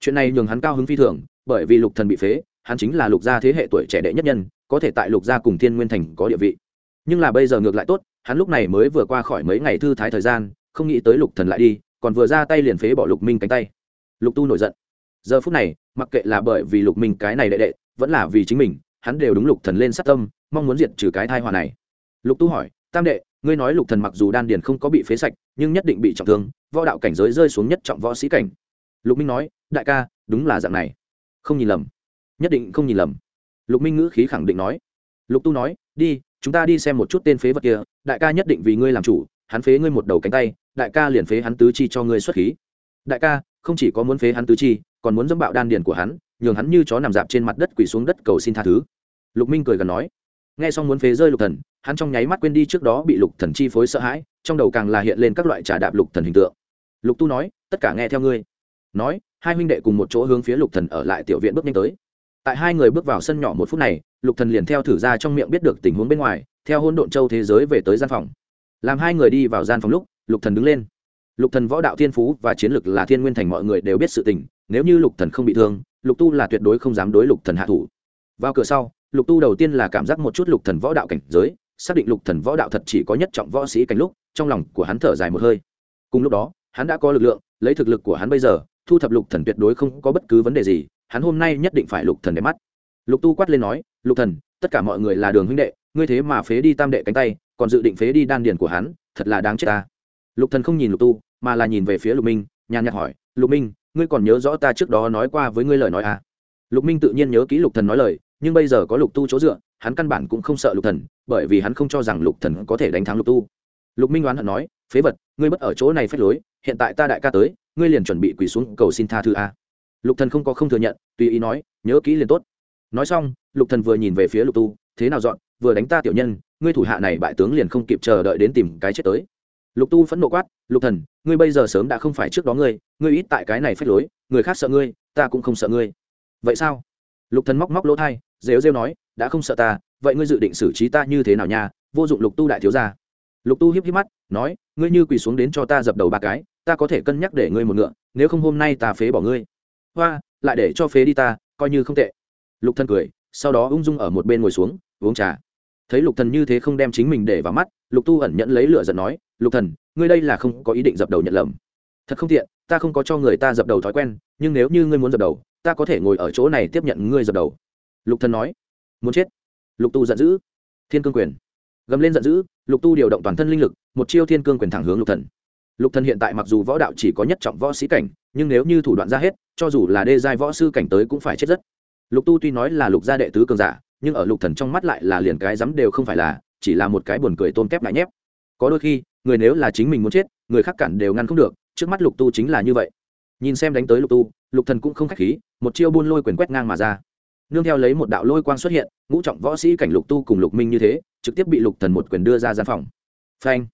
Chuyện này nhường hắn cao hứng phi thường, bởi vì lục thần bị phế, hắn chính là lục gia thế hệ tuổi trẻ đệ nhất nhân, có thể tại lục gia cùng thiên nguyên thành có địa vị. Nhưng là bây giờ ngược lại tốt, hắn lúc này mới vừa qua khỏi mấy ngày thư thái thời gian, không nghĩ tới lục thần lại đi, còn vừa ra tay liền phế bỏ lục minh cánh tay. Lục tu nổi giận giờ phút này, mặc kệ là bởi vì lục minh cái này đệ đệ, vẫn là vì chính mình, hắn đều đúng lục thần lên sát tâm, mong muốn diệt trừ cái thai hòa này. Lục tu hỏi, tam đệ, ngươi nói lục thần mặc dù đan điền không có bị phế sạch, nhưng nhất định bị trọng thương, võ đạo cảnh giới rơi xuống nhất trọng võ sĩ cảnh. Lục minh nói, đại ca, đúng là dạng này. Không nhìn lầm. Nhất định không nhìn lầm. Lục minh ngữ khí khẳng định nói. Lục tu nói, đi, chúng ta đi xem một chút tên phế vật kia, đại ca nhất định vì ngươi làm chủ, hắn phế ngươi một đầu cánh tay, đại ca liền phế hắn tứ chi cho ngươi xuất khí. Đại ca, không chỉ có muốn phế hắn tứ chi còn muốn dẫm bạo đan điền của hắn, nhường hắn như chó nằm dạp trên mặt đất quỳ xuống đất cầu xin tha thứ. Lục minh cười gần nói, nghe xong muốn phế rơi lục thần, hắn trong nháy mắt quên đi trước đó bị lục thần chi phối sợ hãi, trong đầu càng là hiện lên các loại trà đạp lục thần hình tượng. Lục tu nói, tất cả nghe theo ngươi. Nói, hai huynh đệ cùng một chỗ hướng phía lục thần ở lại tiểu viện bước nhanh tới. Tại hai người bước vào sân nhỏ một phút này, lục thần liền theo thử ra trong miệng biết được tình huống bên ngoài, theo hôn độn châu thế giới về tới gian phòng. Làm hai người đi vào gian phòng lúc, lục thần đứng lên lục thần võ đạo thiên phú và chiến lực là thiên nguyên thành mọi người đều biết sự tình, nếu như lục thần không bị thương, lục tu là tuyệt đối không dám đối lục thần hạ thủ. Vào cửa sau, lục tu đầu tiên là cảm giác một chút lục thần võ đạo cảnh giới, xác định lục thần võ đạo thật chỉ có nhất trọng võ sĩ cảnh lúc, trong lòng của hắn thở dài một hơi. Cùng lúc đó, hắn đã có lực lượng, lấy thực lực của hắn bây giờ, thu thập lục thần tuyệt đối không có bất cứ vấn đề gì, hắn hôm nay nhất định phải lục thần để mắt. Lục tu quát lên nói, lục thần, tất cả mọi người là đường huynh đệ, ngươi thế mà phế đi tam đệ cánh tay, còn dự định phế đi đan điền của hắn, thật là đáng chết ta lục thần không nhìn lục tu, mà là nhìn về phía lục minh, nhàn nhạt hỏi, lục minh, ngươi còn nhớ rõ ta trước đó nói qua với ngươi lời nói à? Lục minh tự nhiên nhớ kỹ lục thần nói lời, nhưng bây giờ có lục tu chỗ dựa, hắn căn bản cũng không sợ lục thần, bởi vì hắn không cho rằng lục thần có thể đánh thắng lục tu. Lục minh oán hận nói, phế vật, ngươi bất ở chỗ này phép lối, hiện tại ta đại ca tới, ngươi liền chuẩn bị quỳ xuống cầu xin tha thứ a lục thần không có không thừa nhận, tùy ý nói, nhớ kỹ liền tốt. Nói xong, lục thần vừa nhìn về phía lục tu, thế nào dọn, vừa đánh ta tiểu nhân, ngươi thủ hạ này bại tướng liền không kịp chờ đợi đến tìm cái chết tới lục tu phẫn nộ quát, lục thần, ngươi bây giờ sớm đã không phải trước đó ngươi ngươi ít tại cái này phế lối, người khác sợ ngươi, ta cũng không sợ ngươi. Vậy sao? Lục thần móc móc lỗ thai, rêu rêu nói, đã không sợ ta, vậy ngươi dự định xử trí ta như thế nào nha? Vô dụng lục tu đại thiếu gia. Lục tu hiếp hiếp mắt, nói, ngươi như quỳ xuống đến cho ta dập đầu ba cái, ta có thể cân nhắc để ngươi một ngựa, nếu không hôm nay ta phế bỏ ngươi. Hoa, lại để cho phế đi ta, coi như không tệ. Lục thần cười, sau đó ung dung ở một bên ngồi xuống, uống trà thấy lục thần như thế không đem chính mình để vào mắt, lục tu ẩn nhận lấy lửa giận nói, lục thần, ngươi đây là không có ý định dập đầu nhận lầm. Thật không tiện, ta không có cho người ta dập đầu thói quen, nhưng nếu như ngươi muốn dập đầu, ta có thể ngồi ở chỗ này tiếp nhận ngươi dập đầu. Lục thần nói, muốn chết. Lục tu giận dữ, thiên cương quyền. Gầm lên giận dữ, lục tu điều động toàn thân linh lực, một chiêu thiên cương quyền thẳng hướng lục thần. Lục thần hiện tại mặc dù võ đạo chỉ có nhất trọng võ sĩ cảnh, nhưng nếu như thủ đoạn ra hết, cho dù là đê giai võ sư cảnh tới cũng phải chết rất. Lục tu tuy nói là lục gia đệ tứ cường giả nhưng ở lục thần trong mắt lại là liền cái dám đều không phải là, chỉ là một cái buồn cười tôm kép lại nhép. Có đôi khi, người nếu là chính mình muốn chết, người khác cản đều ngăn không được, trước mắt lục tu chính là như vậy. Nhìn xem đánh tới lục tu, lục thần cũng không khách khí, một chiêu buôn lôi quyền quét ngang mà ra. Nương theo lấy một đạo lôi quang xuất hiện, ngũ trọng võ sĩ cảnh lục tu cùng lục minh như thế, trực tiếp bị lục thần một quyền đưa ra gian phòng. Phanh.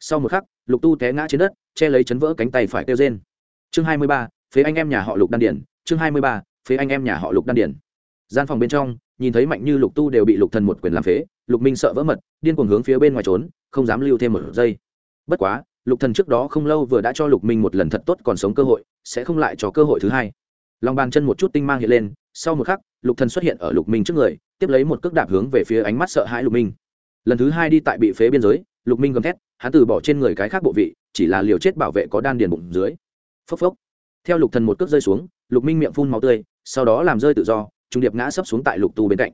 Sau một khắc, lục tu té ngã trên đất, che lấy chấn vỡ cánh tay phải kêu rên. Chương hai mươi ba, phế anh em nhà họ lục đan điển, chương hai mươi ba, phế anh em nhà họ lục đan điển. Gian phòng bên trong nhìn thấy mạnh như lục tu đều bị lục thần một quyền làm phế, lục minh sợ vỡ mật, điên cuồng hướng phía bên ngoài trốn, không dám lưu thêm một giây. Bất quá, lục thần trước đó không lâu vừa đã cho lục minh một lần thật tốt còn sống cơ hội, sẽ không lại cho cơ hội thứ hai. Lòng bàn chân một chút tinh mang hiện lên, sau một khắc, lục thần xuất hiện ở lục minh trước người, tiếp lấy một cước đạp hướng về phía ánh mắt sợ hãi lục minh. Lần thứ hai đi tại bị phế biên giới, lục minh gầm thét, hắn từ bỏ trên người cái khác bộ vị, chỉ là liều chết bảo vệ có đan điền bụng dưới. Phốc phốc. Theo lục thần một cước rơi xuống, lục minh miệng phun máu tươi, sau đó làm rơi tự do trung điệp ngã sấp xuống tại lục tu bên cạnh.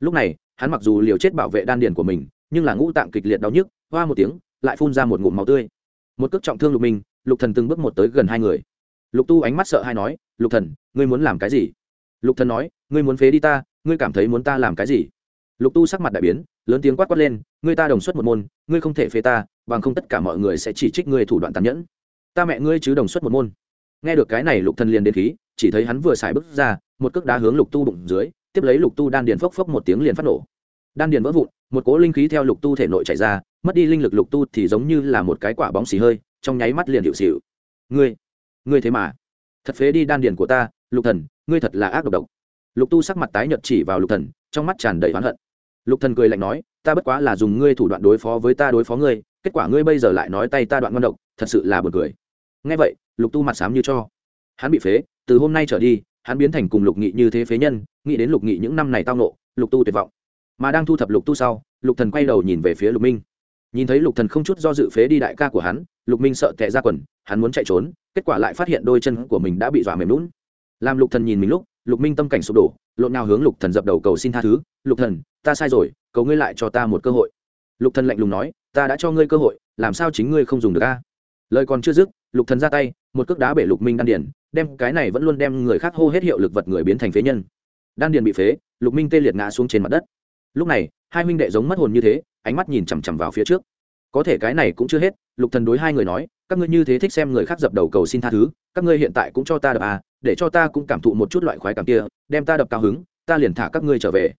Lúc này, hắn mặc dù liều chết bảo vệ đan điền của mình, nhưng là ngũ tạng kịch liệt đau nhức, hoa một tiếng, lại phun ra một ngụm máu tươi. Một cước trọng thương lục minh, lục thần từng bước một tới gần hai người. Lục tu ánh mắt sợ hai nói, lục thần, ngươi muốn làm cái gì? Lục thần nói, ngươi muốn phế đi ta, ngươi cảm thấy muốn ta làm cái gì? Lục tu sắc mặt đại biến, lớn tiếng quát quát lên, ngươi ta đồng xuất một môn, ngươi không thể phế ta, bằng không tất cả mọi người sẽ chỉ trích ngươi thủ đoạn tàn nhẫn. Ta mẹ ngươi chứ đồng xuất một môn. Nghe được cái này, lục thần liền đến khí, chỉ thấy hắn vừa xài bước ra một cước đá hướng lục tu bụng dưới, tiếp lấy lục tu đan điền phốc phốc một tiếng liền phát nổ. Đan điền vỡ vụn, một cỗ linh khí theo lục tu thể nội chảy ra, mất đi linh lực lục tu thì giống như là một cái quả bóng xì hơi, trong nháy mắt liền hiệu xịu. Ngươi ngươi thế mà. Thật phế đi đan điền của ta, lục thần, ngươi thật là ác độc độc. Lục tu sắc mặt tái nhợt chỉ vào lục thần, trong mắt tràn đầy oán hận. Lục thần cười lạnh nói, ta bất quá là dùng ngươi thủ đoạn đối phó với ta đối phó ngươi, kết quả ngươi bây giờ lại nói tay ta đoạn ngon độc, thật sự là buồn cười. Nghe vậy, lục tu mặt sám như cho. Hắn bị phế, từ hôm nay trở đi hắn biến thành cùng lục nghị như thế phế nhân, nghĩ đến lục nghị những năm này tao nộ, lục tu tuyệt vọng. Mà đang thu thập lục tu sau, lục thần quay đầu nhìn về phía lục minh. Nhìn thấy lục thần không chút do dự phế đi đại ca của hắn, lục minh sợ tệ ra quần, hắn muốn chạy trốn, kết quả lại phát hiện đôi chân của mình đã bị dọa mềm lún làm lục thần nhìn mình lúc, lục minh tâm cảnh sụp đổ, lộn nào hướng lục thần dập đầu cầu xin tha thứ, lục thần, ta sai rồi, cầu ngươi lại cho ta một cơ hội. Lục thần lạnh lùng nói, ta đã cho ngươi cơ hội, làm sao chính ngươi không dùng được a? Lời còn chưa dứt lục thần ra tay, một cước đá bể lục minh đan điền, đem cái này vẫn luôn đem người khác hô hết hiệu lực vật người biến thành phế nhân. Đan điền bị phế, lục minh tê liệt ngã xuống trên mặt đất. Lúc này, hai huynh đệ giống mất hồn như thế, ánh mắt nhìn chằm chằm vào phía trước. Có thể cái này cũng chưa hết, lục thần đối hai người nói, các ngươi như thế thích xem người khác dập đầu cầu xin tha thứ, các ngươi hiện tại cũng cho ta đập à để cho ta cũng cảm thụ một chút loại khoái cảm kia, đem ta đập cao hứng, ta liền thả các ngươi trở về.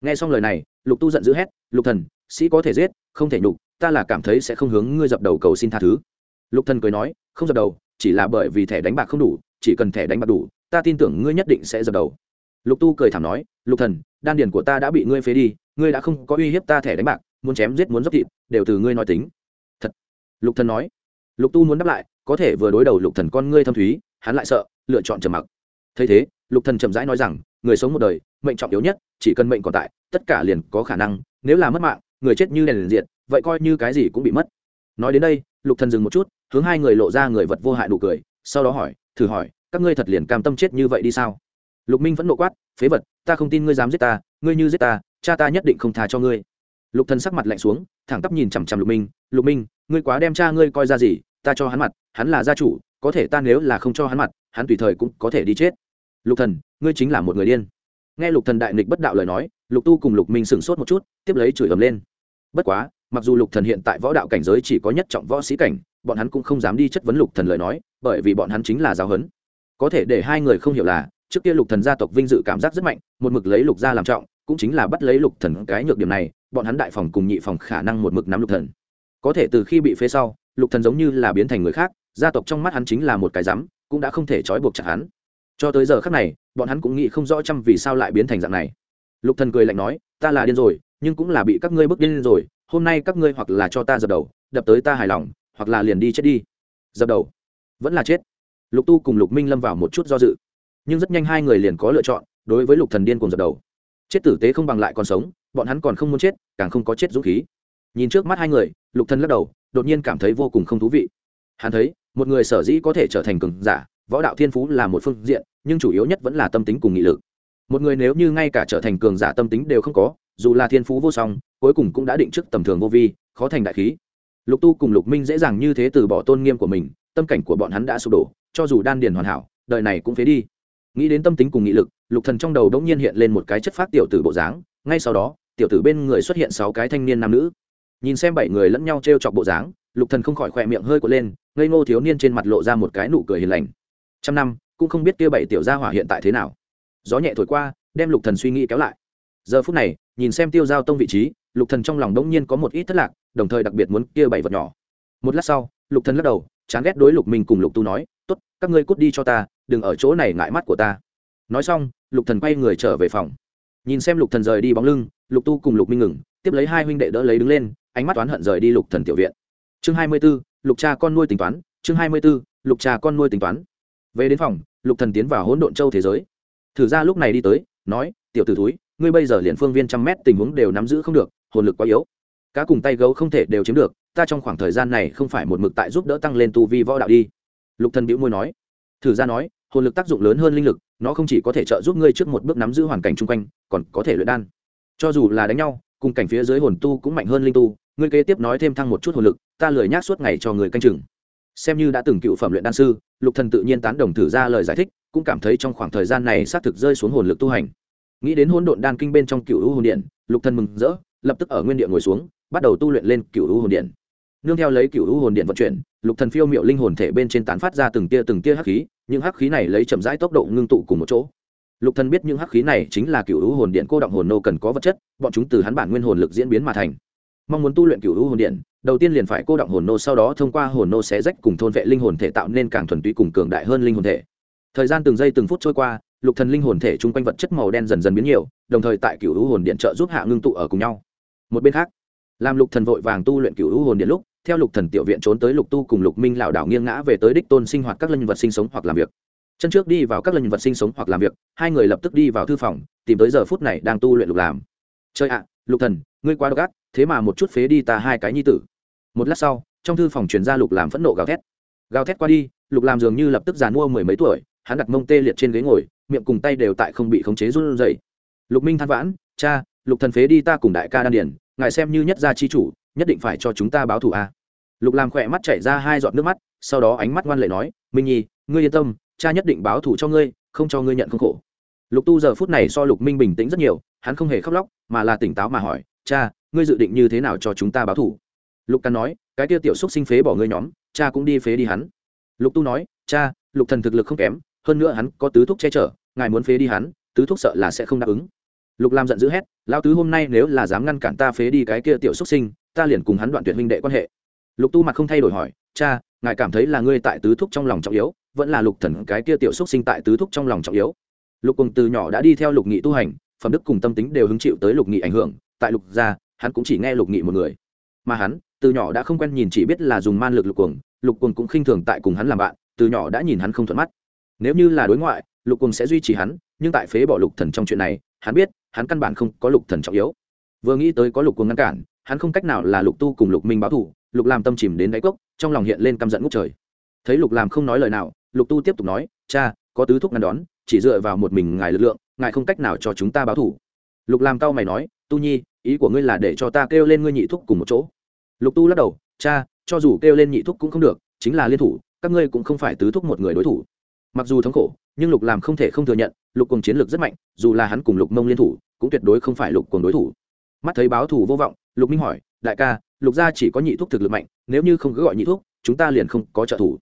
Nghe xong lời này, lục tu giận dữ hét, lục thần, sĩ có thể giết, không thể nhục, ta là cảm thấy sẽ không hướng ngươi dập đầu cầu xin tha thứ. Lục thần cười nói không dập đầu, chỉ là bởi vì thẻ đánh bạc không đủ, chỉ cần thẻ đánh bạc đủ, ta tin tưởng ngươi nhất định sẽ dập đầu. Lục tu cười thảm nói, lục thần, đan điền của ta đã bị ngươi phế đi, ngươi đã không có uy hiếp ta thẻ đánh bạc, muốn chém giết muốn dốc thịt, đều từ ngươi nói tính. Thật. Lục thần nói. Lục tu muốn đáp lại, có thể vừa đối đầu lục thần con ngươi thâm thúy, hắn lại sợ, lựa chọn trầm mặc. Thấy thế, lục thần chậm rãi nói rằng, người sống một đời, mệnh trọng yếu nhất, chỉ cần mệnh còn tại, tất cả liền có khả năng, nếu là mất mạng, người chết như đèn liền diệt, vậy coi như cái gì cũng bị mất. Nói đến đây lục thần dừng một chút, hướng hai người lộ ra người vật vô hại nụ cười, sau đó hỏi, thử hỏi, các ngươi thật liền cam tâm chết như vậy đi sao? Lục minh vẫn nộ quát, phế vật, ta không tin ngươi dám giết ta, ngươi như giết ta, cha ta nhất định không tha cho ngươi. Lục thần sắc mặt lạnh xuống, thẳng tắp nhìn chằm chằm lục minh lục minh, ngươi quá đem cha ngươi coi ra gì, ta cho hắn mặt, hắn là gia chủ, có thể ta nếu là không cho hắn mặt, hắn tùy thời cũng có thể đi chết. Lục thần, ngươi chính là một người điên. Nghe lục thần đại nghịch bất đạo lời nói, lục tu cùng lục minh sửng sốt một chút, tiếp lấy chửi ầm lên. Bất quá mặc dù lục thần hiện tại võ đạo cảnh giới chỉ có nhất trọng võ sĩ cảnh, bọn hắn cũng không dám đi chất vấn lục thần lời nói, bởi vì bọn hắn chính là giáo huấn. Có thể để hai người không hiểu là, trước kia lục thần gia tộc vinh dự cảm giác rất mạnh, một mực lấy lục gia làm trọng, cũng chính là bắt lấy lục thần cái nhược điểm này, bọn hắn đại phòng cùng nhị phòng khả năng một mực nắm lục thần. Có thể từ khi bị phế sau, lục thần giống như là biến thành người khác, gia tộc trong mắt hắn chính là một cái rắm, cũng đã không thể trói buộc chặt hắn. Cho tới giờ khắc này, bọn hắn cũng nghĩ không rõ chăm vì sao lại biến thành dạng này. Lục thần cười lạnh nói, ta là điên rồi, nhưng cũng là bị các ngươi bức điên rồi hôm nay các ngươi hoặc là cho ta dập đầu, đập tới ta hài lòng, hoặc là liền đi chết đi. Dập đầu. Vẫn là chết. Lục tu cùng lục minh lâm vào một chút do dự. Nhưng rất nhanh hai người liền có lựa chọn, đối với lục thần điên cùng dập đầu. Chết tử tế không bằng lại còn sống, bọn hắn còn không muốn chết, càng không có chết dũng khí. Nhìn trước mắt hai người, lục thần lắc đầu, đột nhiên cảm thấy vô cùng không thú vị. Hắn thấy, một người sở dĩ có thể trở thành cường giả, võ đạo thiên phú là một phương diện, nhưng chủ yếu nhất vẫn là tâm tính cùng nghị lực. Một người nếu như ngay cả trở thành cường giả tâm tính đều không có, dù là thiên phú vô song cuối cùng cũng đã định trước tầm thường vô vi, khó thành đại khí. Lục tu cùng lục minh dễ dàng như thế từ bỏ tôn nghiêm của mình, tâm cảnh của bọn hắn đã sụp đổ, cho dù đan điền hoàn hảo, đời này cũng phế đi. Nghĩ đến tâm tính cùng nghị lực, lục thần trong đầu đống nhiên hiện lên một cái chất phát tiểu tử bộ dáng, ngay sau đó, tiểu tử bên người xuất hiện sáu cái thanh niên nam nữ. Nhìn xem bảy người lẫn nhau treo chọc bộ dáng, lục thần không khỏi khỏe miệng hơi cuộn lên, ngây ngô thiếu niên trên mặt lộ ra một cái nụ cười hiền lành. Trăm năm, cũng không biết kia bảy tiểu gia hỏa hiện tại thế nào. Gió nhẹ thổi qua, đem lục thần suy nghĩ kéo lại giờ phút này nhìn xem tiêu giao tông vị trí lục thần trong lòng đống nhiên có một ít thất lạc đồng thời đặc biệt muốn kia bảy vật nhỏ. Một lát sau lục thần lắc đầu chán ghét đối lục minh cùng lục tu nói tốt các ngươi cút đi cho ta đừng ở chỗ này ngại mắt của ta. Nói xong lục thần quay người trở về phòng. Nhìn xem lục thần rời đi bóng lưng lục tu cùng lục minh ngừng tiếp lấy hai huynh đệ đỡ lấy đứng lên ánh mắt toán hận rời đi lục thần tiểu viện. Chương hai mươi 24, lục cha con nuôi tính toán chương hai mươi 24, lục cha con nuôi tính toán. Về đến phòng lục thần tiến vào hỗn độn châu thế giới. Thử ra lúc này đi tới nói tiểu tử thúi ngươi bây giờ liền phương viên trăm mét tình huống đều nắm giữ không được, hồn lực quá yếu. Cá cùng tay gấu không thể đều chiếm được, ta trong khoảng thời gian này không phải một mực tại giúp đỡ tăng lên tu vi võ đạo đi. Lục thần bĩu môi nói. Thử ra nói, hồn lực tác dụng lớn hơn linh lực, nó không chỉ có thể trợ giúp ngươi trước một bước nắm giữ hoàn cảnh chung quanh, còn có thể luyện đan. Cho dù là đánh nhau, cùng cảnh phía dưới hồn tu cũng mạnh hơn linh tu, ngươi kế tiếp nói thêm thăng một chút hồn lực, ta lười nhác suốt ngày cho người canh chừng. Xem như đã từng cựu phẩm luyện đan sư, lục thần tự nhiên tán đồng thử ra lời giải thích, cũng cảm thấy trong khoảng thời gian này xác thực rơi xuống hồn lực tu hành nghĩ đến hỗn độn đan kinh bên trong cựu hồn điện, lục thần mừng rỡ, lập tức ở nguyên địa ngồi xuống, bắt đầu tu luyện lên cựu hồn điện. Nương theo lấy cựu hồn điện vận chuyển, lục thần phiêu miệu linh hồn thể bên trên tán phát ra từng tia từng tia hắc khí, những hắc khí này lấy chậm rãi tốc độ ngưng tụ cùng một chỗ. Lục thần biết những hắc khí này chính là cựu hồn điện cô động hồn nô cần có vật chất, bọn chúng từ hắn bản nguyên hồn lực diễn biến mà thành. Mong muốn tu luyện cựu hồn điện, đầu tiên liền phải cô động hồn nô, sau đó thông qua hồn nô xé rách cùng thôn vệ linh hồn thể tạo nên càng thuần túy cùng cường đại hơn linh hồn thể. Thời gian từng giây từng phút trôi qua lục thần linh hồn thể chung quanh vật chất màu đen dần dần biến nhiều, đồng thời tại cựu hồn điện trợ giúp hạ ngưng tụ ở cùng nhau. Một bên khác, làm lục thần vội vàng tu luyện cựu hồn điện lúc, theo lục thần tiểu viện trốn tới lục tu cùng lục minh lão đảo nghiêng ngã về tới đích tôn sinh hoạt các linh vật sinh sống hoặc làm việc. Chân trước đi vào các linh vật sinh sống hoặc làm việc, hai người lập tức đi vào thư phòng, tìm tới giờ phút này đang tu luyện lục làm. Chơi ạ, lục thần, ngươi quá độc ác, thế mà một chút phế đi ta hai cái nhi tử. Một lát sau, trong thư phòng truyền ra lục làm phẫn nộ gào thét. Gào thét qua đi, lục làm dường như lập tức giàn mua mười mấy tuổi, hắn đặt mông tê liệt trên ghế ngồi miệng cùng tay đều tại không bị khống chế run rẩy. Lục minh than vãn cha lục thần phế đi ta cùng đại ca đan Điền, ngài xem như nhất gia chi chủ nhất định phải cho chúng ta báo thù a. Lục Lam khỏe mắt chảy ra hai giọt nước mắt sau đó ánh mắt ngoan lệ nói minh nhi ngươi yên tâm cha nhất định báo thù cho ngươi không cho ngươi nhận không khổ. Lục tu giờ phút này so lục minh bình tĩnh rất nhiều hắn không hề khóc lóc mà là tỉnh táo mà hỏi cha ngươi dự định như thế nào cho chúng ta báo thù? Lục căn nói cái kia tiểu xúc sinh phế bỏ ngươi nhóm cha cũng đi phế đi hắn. Lục tu nói cha lục thần thực lực không kém hơn nữa hắn có tứ thúc che chở ngài muốn phế đi hắn, tứ thúc sợ là sẽ không đáp ứng. Lục lam giận dữ hét lao tứ hôm nay nếu là dám ngăn cản ta phế đi cái kia tiểu xuất sinh, ta liền cùng hắn đoạn tuyệt huynh đệ quan hệ. Lục tu mặt không thay đổi hỏi, cha, ngài cảm thấy là ngươi tại tứ thúc trong lòng trọng yếu, vẫn là lục thần cái kia tiểu xuất sinh tại tứ thúc trong lòng trọng yếu? Lục cùng từ nhỏ đã đi theo lục nghị tu hành, phẩm đức cùng tâm tính đều hứng chịu tới lục nghị ảnh hưởng, tại lục gia, hắn cũng chỉ nghe lục nghị một người. Mà hắn, từ nhỏ đã không quen nhìn chỉ biết là dùng man lực lục cuồng lục cuồng cũng khinh thường tại cùng hắn làm bạn, từ nhỏ đã nhìn hắn không thuận mắt. Nếu như là đối ngoại lục cùng sẽ duy trì hắn, nhưng tại phế bỏ lục thần trong chuyện này, hắn biết, hắn căn bản không có lục thần trọng yếu. Vừa nghĩ tới có lục cùng ngăn cản, hắn không cách nào là lục tu cùng lục minh báo thủ lục làm tâm chìm đến đáy cốc, trong lòng hiện lên căm giận ngút trời. Thấy lục làm không nói lời nào, lục tu tiếp tục nói, cha, có tứ thúc ngăn đón, chỉ dựa vào một mình ngài lực lượng, ngài không cách nào cho chúng ta báo thủ lục làm cao mày nói, tu nhi, ý của ngươi là để cho ta kêu lên ngươi nhị thúc cùng một chỗ. Lục tu lắc đầu, cha, cho dù kêu lên nhị thúc cũng không được, chính là liên thủ, các ngươi cũng không phải tứ thúc một người đối thủ mặc dù thống khổ, nhưng lục làm không thể không thừa nhận, lục cùng chiến lược rất mạnh, dù là hắn cùng lục mông liên thủ, cũng tuyệt đối không phải lục cùng đối thủ. Mắt thấy báo thủ vô vọng, lục minh hỏi, đại ca, lục gia chỉ có nhị thuốc thực lực mạnh, nếu như không cứ gọi nhị thuốc, chúng ta liền không có trợ thủ.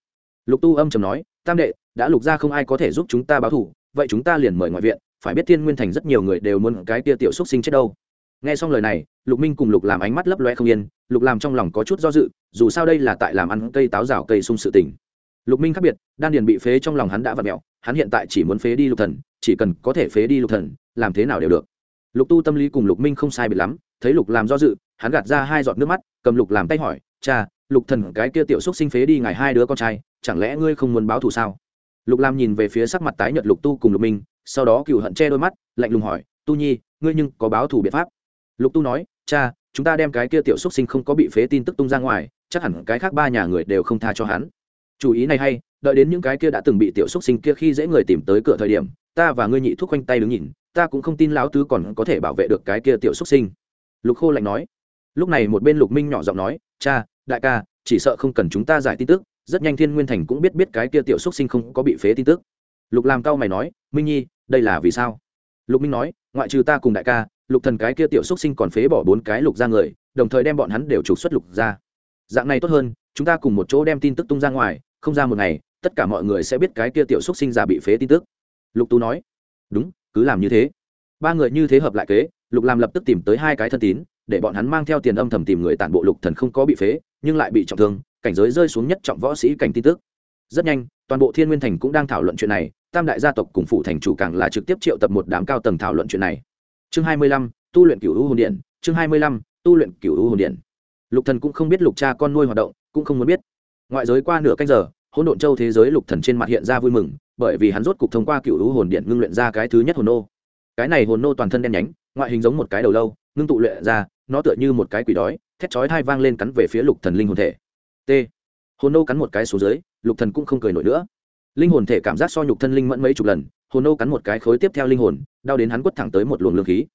Lục tu âm trầm nói, tam đệ, đã lục gia không ai có thể giúp chúng ta báo thủ vậy chúng ta liền mời ngoại viện, phải biết thiên nguyên thành rất nhiều người đều muốn cái tia tiểu xúc sinh chết đâu. Nghe xong lời này, lục minh cùng lục làm ánh mắt lấp loe không yên, lục làm trong lòng có chút do dự, dù sao đây là tại làm ăn cây táo rào cây sung sự tình lục minh khác biệt, đan điền bị phế trong lòng hắn đã vặt mẹo hắn hiện tại chỉ muốn phế đi lục thần, chỉ cần có thể phế đi lục thần, làm thế nào đều được. Lục tu tâm lý cùng lục minh không sai biệt lắm, thấy lục làm do dự, hắn gạt ra hai giọt nước mắt, cầm lục làm tay hỏi, cha, lục thần, cái kia tiểu xúc sinh phế đi ngài hai đứa con trai, chẳng lẽ ngươi không muốn báo thù sao? Lục làm nhìn về phía sắc mặt tái nhợt lục tu cùng lục minh, sau đó cựu hận che đôi mắt, lạnh lùng hỏi, tu nhi, ngươi nhưng có báo thù biện pháp? Lục tu nói, cha, chúng ta đem cái kia tiểu xúc sinh không có bị phế tin tức tung ra ngoài, chắc hẳn cái khác ba nhà người đều không tha cho hắn chủ ý này hay, đợi đến những cái kia đã từng bị tiểu xúc sinh kia khi dễ người tìm tới cửa thời điểm, ta và ngươi nhị thuốc quanh tay đứng nhìn, ta cũng không tin lão tứ còn có thể bảo vệ được cái kia tiểu xúc sinh. Lục khô lạnh nói. Lúc này một bên lục minh nhỏ giọng nói, cha, đại ca, chỉ sợ không cần chúng ta giải tin tức, rất nhanh thiên nguyên thành cũng biết biết cái kia tiểu xúc sinh không có bị phế tin tức. Lục làm cao mày nói, minh nhi, đây là vì sao? Lục minh nói, ngoại trừ ta cùng đại ca, lục thần cái kia tiểu xúc sinh còn phế bỏ bốn cái lục ra người, đồng thời đem bọn hắn đều trục xuất lục ra dạng này tốt hơn, chúng ta cùng một chỗ đem tin tức tung ra ngoài không ra một ngày, tất cả mọi người sẽ biết cái kia tiểu xúc sinh già bị phế tin tức. Lục tú nói, đúng, cứ làm như thế. Ba người như thế hợp lại kế, lục làm lập tức tìm tới hai cái thân tín, để bọn hắn mang theo tiền âm thầm tìm người tản bộ lục thần không có bị phế, nhưng lại bị trọng thương, cảnh giới rơi xuống nhất trọng võ sĩ cảnh tin tức. Rất nhanh, toàn bộ thiên nguyên thành cũng đang thảo luận chuyện này, tam đại gia tộc cùng phụ thành chủ càng là trực tiếp triệu tập một đám cao tầng thảo luận chuyện này. Chương hai mươi lăm, tu luyện cửu u hồn điện, chương hai mươi lăm, tu luyện cửu u hồn điện. Lục thần cũng không biết lục cha con nuôi hoạt động, cũng không muốn biết ngoại giới qua nửa canh giờ, hỗn độn châu thế giới lục thần trên mặt hiện ra vui mừng, bởi vì hắn rốt cục thông qua cựu lũ hồn điện ngưng luyện ra cái thứ nhất hồn nô. Cái này hồn nô toàn thân đen nhánh, ngoại hình giống một cái đầu lâu, ngưng tụ luyện ra, nó tựa như một cái quỷ đói, thét chói thai vang lên cắn về phía lục thần linh hồn thể. T. Hồn nô cắn một cái xuống dưới, lục thần cũng không cười nổi nữa. Linh hồn thể cảm giác so nhục thân linh mẫn mấy chục lần, hồn nô cắn một cái khối tiếp theo linh hồn, đau đến hắn quất thẳng tới một luồng lương khí.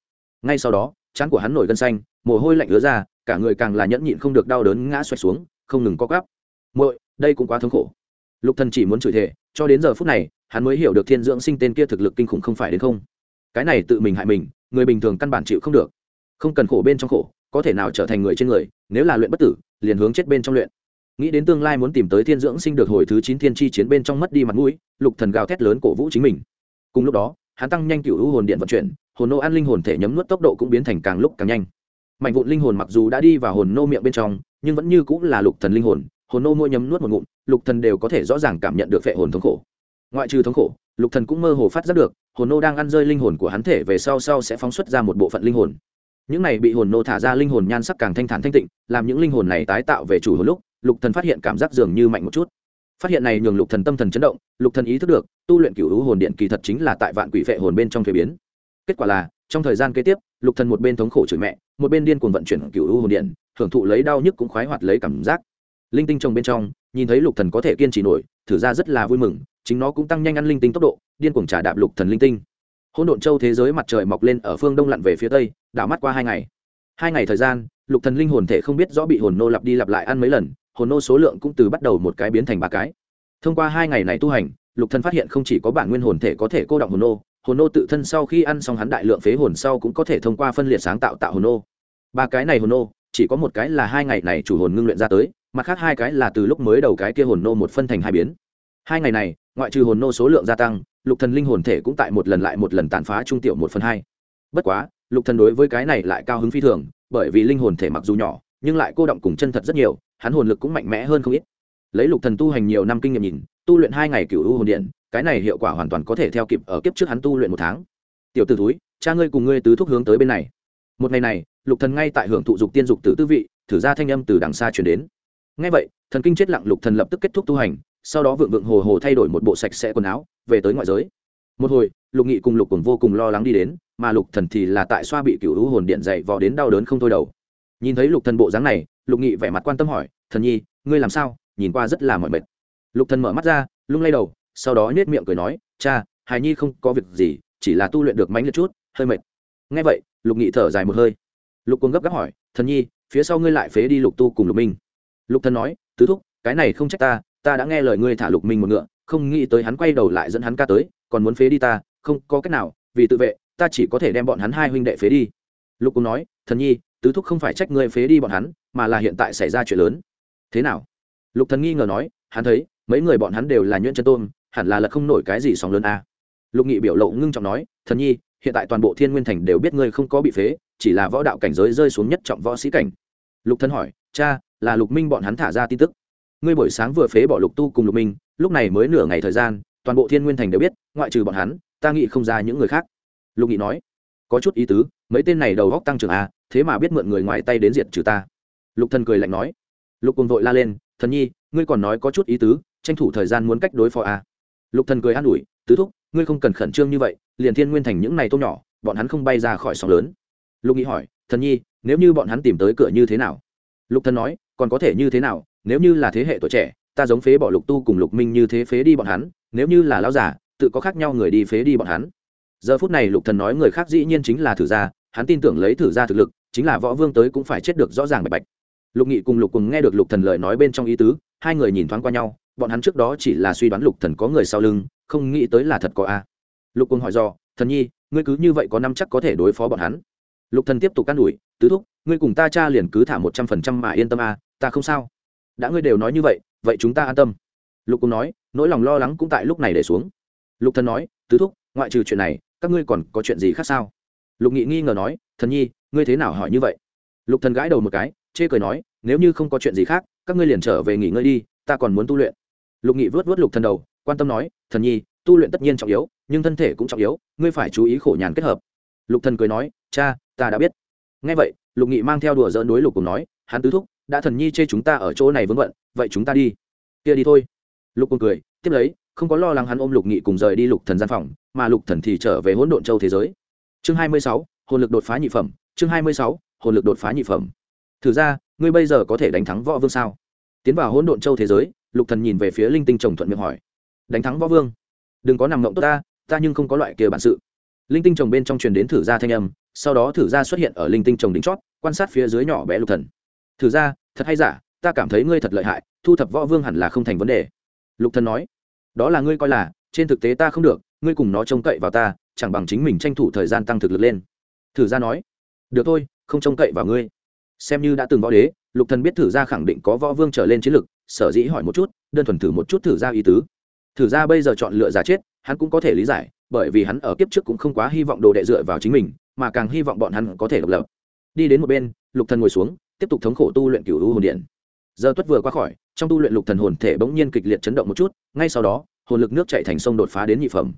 Ngay sau đó, trán của hắn nổi gân xanh, mồ hôi lạnh ứa ra, cả người càng là nhẫn nhịn không được đau đớn ngã xoẹt xuống, không ngừng co gắp muội, đây cũng quá thống khổ. Lục thần chỉ muốn chửi thề, cho đến giờ phút này, hắn mới hiểu được thiên dưỡng sinh tên kia thực lực kinh khủng không phải đến không. Cái này tự mình hại mình, người bình thường căn bản chịu không được. Không cần khổ bên trong khổ, có thể nào trở thành người trên người, nếu là luyện bất tử, liền hướng chết bên trong luyện. Nghĩ đến tương lai muốn tìm tới thiên dưỡng sinh được hồi thứ chín thiên chi chiến bên trong mất đi mặt mũi, lục thần gào thét lớn cổ vũ chính mình. Cùng lúc đó, hắn tăng nhanh cựu hồn điện vận chuyển, hồn nô ăn linh hồn thể nhấm nuốt tốc độ cũng biến thành càng lúc càng nhanh. Mạnh vụn linh hồn mặc dù đã đi vào hồn nô miệng bên trong, nhưng vẫn như cũng là lục thần linh hồn hồn nô môi nhấm nuốt một ngụm, lục thần đều có thể rõ ràng cảm nhận được phệ hồn thống khổ. Ngoại trừ thống khổ, lục thần cũng mơ hồ phát giác được, hồn nô đang ăn rơi linh hồn của hắn thể về sau sau sẽ phóng xuất ra một bộ phận linh hồn. Những này bị hồn nô thả ra linh hồn nhan sắc càng thanh thản thanh tịnh, làm những linh hồn này tái tạo về chủ hồn lúc, lục thần phát hiện cảm giác dường như mạnh một chút. Phát hiện này nhường lục thần tâm thần chấn động, lục thần ý thức được, tu luyện cửu hữu hồn điện kỳ thật chính là tại vạn quỷ phệ hồn bên trong thuế biến. Kết quả là, trong thời gian kế tiếp, lục thần một bên thống khổ chửi mẹ, một bên điên cuồng vận chuyển cửu hữu hồn điện, hưởng thụ lấy đau nhức cũng khoái hoạt lấy cảm giác linh tinh trồng bên trong, nhìn thấy lục thần có thể kiên trì nổi, thử ra rất là vui mừng, chính nó cũng tăng nhanh ăn linh tinh tốc độ, điên cuồng trả đạp lục thần linh tinh. Hỗn độn châu thế giới mặt trời mọc lên ở phương đông lặn về phía tây, đảo mắt qua hai ngày. Hai ngày thời gian, lục thần linh hồn thể không biết rõ bị hồn nô lặp đi lặp lại ăn mấy lần, hồn nô số lượng cũng từ bắt đầu một cái biến thành ba cái. Thông qua hai ngày này tu hành, lục thần phát hiện không chỉ có bản nguyên hồn thể có thể cô động hồn nô hồn nô tự thân sau khi ăn xong hắn đại lượng phế hồn sau cũng có thể thông qua phân liệt sáng tạo tạo hồn nô. Ba cái này hồn nô, chỉ có một cái là hai ngày này chủ hồn ngưng luyện ra tới mặt khác hai cái là từ lúc mới đầu cái kia hồn nô một phân thành hai biến. Hai ngày này, ngoại trừ hồn nô số lượng gia tăng, lục thần linh hồn thể cũng tại một lần lại một lần tàn phá trung tiểu một phần hai. Bất quá, lục thần đối với cái này lại cao hứng phi thường, bởi vì linh hồn thể mặc dù nhỏ, nhưng lại cô động cùng chân thật rất nhiều, hắn hồn lực cũng mạnh mẽ hơn không ít. Lấy lục thần tu hành nhiều năm kinh nghiệm nhìn, tu luyện hai ngày cửu u hồn điện, cái này hiệu quả hoàn toàn có thể theo kịp ở kiếp trước hắn tu luyện một tháng. Tiểu tử túi cha ngươi cùng ngươi tứ thúc hướng tới bên này. Một ngày này, lục thần ngay tại hưởng thụ dục tiên dục tử tư vị, thử ra thanh âm từ đằng xa truyền đến ngay vậy, thần kinh chết lặng lục thần lập tức kết thúc tu hành, sau đó vượng vượng hồ hồ thay đổi một bộ sạch sẽ quần áo, về tới ngoại giới. Một hồi, lục nghị cùng lục cùng vô cùng lo lắng đi đến, mà lục thần thì là tại xoa bị cựu hữu hồn điện dậy vò đến đau đớn không thôi đầu. Nhìn thấy lục thần bộ dáng này, lục nghị vẻ mặt quan tâm hỏi, thần nhi, ngươi làm sao? Nhìn qua rất là mỏi mệt. Lục thần mở mắt ra, lung lay đầu, sau đó nhếch miệng cười nói, cha, hài nhi không có việc gì, chỉ là tu luyện được mánh liệt chút, hơi mệt. Nghe vậy, lục nghị thở dài một hơi. Lục quân gấp gáp hỏi, thần nhi, phía sau ngươi lại phế đi lục tu cùng lục minh lục thần nói, tứ thúc, cái này không trách ta ta đã nghe lời ngươi thả lục minh một ngựa, không nghĩ tới hắn quay đầu lại dẫn hắn ca tới, còn muốn phế đi ta, không có cách nào, vì tự vệ, ta chỉ có thể đem bọn hắn hai huynh đệ phế đi. Lục cũng nói, thần nhi, tứ thúc không phải trách ngươi phế đi bọn hắn, mà là hiện tại xảy ra chuyện lớn. Thế nào? Lục thần nghi ngờ nói, hắn thấy, mấy người bọn hắn đều là nhuyễn chân tôm hẳn là lật không nổi cái gì sóng lớn a. À. lục nghị biểu lộ ngưng trọng nói, thần nhi, hiện tại toàn bộ thiên nguyên thành đều biết ngươi không có bị phế, chỉ là võ đạo cảnh giới rơi xuống nhất trọng võ sĩ cảnh. Lục thần hỏi, cha là lục minh bọn hắn thả ra tin tức. Ngươi buổi sáng vừa phế bỏ lục tu cùng lục minh lúc này mới nửa ngày thời gian toàn bộ thiên nguyên thành đều biết ngoại trừ bọn hắn ta nghĩ không ra những người khác. Lục nghị nói có chút ý tứ mấy tên này đầu góc tăng trưởng à, thế mà biết mượn người ngoài tay đến diệt trừ ta. Lục thần cười lạnh nói lục cùng vội la lên thần nhi ngươi còn nói có chút ý tứ tranh thủ thời gian muốn cách đối phó à? lục thần cười an ủi tứ thúc ngươi không cần khẩn trương như vậy liền thiên nguyên thành những này tôm nhỏ bọn hắn không bay ra khỏi sóng lớn. Lục nghị hỏi thần nhi nếu như bọn hắn tìm tới cửa như thế nào? Lục thần nói, còn có thể như thế nào? Nếu như là thế hệ tuổi trẻ, ta giống phế bỏ lục tu cùng lục minh như thế phế đi bọn hắn, nếu như là lão giả tự có khác nhau người đi phế đi bọn hắn. Giờ phút này lục thần nói người khác dĩ nhiên chính là thử gia, hắn tin tưởng lấy thử gia thực lực, chính là võ vương tới cũng phải chết được rõ ràng bạch bạch. Lục nghị cùng lục cùng nghe được lục thần lời nói bên trong ý tứ, hai người nhìn thoáng qua nhau, bọn hắn trước đó chỉ là suy đoán lục thần có người sau lưng, không nghĩ tới là thật có a. Lục cùng hỏi do thần nhi, ngươi cứ như vậy có năm chắc có thể đối phó bọn hắn? Lục thần tiếp tục can đuổi tứ thúc ngươi cùng ta cha liền cứ thả một trăm phần trăm mà yên tâm à ta không sao. Đã ngươi đều nói như vậy vậy chúng ta an tâm. Lục cùng nói, nỗi lòng lo lắng cũng tại lúc này để xuống. Lục thần nói, tứ thúc, ngoại trừ chuyện này, các ngươi còn có chuyện gì khác sao? Lục nghị nghi ngờ nói, thần nhi, ngươi thế nào hỏi như vậy? Lục thần gãi đầu một cái, chê cười nói, nếu như không có chuyện gì khác, các ngươi liền trở về nghỉ ngơi đi, ta còn muốn tu luyện. Lục nghị vớt vớt lục thần đầu, quan tâm nói, thần nhi, tu luyện tất nhiên trọng yếu, nhưng thân thể cũng trọng yếu, ngươi phải chú ý khổ nhàn kết hợp. Lục thần cười nói, cha, ta đã biết. Nghe vậy lục nghị mang theo đùa dỡn đối lục cùng nói, hắn tứ thúc, đã thần nhi chê chúng ta ở chỗ này vướng bận, vậy chúng ta đi. Kia đi thôi. Lục cùng cười, tiếp lấy, không có lo lắng hắn ôm lục nghị cùng rời đi lục thần gian phòng, mà lục thần thì trở về hỗn độn châu thế giới. Chương hai mươi sáu, hồn lực đột phá nhị phẩm, chương hai mươi sáu, hồn lực đột phá nhị phẩm. Thử ra, ngươi bây giờ có thể đánh thắng võ vương sao? Tiến vào hỗn độn châu thế giới, lục thần nhìn về phía linh tinh chồng thuận miệng hỏi. Đánh thắng võ vương? Đừng có nằm ngộng tốt ta ta nhưng không có loại kia bản sự. Linh tinh chồng bên trong truyền đến thử ra thanh âm sau đó thử ra xuất hiện ở linh tinh chồng đỉnh chót, quan sát phía dưới nhỏ bé lục thần. Thử ra, thật hay giả, ta cảm thấy ngươi thật lợi hại, thu thập võ vương hẳn là không thành vấn đề. Lục thần nói. Đó là ngươi coi là, trên thực tế ta không được, ngươi cùng nó trông cậy vào ta, chẳng bằng chính mình tranh thủ thời gian tăng thực lực lên. Thử ra nói. Được thôi, không trông cậy vào ngươi. Xem như đã từng võ đế, lục thần biết thử ra khẳng định có võ vương trở lên chiến lực, sở dĩ hỏi một chút, đơn thuần thử một chút thử ra ý tứ. Thử ra bây giờ chọn lựa giả chết, hắn cũng có thể lý giải, bởi vì hắn ở kiếp trước cũng không quá hy vọng đồ đệ dựa vào chính mình mà càng hy vọng bọn hắn có thể độc lập. Đi đến một bên, lục thần ngồi xuống, tiếp tục thống khổ tu luyện cửu u hồn điện. Giờ tuất vừa qua khỏi, trong tu luyện lục thần hồn thể bỗng nhiên kịch liệt chấn động một chút, ngay sau đó, hồn lực nước chảy thành sông đột phá đến nhị phẩm.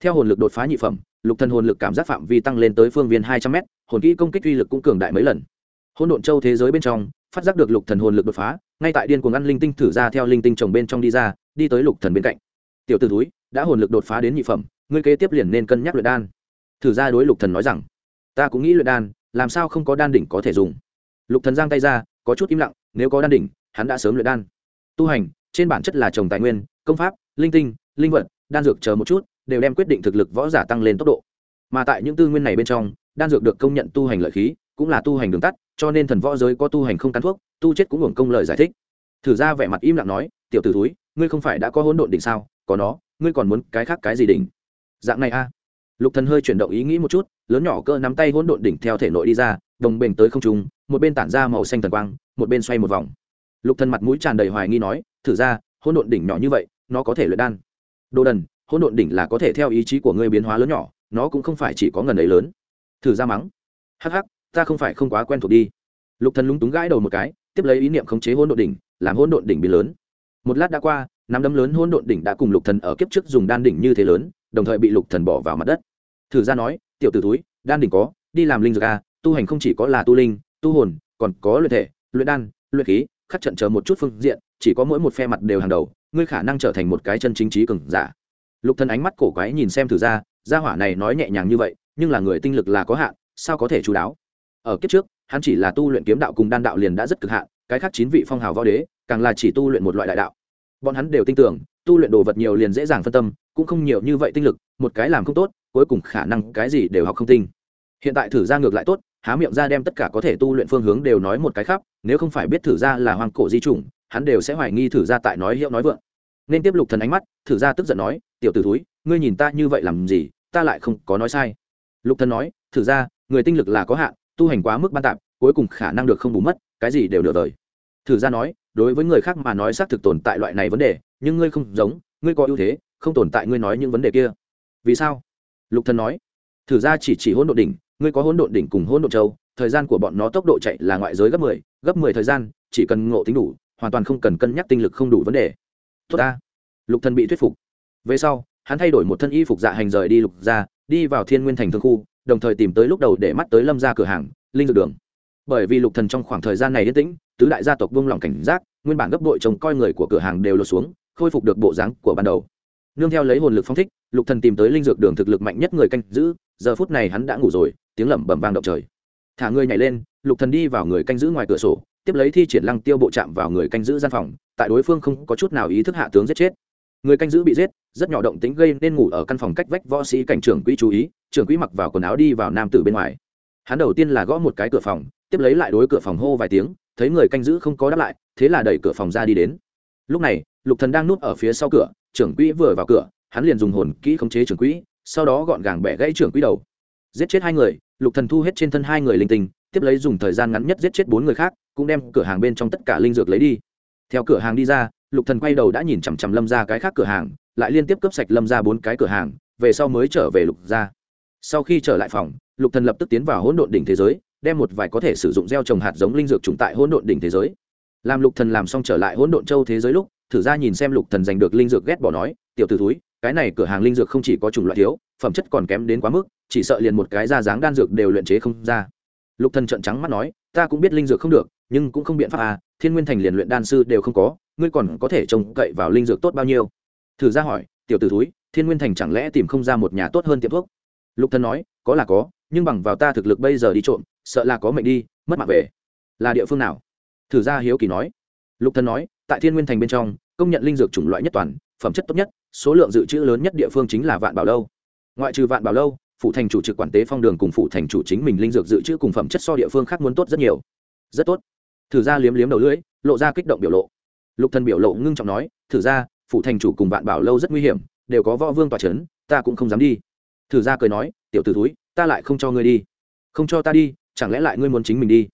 Theo hồn lực đột phá nhị phẩm, lục thần hồn lực cảm giác phạm vi tăng lên tới phương viên hai trăm m hồn kỹ công kích uy lực cũng cường đại mấy lần. Hỗn độn châu thế giới bên trong, phát giác được lục thần hồn lực đột phá, ngay tại điên cuồng ăn linh tinh thử ra theo linh tinh trồng bên trong đi ra, đi tới lục thần bên cạnh. Tiểu tử túi đã hồn lực đột phá đến nhị phẩm, ngươi kế tiếp liền nên cân nhắc luyện đan. Thử ra đối lục thần nói rằng ta cũng nghĩ luyện đan, làm sao không có đan đỉnh có thể dùng? Lục thần giang tay ra, có chút im lặng, nếu có đan đỉnh, hắn đã sớm luyện đan. Tu hành, trên bản chất là trồng tài nguyên, công pháp, linh tinh, linh vật, đan dược chờ một chút, đều đem quyết định thực lực võ giả tăng lên tốc độ. Mà tại những tư nguyên này bên trong, đan dược được công nhận tu hành lợi khí, cũng là tu hành đường tắt, cho nên thần võ giới có tu hành không cắn thuốc, tu chết cũng hưởng công lời giải thích. Thử ra vẻ mặt im lặng nói, tiểu t ử túi ngươi không phải đã có hỗn độn đỉnh sao? Có nó, ngươi còn muốn cái khác cái gì đỉnh? Dạng này a lục thần hơi chuyển động ý nghĩ một chút, lớn nhỏ cơ nắm tay hỗn độn đỉnh theo thể nội đi ra, đồng bền tới không trung, một bên tản ra màu xanh thần quang, một bên xoay một vòng. Lục thần mặt mũi tràn đầy hoài nghi nói, thử ra, hỗn độn đỉnh nhỏ như vậy, nó có thể luyện đan. Đồ đần, hỗn độn đỉnh là có thể theo ý chí của ngươi biến hóa lớn nhỏ, nó cũng không phải chỉ có ngần ấy lớn. Thử ra mắng. Hắc hắc, ta không phải không quá quen thuộc đi. Lục thần lúng túng gãi đầu một cái, tiếp lấy ý niệm khống chế hỗn độn đỉnh, làm hỗn độn đỉnh biến lớn. Một lát đã qua, nắm đấm lớn hỗn độn đỉnh đã cùng lục thần ở kiếp trước dùng đan đỉnh như thế lớn đồng thời bị lục thần bỏ vào mặt đất. Thử ra nói, tiểu tử túi đan đỉnh có, đi làm linh dược a tu hành không chỉ có là tu linh, tu hồn, còn có luyện thể, luyện đan, luyện khí, khắc trận chờ một chút phương diện, chỉ có mỗi một phe mặt đều hàng đầu, ngươi khả năng trở thành một cái chân chính trí cường giả. Lục thần ánh mắt cổ quái nhìn xem thử ra, gia hỏa này nói nhẹ nhàng như vậy, nhưng là người tinh lực là có hạn, sao có thể chú đáo? Ở kiếp trước, hắn chỉ là tu luyện kiếm đạo cùng đan đạo liền đã rất cực hạn, cái khác chín vị phong hào võ đế, càng là chỉ tu luyện một loại đại đạo bọn hắn đều tin tưởng, tu luyện đồ vật nhiều liền dễ dàng phân tâm, cũng không nhiều như vậy tinh lực, một cái làm không tốt, cuối cùng khả năng cái gì đều học không tinh. Hiện tại thử ra ngược lại tốt, há miệng ra đem tất cả có thể tu luyện phương hướng đều nói một cái khắp, nếu không phải biết thử ra là hoang cổ di chủng, hắn đều sẽ hoài nghi thử ra tại nói hiệu nói vượng. Nên tiếp lục thần ánh mắt, thử ra tức giận nói, tiểu tử thúi, ngươi nhìn ta như vậy làm gì, ta lại không có nói sai. Lục thần nói, thử ra, người tinh lực là có hạn, tu hành quá mức ban tạp, cuối cùng khả năng được không bù mất, cái gì đều nửa đời. Thử ra nói đối với người khác mà nói xác thực tồn tại loại này vấn đề nhưng ngươi không giống ngươi có ưu thế không tồn tại ngươi nói những vấn đề kia. Vì sao? Lục thần nói. Thử ra chỉ chỉ hỗn độn đỉnh ngươi có hỗn độn đỉnh cùng hỗn độn châu thời gian của bọn nó tốc độ chạy là ngoại giới gấp 10, gấp 10 thời gian chỉ cần ngộ tính đủ hoàn toàn không cần cân nhắc tinh lực không đủ vấn đề. Tốt ta. Lục thần bị thuyết phục. Về sau hắn thay đổi một thân y phục dạ hành rời đi lục ra đi vào thiên nguyên thành thương khu đồng thời tìm tới lúc đầu để mắt tới lâm ra cửa hàng linh dược đường bởi vì lục thần trong khoảng thời gian này yên tĩnh, tứ đại gia tộc buông lỏng cảnh giác, nguyên bản gấp đội trông coi người của cửa hàng đều lột xuống, khôi phục được bộ dáng của ban đầu. Nương theo lấy hồn lực phong thích, lục thần tìm tới linh dược đường thực lực mạnh nhất người canh giữ, giờ phút này hắn đã ngủ rồi, tiếng lẩm bẩm vang động trời. Thả người nhảy lên, lục thần đi vào người canh giữ ngoài cửa sổ, tiếp lấy thi triển lăng tiêu bộ chạm vào người canh giữ gian phòng, tại đối phương không có chút nào ý thức hạ tướng giết chết. Người canh giữ bị giết, rất nhỏ động tính gây nên ngủ ở căn phòng cách vách võ sĩ cảnh trưởng quỹ chú ý, trưởng quỹ mặc vào quần áo đi vào nam tử bên ngoài. Hắn đầu tiên là gõ một cái cửa phòng tiếp lấy lại đối cửa phòng hô vài tiếng, thấy người canh giữ không có đáp lại, thế là đẩy cửa phòng ra đi đến. Lúc này, lục thần đang núp ở phía sau cửa, trưởng quỹ vừa vào cửa, hắn liền dùng hồn kỹ khống chế trưởng quỹ, sau đó gọn gàng bẻ gãy trưởng quỹ đầu. Giết chết hai người, lục thần thu hết trên thân hai người linh tinh, tiếp lấy dùng thời gian ngắn nhất giết chết bốn người khác, cũng đem cửa hàng bên trong tất cả linh dược lấy đi. Theo cửa hàng đi ra, lục thần quay đầu đã nhìn chằm chằm lâm ra cái khác cửa hàng, lại liên tiếp cướp sạch lâm ra bốn cái cửa hàng, về sau mới trở về lục ra sau khi trở lại phòng, lục thần lập tức tiến vào hỗn độn đỉnh thế giới đem một vài có thể sử dụng gieo trồng hạt giống linh dược trùng tại hỗn độn đỉnh thế giới. Làm lục thần làm xong trở lại hỗn độn châu thế giới lúc thử ra nhìn xem lục thần giành được linh dược ghét bỏ nói tiểu tử thúi, cái này cửa hàng linh dược không chỉ có chủng loại thiếu phẩm chất còn kém đến quá mức chỉ sợ liền một cái ra dáng đan dược đều luyện chế không ra. Lục thần trợn trắng mắt nói ta cũng biết linh dược không được nhưng cũng không biện pháp à thiên nguyên thành liền luyện đan sư đều không có ngươi còn có thể trông cậy vào linh dược tốt bao nhiêu? Thử ra hỏi tiểu tử thúi, thiên nguyên thành chẳng lẽ tìm không ra một nhà tốt hơn tiệm thuốc? Lục thần nói có là có nhưng bằng vào ta thực lực bây giờ đi trộm, sợ là có mệnh đi, mất mạng về. Là địa phương nào? Thử ra hiếu kỳ nói. Lục thần nói, tại thiên nguyên thành bên trong, công nhận linh dược chủng loại nhất toàn, phẩm chất tốt nhất, số lượng dự trữ lớn nhất địa phương chính là vạn bảo lâu. Ngoại trừ vạn bảo lâu phụ thành chủ trực quản tế phong đường cùng phụ thành chủ chính mình linh dược dự trữ cùng phẩm chất so địa phương khác muốn tốt rất nhiều. Rất tốt. Thử ra liếm liếm đầu lưỡi, lộ ra kích động biểu lộ. Lục thần biểu lộ ngưng trọng nói, thử ra phụ thành chủ cùng vạn bảo lâu rất nguy hiểm, đều có võ vương tòa chấn, ta cũng không dám đi. Thử ra cười nói, tiểu tử thúi ta lại không cho ngươi đi. Không cho ta đi, chẳng lẽ lại ngươi muốn chính mình đi?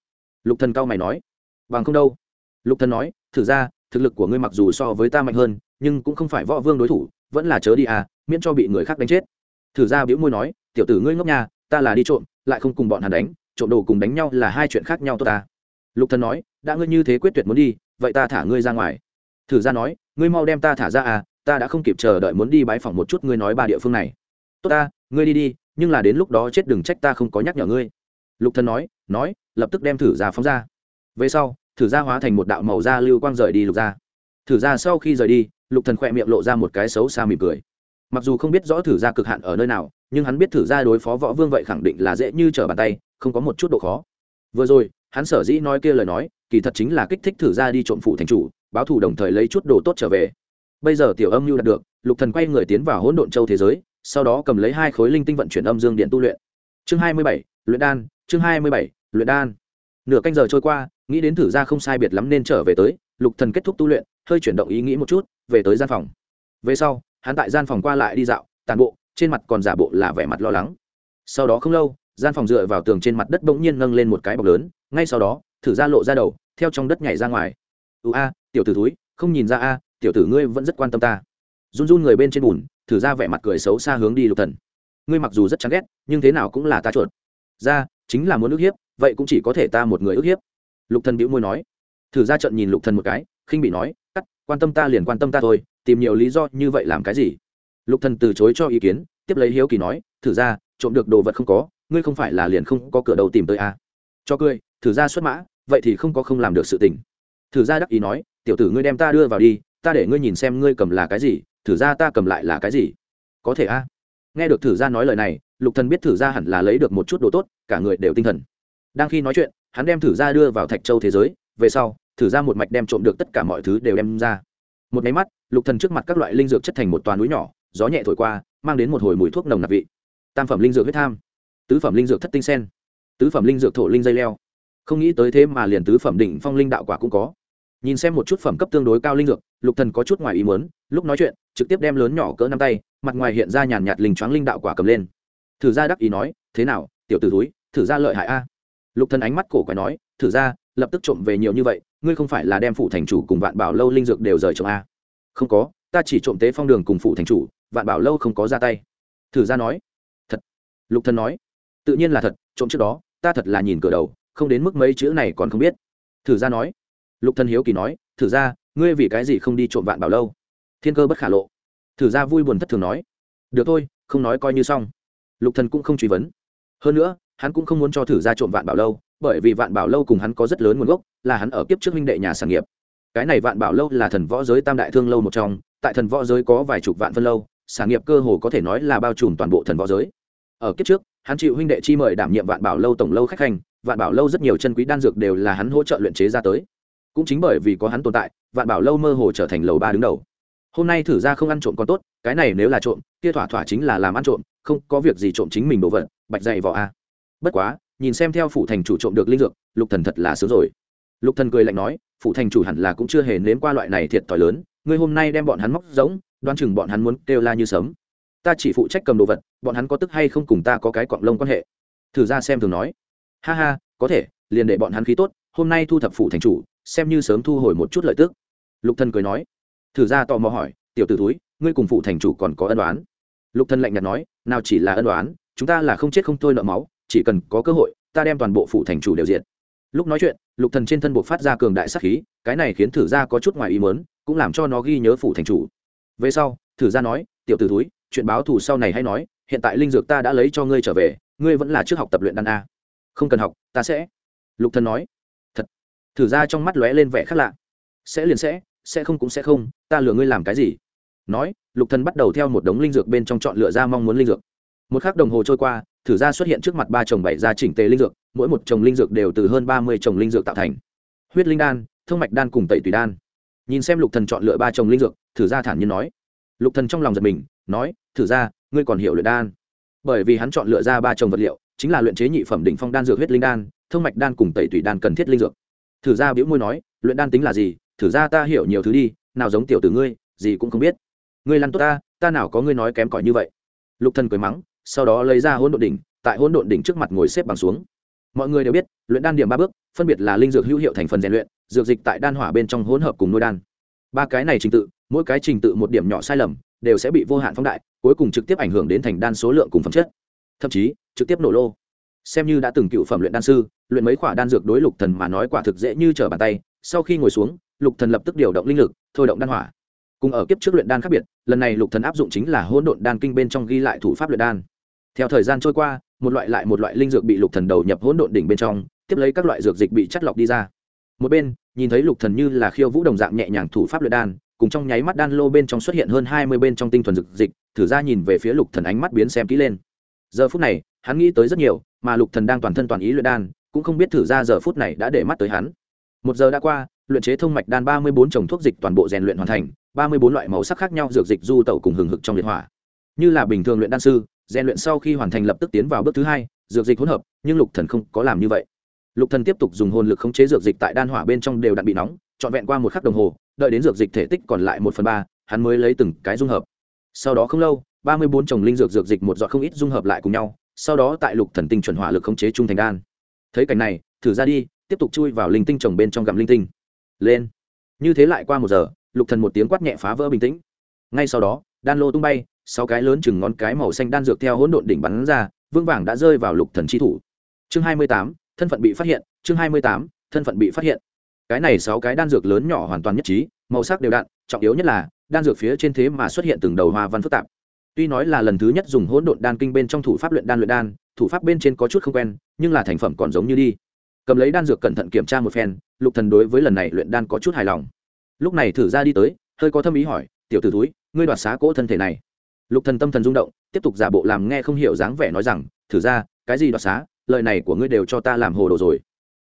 Lục thần cao mày nói. Bằng không đâu. Lục thần nói, thử ra, thực lực của ngươi mặc dù so với ta mạnh hơn, nhưng cũng không phải võ vương đối thủ, vẫn là chớ đi à miễn cho bị người khác đánh chết. Thử ra biểu môi nói, tiểu tử ngươi ngốc nhà ta là đi trộm, lại không cùng bọn hắn đánh, trộm đồ cùng đánh nhau là hai chuyện khác nhau tốt ta. Lục thần nói, đã ngươi như thế quyết tuyệt muốn đi, vậy ta thả ngươi ra ngoài. Thử ra nói, ngươi mau đem ta thả ra à ta đã không kịp chờ đợi muốn đi bái phỏng một chút ngươi nói ba địa phương này. Tốt ta, ngươi đi đi nhưng là đến lúc đó chết đừng trách ta không có nhắc nhở ngươi. Lục thần nói nói, lập tức đem thử ra phóng ra. Về sau, thử ra hóa thành một đạo màu da lưu quang rời đi lục ra. Thử ra sau khi rời đi, lục thần khỏe miệng lộ ra một cái xấu xa mỉm cười. Mặc dù không biết rõ thử ra cực hạn ở nơi nào, nhưng hắn biết thử ra đối phó võ vương vậy khẳng định là dễ như trở bàn tay, không có một chút độ khó. Vừa rồi, hắn sở dĩ nói kia lời nói, kỳ thật chính là kích thích thử ra đi trộm phủ thành chủ, báo thù đồng thời lấy chút đồ tốt trở về. Bây giờ tiểu âm mưu đạt được, lục thần quay người tiến vào hỗn độn châu thế giới sau đó cầm lấy hai khối linh tinh vận chuyển âm dương điện tu luyện. Chương hai mươi bảy, luyện đan, chương hai mươi bảy, luyện đan. Nửa canh giờ trôi qua, nghĩ đến thử ra không sai biệt lắm nên trở về tới, lục thần kết thúc tu luyện, hơi chuyển động ý nghĩ một chút, về tới gian phòng. Về sau, hắn tại gian phòng qua lại đi dạo, tàn bộ, trên mặt còn giả bộ là vẻ mặt lo lắng. Sau đó không lâu, gian phòng dựa vào tường trên mặt đất bỗng nhiên nâng lên một cái bọc lớn, ngay sau đó, thử ra lộ ra đầu, theo trong đất nhảy ra ngoài. Ưu a, tiểu tử thúi, không nhìn ra a, tiểu tử ngươi vẫn rất quan tâm ta. Run run người bên trên bùn thử ra vẻ mặt cười xấu xa hướng đi lục thần. Ngươi mặc dù rất chán ghét, nhưng thế nào cũng là ta chuột. Ra, chính là muốn ức hiếp, vậy cũng chỉ có thể ta một người ức hiếp. Lục thần bĩu môi nói. Thử ra trận nhìn lục thần một cái, khinh bị nói, cắt, quan tâm ta liền quan tâm ta thôi, tìm nhiều lý do như vậy làm cái gì? Lục thần từ chối cho ý kiến, tiếp lấy hiếu kỳ nói, thử ra, trộm được đồ vật không có, ngươi không phải là liền không có cửa đầu tìm tới à. cho cười, thử ra xuất mã, vậy thì không có không làm được sự tình. Thử ra đắc ý nói, tiểu tử ngươi đem ta đưa vào đi, ta để ngươi nhìn xem ngươi cầm là cái gì thử ra ta cầm lại là cái gì? Có thể a. À? nghe được thử ra nói lời này, lục thần biết thử ra hẳn là lấy được một chút đồ tốt, cả người đều tinh thần. Đang khi nói chuyện, hắn đem thử ra đưa vào thạch châu thế giới, về sau, thử ra một mạch đem trộm được tất cả mọi thứ đều đem ra. Một máy mắt, lục thần trước mặt các loại linh dược chất thành một toàn núi nhỏ, gió nhẹ thổi qua, mang đến một hồi mùi thuốc nồng nặc vị. Tam phẩm linh dược huyết tham, tứ phẩm linh dược thất tinh sen, tứ phẩm linh dược thổ linh dây leo. Không nghĩ tới thế mà liền tứ phẩm đỉnh phong linh đạo quả cũng có. Nhìn xem một chút phẩm cấp tương đối cao linh dược, lục thần có chút ngoài ý muốn lúc nói chuyện, trực tiếp đem lớn nhỏ cỡ năm tay, mặt ngoài hiện ra nhàn nhạt linh choáng linh đạo quả cầm lên. Thử ra đắc ý nói, thế nào, tiểu tử túi thử ra lợi hại a? Lục thần ánh mắt cổ quái nói, thử ra, lập tức trộm về nhiều như vậy, ngươi không phải là đem phụ thành chủ cùng vạn bảo lâu linh dược đều rời chồng a? Không có, ta chỉ trộm tế phong đường cùng phụ thành chủ, vạn bảo lâu không có ra tay. Thử ra nói, thật? Lục thần nói, tự nhiên là thật, trộm trước đó, ta thật là nhìn cửa đầu, không đến mức mấy chữ này còn không biết. Thử ra nói, lục thần hiếu kỳ nói, thử ra, ngươi vì cái gì không đi trộm vạn bảo lâu? Thiên cơ bất khả lộ. Thử ra vui buồn thất thường nói, được thôi, không nói coi như xong. Lục thần cũng không truy vấn. Hơn nữa, hắn cũng không muốn cho thử ra trộm vạn bảo lâu, bởi vì vạn bảo lâu cùng hắn có rất lớn nguồn gốc, là hắn ở kiếp trước huynh đệ nhà sản nghiệp. Cái này vạn bảo lâu là thần võ giới tam đại thương lâu một trong, tại thần võ giới có vài chục vạn phân lâu, sản nghiệp cơ hồ có thể nói là bao trùm toàn bộ thần võ giới. Ở kiếp trước, hắn chịu huynh đệ chi mời đảm nhiệm vạn bảo lâu tổng lâu khách hành, vạn bảo lâu rất nhiều chân quý đan dược đều là hắn hỗ trợ luyện chế ra tới. Cũng chính bởi vì có hắn tồn tại, vạn bảo lâu mơ hồ trở thành lầu ba đứng đầu hôm nay thử ra không ăn trộm còn tốt, cái này nếu là trộm, kia thỏa thỏa chính là làm ăn trộm, không có việc gì trộm chính mình đồ vật, bạch dày vỏ a. Bất quá, nhìn xem theo phủ thành chủ trộm được linh dược, lục thần thật là sướng rồi. Lục thần cười lạnh nói, phủ thành chủ hẳn là cũng chưa hề nếm qua loại này thiệt thòi lớn, ngươi hôm nay đem bọn hắn móc giống đoan chừng bọn hắn muốn kêu la như sớm ta chỉ phụ trách cầm đồ vật, bọn hắn có tức hay không cùng ta có cái cọng lông quan hệ. Thử ra xem thường nói. Ha ha, có thể, liền để bọn hắn khí tốt, hôm nay thu thập phủ thành chủ, xem như sớm thu hồi một chút lợi tức. Lục thần cười nói thử ra tò mò hỏi, tiểu tử túi ngươi cùng phụ thành chủ còn có ân đoán lục thần lạnh nhạt nói, nào chỉ là ân đoán chúng ta là không chết không thôi nợ máu, chỉ cần có cơ hội, ta đem toàn bộ phụ thành chủ đều diện lúc nói chuyện, lục thần trên thân buộc phát ra cường đại sát khí, cái này khiến thử ra có chút ngoài ý muốn, cũng làm cho nó ghi nhớ phủ thành chủ. Về sau, thử ra nói, tiểu tử túi chuyện báo thù sau này hay nói, hiện tại linh dược ta đã lấy cho ngươi trở về, ngươi vẫn là trước học tập luyện đan a. Không cần học, ta sẽ. Lục thần nói. Thật. Thử ra trong mắt lóe lên vẻ khác lạ. Sẽ liền sẽ sẽ không cũng sẽ không, ta lừa ngươi làm cái gì? Nói, lục thần bắt đầu theo một đống linh dược bên trong chọn lựa ra mong muốn linh dược. Một khắc đồng hồ trôi qua, thử ra xuất hiện trước mặt ba chồng bảy ra chỉnh tề linh dược, mỗi một chồng linh dược đều từ hơn ba mươi chồng linh dược tạo thành. Huyết linh đan, thông mạch đan cùng tẩy tùy đan. Nhìn xem lục thần chọn lựa ba chồng linh dược, thử ra thản nhiên nói. Lục thần trong lòng giật mình, nói, thử ra, ngươi còn hiểu luyện đan. Bởi vì hắn chọn lựa ra ba chồng vật liệu, chính là luyện chế nhị phẩm đỉnh phong đan dược huyết linh đan, thông mạch đan cùng tẩy tùy đan cần thiết linh dược. Thử ra biểu môi nói, luyện đan tính là gì? Thử ra ta hiểu nhiều thứ đi, nào giống tiểu tử ngươi, gì cũng không biết. Ngươi lăn tốt ta ta nào có ngươi nói kém cỏi như vậy. Lục thần cười mắng, sau đó lấy ra hỗn độn đỉnh, tại hỗn độn đỉnh trước mặt ngồi xếp bằng xuống. Mọi người đều biết, luyện đan điểm ba bước, phân biệt là linh dược hữu hiệu thành phần rèn luyện, dược dịch tại đan hỏa bên trong hỗn hợp cùng nuôi đan. Ba cái này trình tự, mỗi cái trình tự một điểm nhỏ sai lầm, đều sẽ bị vô hạn phóng đại, cuối cùng trực tiếp ảnh hưởng đến thành đan số lượng cùng phẩm chất. Thậm chí, trực tiếp nổ lô. Xem như đã từng cựu phẩm luyện đan sư, luyện mấy quả đan dược đối lục thần mà nói quả thực dễ như trở bàn tay, sau khi ngồi xuống lục thần lập tức điều động linh lực, thôi động đan hỏa. Cùng ở kiếp trước luyện đan khác biệt, lần này lục thần áp dụng chính là hỗn độn đan kinh bên trong ghi lại thủ pháp luyện đan. Theo thời gian trôi qua, một loại lại một loại linh dược bị lục thần đầu nhập hỗn độn đỉnh bên trong, tiếp lấy các loại dược dịch bị chất lọc đi ra. Một bên, nhìn thấy lục thần như là khiêu vũ đồng dạng nhẹ nhàng thủ pháp luyện đan, cùng trong nháy mắt đan lô bên trong xuất hiện hơn hai mươi bên trong tinh thuần dược dịch, thử ra nhìn về phía lục thần ánh mắt biến xem kỹ lên. Giờ phút này, hắn nghĩ tới rất nhiều, mà lục thần đang toàn thân toàn ý luyện đan, cũng không biết thử ra giờ phút này đã để mắt tới hắn. Một giờ đã qua luyện chế thông mạch đan ba mươi bốn trồng thuốc dịch toàn bộ rèn luyện hoàn thành, ba mươi bốn loại màu sắc khác nhau dược dịch du tẩu cùng hừng hực trong liệt hỏa. Như là bình thường luyện đan sư, rèn luyện sau khi hoàn thành lập tức tiến vào bước thứ hai, dược dịch hỗn hợp, nhưng lục thần không có làm như vậy. Lục thần tiếp tục dùng hồn lực khống chế dược dịch tại đan hỏa bên trong đều đặn bị nóng, trọn vẹn qua một khắc đồng hồ, đợi đến dược dịch thể tích còn lại một phần ba, hắn mới lấy từng cái dung hợp. Sau đó không lâu, ba mươi bốn trồng linh dược dược dịch một giọt không ít dung hợp lại cùng nhau, sau đó tại lục thần tinh chuẩn hỏa lực khống chế trung thành đan. Thấy cảnh này, thử ra đi, tiếp tục chui vào linh tinh trồng bên trong gặm linh tinh lên. Như thế lại qua một giờ, lục thần một tiếng quát nhẹ phá vỡ bình tĩnh. Ngay sau đó, đan lô tung bay, sáu cái lớn chừng ngón cái màu xanh đan dược theo hỗn độn đỉnh bắn ra vương vàng đã rơi vào lục thần chi thủ. Chương hai mươi tám, thân phận bị phát hiện, chương hai mươi tám, thân phận bị phát hiện. Cái này sáu cái đan dược lớn nhỏ hoàn toàn nhất trí, màu sắc đều đặn, trọng yếu nhất là, đan dược phía trên thế mà xuất hiện từng đầu hoa văn phức tạp. Tuy nói là lần thứ nhất dùng hỗn độn đan kinh bên trong thủ pháp luyện đan luyện đan, thủ pháp bên trên có chút không quen, nhưng là thành phẩm còn giống như đi. Cầm lấy đan dược cẩn thận kiểm tra một phen lục thần đối với lần này luyện đan có chút hài lòng. Lúc này thử ra đi tới, hơi có thâm ý hỏi, tiểu tử túi ngươi đoạt xá cỗ thân thể này? Lục thần tâm thần rung động, tiếp tục giả bộ làm nghe không hiểu dáng vẻ nói rằng, thử ra, cái gì đoạt xá? Lời này của ngươi đều cho ta làm hồ đồ rồi.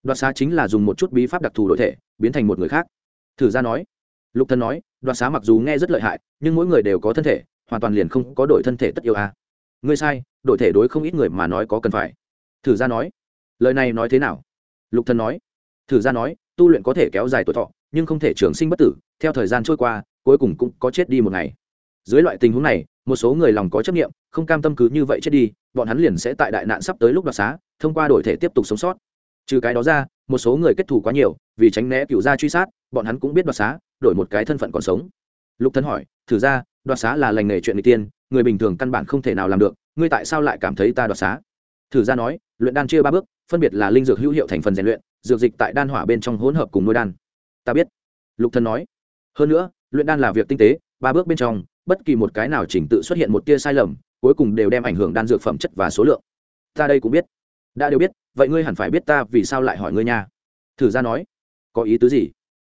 Đoạt xá chính là dùng một chút bí pháp đặc thù đổi thể, biến thành một người khác. Thử ra nói, lục thần nói, đoạt xá mặc dù nghe rất lợi hại, nhưng mỗi người đều có thân thể, hoàn toàn liền không có đổi thân thể tất yêu à. ngươi sai, đổi thể đối không ít người mà nói có cần phải. Thử ra nói, lời này nói thế nào? Lục thần nói, thử ra nói tu luyện có thể kéo dài tuổi thọ, nhưng không thể trường sinh bất tử, theo thời gian trôi qua, cuối cùng cũng có chết đi một ngày. Dưới loại tình huống này, một số người lòng có chấp nghiệm không cam tâm cứ như vậy chết đi, bọn hắn liền sẽ tại đại nạn sắp tới lúc đoạt xá, thông qua đổi thể tiếp tục sống sót. Trừ cái đó ra, một số người kết thù quá nhiều, vì tránh né cựu gia truy sát, bọn hắn cũng biết đoạt xá, đổi một cái thân phận còn sống. Lục thân hỏi, thử ra, đoạt xá là lành nghề chuyện người tiên, người bình thường căn bản không thể nào làm được, ngươi tại sao lại cảm thấy ta đoạt xá? Thử ra nói, luyện đan chia ba bước, phân biệt là linh dược hữu hiệu thành phần rèn luyện dược dịch tại đan hỏa bên trong hỗn hợp cùng nuôi đan. Ta biết. Lục thần nói. Hơn nữa, luyện đan là việc tinh tế, ba bước bên trong, bất kỳ một cái nào chỉnh tự xuất hiện một tia sai lầm, cuối cùng đều đem ảnh hưởng đan dược phẩm chất và số lượng. Ta đây cũng biết. Đã đều biết, vậy ngươi hẳn phải biết ta vì sao lại hỏi ngươi nha. Thử ra nói. Có ý tứ gì?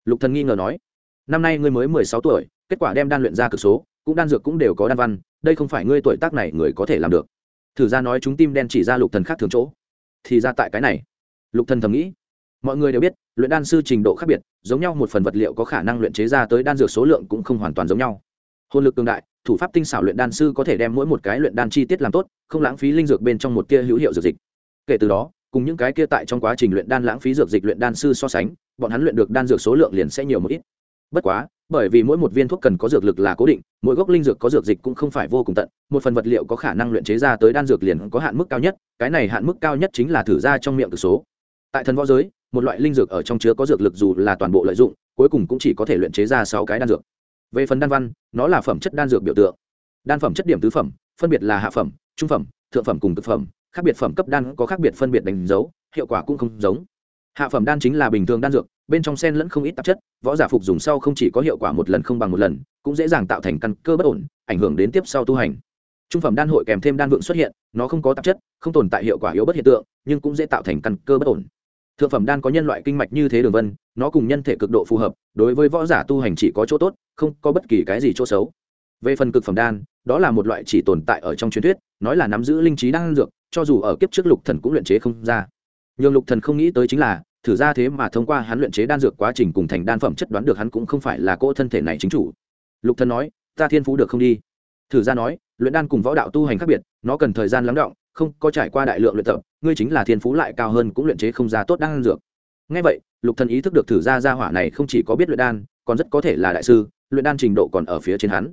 Lục thần nghi ngờ nói. Năm nay ngươi mới mười sáu tuổi, kết quả đem đan luyện ra cực số, cũng đan dược cũng đều có đan văn, đây không phải ngươi tuổi tác này người có thể làm được. Thử ra nói chúng tim đen chỉ ra lục thần khác thường chỗ. Thì ra tại cái này. Lục thần thầm nghĩ mọi người đều biết, luyện đan sư trình độ khác biệt, giống nhau một phần vật liệu có khả năng luyện chế ra tới đan dược số lượng cũng không hoàn toàn giống nhau. Hồn lực cường đại, thủ pháp tinh xảo luyện đan sư có thể đem mỗi một cái luyện đan chi tiết làm tốt, không lãng phí linh dược bên trong một tia hữu hiệu dược dịch. Kể từ đó, cùng những cái kia tại trong quá trình luyện đan lãng phí dược dịch luyện đan sư so sánh, bọn hắn luyện được đan dược số lượng liền sẽ nhiều một ít. Bất quá, bởi vì mỗi một viên thuốc cần có dược lực là cố định, mỗi gốc linh dược có dược dịch cũng không phải vô cùng tận, một phần vật liệu có khả năng luyện chế ra tới đan dược liền có hạn mức cao nhất, cái này hạn mức cao nhất chính là thử ra trong miệng cực số. Tại thần võ giới một loại linh dược ở trong chứa có dược lực dù là toàn bộ lợi dụng, cuối cùng cũng chỉ có thể luyện chế ra sáu cái đan dược. Về phần đan văn, nó là phẩm chất đan dược biểu tượng. Đan phẩm chất điểm tứ phẩm, phân biệt là hạ phẩm, trung phẩm, thượng phẩm cùng thực phẩm, khác biệt phẩm cấp đan có khác biệt phân biệt đánh dấu, hiệu quả cũng không giống. Hạ phẩm đan chính là bình thường đan dược, bên trong sen lẫn không ít tạp chất, võ giả phục dùng sau không chỉ có hiệu quả một lần không bằng một lần, cũng dễ dàng tạo thành căn cơ bất ổn, ảnh hưởng đến tiếp sau tu hành. Trung phẩm đan hội kèm thêm đan vượng xuất hiện, nó không có tạp chất, không tồn tại hiệu quả yếu bất hiện tượng, nhưng cũng dễ tạo thành căn cơ bất ổn thượng phẩm đan có nhân loại kinh mạch như thế đường vân, nó cùng nhân thể cực độ phù hợp, đối với võ giả tu hành chỉ có chỗ tốt, không có bất kỳ cái gì chỗ xấu. Về phần cực phẩm đan, đó là một loại chỉ tồn tại ở trong truyền thuyết, nói là nắm giữ linh trí đan dược, cho dù ở kiếp trước lục thần cũng luyện chế không ra. Nhưng lục thần không nghĩ tới chính là, thử ra thế mà thông qua hắn luyện chế đan dược quá trình cùng thành đan phẩm chất đoán được hắn cũng không phải là cỗ thân thể này chính chủ. Lục thần nói, ta thiên phú được không đi? Thử ra nói, luyện đan cùng võ đạo tu hành khác biệt, nó cần thời gian lắng động, không có trải qua đại lượng luyện tập ngươi chính là thiên phú lại cao hơn cũng luyện chế không ra tốt đan dược. Ngay vậy lục thần ý thức được thử ra gia hỏa này không chỉ có biết luyện đan còn rất có thể là đại sư luyện đan trình độ còn ở phía trên hắn.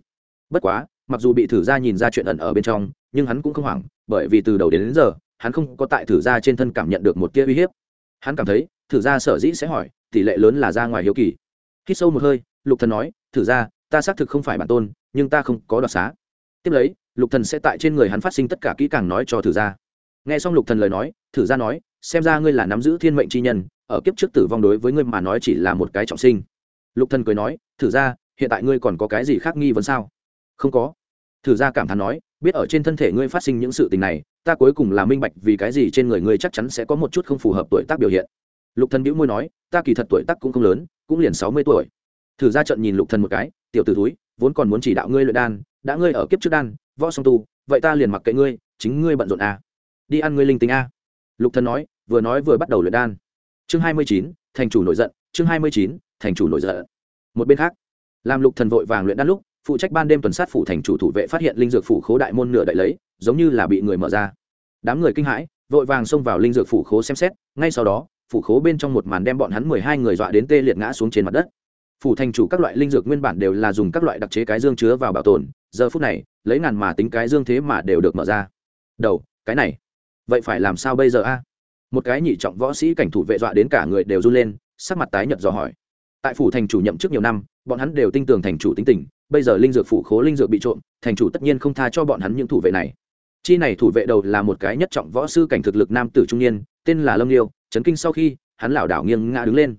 Bất quá mặc dù bị thử ra nhìn ra chuyện ẩn ở bên trong nhưng hắn cũng không hoảng bởi vì từ đầu đến, đến giờ hắn không có tại thử ra trên thân cảm nhận được một tia uy hiếp. Hắn cảm thấy thử ra sở dĩ sẽ hỏi tỷ lệ lớn là ra ngoài hiếu kỳ. Hít sâu một hơi lục thần nói thử ra ta xác thực không phải bản tôn nhưng ta không có đoạt xá. Tiếp lấy lục thần sẽ tại trên người hắn phát sinh tất cả kỹ càng nói cho thử ra nghe xong lục thần lời nói, thử ra nói, xem ra ngươi là nắm giữ thiên mệnh chi nhân, ở kiếp trước tử vong đối với ngươi mà nói chỉ là một cái trọng sinh. Lục thần cười nói, thử ra, hiện tại ngươi còn có cái gì khác nghi vấn sao? Không có. Thử ra cảm thán nói, biết ở trên thân thể ngươi phát sinh những sự tình này, ta cuối cùng là minh bạch vì cái gì trên người ngươi chắc chắn sẽ có một chút không phù hợp tuổi tác biểu hiện. Lục thần bĩu môi nói, ta kỳ thật tuổi tác cũng không lớn, cũng liền sáu mươi tuổi. Thử ra trận nhìn lục thần một cái, tiểu tử túi vốn còn muốn chỉ đạo ngươi luyện đan, đã ngươi ở kiếp trước đan, võ song tu, vậy ta liền mặc kệ ngươi, chính ngươi bận rộn à đi ăn ngươi linh tính a. Lục thần nói, vừa nói vừa bắt đầu luyện đan. Chương hai mươi chín, thành chủ nổi giận, chương hai mươi chín, thành chủ nổi giận. Một bên khác, làm lục thần vội vàng luyện đan lúc, phụ trách ban đêm tuần sát phủ thành chủ thủ vệ phát hiện linh dược phủ khố đại môn nửa đậy lấy, giống như là bị người mở ra. Đám người kinh hãi, vội vàng xông vào linh dược phủ khố xem xét, ngay sau đó, phủ khố bên trong một màn đem bọn hắn mười hai người dọa đến tê liệt ngã xuống trên mặt đất. Phủ thành chủ các loại linh dược nguyên bản đều là dùng các loại đặc chế cái dương chứa vào bảo tồn, giờ phút này, lấy ngàn mà tính cái dương thế mà đều được mở ra. Đầu, cái này vậy phải làm sao bây giờ a? Một cái nhị trọng võ sĩ cảnh thủ vệ dọa đến cả người đều run lên, sắc mặt tái nhợt dò hỏi. Tại phủ thành chủ nhậm trước nhiều năm, bọn hắn đều tin tưởng thành chủ tính tình, bây giờ linh dược phủ khố linh dược bị trộm, thành chủ tất nhiên không tha cho bọn hắn những thủ vệ này. Chi này thủ vệ đầu là một cái nhất trọng võ sư cảnh thực lực nam tử trung niên, tên là lâm liêu, chấn kinh sau khi, hắn lảo đảo nghiêng ngã đứng lên.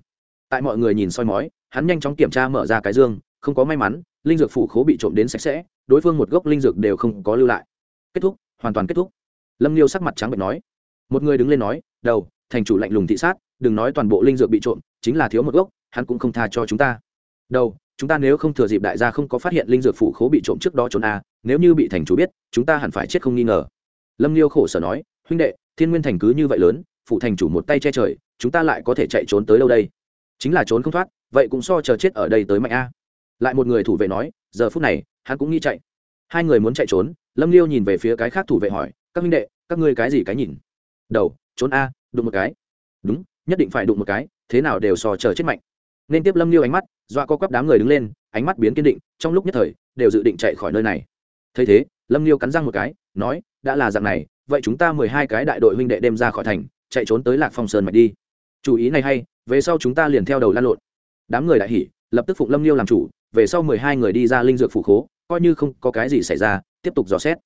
Tại mọi người nhìn soi mói, hắn nhanh chóng kiểm tra mở ra cái dương, không có may mắn, linh dược phủ khố bị trộm đến sạch sẽ, đối phương một gốc linh dược đều không có lưu lại. Kết thúc, hoàn toàn kết thúc lâm liêu sắc mặt trắng bệnh nói. Một người đứng lên nói đầu thành chủ lạnh lùng thị sát đừng nói toàn bộ linh dược bị trộm chính là thiếu một gốc hắn cũng không tha cho chúng ta. Đầu chúng ta nếu không thừa dịp đại gia không có phát hiện linh dược phủ khố bị trộm trước đó trốn a à, nếu như bị thành chủ biết chúng ta hẳn phải chết không nghi ngờ. Lâm liêu khổ sở nói huynh đệ thiên nguyên thành cứ như vậy lớn phụ thành chủ một tay che trời chúng ta lại có thể chạy trốn tới đâu đây? Chính là trốn không thoát vậy cũng so chờ chết ở đây tới mạnh a. Lại một người thủ vệ nói giờ phút này hắn cũng nghĩ chạy. Hai người muốn chạy trốn lâm liêu nhìn về phía cái khác thủ vệ hỏi các huynh đệ, các ngươi cái gì cái nhìn? Đầu, trốn a, đụng một cái. Đúng, nhất định phải đụng một cái, thế nào đều sò chờ chết mạnh. Nên tiếp lâm liêu ánh mắt doa co quắp đám người đứng lên, ánh mắt biến kiên định, trong lúc nhất thời, đều dự định chạy khỏi nơi này. Thấy thế, lâm liêu cắn răng một cái, nói, đã là dạng này, vậy chúng ta mười hai cái đại đội huynh đệ đem ra khỏi thành, chạy trốn tới lạc phong sơn mạch đi. Chủ ý này hay, về sau chúng ta liền theo đầu lan lộn. Đám người đại hỉ, lập tức phụng lâm liêu làm chủ, về sau mười hai người đi ra linh dược phủ khố, coi như không có cái gì xảy ra, tiếp tục dò xét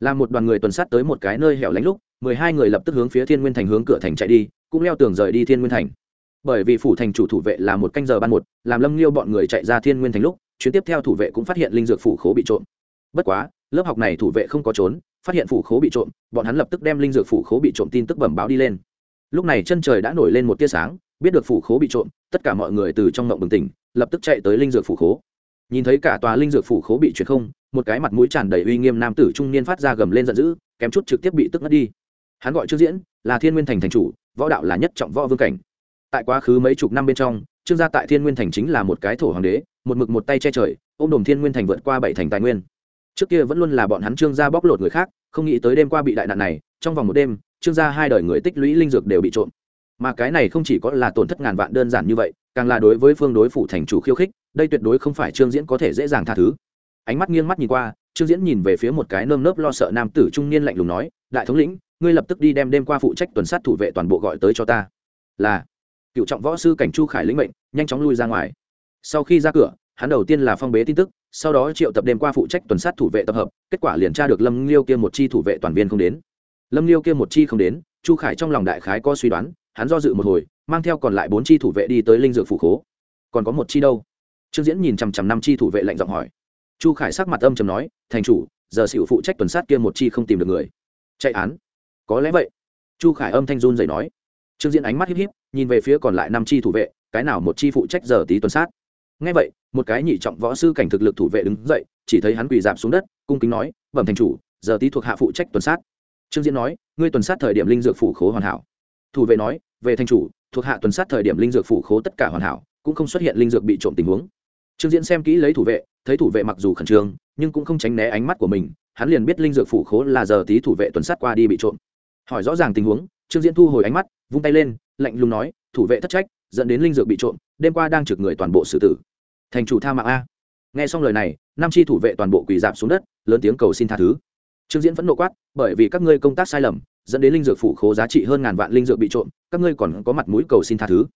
làm một đoàn người tuần sát tới một cái nơi hẻo lánh lúc, mười hai người lập tức hướng phía thiên nguyên thành hướng cửa thành chạy đi, cũng leo tường rời đi thiên nguyên thành. Bởi vì phủ thành chủ thủ vệ là một canh giờ ban một, làm lâm liêu bọn người chạy ra thiên nguyên thành lúc, chuyến tiếp theo thủ vệ cũng phát hiện linh dược phủ khố bị trộm. Bất quá, lớp học này thủ vệ không có trốn, phát hiện phủ khố bị trộm, bọn hắn lập tức đem linh dược phủ khố bị trộm tin tức bẩm báo đi lên. Lúc này chân trời đã nổi lên một tia sáng, biết được phủ khố bị trộm, tất cả mọi người từ trong mộng bừng tỉnh, lập tức chạy tới linh dược phủ khố nhìn thấy cả tòa linh dược phủ khố bị chuyển không, một cái mặt mũi tràn đầy uy nghiêm nam tử trung niên phát ra gầm lên giận dữ, kém chút trực tiếp bị tức ngất đi. Hắn gọi trương diễn, là thiên nguyên thành thành chủ, võ đạo là nhất trọng võ vương cảnh. Tại quá khứ mấy chục năm bên trong, trương gia tại thiên nguyên thành chính là một cái thổ hoàng đế, một mực một tay che trời ô m đồm thiên nguyên thành vượt qua bảy thành tài nguyên. Trước kia vẫn luôn là bọn hắn trương gia bóc lột người khác, không nghĩ tới đêm qua bị đại nạn này, trong vòng một đêm, trương gia hai đời người tích lũy linh dược đều bị trộm. Mà cái này không chỉ có là tổn thất ngàn vạn đơn giản như vậy, càng là đối với phương đối phủ thành chủ khiêu khích đây tuyệt đối không phải trương diễn có thể dễ dàng tha thứ. Ánh mắt nghiêng mắt nhìn qua, trương diễn nhìn về phía một cái nơm nớp lo sợ nam tử trung niên lạnh lùng nói, đại thống lĩnh, ngươi lập tức đi đem đêm qua phụ trách tuần sát thủ vệ toàn bộ gọi tới cho ta. Là, cựu trọng võ sư cảnh chu khải lĩnh mệnh, nhanh chóng lui ra ngoài. Sau khi ra cửa, hắn đầu tiên là phong bế tin tức, sau đó triệu tập đêm qua phụ trách tuần sát thủ vệ tập hợp, kết quả liền tra được lâm liêu kia một chi thủ vệ toàn viên không đến. Lâm liêu kia một chi không đến, chu khải trong lòng đại khái có suy đoán, hắn do dự một hồi, mang theo còn lại bốn chi thủ vệ đi tới linh dược phủ khố. Còn có một chi đâu? Trương diễn nhìn chằm chằm năm chi thủ vệ lạnh giọng hỏi. Chu khải sắc mặt âm chầm nói, thành chủ, giờ xịu phụ trách tuần sát kia một chi không tìm được người. Chạy án? Có lẽ vậy. Chu khải âm thanh run dậy nói. Trương diễn ánh mắt híp híp, nhìn về phía còn lại năm chi thủ vệ, cái nào một chi phụ trách giờ tí tuần sát. Ngay vậy, một cái nhị trọng võ sư cảnh thực lực thủ vệ đứng dậy, chỉ thấy hắn quỳ dạp xuống đất, cung kính nói, bẩm thành chủ, giờ tí thuộc hạ phụ trách tuần sát. Trương diễn nói, ngươi tuần sát thời điểm linh dược phủ khố hoàn hảo. Thủ vệ nói, về thành chủ, thuộc hạ tuần sát thời điểm linh dược phủ khố tất cả hoàn hảo, cũng không xuất hiện linh dược bị trộm tình huống trương diễn xem kỹ lấy thủ vệ, thấy thủ vệ mặc dù khẩn trương, nhưng cũng không tránh né ánh mắt của mình, hắn liền biết linh dược phủ khố là giờ tí thủ vệ tuần sát qua đi bị trộm. Hỏi rõ ràng tình huống, trương diễn thu hồi ánh mắt, vung tay lên, lạnh lùng nói, thủ vệ thất trách, dẫn đến linh dược bị trộm, đêm qua đang trực người toàn bộ xử tử. Thành chủ tha mạng a. Nghe xong lời này, năm chi thủ vệ toàn bộ quỳ dạp xuống đất, lớn tiếng cầu xin tha thứ. Trương diễn vẫn nộ quát, bởi vì các ngươi công tác sai lầm, dẫn đến linh dược phủ khố giá trị hơn ngàn vạn linh dược bị trộm, các ngươi còn có mặt mũi cầu xin tha thứ.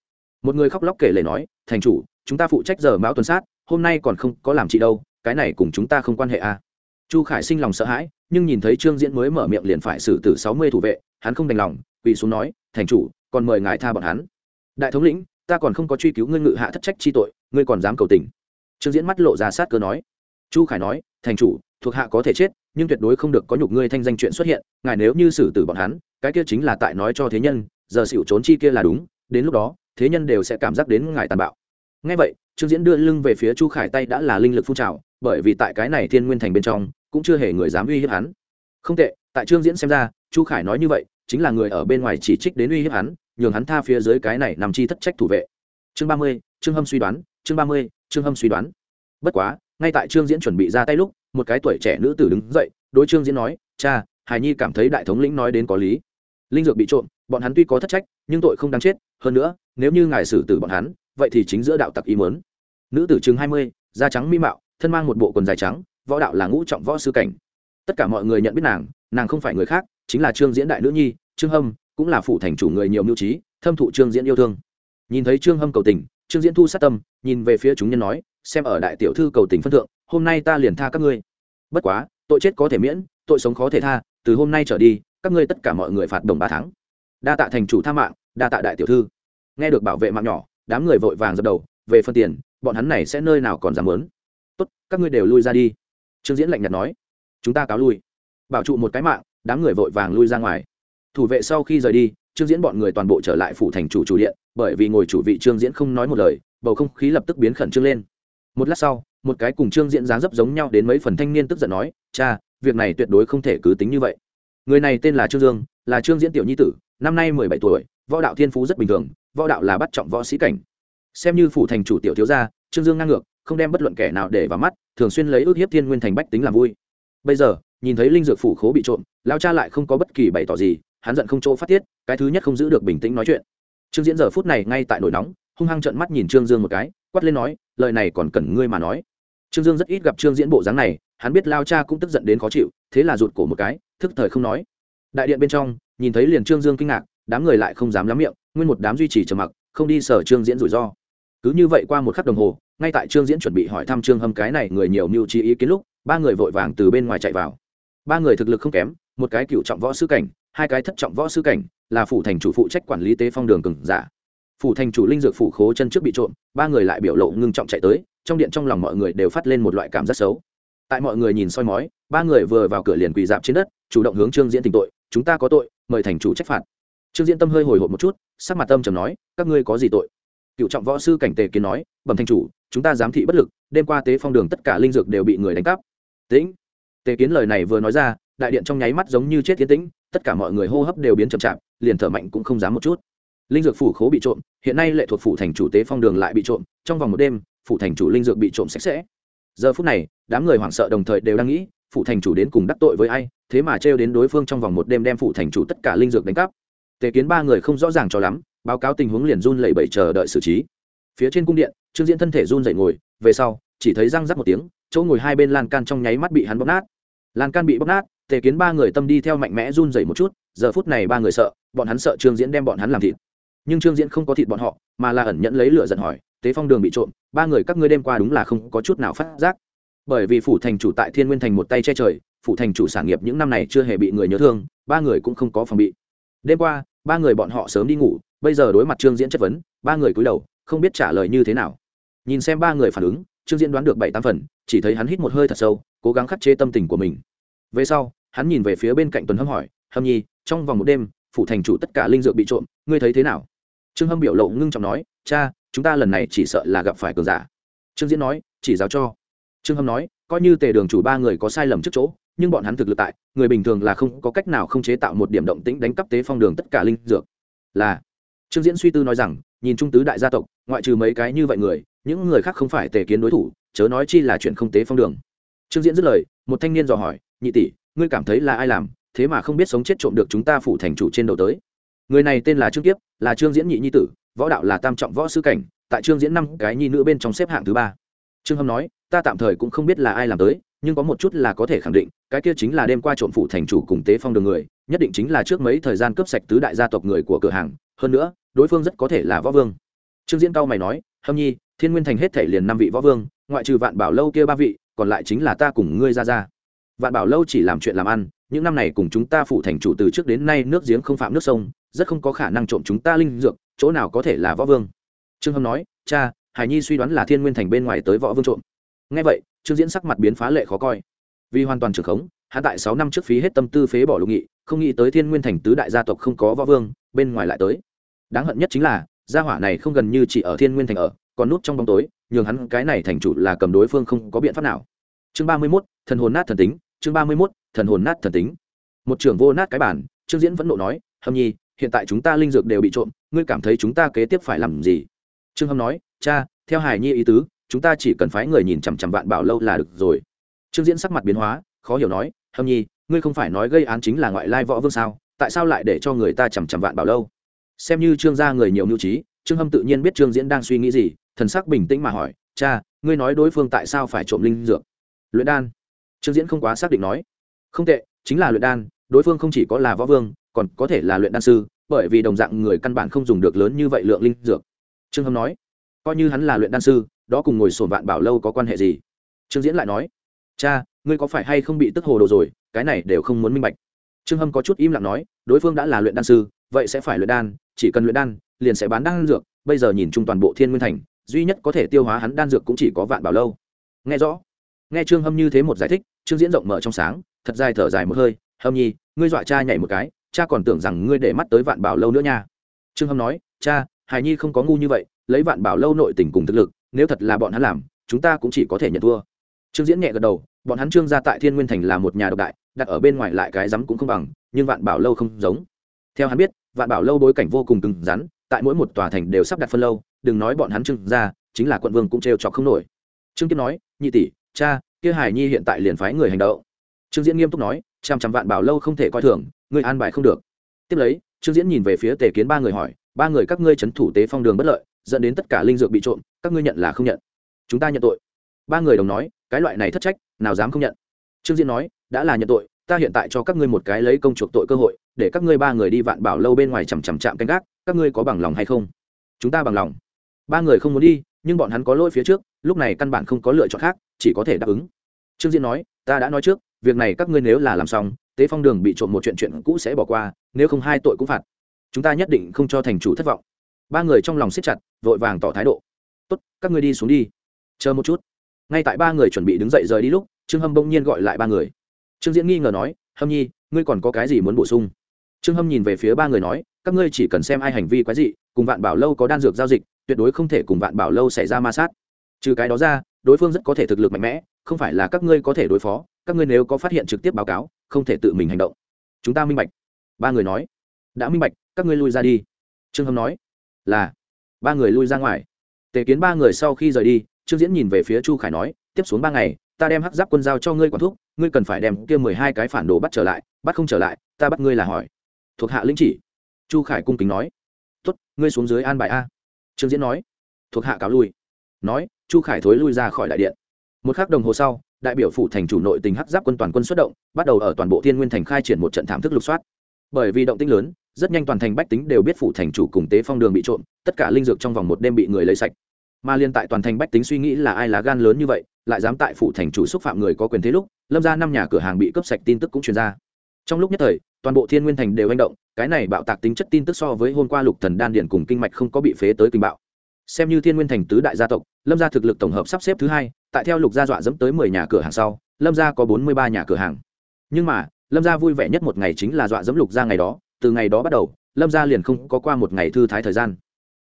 Một người khóc lóc kể lể nói, thành chủ, chúng ta phụ trách giờ mão tuần sát hôm nay còn không có làm chị đâu, cái này cùng chúng ta không quan hệ a chu khải sinh lòng sợ hãi, nhưng nhìn thấy trương diễn mới mở miệng liền phải xử tử sáu mươi thủ vệ, hắn không đành lòng, quỳ xuống nói, thành chủ, còn mời ngài tha bọn hắn. Đại thống lĩnh, ta còn không có truy cứu ngươi ngự hạ thất trách chi tội, ngươi còn dám cầu tình. Trương diễn mắt lộ ra sát cơ nói. Chu khải nói, thành chủ, thuộc hạ có thể chết, nhưng tuyệt đối không được có nhục ngươi thanh danh chuyện xuất hiện, ngài nếu như xử tử bọn hắn, cái kia chính là tại nói cho thế nhân, giờ xỉu trốn chi kia là đúng, đến lúc đó, thế nhân đều sẽ cảm giác đến ngài tàn bạo. Ngay vậy trương diễn đưa lưng về phía chu khải tay đã là linh lực phun trào, bởi vì tại cái này thiên nguyên thành bên trong, cũng chưa hề người dám uy hiếp hắn. Không tệ, tại trương diễn xem ra, chu khải nói như vậy, chính là người ở bên ngoài chỉ trích đến uy hiếp hắn, nhường hắn tha phía dưới cái này nằm chi thất trách thủ vệ. Chương ba mươi, trương hâm suy đoán, chương ba mươi, trương hâm suy đoán. Bất quá, ngay tại trương diễn chuẩn bị ra tay lúc, một cái tuổi trẻ nữ tử đứng dậy, đối trương diễn nói, cha hài nhi cảm thấy đại thống lĩnh nói đến có lý. Linh dược bị trộm, bọn hắn tuy có thất trách, nhưng tội không đáng chết, hơn nữa, nếu như ngài xử tử bọn hắn vậy thì chính giữa đạo tặc ý mớn nữ tử chừng hai mươi, da trắng mi mạo, thân mang một bộ quần dài trắng, võ đạo là ngũ trọng võ sư cảnh. Tất cả mọi người nhận biết nàng nàng không phải người khác, chính là trương diễn đại nữ nhi, trương hâm, cũng là phụ thành chủ người nhiều mưu trí, thâm thụ trương diễn yêu thương. Nhìn thấy trương hâm cầu tình, trương diễn thu sát tâm, nhìn về phía chúng nhân nói, xem ở đại tiểu thư cầu tình phân thượng, hôm nay ta liền tha các ngươi. Bất quá, tội chết có thể miễn, tội sống khó thể tha, từ hôm nay trở đi, các ngươi tất cả mọi người phạt đồng ba tháng. Đa tạ thành chủ tha mạng, đa tạ đại tiểu thư. Nghe được bảo vệ mạng nhỏ đám người vội vàng dập đầu, về phân tiền, bọn hắn này sẽ nơi nào còn dám lớn tốt, các ngươi đều lui ra đi. Trương diễn lạnh nhạt nói. Chúng ta cáo lui. Bảo trụ một cái mạng, đám người vội vàng lui ra ngoài. Thủ vệ sau khi rời đi, trương diễn bọn người toàn bộ trở lại phủ thành chủ chủ điện, bởi vì ngồi chủ vị trương diễn không nói một lời, bầu không khí lập tức biến khẩn trương lên. Một lát sau, một cái cùng trương diễn dáng dấp giống nhau đến mấy phần thanh niên tức giận nói, cha, việc này tuyệt đối không thể cứ tính như vậy. Người này tên là trương dương, là trương diễn tiểu nhi tử, năm nay mười bảy tuổi võ đạo thiên phú rất bình thường, võ đạo là bắt trọng võ sĩ cảnh. Xem như phủ thành chủ tiểu thiếu gia, trương dương ngang ngược, không đem bất luận kẻ nào để vào mắt, thường xuyên lấy ước hiếp thiên nguyên thành bách tính làm vui. Bây giờ, nhìn thấy linh dược phủ khố bị trộm lao cha lại không có bất kỳ bày tỏ gì, hắn giận không chỗ phát tiết, cái thứ nhất không giữ được bình tĩnh nói chuyện. Trương diễn giờ phút này ngay tại nổi nóng, hung hăng trợn mắt nhìn trương dương một cái, quát lên nói, lời này còn cần ngươi mà nói. Trương dương rất ít gặp trương diễn bộ dáng này, hắn biết lao cha cũng tức giận đến khó chịu, thế là rụt cổ một cái, thức thời không nói. Đại điện bên trong, nhìn thấy liền trương dương kinh ngạc đám người lại không dám lắm miệng, nguyên một đám duy trì trầm mặc, không đi sở trương diễn rủi ro. Cứ như vậy qua một khắc đồng hồ, ngay tại trương diễn chuẩn bị hỏi thăm trương hâm cái này người nhiều mưu trí ý kiến lúc, ba người vội vàng từ bên ngoài chạy vào. Ba người thực lực không kém, một cái cựu trọng võ sư cảnh, hai cái thất trọng võ sư cảnh, là phủ thành chủ phụ trách quản lý tế phong đường cừng giả. Phủ thành chủ linh dược phủ khố chân trước bị trộm, ba người lại biểu lộ ngưng trọng chạy tới, trong điện trong lòng mọi người đều phát lên một loại cảm giác xấu. Tại mọi người nhìn soi mói, ba người vừa vào cửa liền quỳ dạp trên đất, chủ động hướng trương diễn tình tội, chúng ta có tội, mời thành chủ trách phạt trương diễn tâm hơi hồi hộp một chút, sắc mặt tâm trầm nói, các ngươi có gì tội? Cựu trọng võ sư cảnh tề kiến nói, bẩm thanh chủ, chúng ta giám thị bất lực, đêm qua tế phong đường tất cả linh dược đều bị người đánh cắp. Tĩnh. Tề kiến lời này vừa nói ra, đại điện trong nháy mắt giống như chết tiến tĩnh, tất cả mọi người hô hấp đều biến chậm chạp, liền thở mạnh cũng không dám một chút. Linh dược phủ khố bị trộm, hiện nay lệ thuộc phủ thành chủ tế phong đường lại bị trộm, trong vòng một đêm, phủ thành chủ linh dược bị trộm sạch sẽ. Giờ phút này, đám người hoảng sợ đồng thời đều đang nghĩ, phủ thành chủ đến cùng đắc tội với ai, thế mà trêu đến đối phương trong vòng một đêm đem phủ thành chủ tất cả linh dược đánh cắp tề kiến ba người không rõ ràng cho lắm, báo cáo tình huống liền run lẩy bẩy chờ đợi xử trí. Phía trên cung điện, trương diễn thân thể run dậy ngồi, về sau, chỉ thấy răng rắc một tiếng, chỗ ngồi hai bên lan can trong nháy mắt bị hắn bóp nát. Lan can bị bóp nát, tề kiến ba người tâm đi theo mạnh mẽ run dậy một chút, giờ phút này ba người sợ, bọn hắn sợ trương diễn đem bọn hắn làm thịt. Nhưng trương diễn không có thịt bọn họ, mà là ẩn nhẫn lấy lửa giận hỏi, tế phong đường bị trộm, ba người các ngươi đêm qua đúng là không có chút nào phát giác? Bởi vì phủ thành chủ tại thiên nguyên thành một tay che trời, phủ thành chủ sản nghiệp những năm này chưa hề bị người nhớ thương, ba người cũng không có phòng bị. Đêm qua ba người bọn họ sớm đi ngủ, bây giờ đối mặt trương diễn chất vấn, ba người cúi đầu, không biết trả lời như thế nào. Nhìn xem ba người phản ứng, trương diễn đoán được bảy tám phần, chỉ thấy hắn hít một hơi thật sâu, cố gắng khắc chế tâm tình của mình. Về sau, hắn nhìn về phía bên cạnh tuần hâm hỏi, hâm nhi, trong vòng một đêm, phủ thành chủ tất cả linh dược bị trộm, ngươi thấy thế nào? Trương hâm biểu lộ ngưng trọng nói, cha, chúng ta lần này chỉ sợ là gặp phải cường giả. Trương diễn nói, chỉ giáo cho. Trương hâm nói, coi như tề đường chủ ba người có sai lầm trước chỗ nhưng bọn hắn thực lực tại, người bình thường là không có cách nào không chế tạo một điểm động tĩnh đánh cắp tế phong đường tất cả linh dược. Là, trương diễn suy tư nói rằng, nhìn trung tứ đại gia tộc, ngoại trừ mấy cái như vậy người, những người khác không phải tề kiến đối thủ, chớ nói chi là chuyện không tế phong đường. Trương diễn dứt lời, một thanh niên dò hỏi, nhị tỷ, ngươi cảm thấy là ai làm, thế mà không biết sống chết trộm được chúng ta phủ thành chủ trên đầu tới? Người này tên là trương kiếp, là trương diễn nhị nhi tử, võ đạo là tam trọng võ sư cảnh, tại trương diễn năm cái nhi nữ bên trong xếp hạng thứ ba. Trương hâm nói, ta tạm thời cũng không biết là ai làm tới nhưng có một chút là có thể khẳng định, cái kia chính là đêm qua trộm phủ thành chủ cùng tế phong đường người, nhất định chính là trước mấy thời gian cướp sạch tứ đại gia tộc người của cửa hàng, hơn nữa, đối phương rất có thể là võ vương. Trương diễn cao mày nói, hâm nhi, thiên nguyên thành hết thể liền năm vị võ vương, ngoại trừ vạn bảo lâu kia ba vị, còn lại chính là ta cùng ngươi ra ra. Vạn bảo lâu chỉ làm chuyện làm ăn, những năm này cùng chúng ta phụ thành chủ từ trước đến nay nước giếng không phạm nước sông, rất không có khả năng trộm chúng ta linh dược, chỗ nào có thể là võ vương. Trương hâm nói, cha, hải nhi suy đoán là thiên nguyên thành bên ngoài tới võ vương trộm. Ngay vậy trương diễn sắc mặt biến phá lệ khó coi. Vì hoàn toàn trưởng khống, hắn tại sáu năm trước phí hết tâm tư phế bỏ lục nghị, không nghĩ tới thiên nguyên thành tứ đại gia tộc không có võ vương, bên ngoài lại tới. Đáng hận nhất chính là, gia hỏa này không gần như chỉ ở thiên nguyên thành ở, còn núp trong bóng tối, nhường hắn cái này thành chủ là cầm đối phương không có biện pháp nào. Chương ba mươi mốt, thần hồn nát thần tính, chương ba mươi mốt, thần hồn nát thần tính. Một trưởng vô nát cái bản, trương diễn vẫn nộ nói, hâm nhi, hiện tại chúng ta linh dược đều bị trộm, ngươi cảm thấy chúng ta kế tiếp phải làm gì? Trương hâm nói, cha, theo hải nhi ý tứ chúng ta chỉ cần phái người nhìn chằm chằm vạn bảo lâu là được rồi. Trương diễn sắc mặt biến hóa, khó hiểu nói, hâm nhi, ngươi không phải nói gây án chính là ngoại lai võ vương sao? Tại sao lại để cho người ta chằm chằm vạn bảo lâu? Xem như trương gia người nhiều mưu trí, trương hâm tự nhiên biết trương diễn đang suy nghĩ gì, thần sắc bình tĩnh mà hỏi, cha, ngươi nói đối phương tại sao phải trộm linh dược? Luyện đan. Trương diễn không quá xác định nói, không tệ, chính là luyện đan, đối phương không chỉ có là võ vương, còn có thể là luyện đan sư, bởi vì đồng dạng người căn bản không dùng được lớn như vậy lượng linh dược. Trương hâm nói, coi như hắn là luyện đan sư đó cùng ngồi sổn vạn bảo lâu có quan hệ gì? Trương diễn lại nói, cha, ngươi có phải hay không bị tức hồ đồ rồi, cái này đều không muốn minh bạch. Trương hâm có chút im lặng nói, đối phương đã là luyện đan sư, vậy sẽ phải luyện đan, chỉ cần luyện đan, liền sẽ bán đan dược, bây giờ nhìn chung toàn bộ thiên nguyên thành, duy nhất có thể tiêu hóa hắn đan dược cũng chỉ có vạn bảo lâu. Nghe rõ, nghe trương hâm như thế một giải thích, trương diễn rộng mở trong sáng, thật dài thở dài một hơi, hâm nhi, ngươi dọa cha nhảy một cái, cha còn tưởng rằng ngươi để mắt tới vạn bảo lâu nữa nha. Trương hâm nói, cha, hài nhi không có ngu như vậy, lấy vạn bảo lâu nội tình cùng thực lực nếu thật là bọn hắn làm, chúng ta cũng chỉ có thể nhận thua. Trương diễn nhẹ gật đầu, bọn hắn trương gia tại thiên nguyên thành là một nhà độc đại, đặt ở bên ngoài lại cái rắm cũng không bằng, nhưng vạn bảo lâu không giống. Theo hắn biết, vạn bảo lâu bối cảnh vô cùng cứng rắn, tại mỗi một tòa thành đều sắp đặt phân lâu, đừng nói bọn hắn trương gia, chính là quận vương cũng trêu chọc không nổi. Trương kiếp nói, nhị tỷ, cha, kia hải nhi hiện tại liền phái người hành động. Trương diễn nghiêm túc nói trăm trăm vạn bảo lâu không thể coi thường người an bài không được. Tiếp lấy, trương diễn nhìn về phía tề kiến ba người hỏi, ba người các ngươi c h ấ n thủ tế phong đường bất lợi dẫn đến tất cả linh dược bị trộm, các ngươi nhận là không nhận. Chúng ta nhận tội. Ba người đồng nói, cái loại này thất trách, nào dám không nhận. Trương diễn nói, đã là nhận tội, ta hiện tại cho các ngươi một cái lấy công chuộc tội cơ hội, để các ngươi ba người đi vạn bảo lâu bên ngoài chằm chằm chạm canh gác, các ngươi có bằng lòng hay không? Chúng ta bằng lòng. Ba người không muốn đi, nhưng bọn hắn có lỗi phía trước, lúc này căn bản không có lựa chọn khác, chỉ có thể đáp ứng. Trương diễn nói, ta đã nói trước, việc này các ngươi nếu là làm xong, tế phong đường bị trộm một chuyện chuyện cũ sẽ bỏ qua, nếu không hai tội cũng phạt. Chúng ta nhất định không cho thành chủ thất vọng ba người trong lòng siết chặt, vội vàng tỏ thái độ. Tốt, các ngươi đi xuống đi. Chờ một chút. Ngay tại ba người chuẩn bị đứng dậy rời đi lúc, trương hâm bỗng nhiên gọi lại ba người. Trương diễn nghi ngờ nói, hâm nhi, ngươi còn có cái gì muốn bổ sung? Trương hâm nhìn về phía ba người nói, các ngươi chỉ cần xem ai hành vi quái dị, cùng vạn bảo lâu có đan dược giao dịch, tuyệt đối không thể cùng vạn bảo lâu xảy ra ma sát. Trừ cái đó ra, đối phương rất có thể thực lực mạnh mẽ, không phải là các ngươi có thể đối phó, các ngươi nếu có phát hiện trực tiếp báo cáo, không thể tự mình hành động. Chúng ta minh bạch. Ba người nói. Đã minh bạch, các ngươi lui ra đi. Trương hâm nói là, ba người lui ra ngoài. Tề kiến ba người sau khi rời đi, trương diễn nhìn về phía chu khải nói, tiếp xuống ba ngày, ta đem hắc giáp quân giao cho ngươi quản thúc, ngươi cần phải đem kia mười hai cái phản đồ bắt trở lại, bắt không trở lại, ta bắt ngươi là hỏi. Thuộc hạ lĩnh chỉ. Chu khải cung kính nói. Tuất ngươi xuống dưới an bài a. Trương diễn nói. Thuộc hạ cáo lui. Nói, chu khải thối lui ra khỏi đại điện. Một k h ắ c đồng hồ sau, đại biểu phủ thành chủ nội tình hắc giáp quân toàn quân xuất động, bắt đầu ở toàn bộ thiên nguyên thành khai triển một trận thảm thức lục soát. Bởi vì động tĩnh lớn rất nhanh toàn thành bách tính đều biết phủ thành chủ cùng tế phong đường bị trộm, tất cả linh dược trong vòng một đêm bị người lấy sạch. Mà liên tại toàn thành bách tính suy nghĩ là ai lá gan lớn như vậy, lại dám tại phủ thành chủ xúc phạm người có quyền thế lúc, lâm ra năm nhà cửa hàng bị cướp sạch tin tức cũng truyền ra. Trong lúc nhất thời, toàn bộ thiên nguyên thành đều manh động, cái này bạo tạc tính chất tin tức so với hôm qua lục thần đan điện cùng kinh mạch không có bị phế tới kinh bạo. Xem như thiên nguyên thành tứ đại gia tộc, lâm gia thực lực tổng hợp sắp xếp thứ hai, tại theo lục gia dọa dẫm tới mười nhà cửa hàng sau, lâm gia có bốn mươi ba nhà cửa hàng. Nhưng mà, lâm gia vui vẻ nhất một ngày chính là dọa dẫm lục gia ngày đó từ ngày đó bắt đầu, lâm gia liền không có qua một ngày thư thái thời gian.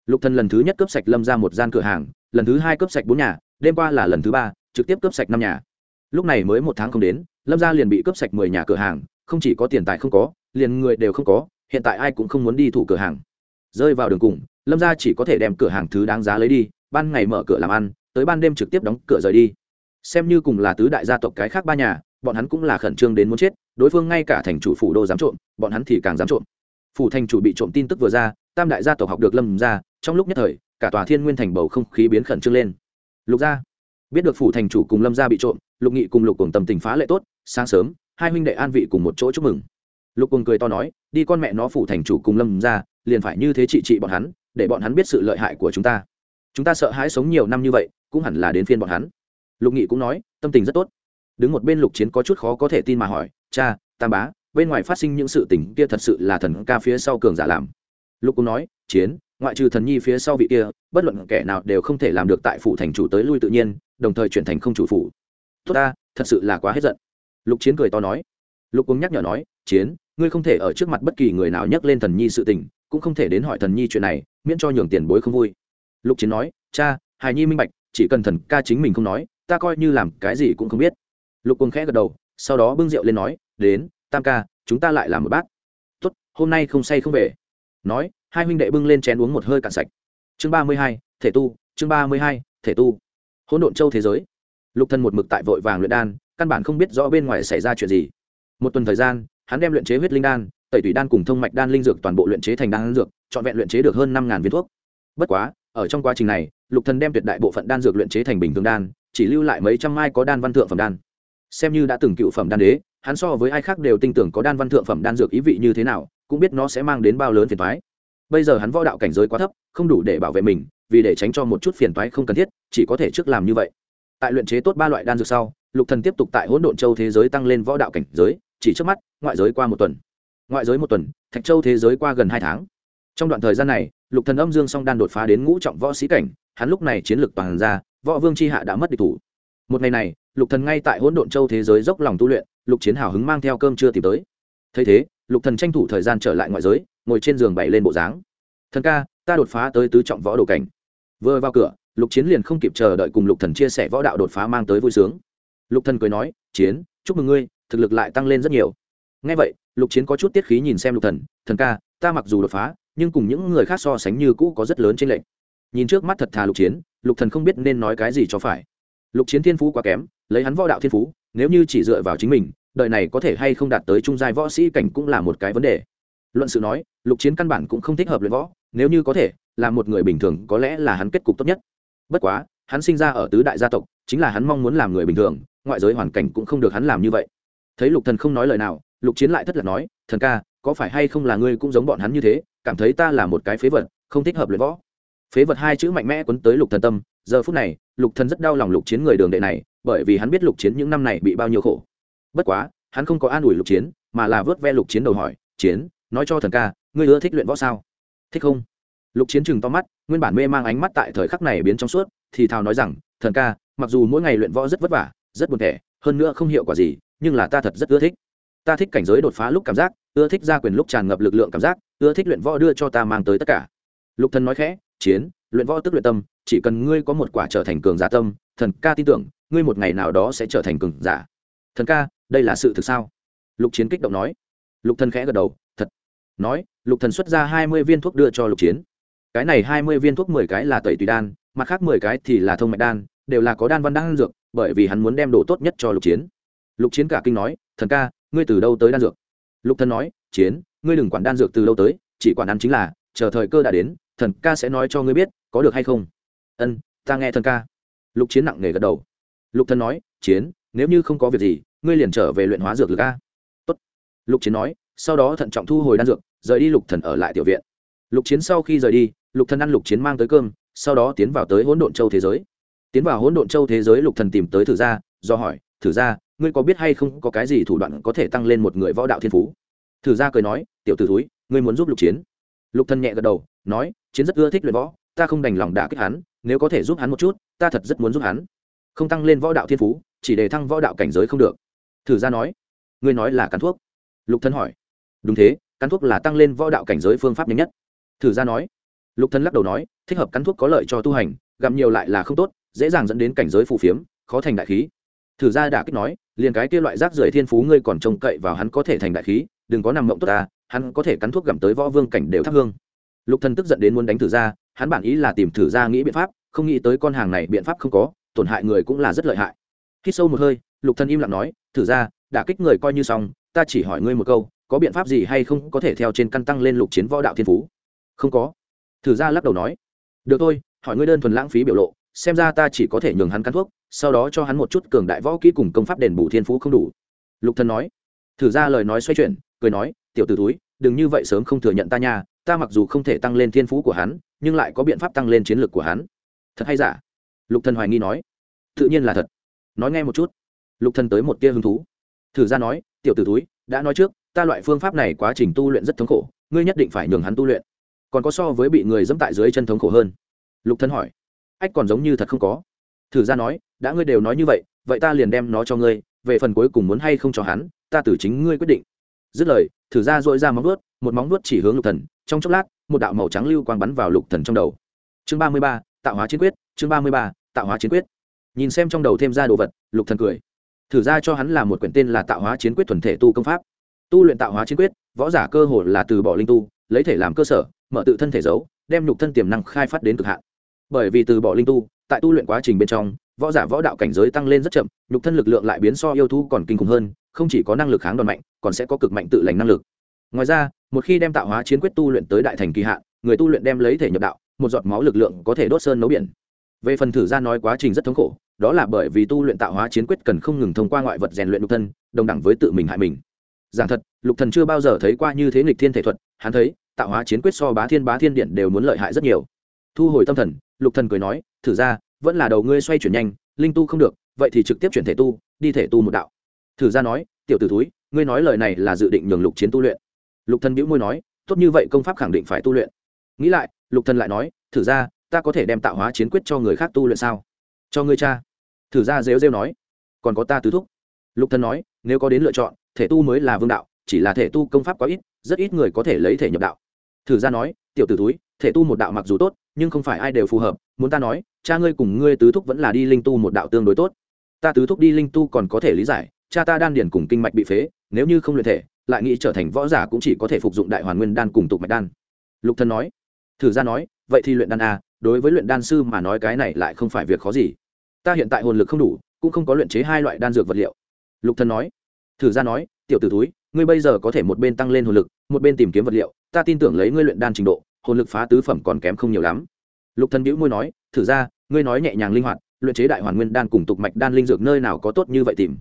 Lục thần lần thứ nhất cướp sạch lâm gia một gian cửa hàng, lần thứ hai cướp sạch bốn nhà, đêm qua là lần thứ ba, trực tiếp cướp sạch năm nhà. Lúc này mới một tháng không đến, lâm gia liền bị cướp sạch mười nhà cửa hàng, không chỉ có tiền tài không có, liền người đều không có, hiện tại ai cũng không muốn đi thủ cửa hàng. Rơi vào đường cùng, lâm gia chỉ có thể đem cửa hàng thứ đáng giá lấy đi, ban ngày mở cửa làm ăn, tới ban đêm trực tiếp đóng cửa rời đi. Xem như cùng là tứ đại gia tộc cái khác ba nhà, bọn hắn cũng là khẩn trương đến muốn chết đối phương ngay cả thành chủ phủ đô dám trộm, bọn hắn thì càng dám trộm. Phủ thành chủ bị trộm tin tức vừa ra, tam đại gia tộc học được lâm ra, trong lúc nhất thời, cả tòa thiên nguyên thành bầu không khí biến khẩn trương lên. Lục gia, biết được phủ thành chủ cùng lâm gia bị trộm, lục nghị cùng lục cùng tầm tình phá lệ tốt, sáng sớm, hai huynh đệ an vị cùng một chỗ chúc mừng. Lục cùng cười to nói, đi con mẹ nó phủ thành chủ cùng lâm gia, liền phải như thế trị trị bọn hắn, để bọn hắn biết sự lợi hại của chúng ta. Chúng ta sợ hãi sống nhiều năm như vậy, cũng hẳn là đến phiên bọn hắn. Lục nghị cũng nói, tâm tình rất tốt. Đứng một bên lục chiến có chút khó có thể tin mà hỏi cha, tam bá, bên ngoài phát sinh những sự tình kia thật sự là thần ca phía sau cường giả làm. Lục cũng nói, chiến, ngoại trừ thần nhi phía sau vị kia, bất luận kẻ nào đều không thể làm được tại phủ thành chủ tới lui tự nhiên, đồng thời chuyển thành không chủ phủ. Tốt ta, thật sự là quá hết giận. Lục chiến cười to nói. Lục cũng nhắc nhở nói, chiến, ngươi không thể ở trước mặt bất kỳ người nào nhắc lên thần nhi sự tình, cũng không thể đến hỏi thần nhi chuyện này, miễn cho nhường tiền bối không vui. Lục chiến nói, cha, hài nhi minh bạch, chỉ cần thần ca chính mình không nói, ta coi như làm cái gì cũng không biết. Lục quân khẽ gật đầu sau đó bưng rượu lên nói, đến, tam ca, chúng ta lại làm một bát. Tốt, hôm nay không say không về. Nói, hai huynh đệ bưng lên chén uống một hơi cạn sạch. Chương ba mươi hai, thể tu, chương ba mươi hai, thể tu. Hỗn độn châu thế giới. Lục thần một mực tại vội vàng luyện đan, căn bản không biết rõ bên ngoài xảy ra chuyện gì. Một tuần thời gian, hắn đem luyện chế huyết linh đan, tẩy tủy đan cùng thông mạch đan linh dược toàn bộ luyện chế thành đan dược, trọn vẹn luyện chế được hơn năm viên thuốc. Bất quá, ở trong quá trình này, lục thần đem tuyệt đại bộ phận đan dược luyện chế thành bình thường đan, chỉ lưu lại mấy trăm mai có đan văn thượng phẩm đan xem như đã từng cựu phẩm đan đế, hắn so với ai khác đều tin tưởng có đan văn thượng phẩm đan dược ý vị như thế nào, cũng biết nó sẽ mang đến bao lớn phiền toái. Bây giờ hắn võ đạo cảnh giới quá thấp, không đủ để bảo vệ mình, vì để tránh cho một chút phiền toái không cần thiết, chỉ có thể trước làm như vậy. Tại luyện chế tốt ba loại đan dược sau, lục thần tiếp tục tại hỗn độn châu thế giới tăng lên võ đạo cảnh giới, chỉ trước mắt, ngoại giới qua một tuần. Ngoại giới một tuần, thạch châu thế giới qua gần hai tháng. Trong đoạn thời gian này, lục thần âm dương song đan đột phá đến ngũ trọng võ sĩ cảnh, hắn lúc này chiến lược toàn ra, võ vương chi hạ đã mất địch thủ. Một ngày này lục thần ngay tại hỗn độn châu thế giới dốc lòng tu luyện, lục chiến hào hứng mang theo cơm chưa tìm tới. Thấy thế, lục thần tranh thủ thời gian trở lại ngoại giới, ngồi trên giường bày lên bộ dáng. Thần ca, ta đột phá tới tứ trọng võ đồ cảnh. Vừa vào cửa, lục chiến liền không kịp chờ đợi cùng lục thần chia sẻ võ đạo đột phá mang tới vui sướng. Lục thần cười nói, chiến, chúc mừng ngươi, thực lực lại tăng lên rất nhiều. Nghe vậy, lục chiến có chút tiết khí nhìn xem lục thần thần ca, ta mặc dù đột phá, nhưng cùng những người khác so sánh như cũ có rất lớn trên lệnh nhìn trước mắt thật thà lục chiến, lục thần không biết nên nói cái gì cho phải. Lục chiến thiên phú quá kém lấy hắn võ đạo thiên phú, nếu như chỉ dựa vào chính mình, đời này có thể hay không đạt tới trung giai võ sĩ cảnh cũng là một cái vấn đề. Luận sự nói, lục chiến căn bản cũng không thích hợp luyện võ, nếu như có thể, là một người bình thường, có lẽ là hắn kết cục tốt nhất. Bất quá, hắn sinh ra ở tứ đại gia tộc, chính là hắn mong muốn làm người bình thường, ngoại giới hoàn cảnh cũng không được hắn làm như vậy. Thấy lục thần không nói lời nào, lục chiến lại thất lạc nói, thần ca, có phải hay không là ngươi cũng giống bọn hắn như thế, cảm thấy ta là một cái phế vật, không thích hợp luyện võ? Phế vật hai chữ mạnh mẽ quấn tới lục thần tâm, giờ phút này, lục thần rất đau lòng lục chiến người đường đệ này bởi vì hắn biết lục chiến những năm này bị bao nhiêu khổ. Bất quá, hắn không có an ủi lục chiến, mà là vớt ve lục chiến đầu hỏi, chiến, nói cho thần ca, ngươi ưa thích luyện võ sao? Thích không? Lục chiến chừng to mắt, nguyên bản mê mang ánh mắt tại thời khắc này biến trong suốt, thì thào nói rằng, thần ca, mặc dù mỗi ngày luyện võ rất vất vả, rất buồn thẻ, hơn nữa không hiệu quả gì, nhưng là ta thật rất ưa thích. Ta thích cảnh giới đột phá lúc cảm giác, ưa thích gia quyền lúc tràn ngập lực lượng cảm giác, ưa thích luyện võ đưa cho ta mang tới tất cả. Lục thần nói khẽ, chiến, luyện võ tức luyện tâm, chỉ cần ngươi có một quả trở thành cường giả tâm, thần ca tin tưởng ngươi một ngày nào đó sẽ trở thành cường giả. Thần ca, đây là sự thực sao? Lục chiến kích động nói. Lục thần khẽ gật đầu, thật. Nói, lục thần xuất ra hai mươi viên thuốc đưa cho lục chiến. Cái này hai mươi viên thuốc mười cái là tẩy tùy đan, mặt khác mười cái thì là thông mạch đan, đều là có đan văn đan dược, bởi vì hắn muốn đem đồ tốt nhất cho lục chiến. Lục chiến cả kinh nói, thần ca, ngươi từ đâu tới đan dược? Lục thần nói, chiến, ngươi đừng quản đan dược từ đâu tới, chỉ quản ăn chính là, chờ thời cơ đã đến, thần ca sẽ nói cho ngươi biết, có được hay không? Ân, ta nghe thần ca. Lục chiến nặng nề gật đầu lục thần nói, chiến, nếu như không có việc gì, ngươi liền trở về luyện hóa dược lực a. Tốt. Lục chiến nói, sau đó thận trọng thu hồi đan dược, rời đi lục thần ở lại tiểu viện. Lục chiến sau khi rời đi, lục thần ăn lục chiến mang tới cơm, sau đó tiến vào tới hỗn độn châu thế giới. Tiến vào hỗn độn châu thế giới, lục thần tìm tới thử gia, do hỏi, thử gia, ngươi có biết hay không có cái gì thủ đoạn có thể tăng lên một người võ đạo thiên phú? Thử gia cười nói, tiểu tử thúi, ngươi muốn giúp lục chiến? Lục thần nhẹ gật đầu, nói, chiến rất ưa thích luyện võ, ta không đành lòng đả kích hắn, nếu có thể giúp hắn một chút, ta thật rất muốn giúp hắn không tăng lên võ đạo thiên phú, chỉ để thăng võ đạo cảnh giới không được. Thử gia nói, ngươi nói là cắn thuốc. Lục thần hỏi, đúng thế, cắn thuốc là tăng lên võ đạo cảnh giới phương pháp nhanh nhất. Thử gia nói, lục thần lắc đầu nói, thích hợp cắn thuốc có lợi cho tu hành, gặm nhiều lại là không tốt, dễ dàng dẫn đến cảnh giới phù phiếm, khó thành đại khí. Thử ra đả kích nói, liền cái kia loại rác rưởi thiên phú ngươi còn trông cậy vào hắn có thể thành đại khí, đừng có nằm mộng tốt ta, hắn có thể cắn thuốc gặm tới võ vương cảnh đều thắp hương. Lục thần tức giận đến muốn đánh thử ra, hắn bản ý là tìm thử ra nghĩ biện pháp, không nghĩ tới con hàng này biện pháp không có tổn hại người cũng là rất lợi hại. Khi sâu một hơi, lục thần im lặng nói, thử ra đã kích người coi như xong, ta chỉ hỏi ngươi một câu, có biện pháp gì hay không có thể theo trên căn tăng lên lục chiến võ đạo thiên phú? Không có. Thử ra lắc đầu nói, được thôi, hỏi ngươi đơn thuần lãng phí biểu lộ, xem ra ta chỉ có thể nhường hắn căn thuốc, sau đó cho hắn một chút cường đại võ kỹ cùng công pháp đền bù thiên phú không đủ. Lục thần nói, thử ra lời nói xoay chuyển, cười nói, tiểu tử túi đừng như vậy sớm không thừa nhận ta nha, ta mặc dù không thể tăng lên thiên phú của hắn, nhưng lại có biện pháp tăng lên chiến lược của hắn. Thật hay giả? Lục thần hoài nghi nói tự nhiên là thật. Nói nghe một chút. Lục thần tới một tia hứng thú. Thử ra nói, tiểu tử túi đã nói trước, ta loại phương pháp này quá trình tu luyện rất thống khổ, ngươi nhất định phải nhường hắn tu luyện. Còn có so với bị người dẫm tại dưới chân thống khổ hơn. Lục thần hỏi. Ách, còn giống như thật không có. Thử ra nói, đã ngươi đều nói như vậy vậy ta liền đem nó cho ngươi, về phần cuối cùng muốn hay không cho hắn, ta từ chính ngươi quyết định. Dứt lời, thử ra dội ra móng vuốt, một móng vuốt chỉ hướng lục thần, trong chốc lát, một đạo màu trắng lưu quang bắn vào lục thần trong đầu. Chương ba mươi ba, tạo hóa chiến quyết, chương ba mươi ba, tạo hóa chiến quyết nhìn xem trong đầu thêm ra đồ vật, lục thần cười. Thử ra cho hắn là một quyển tên là tạo hóa chiến quyết thuần thể tu công pháp. Tu luyện tạo hóa chiến quyết, võ giả cơ hồ là từ bỏ linh tu, lấy thể làm cơ sở, mở tự thân thể giấu, đem nhục thân tiềm năng khai phát đến cực hạn. Bởi vì từ bỏ linh tu, tại tu luyện quá trình bên trong, võ giả võ đạo cảnh giới tăng lên rất chậm, nhục thân lực lượng lại biến so yêu thú còn kinh khủng hơn, không chỉ có năng lực kháng đòn mạnh, còn sẽ có cực mạnh tự lành năng lực. Ngoài ra, một khi đem tạo hóa chiến quyết tu luyện tới đại thành kỳ hạn, người tu luyện đem lấy thể nhập đạo, một giọt máu lực lượng có thể đốt sơn nấu biển về phần thử ra nói quá trình rất thống khổ, đó là bởi vì tu luyện tạo hóa chiến quyết cần không ngừng thông qua ngoại vật rèn luyện lục thân, đồng đẳng với tự mình hại mình. Giảng thật, lục thần chưa bao giờ thấy qua như thế nghịch thiên thể thuật, hắn thấy, tạo hóa chiến quyết so bá thiên bá thiên điện đều muốn lợi hại rất nhiều. Thu hồi tâm thần, lục thần cười nói, thử ra, vẫn là đầu ngươi xoay chuyển nhanh, linh tu không được, vậy thì trực tiếp chuyển thể tu, đi thể tu một đạo. Thử ra nói, tiểu tử túi ngươi nói lời này là dự định nhường lục chiến tu luyện. Lục thần bĩu môi nói, tốt như vậy công pháp khẳng định phải tu luyện. Nghĩ lại, lục thần lại nói, thử ra ta có thể đem tạo hóa chiến quyết cho người khác tu luyện sao? Cho ngươi cha. Thử ra rêu rêu nói. Còn có ta tứ thúc. Lục thân nói, nếu có đến lựa chọn, thể tu mới là vương đạo, chỉ là thể tu công pháp quá ít, rất ít người có thể lấy thể nhập đạo. Thử ra nói, tiểu tử túi thể tu một đạo mặc dù tốt, nhưng không phải ai đều phù hợp, muốn ta nói, cha ngươi cùng ngươi tứ thúc vẫn là đi linh tu một đạo tương đối tốt. Ta tứ thúc đi linh tu còn có thể lý giải, cha ta đan điển cùng kinh mạch bị phế, nếu như không luyện thể, lại nghĩ trở thành võ giả cũng chỉ có thể phục dụng đại hoàn nguyên đan cùng tục mạch đan. Lục thân nói. Thử ra nói, vậy thì luyện đan a đối với luyện đan sư mà nói cái này lại không phải việc khó gì. Ta hiện tại hồn lực không đủ, cũng không có luyện chế hai loại đan dược vật liệu. Lục thần nói. Thử ra nói, tiểu tử túi ngươi bây giờ có thể một bên tăng lên hồn lực, một bên tìm kiếm vật liệu, ta tin tưởng lấy ngươi luyện đan trình độ, hồn lực phá tứ phẩm còn kém không nhiều lắm. Lục thần bĩu môi nói, thử ra, ngươi nói nhẹ nhàng linh hoạt, luyện chế đại hoàn nguyên đan cùng tục mạch đan linh dược nơi nào có tốt như vậy tìm.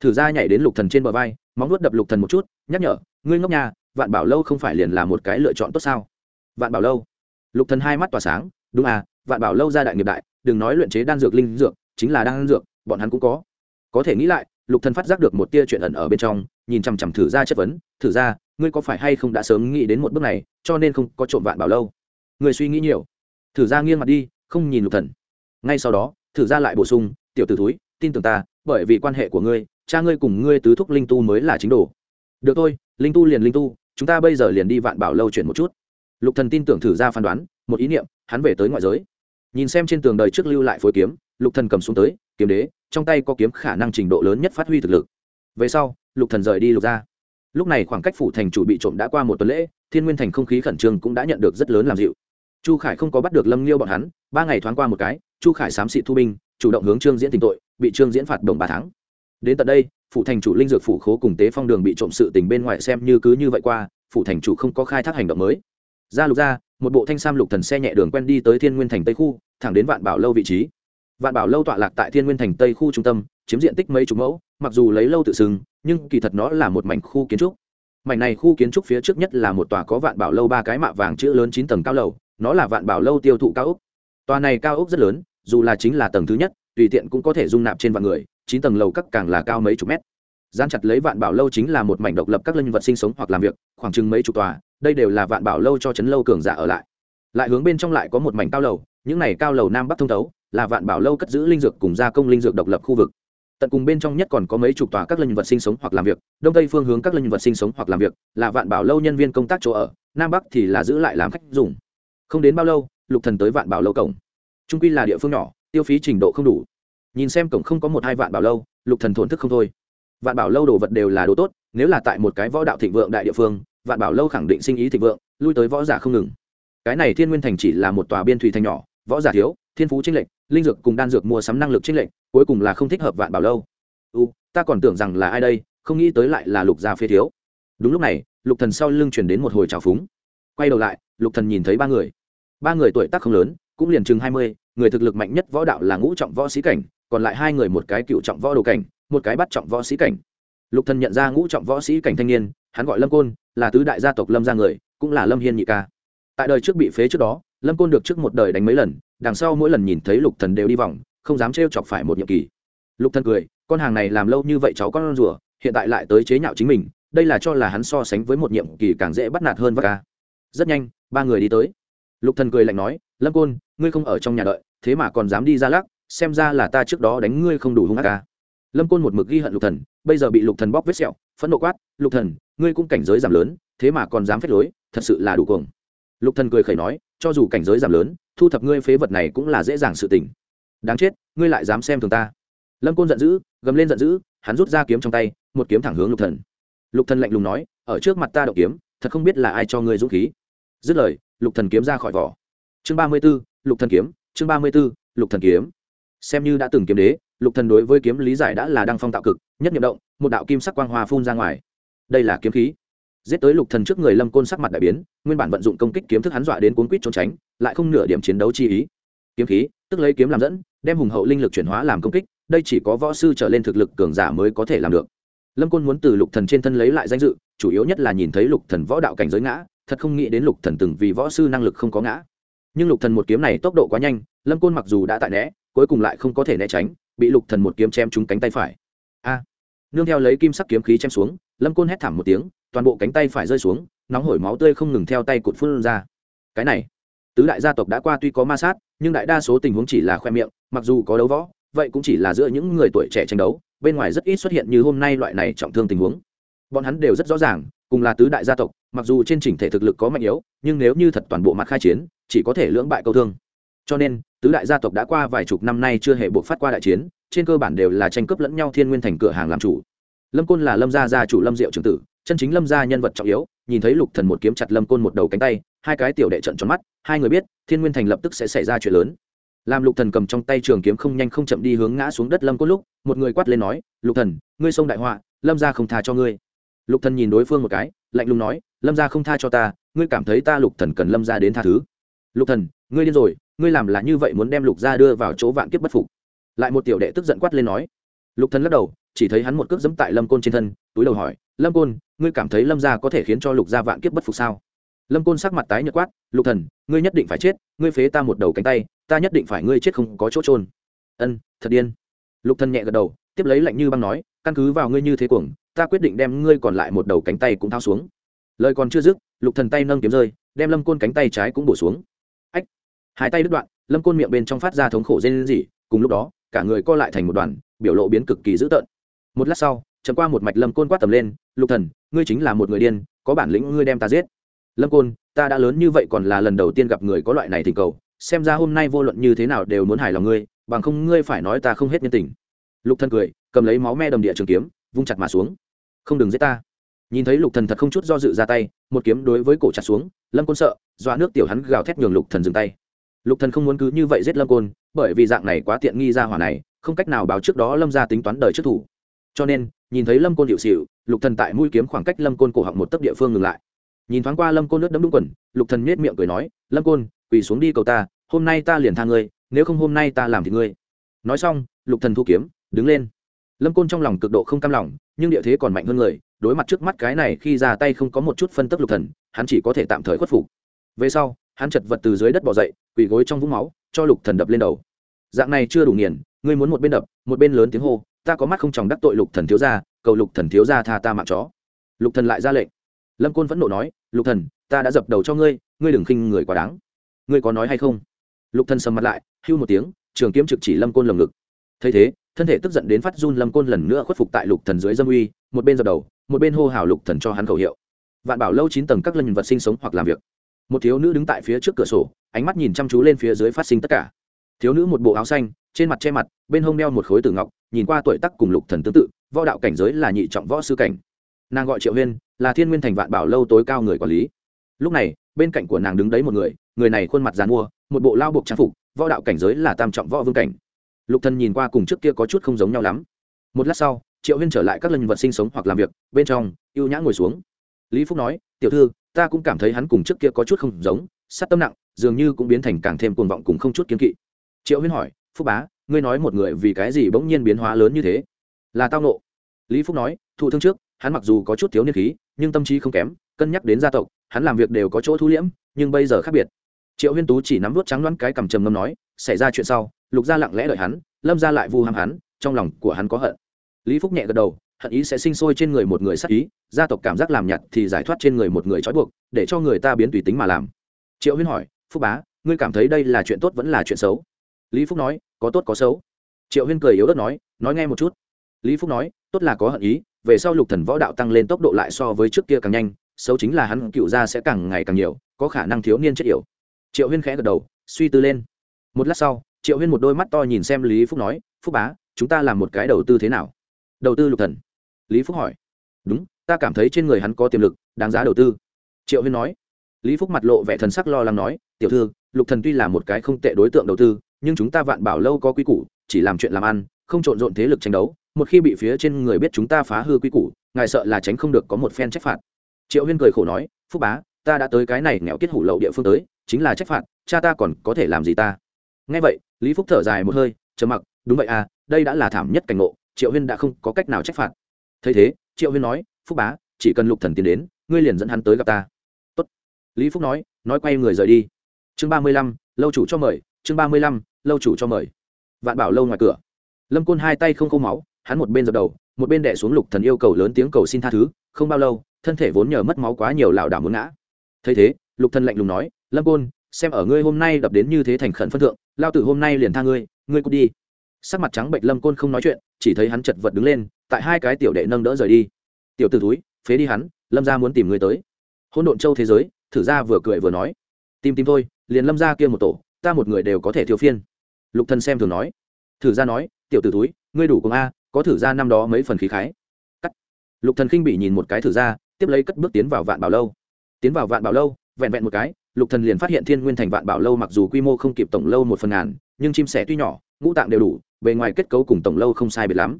Thử ra nhảy đến lục thần trên bờ vai, móng nuốt đập lục thần một chút, nhắc nhở, ngươi ngốc nhà vạn bảo lâu không phải liền là một cái lựa chọn tốt sao? Vạn bảo lâu. Lục thần hai mắt tỏa sáng đúng à vạn bảo lâu ra đại nghiệp đại, đừng nói luyện chế đan dược linh dược, chính là đan dược, bọn hắn cũng có. Có thể nghĩ lại, lục thần phát giác được một tia chuyện ẩn ở bên trong, nhìn chằm chằm thử ra chất vấn, thử ra, ngươi có phải hay không đã sớm nghĩ đến một bước này, cho nên không có trộm vạn bảo lâu? Người suy nghĩ nhiều. Thử ra nghiêng mặt đi, không nhìn lục thần. Ngay sau đó, thử ra lại bổ sung, tiểu tử thúi, tin tưởng ta, bởi vì quan hệ của ngươi, cha ngươi cùng ngươi tứ thúc linh tu mới là chính đồ. Được thôi, linh tu liền linh tu, chúng ta bây giờ liền đi vạn bảo lâu chuyển một chút lục thần tin tưởng thử ra phán đoán, một ý niệm, hắn về tới ngoại giới. Nhìn xem trên tường đời trước lưu lại phối kiếm, lục thần cầm xuống tới, kiếm đế, trong tay có kiếm khả năng trình độ lớn nhất phát huy thực lực. Về sau, lục thần rời đi lục ra lúc này khoảng cách phủ thành chủ bị trộm đã qua một tuần lễ, thiên nguyên thành không khí khẩn trương cũng đã nhận được rất lớn làm dịu. Chu khải không có bắt được lâm liêu bọn hắn, ba ngày thoáng qua một cái, chu khải xám xị thu binh, chủ động hướng trương diễn tình tội, bị trương diễn phạt đồng ba tháng. Đến tận đây, phủ thành chủ linh dược phủ khố cùng tế phong đường bị trộm sự tình bên ngoài xem như cứ như vậy qua, phủ thành chủ không có khai thác hành động mới ra lục ra, một bộ thanh sam lục thần xe nhẹ đường quen đi tới thiên nguyên thành tây khu, thẳng đến vạn bảo lâu vị trí. Vạn bảo lâu tọa lạc tại thiên nguyên thành tây khu trung tâm, chiếm diện tích mấy chục mẫu, mặc dù lấy lâu tự xưng, nhưng kỳ thật nó là một mảnh khu kiến trúc. Mảnh này khu kiến trúc phía trước nhất là một tòa có vạn bảo lâu ba cái mạ vàng chữ lớn chín tầng cao lầu, nó là vạn bảo lâu tiêu thụ cao ốc. Tòa này cao ốc rất lớn, dù là chính là tầng thứ nhất, tùy tiện cũng có thể dung nạp trên vạn người, chín tầng lầu các càng là cao mấy chục mét. Gian chặt lấy vạn bảo lâu chính là một mảnh độc lập các linh vật sinh sống hoặc làm việc, khoảng chừng mấy chục tòa đây đều là vạn bảo lâu cho trấn lâu cường giả ở lại. Lại hướng bên trong lại có một mảnh cao lầu, những này cao lầu nam bắc thông thấu, là vạn bảo lâu cất giữ linh dược cùng gia công linh dược độc lập khu vực. Tận cùng bên trong nhất còn có mấy chục tòa các linh vật sinh sống hoặc làm việc, đông tây phương hướng các linh vật sinh sống hoặc làm việc, là vạn bảo lâu nhân viên công tác chỗ ở, nam bắc thì là giữ lại làm khách dùng. Không đến bao lâu, lục thần tới vạn bảo lâu cổng. Trung quy là địa phương nhỏ, tiêu phí trình độ không đủ. Nhìn xem cổng không có một hai vạn bảo lâu, lục thần thổn thức không thôi. Vạn bảo lâu đồ vật đều là đồ tốt, nếu là tại một cái võ đạo thịnh vượng đại địa phương vạn bảo lâu khẳng định sinh ý thịnh vượng, lui tới võ giả không ngừng. Cái này thiên nguyên thành chỉ là một tòa biên thủy thành nhỏ, võ giả thiếu, thiên phú trinh lệnh linh dược cùng đan dược mua sắm năng lực trinh lệnh cuối cùng là không thích hợp vạn bảo lâu. U, ta còn tưởng rằng là ai đây, không nghĩ tới lại là lục gia phế thiếu. Đúng lúc này, lục thần sau lưng truyền đến một hồi trào phúng. Quay đầu lại, lục thần nhìn thấy ba người. Ba người tuổi tác không lớn, cũng liền chừng hai mươi, người thực lực mạnh nhất võ đạo là ngũ trọng võ sĩ cảnh, còn lại hai người một cái cựu trọng võ đồ cảnh, một cái bắt trọng võ sĩ cảnh. Lục thần nhận ra ngũ trọng võ sĩ cảnh thanh niên hắn gọi lâm côn, là tứ đại gia tộc lâm gia người, cũng là lâm hiên nhị ca. Tại đời trước bị phế trước đó, lâm côn được trước một đời đánh mấy lần, đằng sau mỗi lần nhìn thấy lục thần đều đi vòng, không dám trêu chọc phải một nhiệm kỳ. Lục thần cười, con hàng này làm lâu như vậy cháu con rùa, hiện tại lại tới chế nhạo chính mình, đây là cho là hắn so sánh với một nhiệm kỳ càng dễ bắt nạt hơn và ca. Rất nhanh, ba người đi tới. Lục thần cười lạnh nói, lâm côn, ngươi không ở trong nhà đợi, thế mà còn dám đi ra lắc, xem ra là ta trước đó đánh ngươi không đủ hung ác ca. Lâm côn một mực ghi hận lục thần, bây giờ bị lục thần bóc vết sẹo, phẫn nộ quát, lục thần ngươi cũng cảnh giới giảm lớn thế mà còn dám phép lối thật sự là đủ cuồng. Lục thần cười khẩy nói cho dù cảnh giới giảm lớn thu thập ngươi phế vật này cũng là dễ dàng sự tình. Đáng chết ngươi lại dám xem thường ta. Lâm côn giận dữ gầm lên giận dữ hắn rút ra kiếm trong tay một kiếm thẳng hướng lục thần. Lục thần lạnh lùng nói ở trước mặt ta động kiếm thật không biết là ai cho ngươi dũng khí. Dứt lời lục thần kiếm ra khỏi vỏ. Chương ba mươi 34, lục thần kiếm chương ba mươi 34, lục thần kiếm. Xem như đã từng kiếm đế lục thần đối với kiếm lý giải đã là đăng phong tạo cực nhất nhiệm động một đạo kim sắc quang hoa phun ra ngoài đây là kiếm khí. Giết tới lục thần trước người lâm côn sắc mặt đại biến, nguyên bản vận dụng công kích kiếm thức hắn dọa đến cuốn quýt trốn tránh, lại không nửa điểm chiến đấu chi ý. Kiếm khí, tức lấy kiếm làm dẫn, đem hùng hậu linh lực chuyển hóa làm công kích, đây chỉ có võ sư trở lên thực lực cường giả mới có thể làm được. Lâm côn muốn từ lục thần trên thân lấy lại danh dự, chủ yếu nhất là nhìn thấy lục thần võ đạo cảnh giới ngã, thật không nghĩ đến lục thần từng vì võ sư năng lực không có ngã. Nhưng lục thần một kiếm này tốc độ quá nhanh, lâm côn mặc dù đã tại né, cuối cùng lại không có thể né tránh, bị lục thần một kiếm chém trúng cánh tay phải. A! Nương theo lấy kim sắc kiếm khí chém xuống lâm côn hét thảm một tiếng, toàn bộ cánh tay phải rơi xuống, nóng hổi máu tươi không ngừng theo tay cụt phun ra. Cái này, tứ đại gia tộc đã qua tuy có ma sát, nhưng đại đa số tình huống chỉ là khoe miệng, mặc dù có đấu võ, vậy cũng chỉ là giữa những người tuổi trẻ tranh đấu, bên ngoài rất ít xuất hiện như hôm nay loại này trọng thương tình huống. Bọn hắn đều rất rõ ràng, cùng là tứ đại gia tộc, mặc dù trên chỉnh thể thực lực có mạnh yếu, nhưng nếu như thật toàn bộ mặt khai chiến, chỉ có thể lưỡng bại câu thương. Cho nên, tứ đại gia tộc đã qua vài chục năm nay chưa hề buộc phát qua đại chiến, trên cơ bản đều là tranh cướp lẫn nhau thiên nguyên thành cửa hàng làm chủ lâm côn là lâm gia gia chủ lâm diệu trường tử, chân chính lâm gia nhân vật trọng yếu, nhìn thấy lục thần một kiếm chặt lâm côn một đầu cánh tay, hai cái tiểu đệ trận tròn mắt, hai người biết, thiên nguyên thành lập tức sẽ xảy ra chuyện lớn. Làm lục thần cầm trong tay trường kiếm không nhanh không chậm đi hướng ngã xuống đất lâm côn lúc, một người quát lên nói, lục thần, ngươi xông đại họa, lâm gia không tha cho ngươi. Lục thần nhìn đối phương một cái, lạnh lùng nói, lâm gia không tha cho ta, ngươi cảm thấy ta lục thần cần lâm gia đến tha thứ. Lục thần, ngươi điên rồi, ngươi làm là như vậy muốn đem lục gia đưa vào chỗ vạn kiếp bất phục. Lại một tiểu đệ tức giận quát lên nói. Lục thần lắc đầu chỉ thấy hắn một cước dẫm tại lâm côn trên thân, túi đầu hỏi, lâm côn, ngươi cảm thấy lâm gia có thể khiến cho lục gia vạn kiếp bất phục sao? Lâm côn sắc mặt tái nhợt quát, lục thần, ngươi nhất định phải chết, ngươi phế ta một đầu cánh tay, ta nhất định phải ngươi chết không có chỗ trôn ân, thật điên. Lục thần nhẹ gật đầu, tiếp lấy lạnh như băng nói, căn cứ vào ngươi như thế cuồng, ta quyết định đem ngươi còn lại một đầu cánh tay cũng thao xuống. Lời còn chưa dứt, lục thần tay nâng kiếm rơi, đem lâm côn cánh tay trái cũng bổ xuống. Ách! Hai tay đứt đoạn, lâm côn miệng bên trong phát ra thống khổ rên rỉ, cùng lúc đó, cả người co lại thành một đoàn, biểu lộ biến cực kỳ dữ tợn một lát sau, chấm qua một mạch lâm côn quát tầm lên, lục thần, ngươi chính là một người điên, có bản lĩnh ngươi đem ta giết. Lâm côn, ta đã lớn như vậy còn là lần đầu tiên gặp người có loại này thỉnh cầu, xem ra hôm nay vô luận như thế nào đều muốn hài lòng ngươi, bằng không ngươi phải nói ta không hết nhân tình. Lục thần cười, cầm lấy máu me đầm địa trường kiếm, vung chặt mà xuống. Không đừng giết ta. Nhìn thấy lục thần thật không chút do dự ra tay, một kiếm đối với cổ chặt xuống, lâm côn sợ doa nước tiểu hắn gào thét nhường lục thần dừng tay. Lục thần không muốn cứ như vậy giết lâm côn, bởi vì dạng này quá tiện nghi ra hỏa này, không cách nào báo trước đó lâm ra tính toán đời trước thủ cho nên, nhìn thấy lâm côn hiệu xịu lục thần tại mũi kiếm khoảng cách lâm côn cổ họng một tấc địa phương ngừng lại. Nhìn thoáng qua lâm côn nước đấm đúng quần, lục thần nhếch miệng cười nói, lâm côn, quỳ xuống đi cầu ta, hôm nay ta liền tha ngươi, nếu không hôm nay ta làm thì ngươi. Nói xong, lục thần thu kiếm, đứng lên. Lâm côn trong lòng cực độ không cam lòng, nhưng địa thế còn mạnh hơn người, đối mặt trước mắt cái này khi ra tay không có một chút phân tức lục thần, hắn chỉ có thể tạm thời khuất phục. Về sau, hắn chật vật từ dưới đất bỏ dậy, quỳ gối trong vũng máu, cho lục thần đập lên đầu. Dạng này chưa đủ nghiền, ngươi muốn một bên đập, một bên lớn tiếng hô ta có mắt không chồng đắc tội lục thần thiếu gia, cầu lục thần thiếu gia tha ta mạng chó. Lục thần lại ra lệnh. Lâm côn vẫn nộ nói, lục thần, ta đã dập đầu cho ngươi ngươi đừng khinh người quá đáng. Ngươi có nói hay không? Lục thần sầm mặt lại, hưu một tiếng, trường kiếm trực chỉ lâm côn lồng ngực. Thấy thế, thân thể tức giận đến phát run, lâm côn lần nữa khuất phục tại lục thần dưới dâm uy, một bên dập đầu, một bên hô hào lục thần cho hắn khẩu hiệu. Vạn bảo lâu chín tầng các lần vật sinh sống hoặc làm việc. Một thiếu nữ đứng tại phía trước cửa sổ, ánh mắt nhìn chăm chú lên phía dưới phát sinh tất cả. Thiếu nữ một bộ áo xanh trên mặt che mặt, bên hông đeo một khối tử ngọc, nhìn qua tuổi tác cùng lục thần tương tự, võ đạo cảnh giới là nhị trọng võ sư cảnh. Nàng gọi triệu huyên, là thiên nguyên thành vạn bảo lâu tối cao người quản lý. Lúc này, bên cạnh của nàng đứng đấy một người người này khuôn mặt dàn mua một bộ lao buộc trang phục, võ đạo cảnh giới là tam trọng võ vương cảnh. Lục thần nhìn qua cùng trước kia có chút không giống nhau lắm. Một lát sau, triệu huyên trở lại các lần vật sinh sống hoặc làm việc, bên trong, ưu nhã ngồi xuống. Lý phúc nói, tiểu thư, ta cũng cảm thấy hắn cùng trước kia có chút không giống, sát tâm nặng, dường như cũng biến thành càng thêm cuồng vọng cùng không chút kiên kỵ. Triệu huyên hỏi phúc bá, ngươi nói một người vì cái gì bỗng nhiên biến hóa lớn như thế? Là tao nộ lý phúc nói, thụ thương trước, hắn mặc dù có chút thiếu niên khí, nhưng tâm trí không kém, cân nhắc đến gia tộc, hắn làm việc đều có chỗ thu liễm, nhưng bây giờ khác biệt. Triệu huyên tú chỉ nắm vút trắng đoán cái cầm trầm ngâm nói, xảy ra chuyện sau, lục gia lặng lẽ đợi hắn, lâm gia lại vu ham hắn, trong lòng của hắn có hận. Lý phúc nhẹ gật đầu, hận ý sẽ sinh sôi trên người một người sắc ý, gia tộc cảm giác làm nhặt thì giải thoát trên người một người trói buộc, để cho người ta biến tùy tính mà làm. Triệu huyên hỏi, phúc bá, ngươi cảm thấy đây là chuyện tốt vẫn là chuyện xấu? Lý phúc nói, có tốt có xấu. Triệu huyên cười yếu ớt nói nói nghe một chút. Lý phúc nói, tốt là có hận ý, về sau lục thần võ đạo tăng lên tốc độ lại so với trước kia càng nhanh, xấu chính là hắn cựu gia sẽ càng ngày càng nhiều, có khả năng thiếu niên chết yểu. Triệu huyên khẽ gật đầu, suy tư lên. Một lát sau, triệu huyên một đôi mắt to nhìn xem lý phúc nói, phúc bá, chúng ta làm một cái đầu tư thế nào? Đầu tư lục thần. Lý phúc hỏi. Đúng, ta cảm thấy trên người hắn có tiềm lực, đáng giá đầu tư. Triệu huyên nói. Lý phúc mặt lộ vẻ thần sắc lo lắng nói, tiểu thư, lục thần tuy là một cái không tệ đối tượng đầu tư nhưng chúng ta vạn bảo lâu có quy củ, chỉ làm chuyện làm ăn, không trộn rộn thế lực tranh đấu, một khi bị phía trên người biết chúng ta phá hư quy củ, ngài sợ là tránh không được có một phen trách phạt. Triệu huyên cười khổ nói, phúc bá, ta đã tới cái này nghèo kết hủ lậu địa phương tới, chính là trách phạt, cha ta còn có thể làm gì ta? Nghe vậy, lý phúc thở dài một hơi, trầm mặc, đúng vậy à đây đã là thảm nhất cảnh ngộ, triệu huyên đã không có cách nào trách phạt. Thấy thế, triệu huyên nói, phúc bá, chỉ cần lục thần tiến đến, ngươi liền dẫn hắn tới gặp ta. Tốt. lý phúc nói nói quay người rời đi. Chương ba mươi lăm, lâu chủ cho mời, chương ba mươi lăm lâu chủ cho mời. Vạn bảo lâu ngoài cửa. Lâm côn hai tay không khô máu, hắn một bên dập đầu, một bên đẻ xuống lục thần yêu cầu lớn tiếng cầu xin tha thứ, không bao lâu, thân thể vốn nhờ mất máu quá nhiều lảo đảo muốn ngã. Thấy thế, lục thần lạnh lùng nói, lâm côn, xem ở ngươi hôm nay đập đến như thế thành khẩn phân thượng, lao tử hôm nay liền tha ngươi ngươi cút đi. Sắc mặt trắng bệnh lâm côn không nói chuyện, chỉ thấy hắn chật vật đứng lên, tại hai cái tiểu đệ nâng đỡ rời đi. Tiểu t ử túi phế đi hắn, lâm ra muốn tìm ngươi tới. Hôn độn châu thế giới, thử ra vừa cười vừa nói, tìm tìm thôi, liền lâm ra kia một tổ, ta một người đều có thể thiếu phiên lục thần xem thường nói. Thử ra nói, tiểu tử túi ngươi đủ cùng a, có thử ra năm đó mấy phần khí khái. Cắt. Lục thần khinh bị nhìn một cái thử ra, tiếp lấy cất bước tiến vào vạn bảo lâu. Tiến vào vạn bảo lâu, vẹn vẹn một cái, lục thần liền phát hiện thiên nguyên thành vạn bảo lâu mặc dù quy mô không kịp tổng lâu một phần ngàn, nhưng chim sẻ tuy nhỏ, ngũ tạng đều đủ, bề ngoài kết cấu cùng tổng lâu không sai biệt lắm.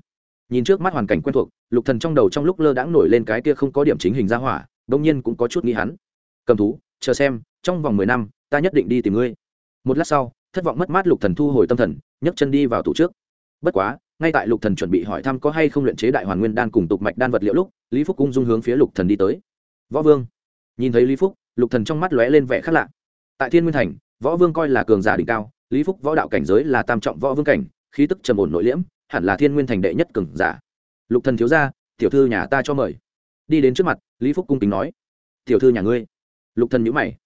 Nhìn trước mắt hoàn cảnh quen thuộc, lục thần trong đầu trong lúc lơ đãng nổi lên cái kia không có điểm chính hình ra hỏa đông nhiên cũng có chút nghi hắn. Cầm thú, chờ xem, trong vòng mười năm, ta nhất định đi tìm ngươi. Một lát sau thất vọng mất mát lục thần thu hồi tâm thần, nhấc chân đi vào tủ trước. Bất quá, ngay tại lục thần chuẩn bị hỏi thăm có hay không luyện chế đại hoàn nguyên đan cùng tục mạch đan vật liệu lúc, lý phúc cung dung hướng phía lục thần đi tới. Võ vương. Nhìn thấy lý phúc, lục thần trong mắt lóe lên vẻ khác lạ. Tại thiên nguyên thành, võ vương coi là cường giả đỉnh cao, lý phúc võ đạo cảnh giới là tam trọng võ vương cảnh, khí tức trầm ổn nội liễm, hẳn là thiên nguyên thành đệ nhất cường giả. Lục thần thiếu gia, tiểu thư nhà ta cho mời. Đi đến trước mặt, lý phúc cung kính nói. Tiểu thư nhà ngươi. Lục thần nhíu mày.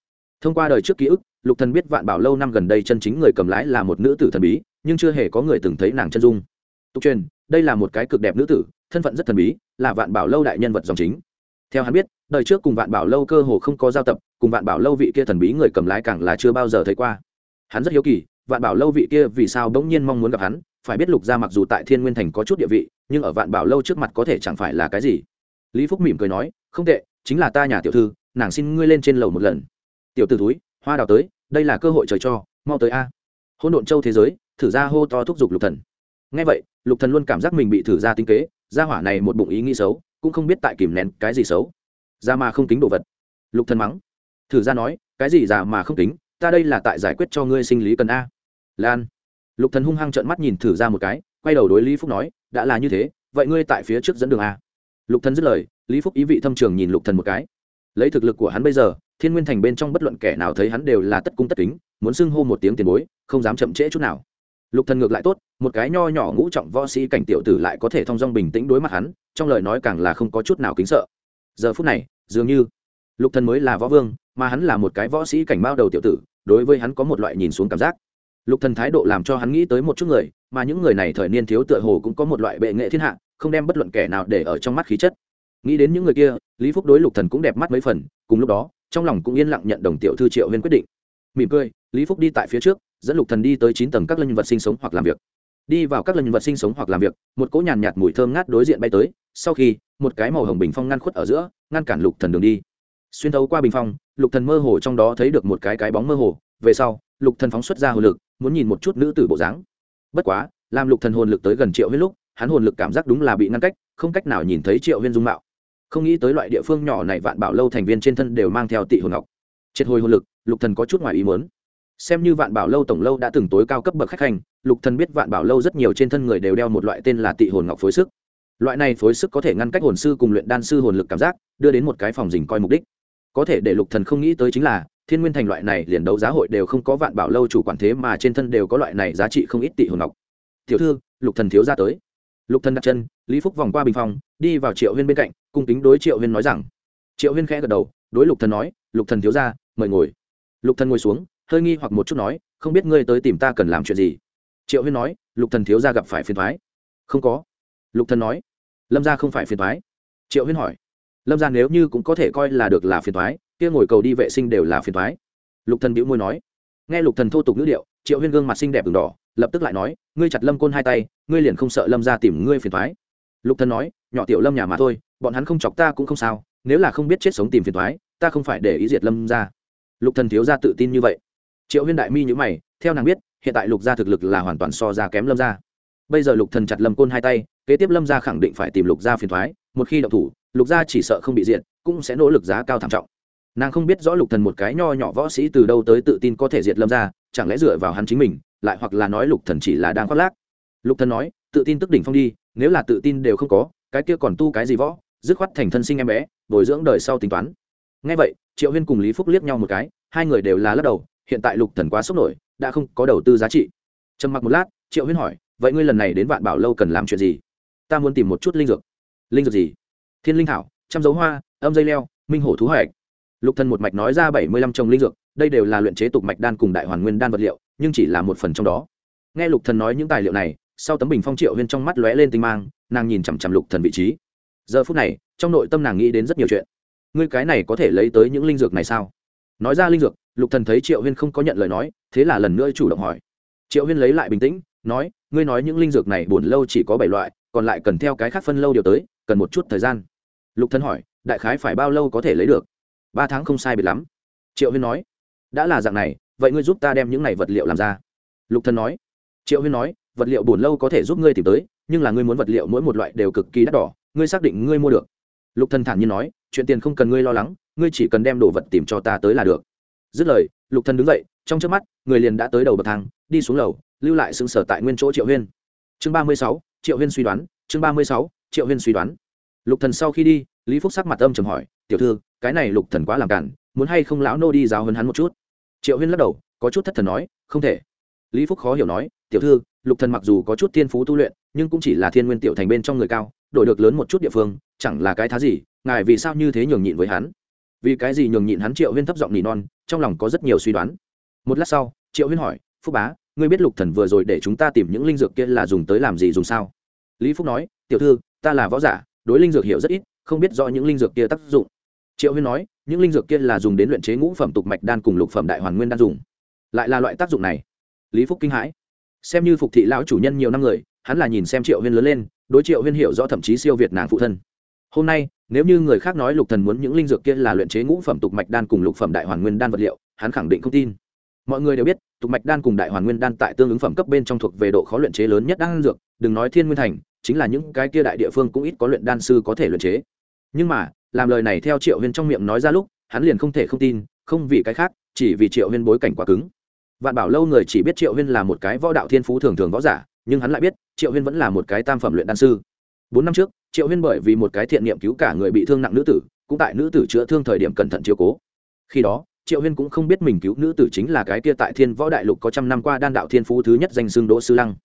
Thông qua đời trước ký ức lục thần biết vạn bảo lâu năm gần đây chân chính người cầm lái là một nữ tử thần bí, nhưng chưa hề có người từng thấy nàng chân dung. Tục truyền, đây là một cái cực đẹp nữ tử, thân phận rất thần bí, là vạn bảo lâu đại nhân vật dòng chính. Theo hắn biết, đời trước cùng vạn bảo lâu cơ hồ không có giao tập, cùng vạn bảo lâu vị kia thần bí người cầm lái càng là chưa bao giờ thấy qua. Hắn rất hiếu kỳ, vạn bảo lâu vị kia vì sao bỗng nhiên mong muốn gặp hắn, phải biết lục gia mặc dù tại thiên nguyên thành có chút địa vị, nhưng ở vạn bảo lâu trước mặt có thể chẳng phải là cái gì. Lý phúc mỉm cười nói, không tệ, chính là ta nhà tiểu thư, nàng xin ngươi lên trên lầu một lần. Tiểu t ử túi hoa đào tới đây là cơ hội trời cho mau tới a. Hôn độn châu thế giới thử ra hô to thúc giục lục thần. Ngay vậy lục thần luôn cảm giác mình bị thử ra tinh kế ra hỏa này một bụng ý nghĩ xấu cũng không biết tại kìm nén cái gì xấu. Ra mà không tính đồ vật. Lục thần mắng. Thử ra nói cái gì già mà không tính, ta đây là tại giải quyết cho ngươi sinh lý cần a. Lan. Lục thần hung hăng trợn mắt nhìn thử ra một cái quay đầu đối lý phúc nói đã là như thế vậy ngươi tại phía trước dẫn đường a. Lục thần dứt lời lý phúc ý vị thâm trường nhìn lục thần một cái lấy thực lực của hắn bây giờ, thiên nguyên thành bên trong bất luận kẻ nào thấy hắn đều là tất cung tất kính, muốn xưng hô một tiếng tiền bối, không dám chậm trễ chút nào. Lục thần ngược lại tốt, một cái nho nhỏ ngũ trọng võ sĩ cảnh tiểu tử lại có thể thong dong bình tĩnh đối mặt hắn, trong lời nói càng là không có chút nào kính sợ. Giờ phút này, dường như lục thần mới là võ vương, mà hắn là một cái võ sĩ cảnh bao đầu tiểu tử, đối với hắn có một loại nhìn xuống cảm giác. Lục thần thái độ làm cho hắn nghĩ tới một chút người, mà những người này thời niên thiếu tựa hồ cũng có một loại bệ nghệ thiên hạ, không đem bất luận kẻ nào để ở trong mắt khí chất nghĩ đến những người kia lý phúc đối lục thần cũng đẹp mắt mấy phần cùng lúc đó trong lòng cũng yên lặng nhận đồng tiểu thư triệu huyên quyết định. Mỉm cười lý phúc đi tại phía trước dẫn lục thần đi tới chín tầng các lân vật sinh sống hoặc làm việc. Đi vào các lân vật sinh sống hoặc làm việc một cỗ nhàn nhạt, mùi thơm ngát đối diện bay tới sau khi một cái màu hồng bình phong ngăn khuất ở giữa ngăn cản lục thần đường đi. Xuyên thấu qua bình phong lục thần mơ hồ trong đó thấy được một cái cái bóng mơ hồ về sau lục thần phóng xuất ra hồn lực muốn nhìn một chút nữ tử bộ dáng. Bất quá làm lục thần hồn lực tới gần triệu huyên lúc hắn hồn lực cảm giác đúng là bị ngăn cách không cách nào nhìn thấy triệu huyên dung mạo không nghĩ tới loại địa phương nhỏ này vạn bảo lâu thành viên trên thân đều mang theo tị hồn ngọc. Triệt hồi hồn lực, lục thần có chút ngoài ý muốn. Xem như vạn bảo lâu tổng lâu đã từng tối cao cấp bậc khách hành, lục thần biết vạn bảo lâu rất nhiều trên thân người đều đeo một loại tên là tị hồn ngọc phối sức. Loại này phối sức có thể ngăn cách hồn sư cùng luyện đan sư hồn lực cảm giác, đưa đến một cái phòng dình coi mục đích. Có thể để lục thần không nghĩ tới chính là, thiên nguyên thành loại này liền đấu giá hội đều không có vạn bảo lâu chủ quản thế mà trên thân đều có loại này giá trị không ít tị hồn ngọc. Tiểu thư, lục thần thiếu ra tới lục thần đặt chân, lý phúc vòng qua bình phòng, đi vào triệu huyên bên cạnh, cung kính đối triệu huyên nói rằng. Triệu huyên khẽ gật đầu, đối lục thần nói, lục thần thiếu ra mời ngồi. Lục thần ngồi xuống, hơi nghi hoặc một chút nói, không biết ngươi tới tìm ta cần làm chuyện gì? Triệu huyên nói, lục thần thiếu ra gặp phải phiền thoái không có. Lục thần nói, lâm gia không phải phiền thoái triệu huyên hỏi, lâm gia nếu như cũng có thể coi là được là phiền thoái kia ngồi cầu đi vệ sinh đều là phiền thoái lục thần bĩu môi nói, nghe lục thần thô tục ngữ điệu, triệu huyên gương mặt xinh đẹp đường đỏ lập tức lại nói, ngươi chặt lâm côn hai tay, ngươi liền không sợ lâm ra tìm ngươi phiền thoái lục thần nói, nhỏ tiểu lâm nhà mà thôi, bọn hắn không chọc ta cũng không sao, nếu là không biết chết sống tìm phiền thoái ta không phải để ý diệt lâm ra lục thần thiếu ra tự tin như vậy. Triệu huyên đại mi nhữ mày, theo nàng biết, hiện tại lục gia thực lực là hoàn toàn so ra kém lâm gia. Bây giờ lục thần chặt lâm côn hai tay, kế tiếp lâm gia khẳng định phải tìm lục gia phiền thoái một khi động thủ, lục gia chỉ sợ không bị diệt, cũng sẽ nỗ lực giá cao thảm trọng. Nàng không biết rõ lục thần một cái nho nhỏ võ sĩ từ đâu tới tự tin có thể diệt lâm gia, chẳng lẽ dựa vào hắn chính mình lại hoặc là nói lục thần chỉ là đang khoác lác. Lục thần nói, tự tin tức đỉnh phong đi, nếu là tự tin đều không có, cái kia còn tu cái gì võ, dứt khoát thành thân sinh em bé, bồi dưỡng đời sau tính toán. Ngay vậy, triệu huyên cùng lý phúc liếc nhau một cái, hai người đều là lắc đầu, hiện tại lục thần quá sốc nổi, đã không có đầu tư giá trị. Trầm mặc một lát, triệu huyên hỏi, vậy ngươi lần này đến vạn bảo lâu cần làm chuyện gì? Ta muốn tìm một chút linh dược. Linh dược gì? Thiên linh thảo, trăm dấu hoa, âm dây leo, minh hổ thú hoạch. Lục thần một mạch nói ra bảy mươi lăm trồng linh dược, đây đều là luyện chế tục mạch đan cùng đại hoàn nguyên đan vật liệu nhưng chỉ là một phần trong đó. Nghe lục thần nói những tài liệu này, sau tấm bình phong triệu huyên trong mắt lóe lên tinh mang, nàng nhìn chằm chằm lục thần vị trí. Giờ phút này, trong nội tâm nàng nghĩ đến rất nhiều chuyện. Ngươi cái này có thể lấy tới những linh dược này sao? Nói ra linh dược, lục thần thấy triệu huyên không có nhận lời nói, thế là lần nữa chủ động hỏi. Triệu huyên lấy lại bình tĩnh, nói, ngươi nói những linh dược này buồn lâu chỉ có bảy loại, còn lại cần theo cái khác phân lâu điều tới, cần một chút thời gian. Lục thần hỏi, đại khái phải bao lâu có thể lấy được? Ba tháng không sai biệt lắm. Triệu huyên nói, đã là dạng này vậy ngươi giúp ta đem những này vật liệu làm ra. Lục thần nói. Triệu huyên nói, vật liệu buồn lâu có thể giúp ngươi tìm tới, nhưng là ngươi muốn vật liệu mỗi một loại đều cực kỳ đắt đỏ, ngươi xác định ngươi mua được. Lục thần thản nhiên nói, chuyện tiền không cần ngươi lo lắng, ngươi chỉ cần đem đồ vật tìm cho ta tới là được. Dứt lời, lục thần đứng dậy, trong chớp mắt, người liền đã tới đầu bậc thang, đi xuống lầu, lưu lại sững sờ tại nguyên chỗ triệu huyên. Chương ba mươi sáu, triệu huyên suy đoán, chương ba mươi sáu, triệu huyên suy đoán. Lục thần sau khi đi, lý phúc sắc mặt âm trầm hỏi, tiểu thư, cái này lục thần quá làm cản, muốn hay không lão nô đi giáo hơn hắn một chút? Triệu huyên lắc đầu, có chút thất thần nói, không thể. Lý phúc khó hiểu nói, tiểu thư, lục thần mặc dù có chút thiên phú tu luyện, nhưng cũng chỉ là thiên nguyên tiểu thành bên trong người cao, đổi được lớn một chút địa phương, chẳng là cái thá gì, ngài vì sao như thế nhường nhịn với hắn? Vì cái gì nhường nhịn hắn, triệu huyên thấp giọng nỉ non, trong lòng có rất nhiều suy đoán. Một lát sau, triệu huyên hỏi, phúc bá, ngươi biết lục thần vừa rồi để chúng ta tìm những linh dược kia là dùng tới làm gì dùng sao? Lý phúc nói, tiểu thư, ta là võ giả, đối linh dược hiểu rất ít, không biết rõ những linh dược kia tác dụng. Triệu huyên nói những linh dược kia là dùng đến luyện chế ngũ phẩm tục mạch đan cùng lục phẩm đại hoàn nguyên đan dùng. Lại là loại tác dụng này. Lý phúc kinh hãi. Xem như phục thị lão chủ nhân nhiều năm người, hắn là nhìn xem triệu huyên lớn lên, đối triệu huyên hiểu rõ thậm chí siêu việt nàng phụ thân. Hôm nay, nếu như người khác nói lục thần muốn những linh dược kia là luyện chế ngũ phẩm tục mạch đan cùng lục phẩm đại hoàn nguyên đan vật liệu, hắn khẳng định không tin. Mọi người đều biết, tục mạch đan cùng đại hoàn nguyên đan tại tương ứng phẩm cấp bên trong thuộc về độ khó luyện chế lớn nhất đan dược, đừng nói thiên nguyên thành, chính là những cái kia đại địa phương cũng ít có luyện đan sư có thể luyện chế. Nhưng mà làm lời này theo triệu huyên trong miệng nói ra lúc, hắn liền không thể không tin, không vì cái khác, chỉ vì triệu huyên bối cảnh quá cứng. Vạn bảo lâu người chỉ biết triệu huyên là một cái võ đạo thiên phú thường thường võ giả, nhưng hắn lại biết, triệu huyên vẫn là một cái tam phẩm luyện đan sư. Bốn năm trước, triệu huyên bởi vì một cái thiện niệm cứu cả người bị thương nặng nữ tử, cũng tại nữ tử chữa thương thời điểm cẩn thận chiếu cố. Khi đó, triệu huyên cũng không biết mình cứu nữ tử chính là cái kia tại thiên võ đại lục có trăm năm qua đan đạo thiên phú thứ nhất danh xưng đỗ sư lăng.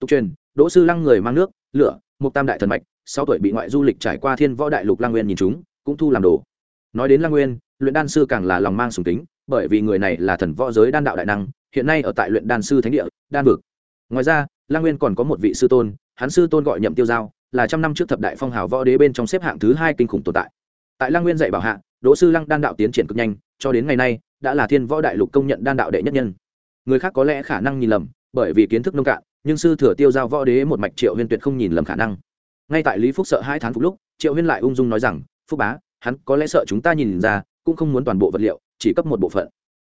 Tục truyền, đỗ sư lăng người mang nước, lửa, một tam đại thần mạch sau tuổi bị ngoại du lịch trải qua thiên võ đại lục lang nguyên nhìn chúng cũng thu làm đồ. Nói đến lăng nguyên, luyện đan sư càng là lòng mang sùng tính bởi vì người này là thần võ giới đan đạo đại năng, hiện nay ở tại luyện đan sư thánh địa, đan vực. Ngoài ra lăng nguyên còn có một vị sư tôn, hắn sư tôn gọi nhậm tiêu giao, là trăm năm trước thập đại phong hào võ đế bên trong xếp hạng thứ hai kinh khủng tồn tại. Tại lăng nguyên dạy bảo hạ, đỗ sư lăng đan đạo tiến triển cực nhanh, cho đến ngày nay, đã là thiên võ đại lục công nhận đan đạo đệ nhất nhân. Người khác có lẽ khả năng nhìn lầm, bởi vì kiến thức nông cạn, nhưng sư thừa tiêu giao võ đế một mạch triệu huyên tuyệt không nhìn lầm khả năng. Ngay tại lý phúc sợ hai tháng phục lúc, triệu huyên lại ung dung nói rằng phúc bá, hắn có lẽ sợ chúng ta nhìn ra, cũng không muốn toàn bộ vật liệu, chỉ cấp một bộ phận.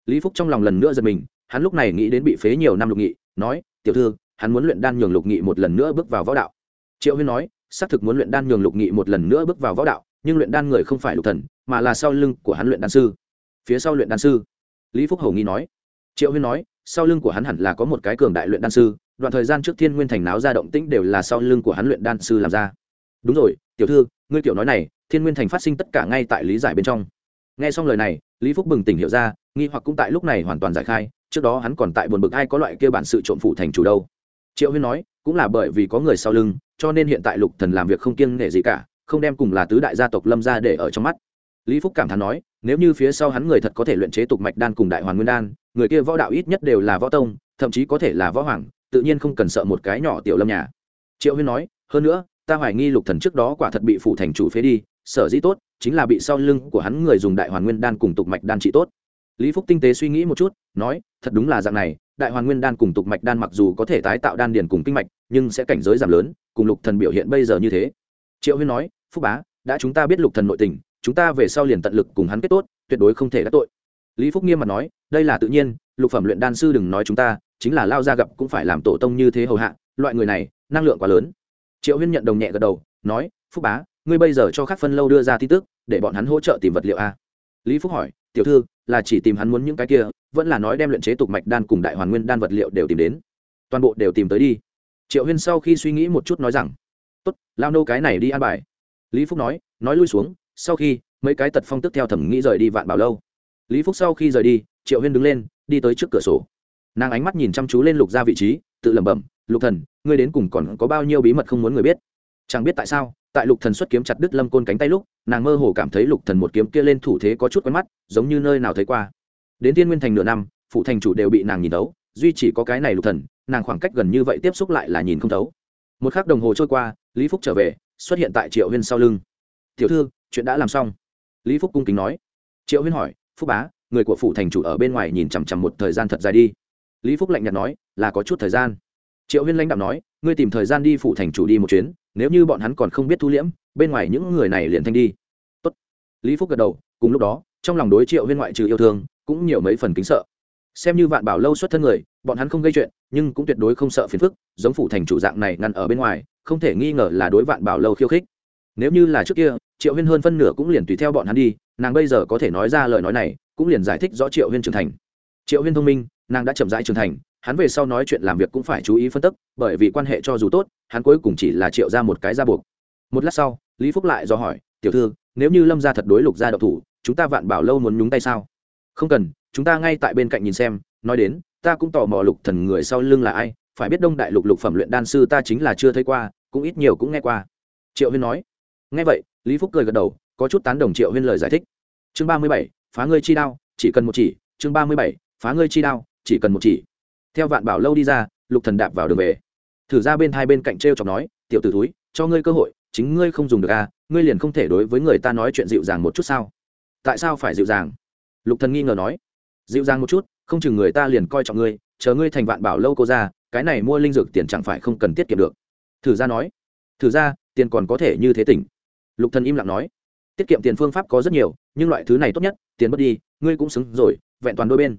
Lý phúc trong lòng lần nữa giật mình, hắn lúc này nghĩ đến bị phế nhiều năm lục nghị, nói, tiểu thư, hắn muốn luyện đan nhường lục nghị một lần nữa bước vào võ đạo. Triệu huyên nói, xác thực muốn luyện đan nhường lục nghị một lần nữa bước vào võ đạo, nhưng luyện đan người không phải lục thần, mà là sau lưng của hắn luyện đan sư. Phía sau luyện đan sư, lý phúc hầu nghi nói, triệu huyên nói, sau lưng của hắn hẳn là có một cái cường đại luyện đan sư, đoạn thời gian trước thiên nguyên thành náo ra động tĩnh đều là sau lưng của hắn luyện đan sư làm ra. Đúng rồi, tiểu thư, ngươi tiểu nói này thiên nguyên thành phát sinh tất cả ngay tại lý giải bên trong. Nghe xong lời này, lý phúc bừng tỉnh hiểu ra, nghi hoặc cũng tại lúc này hoàn toàn giải khai, trước đó hắn còn tại buồn bực ai có loại kia bản sự trộm phụ thành chủ đâu. Triệu huyên nói, cũng là bởi vì có người sau lưng, cho nên hiện tại lục thần làm việc không kiêng nể gì cả, không đem cùng là tứ đại gia tộc lâm ra để ở trong mắt. Lý phúc cảm thán nói, nếu như phía sau hắn người thật có thể luyện chế tục mạch đan cùng đại hoàn nguyên đan, người kia võ đạo ít nhất đều là võ tông, thậm chí có thể là võ hoàng, tự nhiên không cần sợ một cái nhỏ tiểu lâm nhà. Triệu huyên nói, hơn nữa, ta hoài nghi lục thần trước đó quả thật bị phụ thành chủ phế đi sở dĩ tốt, chính là bị sau lưng của hắn người dùng đại hoàn nguyên đan cùng tục mạch đan trị tốt. Lý phúc tinh tế suy nghĩ một chút, nói, thật đúng là dạng này, đại hoàn nguyên đan cùng tục mạch đan mặc dù có thể tái tạo đan điền cùng kinh mạch, nhưng sẽ cảnh giới giảm lớn, cùng lục thần biểu hiện bây giờ như thế. Triệu huyên nói, phúc bá, đã chúng ta biết lục thần nội tình, chúng ta về sau liền tận lực cùng hắn kết tốt, tuyệt đối không thể đắc tội. Lý phúc nghiêm mặt nói, đây là tự nhiên, lục phẩm luyện đan sư đừng nói chúng ta, chính là lao ra gặp cũng phải làm tổ tông như thế hầu hạ, loại người này, năng lượng quá lớn. Triệu huyên nhận đồng nhẹ gật đầu, nói, phúc bá ngươi bây giờ cho các phân lâu đưa ra tin tức, để bọn hắn hỗ trợ tìm vật liệu a. Lý phúc hỏi, tiểu thư, là chỉ tìm hắn muốn những cái kia, vẫn là nói đem luyện chế tục mạch đan cùng đại hoàn nguyên đan vật liệu đều tìm đến. Toàn bộ đều tìm tới đi. Triệu huyên sau khi suy nghĩ một chút nói rằng, tốt, lao nô cái này đi an bài. Lý phúc nói nói lui xuống, sau khi, mấy cái tật phong tức theo thẩm nghĩ rời đi vạn bảo lâu. Lý phúc sau khi rời đi, triệu huyên đứng lên, đi tới trước cửa sổ. Nàng ánh mắt nhìn chăm chú lên lục ra vị trí, tự lẩm bẩm, lục thần, ngươi đến cùng còn có bao nhiêu bí mật không muốn người biết? Chẳng biết tại sao tại lục thần xuất kiếm chặt đứt lâm côn cánh tay lúc, nàng mơ hồ cảm thấy lục thần một kiếm kia lên thủ thế có chút quen mắt, giống như nơi nào thấy qua. Đến tiên nguyên thành nửa năm, phụ thành chủ đều bị nàng nhìn thấu, duy chỉ có cái này lục thần, nàng khoảng cách gần như vậy tiếp xúc lại là nhìn không thấu. Một khắc đồng hồ trôi qua, lý phúc trở về, xuất hiện tại triệu huyên sau lưng. Tiểu thư, chuyện đã làm xong. Lý phúc cung kính nói. Triệu huyên hỏi, phúc bá, người của phụ thành chủ ở bên ngoài nhìn chằm chằm một thời gian thật dài đi. Lý phúc lạnh nhạt nói, là có chút thời gian. Triệu huyên lãnh đạo nói ngươi tìm thời gian đi phụ thành chủ đi một chuyến, nếu như bọn hắn còn không biết thu liễm, bên ngoài những người này liền thanh đi. Tốt. lý phúc gật đầu, cùng lúc đó, trong lòng đối triệu huyên ngoại trừ yêu thương, cũng nhiều mấy phần kính sợ. Xem như vạn bảo lâu xuất thân người, bọn hắn không gây chuyện, nhưng cũng tuyệt đối không sợ phiền phức, giống phủ thành chủ dạng này ngăn ở bên ngoài, không thể nghi ngờ là đối vạn bảo lâu khiêu khích. Nếu như là trước kia, triệu huyên hơn phân nửa cũng liền tùy theo bọn hắn đi, nàng bây giờ có thể nói ra lời nói này, cũng liền giải thích rõ triệu huyên trưởng thành. Triệu huyên thông minh, nàng đã chậm rãi trưởng thành hắn về sau nói chuyện làm việc cũng phải chú ý phân tích bởi vì quan hệ cho dù tốt, hắn cuối cùng chỉ là triệu ra một cái ra buộc. Một lát sau, lý phúc lại do hỏi, tiểu thư, nếu như lâm ra thật đối lục gia độc thủ, chúng ta vạn bảo lâu muốn nhúng tay sao? Không cần, chúng ta ngay tại bên cạnh nhìn xem, nói đến, ta cũng tò mò lục thần người sau lưng là ai, phải biết đông đại lục lục phẩm luyện đan sư ta chính là chưa thấy qua, cũng ít nhiều cũng nghe qua. Triệu huyên nói. Nghe vậy, lý phúc cười gật đầu, có chút tán đồng triệu huyên lời giải thích. Chương ba mươi bảy, phá ngươi chi đao, chỉ cần một chỉ, chương ba mươi bảy, phá ngươi chi đao, chỉ cần một chỉ theo vạn bảo lâu đi ra lục thần đạp vào đường về. Thử ra bên hai bên cạnh treo chọc nói tiểu tử thúi, túi cho ngươi cơ hội chính ngươi không dùng được à ngươi liền không thể đối với người ta nói chuyện dịu dàng một chút sao? Tại sao phải dịu dàng? Lục thần nghi ngờ nói. Dịu dàng một chút không chừng người ta liền coi trọng ngươi chờ ngươi thành vạn bảo lâu cô ra cái này mua linh dược tiền chẳng phải không cần tiết kiệm được. Thử ra nói. Thử ra tiền còn có thể như thế tỉnh. Lục thần im lặng nói. Tiết kiệm tiền phương pháp có rất nhiều nhưng loại thứ này tốt nhất tiền mất đi ngươi cũng xứng rồi vẹn toàn đôi bên.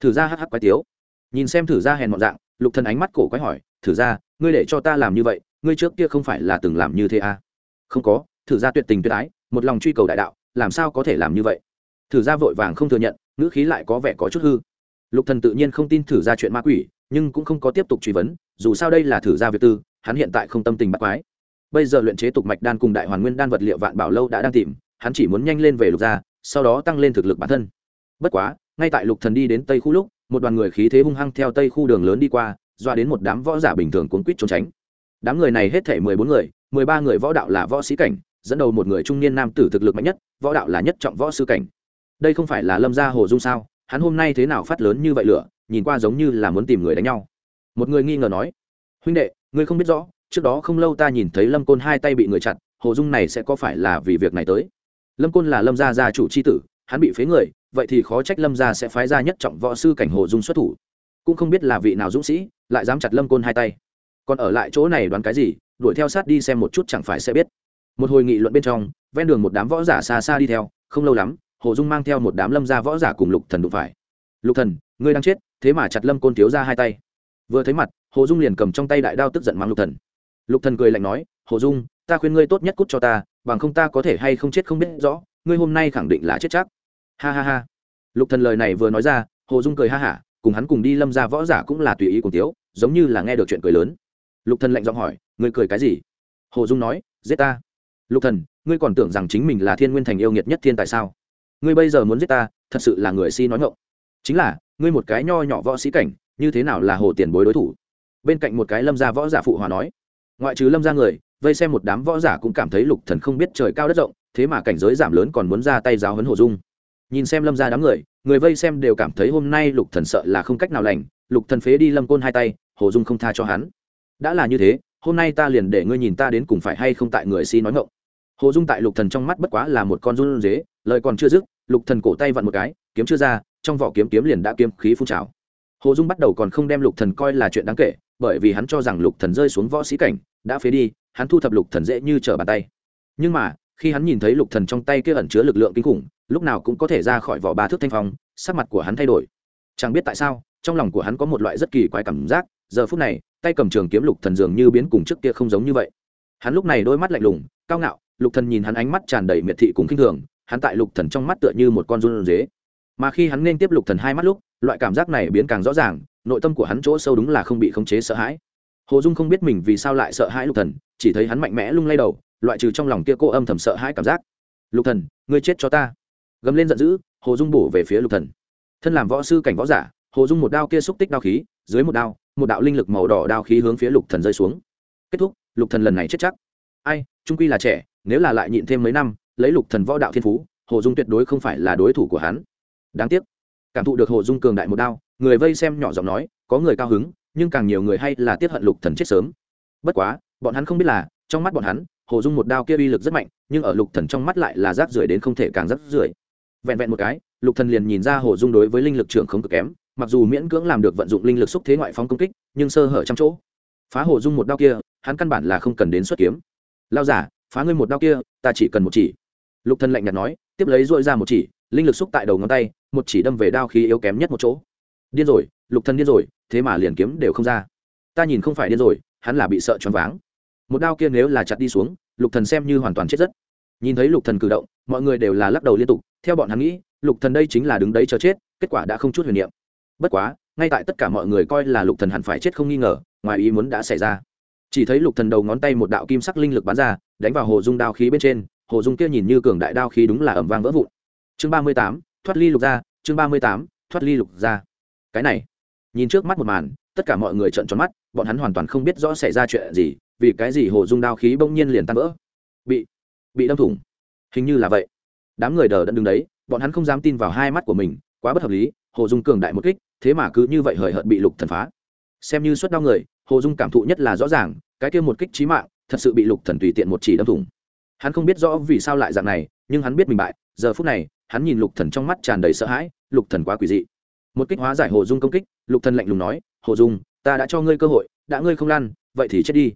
Thử ra hắc hắc quái tiếu nhìn xem thử ra hèn mọn dạng, lục thần ánh mắt cổ quái hỏi, thử ra, ngươi để cho ta làm như vậy, ngươi trước kia không phải là từng làm như thế à? không có, thử ra tuyệt tình tuyệt ái, một lòng truy cầu đại đạo, làm sao có thể làm như vậy? Thử ra vội vàng không thừa nhận, ngữ khí lại có vẻ có chút hư. Lục thần tự nhiên không tin thử ra chuyện ma quỷ, nhưng cũng không có tiếp tục truy vấn, dù sao đây là thử ra việc tư, hắn hiện tại không tâm tình bắt quái. Bây giờ luyện chế tục mạch đan cùng đại hoàn nguyên đan vật liệu vạn bảo lâu đã đang tìm, hắn chỉ muốn nhanh lên về lục gia, sau đó tăng lên thực lực bản thân. Bất quá, ngay tại lục thần đi đến tây khu lúc một đoàn người khí thế hung hăng theo tây khu đường lớn đi qua, doa đến một đám võ giả bình thường cuốn quýt trốn tránh. Đám người này hết thể mười bốn người, mười ba người võ đạo là võ sĩ cảnh, dẫn đầu một người trung niên nam tử thực lực mạnh nhất, võ đạo là nhất trọng võ sư cảnh. Đây không phải là lâm gia hồ dung sao? Hắn hôm nay thế nào phát lớn như vậy lửa, nhìn qua giống như là muốn tìm người đánh nhau. Một người nghi ngờ nói, huynh đệ, ngươi không biết rõ, trước đó không lâu ta nhìn thấy lâm côn hai tay bị người chặt hồ dung này sẽ có phải là vì việc này tới? Lâm côn là lâm gia gia chủ c h i tử, hắn bị phế người vậy thì khó trách lâm gia sẽ phái ra nhất trọng võ sư cảnh hồ dung xuất thủ. Cũng không biết là vị nào dũng sĩ, lại dám chặt lâm côn hai tay. Còn ở lại chỗ này đoán cái gì, đuổi theo sát đi xem một chút chẳng phải sẽ biết. Một hồi nghị luận bên trong, ven đường một đám võ giả xa xa đi theo, không lâu lắm, hồ dung mang theo một đám lâm gia võ giả cùng lục thần đụng phải. Lục thần, ngươi đang chết, thế mà chặt lâm côn thiếu ra hai tay. Vừa thấy mặt, hồ dung liền cầm trong tay đại đao tức giận mang lục thần. Lục thần cười lạnh nói, hồ dung, ta khuyên ngươi tốt nhất cút cho ta, bằng không ta có thể hay không chết không biết rõ, ngươi hôm nay khẳng định là chết chắc ha ha ha. Lục thần lời này vừa nói ra, hồ dung cười ha hả, cùng hắn cùng đi lâm ra võ giả cũng là tùy ý cùng tiếu, giống như là nghe được chuyện cười lớn. Lục thần lạnh giọng hỏi, ngươi cười cái gì? Hồ dung nói, giết ta. Lục thần, ngươi còn tưởng rằng chính mình là thiên nguyên thành yêu nghiệt nhất thiên tại sao? Ngươi bây giờ muốn giết ta, thật sự là người si nói ngọng. Chính là, ngươi một cái nho nhỏ võ sĩ cảnh, như thế nào là hồ tiền bối đối thủ? Bên cạnh một cái lâm gia võ giả phụ hòa nói, ngoại trừ lâm gia người, vây xem một đám võ giả cũng cảm thấy lục thần không biết trời cao đất rộng, thế mà cảnh giới giảm lớn còn muốn ra tay giáo huấn hồ dung nhìn xem lâm ra đám người người vây xem đều cảm thấy hôm nay lục thần sợ là không cách nào lành, lục thần phế đi lâm côn hai tay, hồ dung không tha cho hắn. Đã là như thế, hôm nay ta liền để ngươi nhìn ta đến cùng phải hay không tại người si nói ngộng hồ dung tại lục thần trong mắt bất quá là một con run dế, lời còn chưa dứt, lục thần cổ tay vặn một cái, kiếm chưa ra, trong vỏ kiếm kiếm liền đã kiếm khí phun trào. Hồ dung bắt đầu còn không đem lục thần coi là chuyện đáng kể, bởi vì hắn cho rằng lục thần rơi xuống võ sĩ cảnh, đã phế đi, hắn thu thập lục thần dễ như trở bàn tay. Nhưng mà khi hắn nhìn thấy lục thần trong tay kia ẩn chứa lực lượng kinh khủng, lúc nào cũng có thể ra khỏi vỏ ba thước thanh phong, sắc mặt của hắn thay đổi. Chẳng biết tại sao, trong lòng của hắn có một loại rất kỳ quái cảm giác, giờ phút này, tay cầm trường kiếm lục thần dường như biến cùng trước kia không giống như vậy. Hắn lúc này đôi mắt lạnh lùng, cao ngạo, lục thần nhìn hắn ánh mắt tràn đầy miệt thị cùng kinh thường, hắn tại lục thần trong mắt tựa như một con run dế mà khi hắn nên tiếp lục thần hai mắt lúc, loại cảm giác này biến càng rõ ràng, nội tâm của hắn chỗ sâu đúng là không bị khống chế sợ hãi. Hồ dung không biết mình vì sao lại sợ hãi lục thần, chỉ thấy hắn mạnh mẽ lung lay đầu loại trừ trong lòng kia cô âm thầm sợ hãi cảm giác. Lục thần, ngươi chết cho ta. Gầm lên giận dữ, hồ dung bổ về phía lục thần. Thân làm võ sư cảnh võ giả, hồ dung một đao kia xúc tích đao khí, dưới một đao, một đạo linh lực màu đỏ đao khí hướng phía lục thần rơi xuống. Kết thúc, lục thần lần này chết chắc. Ai, trung quy là trẻ, nếu là lại nhịn thêm mấy năm, lấy lục thần võ đạo thiên phú, hồ dung tuyệt đối không phải là đối thủ của hắn. Đáng tiếc, cảm thụ được hồ dung cường đại một đao, người vây xem nhỏ giọng nói, có người cao hứng, nhưng càng nhiều người hay là tiếc hận lục thần chết sớm. Bất quá, bọn hắn không biết là, trong mắt bọn hắn hồ dung một đao kia uy lực rất mạnh, nhưng ở lục thần trong mắt lại là rác rưởi đến không thể càng rác rưởi. Vẹn vẹn một cái, lục thần liền nhìn ra hồ dung đối với linh lực trưởng không cực kém, mặc dù miễn cưỡng làm được vận dụng linh lực xúc thế ngoại phóng công kích, nhưng sơ hở trong chỗ. Phá hồ dung một đao kia, hắn căn bản là không cần đến xuất kiếm. Lao giả, phá ngươi một đao kia, ta chỉ cần một chỉ. Lục thần lạnh nhạt nói, tiếp lấy dội ra một chỉ, linh lực xúc tại đầu ngón tay, một chỉ đâm về đao khí yếu kém nhất một chỗ. Điên rồi, lục thần điên rồi, thế mà liền kiếm đều không ra. Ta nhìn không phải điên rồi, hắn là bị sợ choáng váng một đao kia nếu là chặt đi xuống, lục thần xem như hoàn toàn chết rất. Nhìn thấy lục thần cử động, mọi người đều là lắc đầu liên tục, theo bọn hắn nghĩ, lục thần đây chính là đứng đấy chờ chết, kết quả đã không chút huyền niệm. Bất quá, ngay tại tất cả mọi người coi là lục thần hẳn phải chết không nghi ngờ, ngoài ý muốn đã xảy ra. Chỉ thấy lục thần đầu ngón tay một đạo kim sắc linh lực bắn ra, đánh vào hồ dung đao khí bên trên, hồ dung kia nhìn như cường đại đao khí đúng là ầm vang vỡ vụn. Chương ba mươi tám, thoát ly lục ra chương ba mươi tám, thoát ly lục ra cái này, nhìn trước mắt một màn, tất cả mọi người trợn tròn mắt, bọn hắn hoàn toàn không biết rõ xảy ra chuyện gì vì cái gì hồ dung đao khí bỗng nhiên liền tan vỡ? Bị bị đâm thủng. Hình như là vậy. Đám người đờ đẫn đứng đấy, bọn hắn không dám tin vào hai mắt của mình, quá bất hợp lý, hồ dung cường đại một kích, thế mà cứ như vậy hời hợt bị lục thần phá. Xem như suất đau người, hồ dung cảm thụ nhất là rõ ràng, cái kia một kích trí mạng, thật sự bị lục thần tùy tiện một chỉ đâm thủng. Hắn không biết rõ vì sao lại dạng này, nhưng hắn biết mình bại, giờ phút này, hắn nhìn lục thần trong mắt tràn đầy sợ hãi, lục thần quá quỷ dị. Một kích hóa giải hồ dung công kích, lục thần lạnh lùng nói, hồ dung, ta đã cho ngươi cơ hội, đã ngươi không lăn, vậy thì chết đi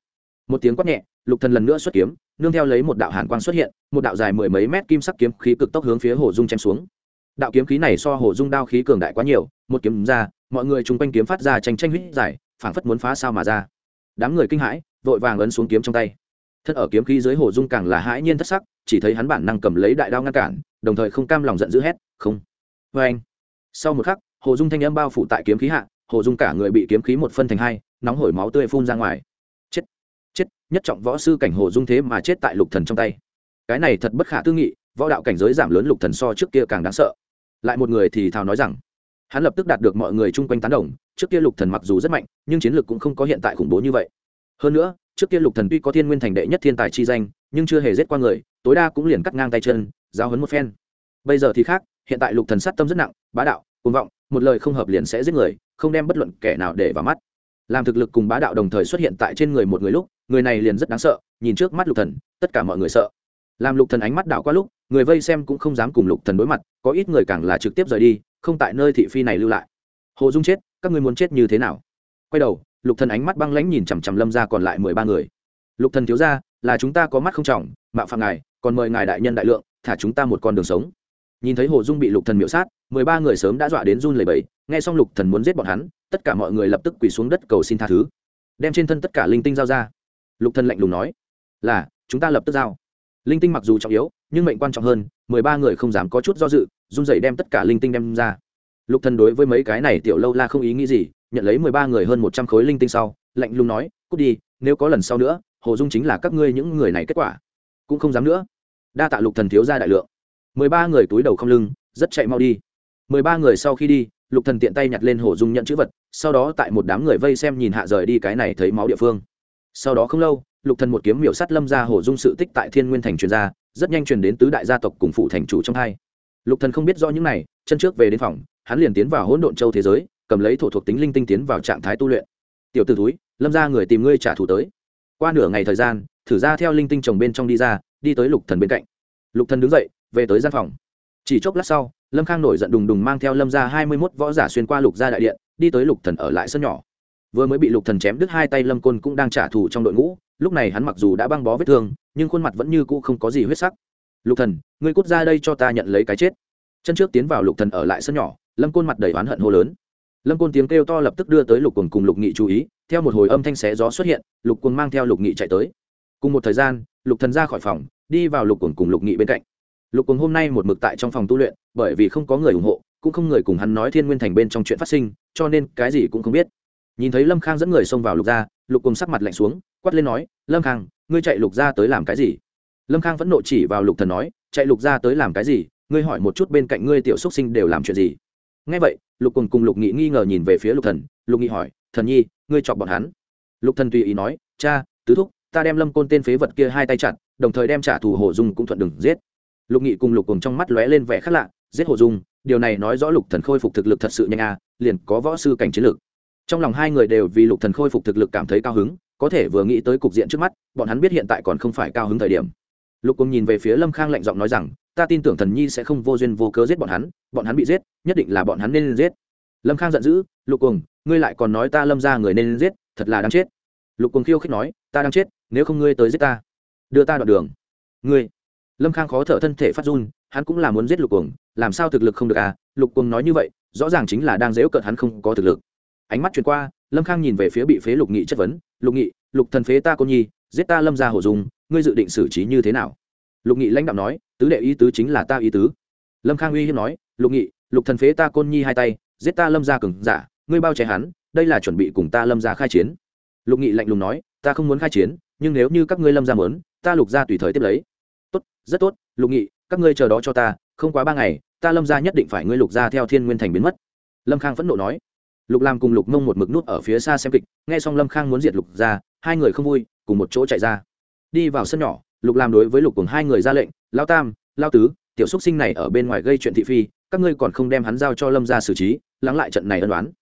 một tiếng quát nhẹ, lục thần lần nữa xuất kiếm, nương theo lấy một đạo hàn quang xuất hiện, một đạo dài mười mấy mét kim sắc kiếm khí cực tốc hướng phía hồ dung chém xuống. Đạo kiếm khí này so hồ dung đao khí cường đại quá nhiều, một kiếm ra, mọi người chung quanh kiếm phát ra tranh tranh huyết giải phảng phất muốn phá sao mà ra. Đám người kinh hãi, vội vàng ấn xuống kiếm trong tay. Thân ở kiếm khí dưới hồ dung càng là hãi nhiên thất sắc, chỉ thấy hắn bản năng cầm lấy đại đao ngăn cản, đồng thời không cam lòng giận dữ hét, không. Vê anh, sau một khắc, hồ dung thanh âm bao phủ tại kiếm khí hạ, hồ dung cả người bị kiếm khí một phân thành hai, nóng hổi máu tươi phun ra ngoài nhất trọng võ sư cảnh hồ dung thế mà chết tại lục thần trong tay. Cái này thật bất khả tư nghị, võ đạo cảnh giới giảm lớn lục thần so trước kia càng đáng sợ. Lại một người thì thào nói rằng, hắn lập tức đạt được mọi người chung quanh tán đồng, trước kia lục thần mặc dù rất mạnh, nhưng chiến lược cũng không có hiện tại khủng bố như vậy. Hơn nữa, trước kia lục thần tuy có thiên nguyên thành đệ nhất thiên tài chi danh, nhưng chưa hề giết qua người, tối đa cũng liền cắt ngang tay chân, giáo hấn một phen. Bây giờ thì khác, hiện tại lục thần sát tâm rất nặng, bá đạo, cuồng vọng, một lời không hợp liền sẽ giết người, không đem bất luận kẻ nào để vào mắt làm thực lực cùng bá đạo đồng thời xuất hiện tại trên người một người lúc, người này liền rất đáng sợ, nhìn trước mắt lục thần, tất cả mọi người sợ. Làm lục thần ánh mắt đảo qua lúc, người vây xem cũng không dám cùng lục thần đối mặt, có ít người càng là trực tiếp rời đi, không tại nơi thị phi này lưu lại. Hồ dung chết, các ngươi muốn chết như thế nào? Quay đầu, lục thần ánh mắt băng lãnh nhìn chằm chằm lâm ra còn lại mười ba người. Lục thần thiếu ra, là chúng ta có mắt không trọng, mạo phạm ngài, còn mời ngài đại nhân đại lượng, thả chúng ta một con đường sống. Nhìn thấy hồ dung bị lục thần miễu sát, mười ba người sớm đã dọa đến run lẩy bẩy, nghe xong lục thần muốn giết bọn hắn tất cả mọi người lập tức quỳ xuống đất cầu xin tha thứ. Đem trên thân tất cả linh tinh giao ra. Lục thần lạnh lùng nói, là, chúng ta lập tức giao. Linh tinh mặc dù trọng yếu, nhưng mệnh quan trọng hơn, mười ba người không dám có chút do dự, run dậy đem tất cả linh tinh đem ra. Lục thần đối với mấy cái này tiểu lâu la không ý nghĩ gì, nhận lấy mười ba người hơn một trăm khối linh tinh sau, lạnh lùng nói, cút đi, nếu có lần sau nữa, hồ dung chính là các ngươi những người này kết quả. Cũng không dám nữa. Đa tạ lục thần thiếu ra đại lượng. Mười ba người túi đầu không lưng, rất chạy mau đi. Mười ba người sau khi đi lục thần tiện tay nhặt lên hồ dung nhận chữ vật, sau đó tại một đám người vây xem nhìn hạ rời đi cái này thấy máu địa phương. Sau đó không lâu, lục thần một kiếm miểu sát lâm ra hồ dung sự tích tại thiên nguyên thành truyền ra, rất nhanh truyền đến tứ đại gia tộc cùng phụ thành chủ trong hai. Lục thần không biết rõ những này, chân trước về đến phòng, hắn liền tiến vào hỗn độn châu thế giới, cầm lấy thổ thuộc tính linh tinh tiến vào trạng thái tu luyện. Tiểu tử túi lâm ra người tìm ngươi trả thù tới. Qua nửa ngày thời gian, thử ra theo linh tinh trồng bên trong đi ra, đi tới lục thần bên cạnh. Lục thần đứng dậy, về tới gian phòng. Chỉ chốc lát sau lâm khang nổi giận đùng đùng mang theo lâm ra hai mươi mốt võ giả xuyên qua lục gia đại điện, đi tới lục thần ở lại sân nhỏ. Vừa mới bị lục thần chém đứt hai tay lâm côn cũng đang trả thù trong đội ngũ, lúc này hắn mặc dù đã băng bó vết thương, nhưng khuôn mặt vẫn như cũ không có gì huyết sắc. Lục thần, ngươi cút ra đây cho ta nhận lấy cái chết. Chân trước tiến vào lục thần ở lại sân nhỏ, lâm côn mặt đầy oán hận hô lớn. Lâm côn tiếng kêu to lập tức đưa tới lục quần cùng lục nghị chú ý, theo một hồi âm thanh xé gió xuất hiện, lục quần mang theo lục nghị chạy tới. Cùng một thời gian, lục thần ra khỏi phòng, đi vào lục quần cùng lục nghị bên cạnh. Lục quần hôm nay một mực tại trong phòng tu luyện bởi vì không có người ủng hộ, cũng không người cùng hắn nói thiên nguyên thành bên trong chuyện phát sinh, cho nên cái gì cũng không biết. Nhìn thấy lâm khang dẫn người xông vào lục gia, lục cùng sắc mặt lạnh xuống, quát lên nói, lâm khang, ngươi chạy lục gia tới làm cái gì? Lâm khang vẫn nộ chỉ vào lục thần nói, chạy lục gia tới làm cái gì? Ngươi hỏi một chút bên cạnh ngươi tiểu xuất sinh đều làm chuyện gì? Ngay vậy, lục cùng cùng lục nghị nghi ngờ nhìn về phía lục thần, lục nghị hỏi, thần nhi, ngươi chọc bọn hắn? Lục thần tùy ý nói, cha, tứ thúc, ta đem lâm côn tên phế vật kia hai tay chặt, đồng thời đem trả thù hồ dung cũng thuận đừng giết. Lục nghị cùng lục cùng trong mắt lóe lên vẻ khác lạ giết hồ dung, điều này nói rõ lục thần khôi phục thực lực thật sự nhanh a liền có võ sư cảnh chiến lược. Trong lòng hai người đều vì lục thần khôi phục thực lực cảm thấy cao hứng, có thể vừa nghĩ tới cục diện trước mắt, bọn hắn biết hiện tại còn không phải cao hứng thời điểm. Lục cùng nhìn về phía lâm khang lạnh giọng nói rằng, ta tin tưởng thần nhi sẽ không vô duyên vô cớ giết bọn hắn bọn hắn bị giết, nhất định là bọn hắn nên giết. Lâm khang giận dữ, lục cùng ngươi lại còn nói ta lâm ra người nên giết, thật là đáng chết. Lục cùng khiêu khích nói, ta đang chết, nếu không ngươi tới giết ta, đưa ta đoạn đường. Ngươi? Lâm khang khó thở, thân thể phát run hắn cũng là muốn giết lục cuồng, làm sao thực lực không được à? Lục cuồng nói như vậy, rõ ràng chính là đang dễu cợt hắn không có thực lực. Ánh mắt chuyển qua, lâm khang nhìn về phía bị phế lục nghị chất vấn, lục nghị, lục thần phế ta cô nhi, giết ta lâm ra hổ dung, ngươi dự định xử trí như thế nào? Lục nghị lãnh đạo nói, tứ đệ ý tứ chính là ta ý tứ. Lâm khang uy hiếp nói, lục nghị, lục thần phế ta côn nhi hai tay, giết ta lâm ra cừng giả, ngươi bao che hắn, đây là chuẩn bị cùng ta lâm ra khai chiến. Lục nghị lạnh lùng nói, ta không muốn khai chiến, nhưng nếu như các ngươi lâm ra mớn ta lục ra tùy thời tiếp lấy. Tốt, rất tốt, lục nghị các ngươi chờ đó cho ta, không quá ba ngày, ta lâm ra nhất định phải ngươi lục ra theo thiên nguyên thành biến mất. Lâm khang phẫn nộ nói. Lục làm cùng lục mông một mực nút ở phía xa xem kịch, nghe xong lâm khang muốn diệt lục ra hai người không vui, cùng một chỗ chạy ra. Đi vào sân nhỏ, lục làm đối với lục cùng hai người ra lệnh lao tam lao tứ, tiểu xúc sinh này ở bên ngoài gây chuyện thị phi, các ngươi còn không đem hắn giao cho lâm ra xử trí, lắng lại trận này ân đoán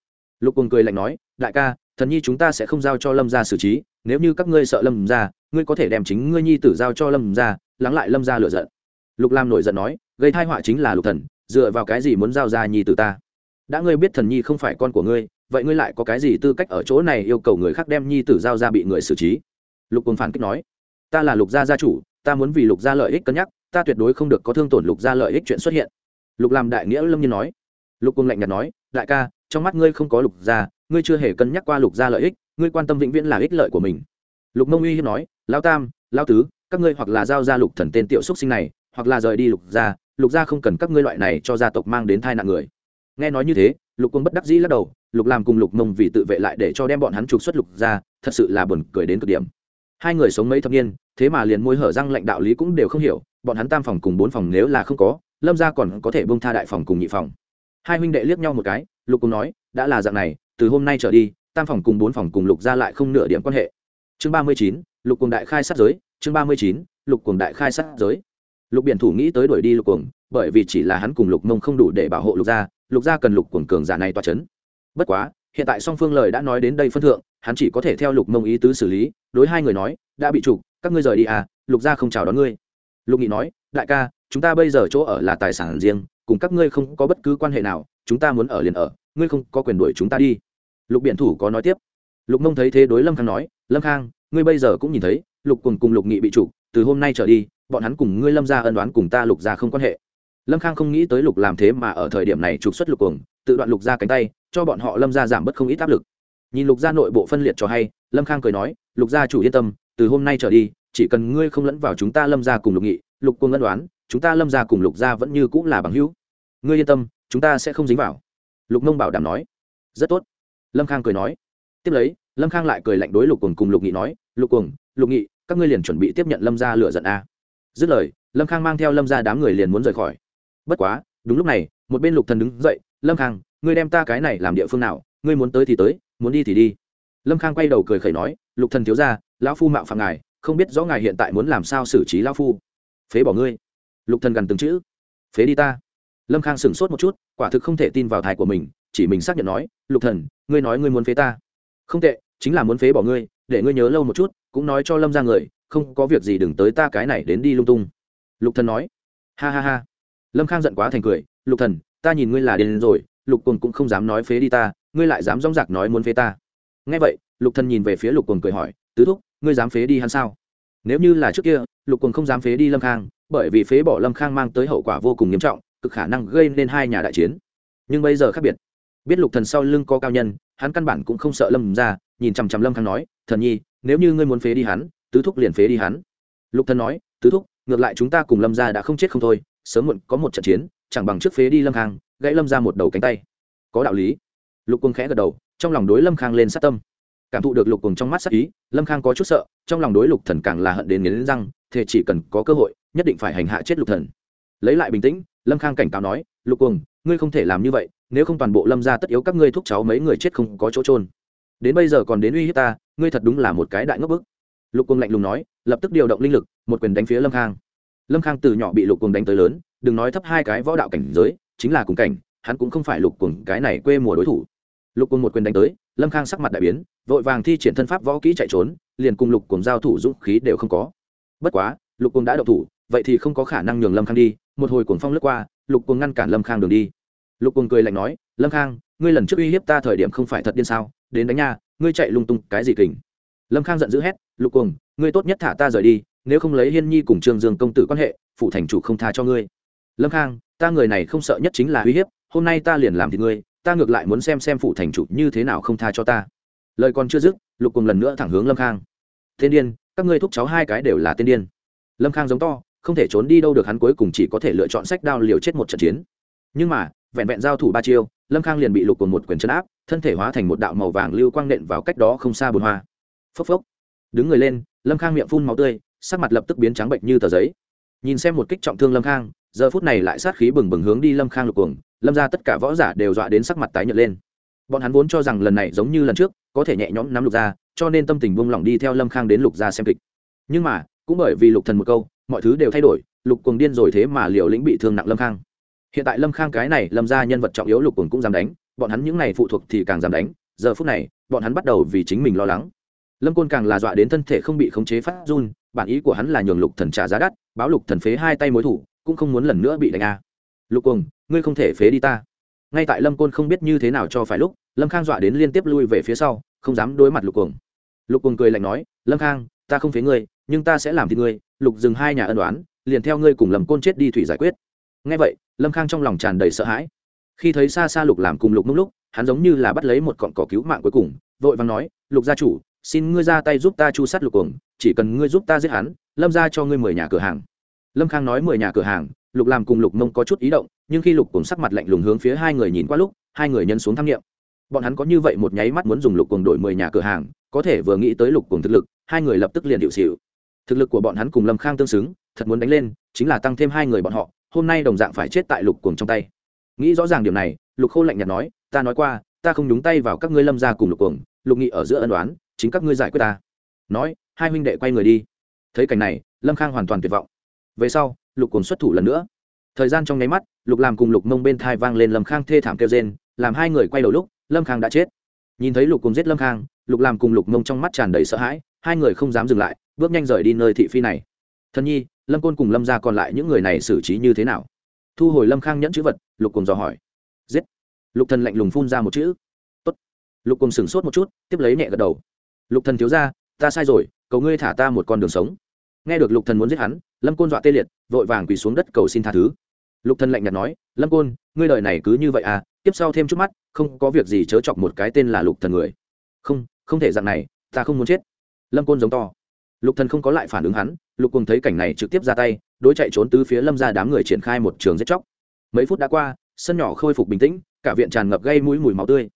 lục cùng cười lạnh nói, đại ca, thần nhi chúng ta sẽ không giao cho lâm ra xử trí, nếu như các ngươi sợ lâm ra ngươi có thể đem chính ngươi nhi tử giao cho lâm ra lắng lại lâm ra lựa giận lục lam nổi giận nói, gây thai họa chính là lục thần, dựa vào cái gì muốn giao ra nhi tử ta? Đã ngươi biết thần nhi không phải con của ngươi, vậy ngươi lại có cái gì tư cách ở chỗ này yêu cầu người khác đem nhi tử giao ra bị người xử trí? Lục quân phản kích nói, ta là lục gia gia chủ, ta muốn vì lục gia lợi ích cân nhắc, ta tuyệt đối không được có thương tổn lục gia lợi ích chuyện xuất hiện. Lục làm đại nghĩa lâm nhiên nói. Lục quân lạnh nhạt nói, đại ca, trong mắt ngươi không có lục gia, ngươi chưa hề cân nhắc qua lục gia lợi ích, ngươi quan tâm vĩnh viễn là ích lợi của mình. Lục mông uy hiếp nói lao tam lao tứ, các ngươi hoặc là giao ra lục thần tên tiểu xúc sinh này hoặc là rời đi lục gia lục gia không cần các ngươi loại này cho gia tộc mang đến thai nạn người. Nghe nói như thế, lục quân bất đắc dĩ lắc đầu, lục làm cùng lục mông vì tự vệ lại để cho đem bọn hắn trục xuất lục gia, thật sự là buồn cười đến cực điểm. Hai người sống mấy thập niên, thế mà liền môi hở răng lệnh đạo lý cũng đều không hiểu, bọn hắn tam phòng cùng bốn phòng nếu là không có, lâm ra còn có thể bông tha đại phòng cùng nhị phòng. Hai huynh đệ liếc nhau một cái, lục cùng nói, đã là dạng này, từ hôm nay trở đi, tam phòng cùng bốn phòng cùng lục ra lại không nửa điểm quan hệ. Chương ba mươi chín, lục cùng đại khai sát giới, chương ba mươi chín, lục cùng đại khai sát giới lục biển thủ nghĩ tới đuổi đi lục cuồng, bởi vì chỉ là hắn cùng lục mông không đủ để bảo hộ lục gia lục gia cần lục cuồng cường giả này toa c h ấ n bất quá, hiện tại song phương lời đã nói đến đây phân thượng, hắn chỉ có thể theo lục mông ý tứ xử lý, đối hai người nói, đã bị trục, các ngươi rời đi à lục gia không chào đón ngươi. Lục nghị nói, đại ca, chúng ta bây giờ chỗ ở là tài sản riêng, cùng các ngươi không có bất cứ quan hệ nào, chúng ta muốn ở liền ở, ngươi không có quyền đuổi chúng ta đi. Lục biện thủ có nói tiếp. Lục mông thấy thế đối lâm khang nói, lâm khang, ngươi bây giờ cũng nhìn thấy, lục cùng cùng lục nghị bị trục từ hôm nay trở đi, bọn hắn cùng ngươi lâm ra ân đoán cùng ta lục ra không quan hệ. Lâm khang không nghĩ tới lục làm thế mà ở thời điểm này trục xuất lục cuồng, tự đoạn lục ra cánh tay, cho bọn họ lâm ra giảm bớt không ít áp lực. Nhìn lục gia nội bộ phân liệt cho hay, lâm khang cười nói, lục gia chủ yên tâm, từ hôm nay trở đi, chỉ cần ngươi không lẫn vào chúng ta lâm ra cùng lục nghị, lục cuồng ân đoán, chúng ta lâm ra cùng lục gia vẫn như cũng là bằng hữu. Ngươi yên tâm, chúng ta sẽ không dính vào. Lục nông bảo đảm nói. Rất tốt. Lâm khang cười nói. Tiếp lấy, lâm khang lại cười lạnh đối lục cuồng cùng lục nghị nói, lục cuồng, lục nghị các ngươi liền chuẩn bị tiếp nhận lâm ra lựa giận a. Dứt lời, lâm khang mang theo lâm ra đám người liền muốn rời khỏi. Bất quá, đúng lúc này, một bên lục thần đứng dậy, lâm khang, ngươi đem ta cái này làm địa phương nào? Ngươi muốn tới thì tới, muốn đi thì đi. Lâm khang quay đầu cười khẩy nói, lục thần thiếu ra lão phu mạo phạm ngài, không biết rõ ngài hiện tại muốn làm sao xử trí lão phu. Phế bỏ ngươi. Lục thần gần từng chữ. Phế đi ta. Lâm khang sửng sốt một chút, quả thực không thể tin vào thai của mình, chỉ mình xác nhận nói, lục thần, ngươi nói ngươi muốn phế ta. Không tệ, chính là muốn phế bỏ ngươi, để ngươi nhớ lâu một chút cũng nói cho lâm ra người, không có việc gì đừng tới ta cái này đến đi lung tung. Lục thần nói. Ha ha ha. Lâm khang giận quá thành cười. Lục thần, ta nhìn ngươi là điên rồi, lục cồn cũng không dám nói phế đi ta, ngươi lại dám dõng dạc nói muốn phế ta. Nghe vậy, lục thần nhìn về phía lục cồn cười hỏi, tứ thúc, ngươi dám phế đi hắn sao? Nếu như là trước kia, lục cồn không dám phế đi lâm khang, bởi vì phế bỏ lâm khang mang tới hậu quả vô cùng nghiêm trọng, cực khả năng gây nên hai nhà đại chiến. Nhưng bây giờ khác biệt. Biết lục thần sau lưng có cao nhân, hắn căn bản cũng không sợ lâm ra, nhìn chằm chằm lâm khang nói thần nhi, nếu như ngươi muốn phế đi hắn, tứ thúc liền phế đi hắn. Lục thần nói, tứ thúc, ngược lại chúng ta cùng lâm Gia đã không chết không thôi, sớm muộn có một trận chiến, chẳng bằng trước phế đi lâm khang, gãy lâm ra một đầu cánh tay. Có đạo lý. Lục quân khẽ gật đầu, trong lòng đối lâm khang lên sát tâm. Cảm thụ được lục cùng trong mắt sát ý, lâm khang có chút sợ, trong lòng đối lục thần càng là hận đến nghiến răng thề chỉ cần có cơ hội, nhất định phải hành hạ chết lục thần. Lấy lại bình tĩnh, lâm khang cảnh cáo nói, lục cùng ngươi không thể làm như vậy, nếu không toàn bộ lâm ra tất yếu các ngươi thúc cháu mấy người chết không có chỗ trôn đến bây giờ còn đến uy hiếp ta, ngươi thật đúng là một cái đại ngốc bức. Lục cùng lạnh lùng nói, lập tức điều động linh lực, một quyền đánh phía lâm khang. Lâm khang từ nhỏ bị lục cùng đánh tới lớn, đừng nói thấp hai cái võ đạo cảnh giới, chính là cùng cảnh, hắn cũng không phải lục cùng cái này quê mùa đối thủ. Lục cùng một quyền đánh tới, lâm khang sắc mặt đại biến, vội vàng thi triển thân pháp võ kỹ chạy trốn, liền cùng lục cùng giao thủ dũng khí đều không có. Bất quá, lục cùng đã đậu thủ, vậy thì không có khả năng nhường lâm khang đi, một hồi cuồng phong lướt qua, lục cùng ngăn cản lâm khang đường đi. Lục cùng cười lạnh nói, lâm khang ngươi lần trước uy hiếp ta thời điểm không phải thật điên sao? Đến đánh nha, ngươi chạy lung tung, cái gì kình? Lâm khang giận dữ hét, lục cùng ngươi tốt nhất thả ta rời đi, nếu không lấy hiên nhi cùng trương dương công tử quan hệ phụ thành chủ không tha cho ngươi. Lâm khang, ta người này không sợ nhất chính là uy hiếp, hôm nay ta liền làm thì ngươi, ta ngược lại muốn xem xem phụ thành chủ như thế nào không tha cho ta. Lời còn chưa dứt, lục cùng lần nữa thẳng hướng lâm khang. Thiên điên, các ngươi thúc cháu hai cái đều là tiên điên. Lâm khang giống to, không thể trốn đi đâu được, hắn cuối cùng chỉ có thể lựa chọn sách đao liều chết một trận chiến. Nhưng mà, vẹn vẹn giao thủ ba chiêu lâm khang liền bị lục cùng một quyền chấn áp, thân thể hóa thành một đạo màu vàng lưu quang nện vào cách đó không xa bồn hoa. Phốc phốc. Đứng người lên, lâm khang miệng phun máu tươi, sắc mặt lập tức biến trắng bệnh như tờ giấy. Nhìn xem một kích trọng thương lâm khang, giờ phút này lại sát khí bừng bừng hướng đi lâm khang lục cuồng, lâm ra tất cả võ giả đều dọa đến sắc mặt tái nhợt lên. Bọn hắn vốn cho rằng lần này giống như lần trước, có thể nhẹ nhõm nắm lục ra cho nên tâm tình buông lỏng đi theo lâm khang đến lục ra xem kịch. Nhưng mà, cũng bởi vì lục thần một câu, mọi thứ đều thay đổi, lục cuồng điên rồi thế mà liều lĩnh bị thương nặng lâm khang hiện tại lâm khang cái này, lâm ra nhân vật trọng yếu lục cùng cũng dám đánh, bọn hắn những này phụ thuộc thì càng dám đánh, giờ phút này, bọn hắn bắt đầu vì chính mình lo lắng. Lâm côn càng là dọa đến thân thể không bị khống chế phát run, bản ý của hắn là nhường lục thần trả giá đắt, báo lục thần phế hai tay mối thủ, cũng không muốn lần nữa bị đánh a. À. lục cùng ngươi không thể phế đi ta. Ngay tại lâm côn không biết như thế nào cho phải lúc, lâm khang dọa đến liên tiếp lui về phía sau, không dám đối mặt lục cùng lục cùng cười lạnh nói, lâm khang, ta không phế ngươi, nhưng ta sẽ làm thì ngươi, lục dừng hai nhà ân đoán liền theo ngươi cùng lâm côn chết đi thủy giải quyết. Ngay vậy lâm khang trong lòng tràn đầy sợ hãi. Khi thấy xa xa lục làm cùng lục mông lúc, hắn giống như là bắt lấy một cọn cỏ cứu mạng cuối cùng, vội vàng nói, lục gia chủ, xin ngươi ra tay giúp ta chu sát lục cuồng, chỉ cần ngươi giúp ta giết hắn, lâm ra cho ngươi mười nhà cửa hàng. Lâm khang nói mười nhà cửa hàng, lục làm cùng lục mông có chút ý động, nhưng khi lục cuồng sắc mặt lạnh lùng hướng phía hai người nhìn qua lúc, hai người nhân xuống tham nghiệm bọn hắn có như vậy một nháy mắt muốn dùng lục cuồng đổi mười nhà cửa hàng, có thể vừa nghĩ tới lục cuồng thực lực, hai người lập tức liền điệu xịu. Thực lực của bọn hắn cùng lâm khang tương xứng, thật muốn đánh lên, chính là tăng thêm hai người bọn họ hôm nay đồng dạng phải chết tại lục cuồng trong tay. Nghĩ rõ ràng điểm này, lục khô lạnh nhạt nói, ta nói qua, ta không nhúng tay vào các ngươi lâm ra cùng lục cuồng, lục nghị ở giữa ân đoán chính các ngươi giải quyết ta. Nói, hai huynh đệ quay người đi. Thấy cảnh này, lâm khang hoàn toàn tuyệt vọng. Về sau, lục cuồng xuất thủ lần nữa. Thời gian trong nháy mắt, lục làm cùng lục mông bên thai vang lên lâm khang thê thảm kêu rên, làm hai người quay đầu lúc, lâm khang đã chết. Nhìn thấy lục cùng giết lâm khang, lục làm cùng lục mông trong mắt tràn đầy sợ hãi, hai người không dám dừng lại, bước nhanh rời đi nơi thị phi này. Thân nhi lâm côn cùng lâm ra còn lại những người này xử trí như thế nào? Thu hồi lâm khang nhẫn chữ vật, lục cùng dò hỏi. Giết! Lục thần lạnh lùng phun ra một chữ. Tốt. Lục cùng sửng sốt một chút, tiếp lấy nhẹ gật đầu. Lục thần thiếu ra ta sai rồi, cầu ngươi thả ta một con đường sống. Nghe được lục thần muốn giết hắn, lâm côn dọa tê liệt, vội vàng quỳ xuống đất cầu xin tha thứ. Lục thần lạnh nhạt nói, lâm côn, ngươi đời này cứ như vậy à? Tiếp sau thêm chút mắt, không có việc gì chớ chọc một cái tên là lục thần người. Không không thể dạng này, ta không muốn chết. Lâm côn giống to lục thần không có lại phản ứng hắn, lục cùng thấy cảnh này trực tiếp ra tay, đối chạy trốn từ phía lâm ra đám người triển khai một trường giết chóc. Mấy phút đã qua, sân nhỏ khôi phục bình tĩnh, cả viện tràn ngập gây mũi mùi máu tươi.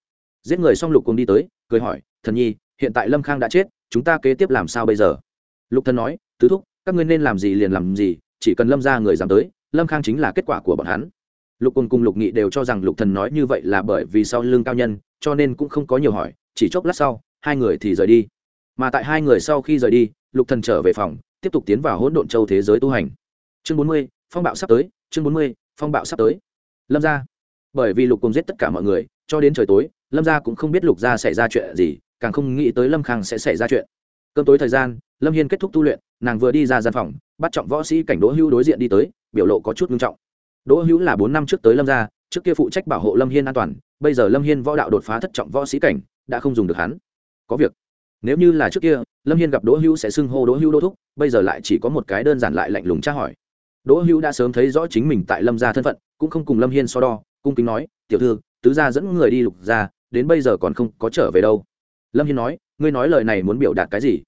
Giết người xong lục cùng đi tới, cười hỏi, thần nhi, hiện tại lâm khang đã chết, chúng ta kế tiếp làm sao bây giờ? Lục thần nói, tứ thúc, các ngươi nên làm gì liền làm gì, chỉ cần lâm ra người dám tới, lâm khang chính là kết quả của bọn hắn. Lục cùng cùng lục nghị đều cho rằng lục thần nói như vậy là bởi vì sau lưng cao nhân, cho nên cũng không có nhiều hỏi, chỉ chốc lát sau, hai người thì rời đi. Mà tại hai người sau khi rời đi lục thần trở về phòng, tiếp tục tiến vào hỗn độn châu thế giới tu hành. Chương bốn mươi, phong bạo sắp tới, chương bốn mươi, phong bạo sắp tới. Lâm gia. Bởi vì lục cùng giết tất cả mọi người, cho đến trời tối, lâm gia cũng không biết lục gia xảy ra chuyện gì, càng không nghĩ tới lâm khang sẽ xảy ra chuyện. Cơm tối thời gian, lâm hiên kết thúc tu luyện, nàng vừa đi ra gian phòng, bắt trọng võ sĩ cảnh đỗ hữu đối diện đi tới, biểu lộ có chút nghiêm trọng. Đỗ hữu là bốn năm trước tới lâm gia, trước kia phụ trách bảo hộ lâm hiên an toàn, bây giờ lâm hiên võ đạo đột phá thất trọng võ sĩ cảnh, đã không dùng được hắn. Có việc. Nếu như là trước kia lâm hiên gặp đỗ hữu sẽ xưng hô đỗ hữu đỗ thúc bây giờ lại chỉ có một cái đơn giản lại lạnh lùng tra hỏi đỗ hữu đã sớm thấy rõ chính mình tại lâm gia thân phận cũng không cùng lâm hiên so đo cung kính nói tiểu thư tứ gia dẫn người đi lục gia đến bây giờ còn không có trở về đâu lâm hiên nói ngươi nói lời này muốn biểu đạt cái gì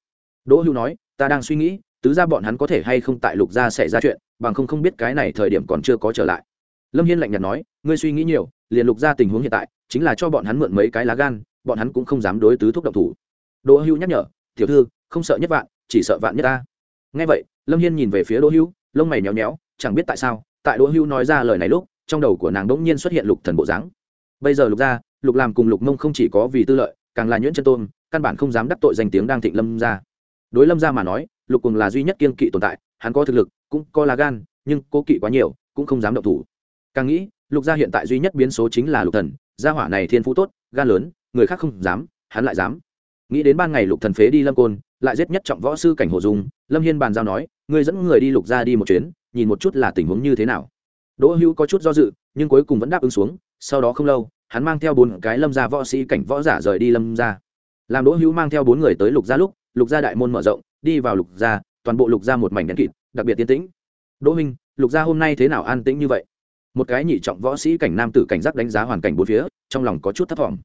đỗ hữu nói ta đang suy nghĩ tứ gia bọn hắn có thể hay không tại lục gia xảy ra chuyện bằng không không biết cái này thời điểm còn chưa có trở lại lâm hiên lạnh nhạt nói ngươi suy nghĩ nhiều liền lục gia tình huống hiện tại chính là cho bọn hắn mượn mấy cái lá gan bọn hắn cũng không dám đối tứ thúc độc thủ đỗ hữu nhắc nhở tiểu thư, không sợ nhất vạn, chỉ sợ vạn nhất ta. Nghe vậy, lâm hiên nhìn về phía đỗ hữu, lông mày nhéo nhéo, chẳng biết tại sao, tại đỗ hữu nói ra lời này lúc, trong đầu của nàng đ ỗ n g nhiên xuất hiện lục thần bộ dáng. Bây giờ lục gia, lục làm cùng lục mông không chỉ có vì tư lợi, càng là nhuyễn chân tôn, căn bản không dám đắc tội danh tiếng đang thịnh lâm gia. Đối lâm gia mà nói, lục cùng là duy nhất kiên kỵ tồn tại, hắn có thực lực, cũng có lá gan, nhưng cố kỵ quá nhiều, cũng không dám động thủ. Càng nghĩ, lục gia hiện tại duy nhất biến số chính là lục thần, gia hỏa này thiên phú tốt, gan lớn, người khác không dám, hắn lại dám nghĩ đến ban ngày lục thần phế đi lâm côn, lại giết nhất trọng võ sư cảnh hồ dung, lâm hiên bàn giao nói, ngươi dẫn người đi lục ra đi một chuyến, nhìn một chút là tình huống như thế nào. Đỗ hữu có chút do dự, nhưng cuối cùng vẫn đáp ứng xuống, sau đó không lâu, hắn mang theo bốn cái lâm gia võ sĩ cảnh võ giả rời đi lâm gia. Làm đỗ hữu mang theo bốn người tới lục gia lúc, lục gia đại môn mở rộng, đi vào lục gia, toàn bộ lục gia một mảnh đen kịt, đặc biệt tiên tĩnh. Đỗ minh lục gia hôm nay thế nào an tĩnh như vậy? Một cái nhị trọng võ sĩ cảnh nam tử cảnh giác đánh giá hoàn cảnh bốn phía, trong lòng có chút thất vọng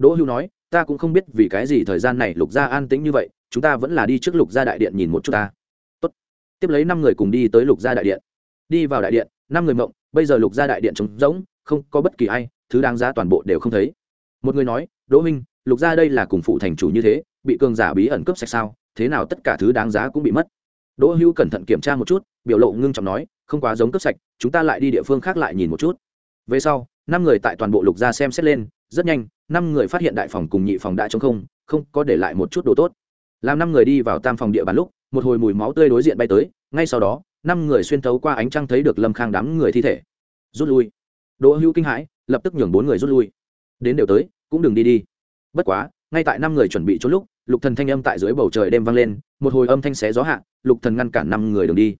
đỗ hữu nói ta cũng không biết vì cái gì thời gian này lục gia an tĩnh như vậy, chúng ta vẫn là đi trước lục gia đại điện nhìn một chút ta. Tốt. tiếp lấy năm người cùng đi tới lục gia đại điện. Đi vào đại điện, năm người mộng, bây giờ lục gia đại điện trống rỗng, không có bất kỳ ai, thứ đáng giá toàn bộ đều không thấy. Một người nói, đỗ minh lục gia đây là cùng phụ thành chủ như thế, bị cường giả bí ẩn cướp sạch sao, thế nào tất cả thứ đáng giá cũng bị mất. Đỗ hữu cẩn thận kiểm tra một chút, biểu lộ ngưng trọng nói, không quá giống cướp sạch, chúng ta lại đi địa phương khác lại nhìn một chút. Về sau, năm người tại toàn bộ lục gia xem xét lên rất nhanh, năm người phát hiện đại phòng cùng nhị phòng đã chống không không có để lại một chút đồ tốt. Làm năm người đi vào tam phòng địa bàn lúc, một hồi mùi máu tươi đối diện bay tới, ngay sau đó, năm người xuyên thấu qua ánh trăng thấy được lâm khang đám người thi thể. Rút lui. Đỗ hữu kinh hãi, lập tức nhường bốn người rút lui. Đến đều tới, cũng đừng đi đi. Bất quá, ngay tại năm người chuẩn bị trốn lúc, lục thần thanh âm tại dưới bầu trời đêm vang lên, một hồi âm thanh xé gió hạ, lục thần ngăn cản năm người đường đi.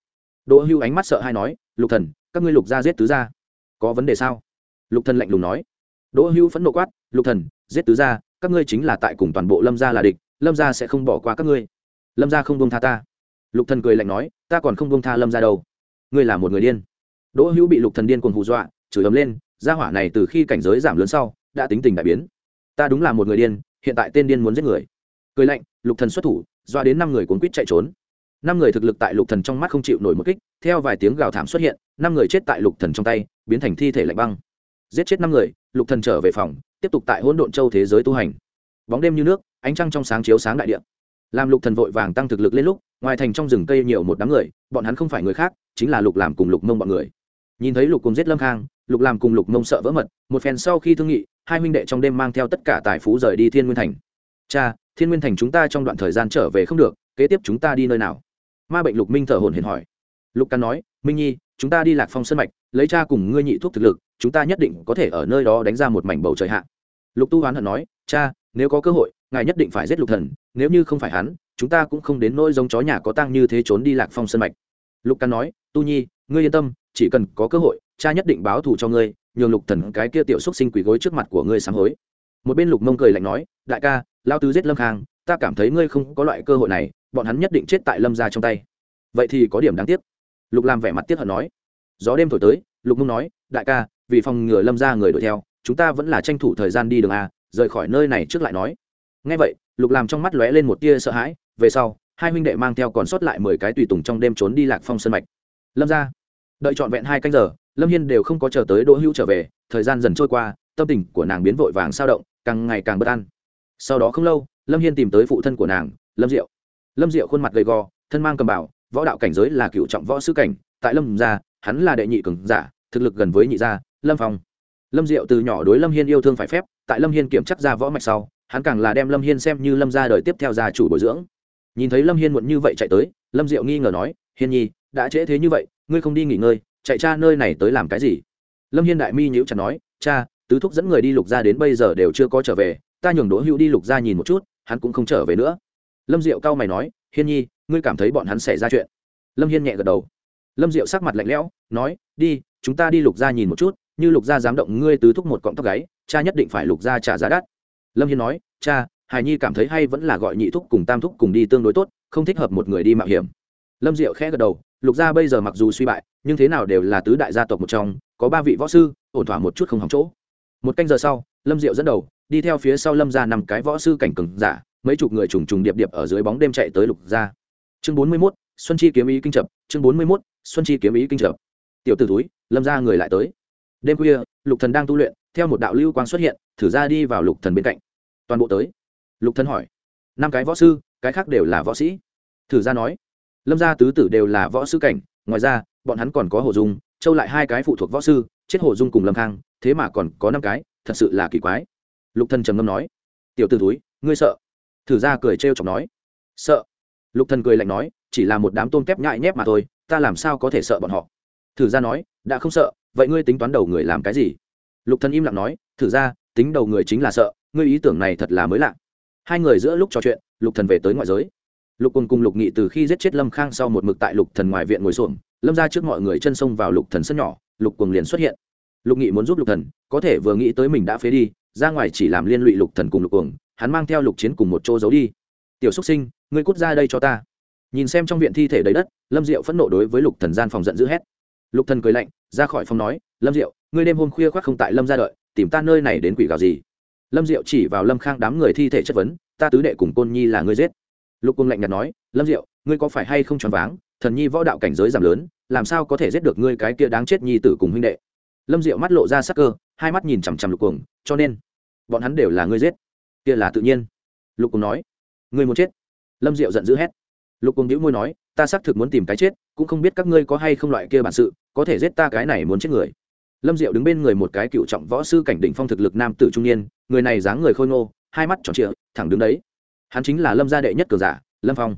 Đỗ hữu ánh mắt sợ hay nói, lục thần, các ngươi lục ra giết tứ gia. Có vấn đề sao? Lục thần lạnh lùng nói đỗ hữu phẫn nộ quát, lục thần, giết tứ gia, các ngươi chính là tại cùng toàn bộ lâm gia là địch, lâm gia sẽ không bỏ qua các ngươi. Lâm gia không buông tha ta. Lục thần cười lạnh nói, ta còn không buông tha lâm gia đâu. Ngươi là một người điên. Đỗ hữu bị lục thần điên cuồng hù dọa, chửi ấm lên, gia hỏa này từ khi cảnh giới giảm lớn sau, đã tính tình đại biến. Ta đúng là một người điên, hiện tại tên điên muốn giết người. Cười lạnh, lục thần xuất thủ, dọa đến năm người cuốn quýt chạy trốn. Năm người thực lực tại lục thần trong mắt không chịu nổi một kích, theo vài tiếng gào thảm xuất hiện, năm người chết tại lục thần trong tay, biến thành thi thể lạnh băng giết chết năm người, lục thần trở về phòng, tiếp tục tại hỗn độn châu thế giới tu hành. Bóng đêm như nước, ánh trăng trong sáng chiếu sáng đại địa. Làm lục thần vội vàng tăng thực lực lên lúc, ngoài thành trong rừng cây nhiều một đám người, bọn hắn không phải người khác, chính là lục làm cùng lục mông bọn người. Nhìn thấy lục cùng giết lâm khang, lục làm cùng lục mông sợ vỡ mật, một phen sau khi thương nghị, hai huynh đệ trong đêm mang theo tất cả tài phú rời đi thiên nguyên thành. Cha, thiên nguyên thành chúng ta trong đoạn thời gian trở về không được, kế tiếp chúng ta đi nơi nào? Ma bệnh lục minh thở hổn hển hỏi. Lục căn nói, minh nhi, chúng ta đi lạc phong sân mạch, lấy cha cùng ngươi nhị thuốc thực lực chúng ta nhất định có thể ở nơi đó đánh ra một mảnh bầu trời hạ. Lục tu hoán hận nói, cha, nếu có cơ hội, ngài nhất định phải giết lục thần, nếu như không phải hắn, chúng ta cũng không đến nỗi giống chó nhà có tăng như thế trốn đi lạc phong sân mạch. Lục căn nói, tu nhi, ngươi yên tâm, chỉ cần có cơ hội, cha nhất định báo thù cho ngươi, nhường lục thần cái kia tiểu xuất sinh quỷ gối trước mặt của ngươi sám hối. Một bên lục mông cười lạnh nói, đại ca lao tứ giết lâm khang, ta cảm thấy ngươi không có loại cơ hội này, bọn hắn nhất định chết tại lâm gia trong tay. Vậy thì có điểm đáng tiếc. Lục làm vẻ mặt tiếc hận nói. Gió đêm thổi tới, lục mông nói, đại ca vì phòng ngừa lâm gia người đuổi theo, chúng ta vẫn là tranh thủ thời gian đi đường a, rời khỏi nơi này trước lại nói. Ngay vậy, lục làm trong mắt lóe lên một tia sợ hãi, về sau, hai huynh đệ mang theo còn sót lại mười cái tùy tùng trong đêm trốn đi lạc phong sân mạch. Lâm ra, đợi trọn vẹn hai canh giờ, lâm hiên đều không có chờ tới đỗ hữu trở về, thời gian dần trôi qua, tâm tình của nàng biến vội vàng sao động, càng ngày càng bất an. Sau đó không lâu, lâm hiên tìm tới phụ thân của nàng, lâm diệu. Lâm diệu khuôn mặt gầy gò, thân mang cầm bảo, võ đạo cảnh giới là cựu trọng võ sư cảnh, tại lâm gia hắn là đệ nhị cường giả, thực lực gần với nhị gia lâm phong. Lâm diệu từ nhỏ đối lâm hiên yêu thương phải phép, tại lâm hiên kiểm chắc ra võ mạch sau, hắn càng là đem lâm hiên xem như lâm ra đời tiếp theo gia chủ bồi dưỡng. Nhìn thấy lâm hiên muộn như vậy chạy tới, lâm diệu nghi ngờ nói, hiên nhi, đã trễ thế như vậy, ngươi không đi nghỉ ngơi, chạy cha nơi này tới làm cái gì? Lâm hiên đại mi nhữ chặt nói, cha, tứ thúc dẫn người đi lục ra đến bây giờ đều chưa có trở về, ta nhường đỗ hữu đi lục ra nhìn một chút, hắn cũng không trở về nữa. Lâm diệu cao mày nói, hiên nhi, ngươi cảm thấy bọn hắn xảy ra chuyện? Lâm hiên nhẹ gật đầu. Lâm diệu sắc mặt lạnh lẽo, nói, đi, chúng ta đi lục gia nhìn một chút như lục gia dám động ngươi tứ thúc một cọng tóc gáy, cha nhất định phải lục gia trả giá đắt. Lâm hiên nói, cha, hài nhi cảm thấy hay vẫn là gọi nhị thúc cùng tam thúc cùng đi tương đối tốt, không thích hợp một người đi mạo hiểm. Lâm diệu khẽ gật đầu, lục gia bây giờ mặc dù suy bại, nhưng thế nào đều là tứ đại gia tộc một trong, có ba vị võ sư, ổn thỏa một chút không hỏng chỗ. Một canh giờ sau, lâm diệu dẫn đầu, đi theo phía sau lâm ra năm cái võ sư cảnh cừng giả, mấy chục người trùng trùng điệp điệp ở dưới bóng đêm chạy tới lục gia. Chương bốn mươi mốt, xuân chi kiếm ý kinh chập, chương bốn mươi mốt, xuân chi kiếm ý kinh chập. Tiểu t ử túi lâm ra người lại tới đêm khuya, lục thần đang tu luyện, theo một đạo lưu quang xuất hiện, thử ra đi vào lục thần bên cạnh. Toàn bộ tới. Lục thần hỏi, năm cái võ sư, cái khác đều là võ sĩ? Thử ra nói, lâm gia tứ tử đều là võ sư cảnh, ngoài ra, bọn hắn còn có hồ dung, châu lại hai cái phụ thuộc võ sư, chết hồ dung cùng lâm khang, thế mà còn có năm cái, thật sự là kỳ quái. Lục thần trầm ngâm nói, tiểu t ử túi ngươi sợ? Thử ra cười trêu chọc nói, sợ. Lục thần cười lạnh nói, chỉ là một đám tôm kép nhại nhép mà thôi, ta làm sao có thể sợ bọn họ? Thử ra nói, đã không sợ vậy ngươi tính toán đầu người làm cái gì? Lục thần im lặng nói, thử ra, tính đầu người chính là sợ, ngươi ý tưởng này thật là mới lạ. Hai người giữa lúc trò chuyện, lục thần về tới ngoại giới. Lục cùng cùng lục nghị từ khi giết chết lâm khang sau một mực tại lục thần ngoài viện ngồi xuồng lâm ra trước mọi người chân sông vào lục thần sân nhỏ, lục cùng liền xuất hiện. Lục nghị muốn giúp lục thần, có thể vừa nghĩ tới mình đã phế đi, ra ngoài chỉ làm liên lụy lục thần cùng lục cuồng, hắn mang theo lục chiến cùng một chỗ giấu đi. Tiểu xúc sinh, ngươi cút ra đây cho ta. Nhìn xem trong viện thi thể đầy đất, lâm diệu phẫn nộ đối với lục thần gian phòng giận dữ hét. Lục thần cười lạnh ra khỏi phòng nói, lâm diệu, ngươi đêm hôm khuya khoác không tại lâm ra đợi, tìm ta nơi này đến quỷ gào gì? Lâm diệu chỉ vào lâm khang đám người thi thể chất vấn, ta tứ đệ cùng côn nhi là ngươi giết. Lục cung lạnh nhạt nói, lâm diệu, ngươi có phải hay không choáng váng? Thần nhi võ đạo cảnh giới giảm lớn, làm sao có thể giết được ngươi cái kia đáng chết nhi tử cùng huynh đệ? Lâm diệu mắt lộ ra sắc cơ, hai mắt nhìn chằm chằm lục cuồng, cho nên, bọn hắn đều là ngươi giết. Kia là tự nhiên. Lục cuồng nói, ngươi muốn chết? Lâm diệu giận dữ hét. Lục cuồng đĩu môi nói ta xác thực muốn tìm cái chết, cũng không biết các ngươi có hay không loại kia bản sự, có thể giết ta cái này muốn chết người. Lâm diệu đứng bên người một cái cựu trọng võ sư cảnh đỉnh phong thực lực nam tử trung niên, người này dáng người khôi ngô, hai mắt tròn trịa, thẳng đứng đấy. Hắn chính là lâm gia đệ nhất cường giả, lâm phong.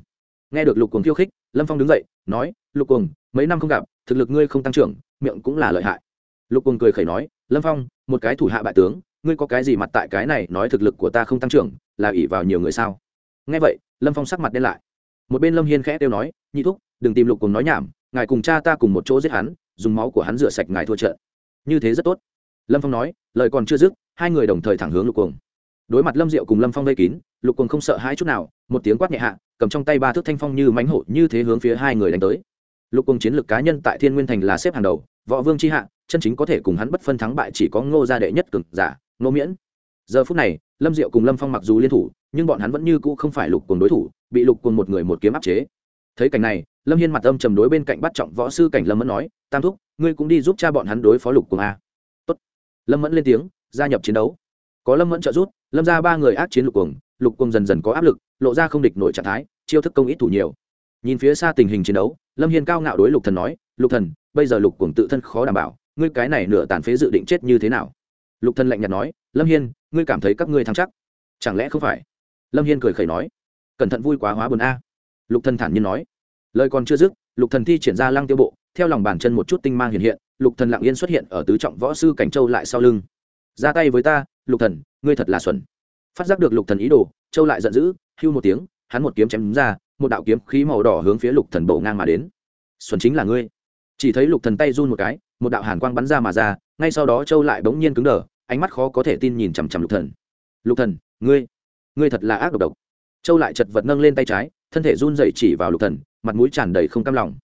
Nghe được lục cuồng khiêu khích, lâm phong đứng dậy, nói, lục cuồng, mấy năm không gặp, thực lực ngươi không tăng trưởng, miệng cũng là lợi hại. Lục cuồng cười khẩy nói, lâm phong, một cái thủ hạ bại tướng, ngươi có cái gì mặt tại cái này nói thực lực của ta không tăng trưởng, là ỷ vào nhiều người sao? Nghe vậy, lâm phong sắc mặt đen lại một bên lâm hiên khẽ kêu nói, nhị thúc, đừng tìm lục cùng nói nhảm, ngài cùng cha ta cùng một chỗ giết hắn, dùng máu của hắn rửa sạch ngài thua trận. Như thế rất tốt. Lâm phong nói, lời còn chưa dứt, hai người đồng thời thẳng hướng lục cuồng. Đối mặt lâm diệu cùng lâm phong vây kín, lục cuồng không sợ hãi chút nào, một tiếng quát nhẹ hạ, cầm trong tay ba thước thanh phong như mánh hổ như thế hướng phía hai người đánh tới. Lục cuồng chiến lược cá nhân tại thiên nguyên thành là xếp hàng đầu, võ vương c hạ, chân chính có thể cùng hắn bất phân thắng bại chỉ có ngô gia đệ nhất cực giả, ngô miễn. Giờ phút này, lâm diệu cùng lâm phong mặc dù liên thủ, nhưng bọn hắn vẫn như cũ không phải lục cuồng đối thủ bị lục quân một người một kiếm áp chế. Thấy cảnh này, lâm hiên mặt âm trầm đối bên cạnh bắt trọng võ sư cảnh lâm mẫn nói, tam thúc, ngươi cũng đi giúp cha bọn hắn đối phó lục quân a. Tốt. lâm mẫn lên tiếng, gia nhập chiến đấu. Có lâm mẫn trợ giúp, lâm ra ba người ác chiến lục quân. lục quân dần dần có áp lực, lộ ra không địch nổi trạng thái, chiêu thức công ít thủ nhiều. Nhìn phía xa tình hình chiến đấu, lâm hiên cao ngạo đối lục thần nói, lục thần, bây giờ lục quân tự thân khó đảm bảo, ngươi cái này nửa tàn phế dự định chết như thế nào? Lục thần lạnh nhạt nói, lâm hiên, ngươi cảm thấy các ngươi thắng chắc? Chẳng lẽ không phải? Lâm hiên cười khẩy nói cẩn thận vui quá hóa buồn a. Lục thần thản nhiên nói. Lời còn chưa dứt, lục thần thi triển ra lăng tiêu bộ, theo lòng bàn chân một chút tinh mang hiện hiện, lục thần lặng yên xuất hiện ở tứ trọng võ sư cảnh châu lại sau lưng. Ra tay với ta, lục thần, ngươi thật là xuẩn. Phát giác được lục thần ý đồ, châu lại giận dữ, hưu một tiếng, hắn một kiếm chém ra, một đạo kiếm khí màu đỏ hướng phía lục thần bổ ngang mà đến. Xuẩn chính là ngươi. Chỉ thấy lục thần tay run một cái, một đạo hàn quang bắn ra mà ra, ngay sau đó châu lại bỗng nhiên cứng đờ, ánh mắt khó có thể tin nhìn chằm chằm lục thần. Lục thần, ngươi ngươi thật là ác độc độc châu lại chật vật nâng lên tay trái, thân thể run rẩy chỉ vào lục thần, mặt mũi tràn đầy không cam lòng.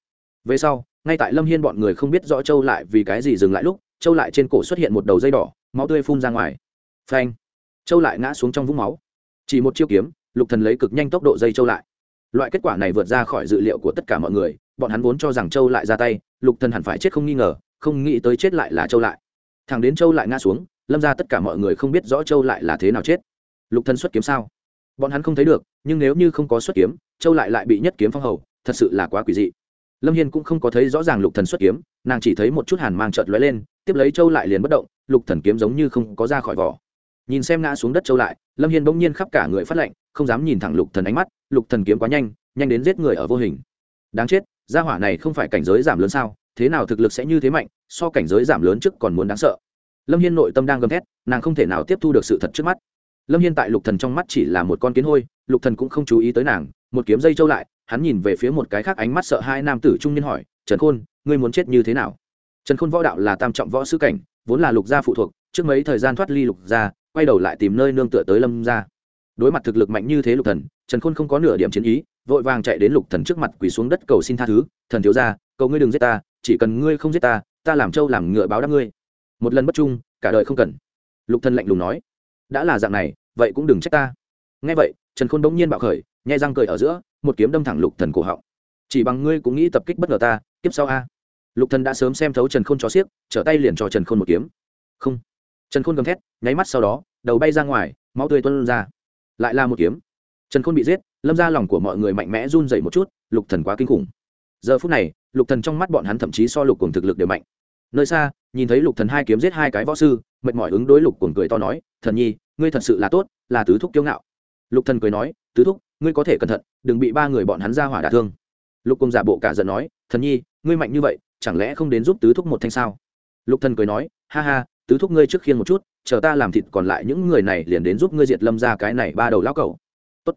Về sau, ngay tại lâm hiên bọn người không biết rõ châu lại vì cái gì dừng lại lúc, châu lại trên cổ xuất hiện một đầu dây đỏ, máu tươi phun ra ngoài. Phanh! Châu lại ngã xuống trong vũng máu. Chỉ một chiêu kiếm, lục thần lấy cực nhanh tốc độ dây châu lại. Loại kết quả này vượt ra khỏi dự liệu của tất cả mọi người, bọn hắn vốn cho rằng châu lại ra tay, lục thần hẳn phải chết không nghi ngờ, không nghĩ tới chết lại là châu lại. Thằng đến châu lại ngã xuống, lâm ra tất cả mọi người không biết rõ châu lại là thế nào chết. Lục thần xuất kiếm sao? Bọn hắn không thấy được nhưng nếu như không có xuất kiếm, châu lại lại bị nhất kiếm phong hầu, thật sự là quá quỷ dị. Lâm hiên cũng không có thấy rõ ràng lục thần xuất kiếm, nàng chỉ thấy một chút hàn mang trợt lóe lên, tiếp lấy châu lại liền bất động, lục thần kiếm giống như không có ra khỏi vỏ. Nhìn xem ngã xuống đất châu lại, lâm hiên bỗng nhiên khắp cả người phát lạnh không dám nhìn thẳng lục thần ánh mắt, lục thần kiếm quá nhanh nhanh đến giết người ở vô hình. Đáng chết, gia hỏa này không phải cảnh giới giảm lớn sao, thế nào thực lực sẽ như thế mạnh, so cảnh giới giảm lớn trước còn muốn đáng sợ. Lâm hiên nội tâm đang gầm thét, nàng không thể nào tiếp thu được sự thật trước mắt. Lâm hiên tại lục thần trong mắt chỉ là một con kiến hôi lục thần cũng không chú ý tới nàng, một kiếm dây trâu lại, hắn nhìn về phía một cái khác ánh mắt sợ hai nam tử trung niên hỏi, trần khôn, ngươi muốn chết như thế nào? Trần khôn võ đạo là tam trọng võ sư cảnh, vốn là lục gia phụ thuộc, trước mấy thời gian thoát ly lục gia, quay đầu lại tìm nơi nương tựa tới lâm gia. Đối mặt thực lực mạnh như thế lục thần, trần khôn không có nửa điểm chiến ý, vội vàng chạy đến lục thần trước mặt quỳ xuống đất cầu xin tha thứ, thần thiếu gia, cầu ngươi đừng giết ta, chỉ cần ngươi không giết ta ta làm trâu làm ngựa báo đáp ngươi. Một lần bất trung, cả đời không cần. Lục thần lạnh lùng nói, đã là dạng này, vậy cũng đừng trách ta. Nghe vậy trần khôn bỗng nhiên bạo khởi, nhai răng cười ở giữa, một kiếm đâm thẳng lục thần cổ họng. Chỉ bằng ngươi cũng nghĩ tập kích bất ngờ ta tiếp sau a. Lục thần đã sớm xem thấu trần khôn cho xiếc, trở tay liền cho trần khôn một kiếm. Không. Trần khôn gầm thét, nháy mắt sau đó, đầu bay ra ngoài, máu tươi tuôn ra. Lại là một kiếm. Trần khôn bị giết, lâm ra lòng của mọi người mạnh mẽ run dậy một chút, lục thần quá kinh khủng. Giờ phút này, lục thần trong mắt bọn hắn thậm chí so lục cùng thực lực đều mạnh. Nơi xa, nhìn thấy lục thần hai kiếm giết hai cái võ sư, mệt mỏi ứng đối lục cuồng cười to nói, thần nhi, ngươi thật sự là tốt, là tứ thúc kiêu ngạo lục thần cười nói, tứ thúc, ngươi có thể cẩn thận, đừng bị ba người bọn hắn ra hỏa đả thương. Lục cùng giả bộ cả giận nói, thần nhi, ngươi mạnh như vậy, chẳng lẽ không đến giúp tứ thúc một thanh sao? Lục thần cười nói, ha ha, tứ thúc ngươi trước khiên một chút, chờ ta làm thịt còn lại những người này liền đến giúp ngươi diệt lâm ra cái này ba đầu lão cẩu. Tốt.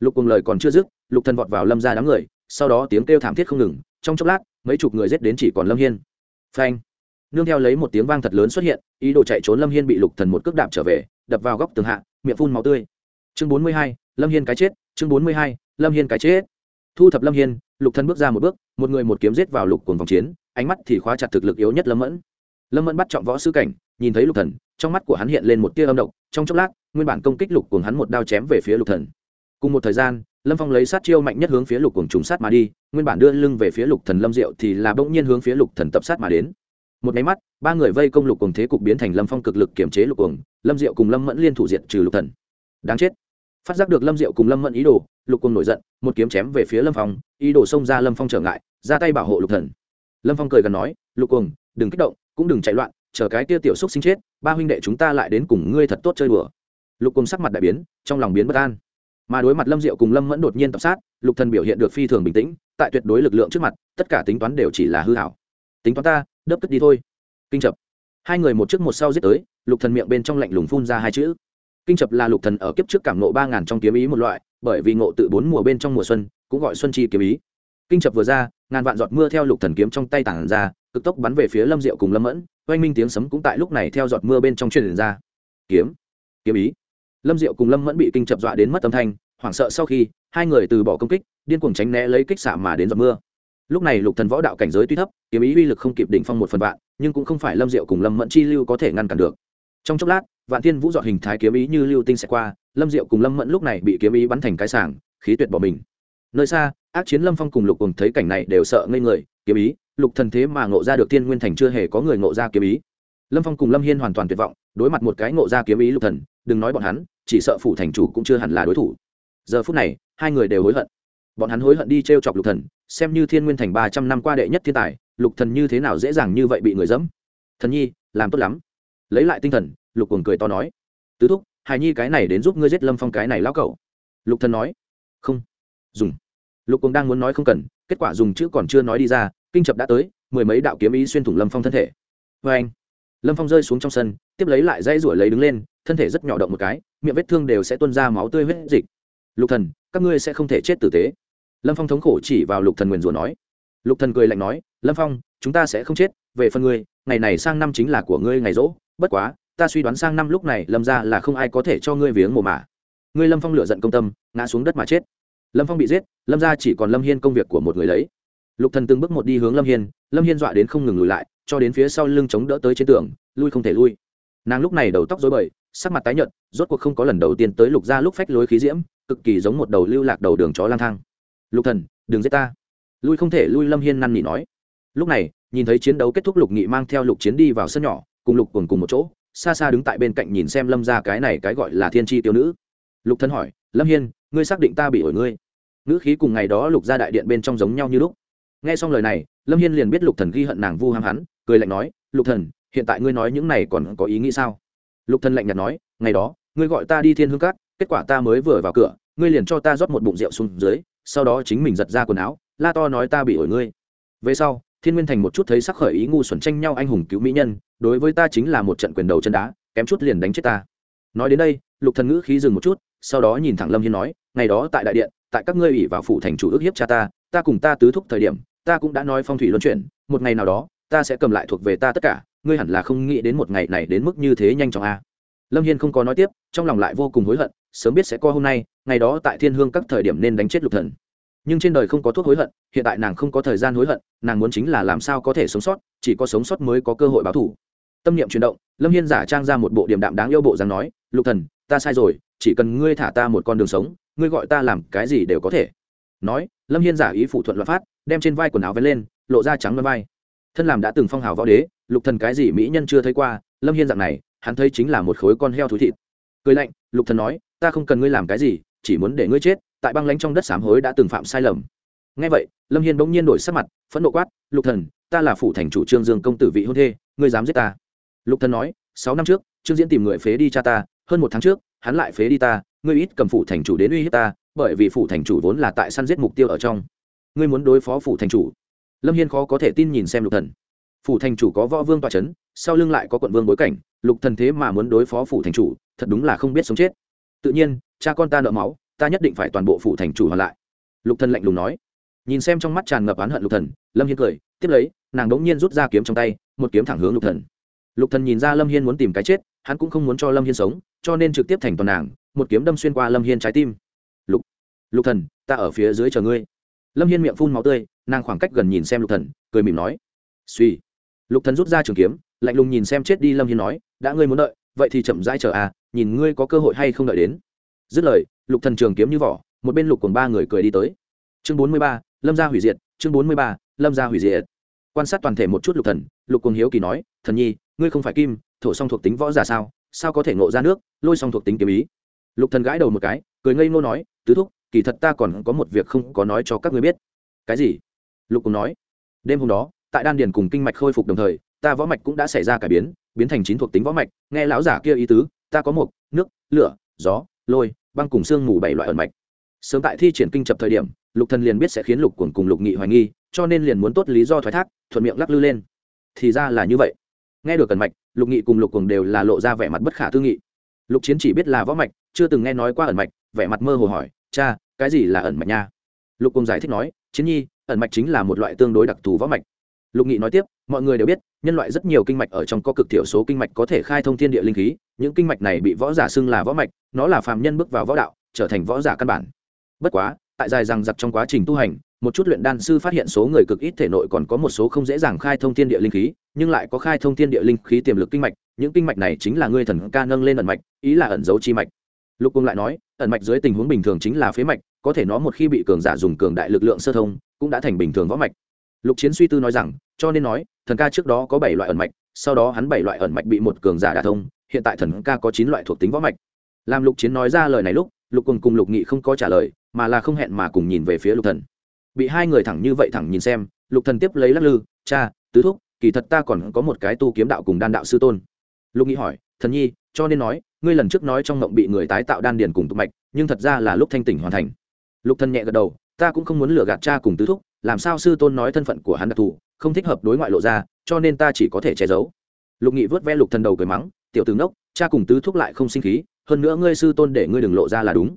Lục cùng lời còn chưa dứt, lục thần vọt vào lâm ra đám người, sau đó tiếng kêu thảm thiết không ngừng, trong chốc lát, mấy chục người giết đến chỉ còn lâm hiên. Phanh. Nương theo lấy một tiếng vang thật lớn xuất hiện, ý đồ chạy trốn lâm hiên bị lục thần một cước đạp trở về, đập vào góc tường hạ, miệng phun máu tươi chương bốn mươi hai, lâm hiên cái chết, chương bốn mươi hai, lâm hiên cái chết. Thu thập lâm hiên, lục thần bước ra một bước, một người một kiếm giết vào lục cuồng vòng chiến, ánh mắt thì khóa chặt thực lực yếu nhất lâm mẫn. Lâm mẫn bắt trọng võ sư cảnh, nhìn thấy lục thần, trong mắt của hắn hiện lên một tia âm độc, trong chốc lát, nguyên bản công kích lục cuồng hắn một đao chém về phía lục thần. Cùng một thời gian, lâm phong lấy sát chiêu mạnh nhất hướng phía lục cuồng trùng sát mà đi, nguyên bản đưa lưng về phía lục thần lâm diệu thì là bỗng nhiên hướng phía lục thần tập sát mà đến. Một máy mắt, ba người vây công lục cuồng thế cục biến thành lâm phong cực lực kiểm chế lục cuồng, lâm diệu cùng lâm mẫn liên thủ diện trừ lục thần. Đáng chết phát giác được lâm diệu cùng lâm mẫn ý đồ, lục cuồng nổi giận, một kiếm chém về phía lâm phong, ý đồ xông ra lâm phong trở ngại, ra tay bảo hộ lục thần. Lâm phong cười gần nói, lục cuồng, đừng kích động, cũng đừng chạy loạn, chờ cái tia tiểu xúc sinh chết, ba huynh đệ chúng ta lại đến cùng ngươi thật tốt chơi đùa. Lục cùng sắc mặt đại biến, trong lòng biến bất an. Mà đối mặt lâm diệu cùng lâm mẫn đột nhiên tập sát, lục thần biểu hiện được phi thường bình tĩnh, tại tuyệt đối lực lượng trước mặt, tất cả tính toán đều chỉ là hư hảo tính toán ta, đớp cất đi thôi. Kinh chập. Hai người một trước một sau giết tới, lục thần miệng bên trong lạnh lùng phun ra hai chữ kinh chập là lục thần ở kiếp trước cảm nộ ba ngàn trong kiếm ý một loại, bởi vì ngộ tự bốn mùa bên trong mùa xuân, cũng gọi xuân chi kiếm ý. Kinh chập vừa ra, ngàn vạn giọt mưa theo lục thần kiếm trong tay tản ra, cực tốc bắn về phía lâm diệu cùng lâm mẫn, oanh minh tiếng sấm cũng tại lúc này theo giọt mưa bên trong truyền ra. Kiếm kiếm ý. Lâm diệu cùng lâm mẫn bị kinh chập dọa đến mất âm thanh, hoảng sợ sau khi, hai người từ bỏ công kích, điên cuồng tránh né lấy kích xạ mà đến giọt mưa. Lúc này lục thần võ đạo cảnh giới tuy thấp, kiếm ý uy lực không kịp đỉnh phong một phần vạn, nhưng cũng không phải lâm diệu cùng lâm mẫn chi lưu có thể ngăn cản được. Trong chốc lát vạn thiên vũ dọn hình thái kiếm ý như lưu tinh sẽ qua, lâm diệu cùng lâm mẫn lúc này bị kiếm ý bắn thành cái sảng, khí tuyệt bỏ mình. Nơi xa, ác chiến lâm phong cùng lục cùng thấy cảnh này đều sợ ngây người, kiếm ý, lục thần thế mà ngộ ra được thiên nguyên thành chưa hề có người ngộ ra kiếm ý. Lâm phong cùng lâm hiên hoàn toàn tuyệt vọng, đối mặt một cái ngộ ra kiếm ý lục thần, đừng nói bọn hắn, chỉ sợ phủ thành chủ cũng chưa hẳn là đối thủ. Giờ phút này, hai người đều hối hận. Bọn hắn hối hận đi t chọc lục thần, xem như thiên nguyên thành ba trăm năm qua đệ nhất thiên tài, lục thần như thế nào dễ dàng như vậy bị người dẫm. Thần nhi, làm tốt lắm. Lấy lại tinh thần lục cuồng cười to nói, tứ thúc, hài nhi cái này đến giúp ngươi giết lâm phong cái này lão cẩu. Lục thần nói, không. Dùng. Lục cuồng đang muốn nói không cần, kết quả dùng chữ còn chưa nói đi ra, kinh chập đã tới, mười mấy đạo kiếm ý xuyên thủng lâm phong thân thể. Vê anh, lâm phong rơi xuống trong sân, tiếp lấy lại dây rủi lấy đứng lên, thân thể rất nhỏ động một cái, miệng vết thương đều sẽ tuôn ra máu tươi huyết dịch. Lục thần, các ngươi sẽ không thể chết tử tế. Lâm phong thống khổ chỉ vào lục thần nguyền rủa nói. Lục thần cười lạnh nói, lâm phong, chúng ta sẽ không chết, về phần ngươi, ngày này sang năm chính là của ngươi ngày rỗ, bất quá ta suy đoán sang năm lúc này lâm ra là không ai có thể cho ngươi viếng mồ mả. Ngươi lâm phong lựa giận công tâm, ngã xuống đất mà chết. Lâm phong bị giết, lâm ra chỉ còn lâm hiên công việc của một người lấy. Lục thần từng bước một đi hướng lâm hiên lâm hiên dọa đến không ngừng lùi lại, cho đến phía sau lưng chống đỡ tới trên tường, lui không thể lui. Nàng lúc này đầu tóc rối bời, sắc mặt tái nhợt, rốt cuộc không có lần đầu tiên tới lục ra lúc phách lối khí diễm, cực kỳ giống một đầu lưu lạc đầu đường chó lang thang. Lục thần, đừng giết ta. Lui không thể lui lâm hiên năn nỉ nói. Lúc này, nhìn thấy chiến đấu kết thúc lục nghị mang theo lục chiến đi vào sân nhỏ, cùng lục cùng cùng một chỗ xa xa đứng tại bên cạnh nhìn xem lâm ra cái này cái gọi là thiên tri tiêu nữ. Lục thân hỏi, lâm hiên, ngươi xác định ta bị ổi ngươi? Nữ khí cùng ngày đó lục ra đại điện bên trong giống nhau như lúc. Nghe xong lời này, lâm hiên liền biết lục thần ghi hận nàng vu ham hắn, cười lạnh nói, lục thần, hiện tại ngươi nói những này còn có ý nghĩ sao? Lục thần lạnh nhạt nói, ngày đó, ngươi gọi ta đi thiên hương cát, kết quả ta mới vừa vào cửa, ngươi liền cho ta rót một bụng rượu xuống dưới, sau đó chính mình giật ra quần áo, la to nói ta bị ổi ngươi. Về sau thiên nguyên thành một chút thấy sắc khởi ý ngu xuẩn tranh nhau anh hùng cứu mỹ nhân, đối với ta chính là một trận quyền đầu chân đá, kém chút liền đánh chết ta. Nói đến đây, lục thần ngữ khí dừng một chút, sau đó nhìn thẳng lâm hiên nói, ngày đó tại đại điện, tại các ngươi ủy vào phủ thành chủ ước hiếp cha ta ta cùng ta tứ thúc thời điểm, ta cũng đã nói phong thủy luân chuyển, một ngày nào đó, ta sẽ cầm lại thuộc về ta tất cả, ngươi hẳn là không nghĩ đến một ngày này đến mức như thế nhanh chóng a. Lâm hiên không có nói tiếp, trong lòng lại vô cùng hối hận, sớm biết sẽ có hôm nay, ngày đó tại thiên hương các thời điểm nên đánh chết lục thần nhưng trên đời không có thuốc hối hận, hiện tại nàng không có thời gian hối hận, nàng muốn chính là làm sao có thể sống sót, chỉ có sống sót mới có cơ hội báo thù. Tâm niệm chuyển động, lâm hiên giả trang ra một bộ điểm đạm đáng yêu bộ dáng nói, lục thần, ta sai rồi, chỉ cần ngươi thả ta một con đường sống, ngươi gọi ta làm cái gì đều có thể. Nói, lâm hiên giả ý phụ thuận luật phát, đem trên vai quần áo vén lên, lộ ra trắng vân vai. Thân làm đã từng phong hào võ đế, lục thần cái gì mỹ nhân chưa thấy qua, lâm hiên dạng này, hắn thấy chính là một khối con heo thú thịt. Cười lạnh, lục thần nói, ta không cần ngươi làm cái gì, chỉ muốn để ngươi chết tại băng lánh trong đất sám hối đã từng phạm sai lầm. Ngay vậy, lâm hiên bỗng nhiên đổi sắc mặt, phẫn nộ quát, lục thần, ta là phủ thành chủ trương dương công tử vị hôn thê, ngươi dám giết ta? Lục thần nói, sáu năm trước, trương diễn tìm người phế đi cha ta, hơn một tháng trước, hắn lại phế đi ta, ngươi ít cầm phủ thành chủ đến uy hiếp ta, bởi vì phủ thành chủ vốn là tại săn giết mục tiêu ở trong. Ngươi muốn đối phó phủ thành chủ? Lâm hiên khó có thể tin nhìn xem lục thần. Phủ thành chủ có võ vương tọa chấn, sau lưng lại có quận vương bối cảnh, lục thần thế mà muốn đối phó phủ thành chủ, thật đúng là không biết sống chết. Tự nhiên, cha con ta nợ máu ta nhất định phải toàn bộ phủ thành chủ hoàn lại. Lục thần lạnh lùng nói. Nhìn xem trong mắt tràn ngập oán hận lục thần, lâm hiên cười, tiếp lấy, nàng đống nhiên rút ra kiếm trong tay, một kiếm thẳng hướng lục thần. Lục thần nhìn ra lâm hiên muốn tìm cái chết, hắn cũng không muốn cho lâm hiên sống, cho nên trực tiếp thành toàn nàng, một kiếm đâm xuyên qua lâm hiên trái tim. Lục lục thần, ta ở phía dưới chờ ngươi. Lâm hiên miệng phun máu tươi, nàng khoảng cách gần nhìn xem lục thần, cười mỉm nói. Suy. Lục thần rút ra trường kiếm, lạnh lùng nhìn xem chết đi lâm hiên nói, đã ngươi muốn đợi, vậy thì chậm rãi chờ à nhìn ngươi có cơ hội hay không đợi đến. Dứt lời lục thần trường kiếm như vỏ, một bên lục cùng ba người cười đi tới. Chương bốn mươi ba, lâm gia hủy diệt, chương bốn mươi ba, lâm gia hủy diệt. Quan sát toàn thể một chút lục thần, lục cùng hiếu kỳ nói, thần nhi, ngươi không phải kim, thổ song thuộc tính võ giả sao? Sao có thể ngộ ra nước, lôi song thuộc tính kiếm ý? Lục thần gãi đầu một cái, cười ngây ngô nói, tứ thúc, kỳ thật ta còn có một việc không có nói cho các ngươi biết. Cái gì? Lục cùng nói. Đêm hôm đó, tại đan điền cùng kinh mạch khôi phục đồng thời, ta võ mạch cũng đã xảy ra cải biến biến thành chín thuộc tính võ mạch, nghe lão giả kia ý tứ, ta có một, nước, lửa, gió lôi, băng cùng xương mù bảy loại ẩn mạch. Sớm tại thi triển kinh chập thời điểm, lục thần liền biết sẽ khiến lục cuồng cùng lục nghị hoài nghi, cho nên liền muốn tốt lý do thoái thác, thuận miệng lắc lư lên. Thì ra là như vậy. Nghe được ẩn mạch, lục nghị cùng lục cuồng đều là lộ ra vẻ mặt bất khả tư nghị. Lục chiến chỉ biết là võ mạch, chưa từng nghe nói qua ẩn mạch, vẻ mặt mơ hồ hỏi, cha, cái gì là ẩn mạch nha? Lục cuồng giải thích nói, chiến nhi, ẩn mạch chính là một loại tương đối đặc thù võ mạch. Lục nghị nói tiếp mọi người đều biết, nhân loại rất nhiều kinh mạch ở trong có cực thiểu số kinh mạch có thể khai thông thiên địa linh khí, những kinh mạch này bị võ giả xưng là võ mạch, nó là phàm nhân bước vào võ đạo, trở thành võ giả căn bản. Bất quá, tại dài rằng giặc trong quá trình tu hành, một chút luyện đan sư phát hiện số người cực ít thể nội còn có một số không dễ dàng khai thông thiên địa linh khí, nhưng lại có khai thông thiên địa linh khí tiềm lực kinh mạch, những kinh mạch này chính là ngươi thần ca nâng lên ẩn mạch, ý là ẩn dấu chi mạch. Lục cung lại nói, ẩn mạch dưới tình huống bình thường chính là phế mạch, có thể nó một khi bị cường giả dùng cường đại lực lượng sơ thông, cũng đã thành bình thường võ mạch. Lục chiến suy tư nói rằng, cho nên nói thần ca trước đó có bảy loại ẩn mạch, sau đó hắn bảy loại ẩn mạch bị một cường giả đả thông, hiện tại thần ca có chín loại thuộc tính võ mạch. Làm lục chiến nói ra lời này lúc, lục cùng cùng lục nghị không có trả lời, mà là không hẹn mà cùng nhìn về phía lục thần. Bị hai người thẳng như vậy thẳng nhìn xem, lục thần tiếp lấy lắc lư, cha, tứ thúc, kỳ thật ta còn có một cái tu kiếm đạo cùng đan đạo sư tôn. Lục nghị hỏi, thần nhi, cho nên nói, ngươi lần trước nói trong mộng bị người tái tạo đan điền cùng tụ mạch, nhưng thật ra là lúc thanh tỉnh hoàn thành. Lục thần nhẹ gật đầu, ta cũng không muốn lừa gạt cha cùng tứ thúc, làm sao sư tôn nói thân phận của hắn đặc thù không thích hợp đối ngoại lộ ra, cho nên ta chỉ có thể che giấu. Lục nghị vớt ve lục thần đầu cười mắng, tiểu tướng đốc cha cùng tứ thúc lại không sinh khí, hơn nữa ngươi sư tôn để ngươi đừng lộ ra là đúng.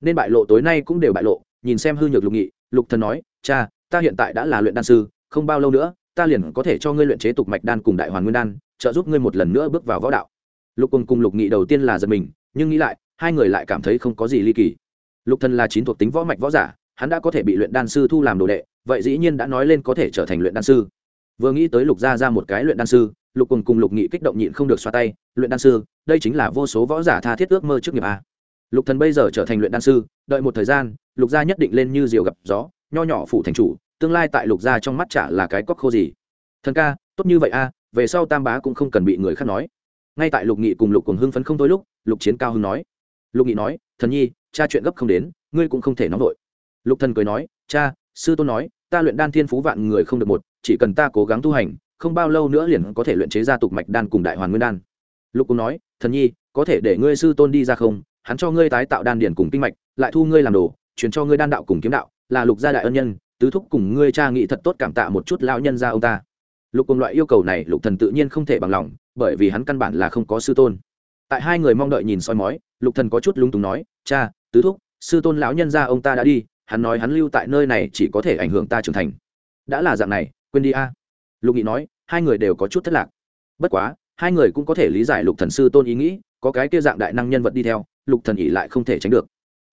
Nên bại lộ tối nay cũng đều bại lộ, nhìn xem hư nhược lục nghị, lục thần nói, cha, ta hiện tại đã là luyện đan sư, không bao lâu nữa, ta liền có thể cho ngươi luyện chế tục mạch đan cùng đại hoàn nguyên đan, trợ giúp ngươi một lần nữa bước vào võ đạo. Lục cùng cùng lục nghị đầu tiên là giật mình, nhưng nghĩ lại, hai người lại cảm thấy không có gì ly kỳ. Lục thần là chín thuộc tính võ mạch võ giả, hắn đã có thể bị luyện đan sư thu làm đồ đệ vậy dĩ nhiên đã nói lên có thể trở thành luyện đan sư. Vừa nghĩ tới lục gia ra một cái luyện đan sư, lục cùng cùng lục nghị kích động nhịn không được xoa tay, luyện đan sư, đây chính là vô số võ giả tha thiết ước mơ trước nghiệp a lục thần bây giờ trở thành luyện đan sư, đợi một thời gian, lục gia nhất định lên như diều gặp gió, nho nhỏ phụ thành chủ, tương lai tại lục gia trong mắt chả là cái cóc khô gì. Thần ca, tốt như vậy a về sau tam bá cũng không cần bị người khác nói. Ngay tại lục nghị cùng lục cùng hưng phấn không thôi lúc, lục chiến cao hưng nói. Lục nghị nói, thần nhi, cha chuyện gấp không đến, ngươi cũng không thể nóng vội. Lục thần cười nói, cha sư tôn nói, ta luyện đan thiên phú vạn người không được một, chỉ cần ta cố gắng tu hành, không bao lâu nữa liền có thể luyện chế ra tục mạch đan cùng đại hoàn nguyên đan. Lục cũng nói, thần nhi, có thể để ngươi sư tôn đi ra không? Hắn cho ngươi tái tạo đan điển cùng kinh mạch, lại thu ngươi làm đồ, truyền cho ngươi đan đạo cùng kiếm đạo, là lục gia đại ân nhân, tứ thúc cùng ngươi cha nghị thật tốt cảm tạ một chút lão nhân gia ông ta. Lục cùng loại yêu cầu này, lục thần tự nhiên không thể bằng lòng, bởi vì hắn căn bản là không có sư tôn. Tại hai người mong đợi nhìn soi mói, lục thần có chút lung túng nói, cha, tứ thúc, sư tôn lão nhân gia ông ta đã đi hắn nói hắn lưu tại nơi này chỉ có thể ảnh hưởng ta trưởng thành. Đã là dạng này, quên đi a. Lục nghị nói, hai người đều có chút thất lạc. Bất quá, hai người cũng có thể lý giải lục thần sư tôn ý nghĩ, có cái kia dạng đại năng nhân vật đi theo, lục thần ỉ lại không thể tránh được.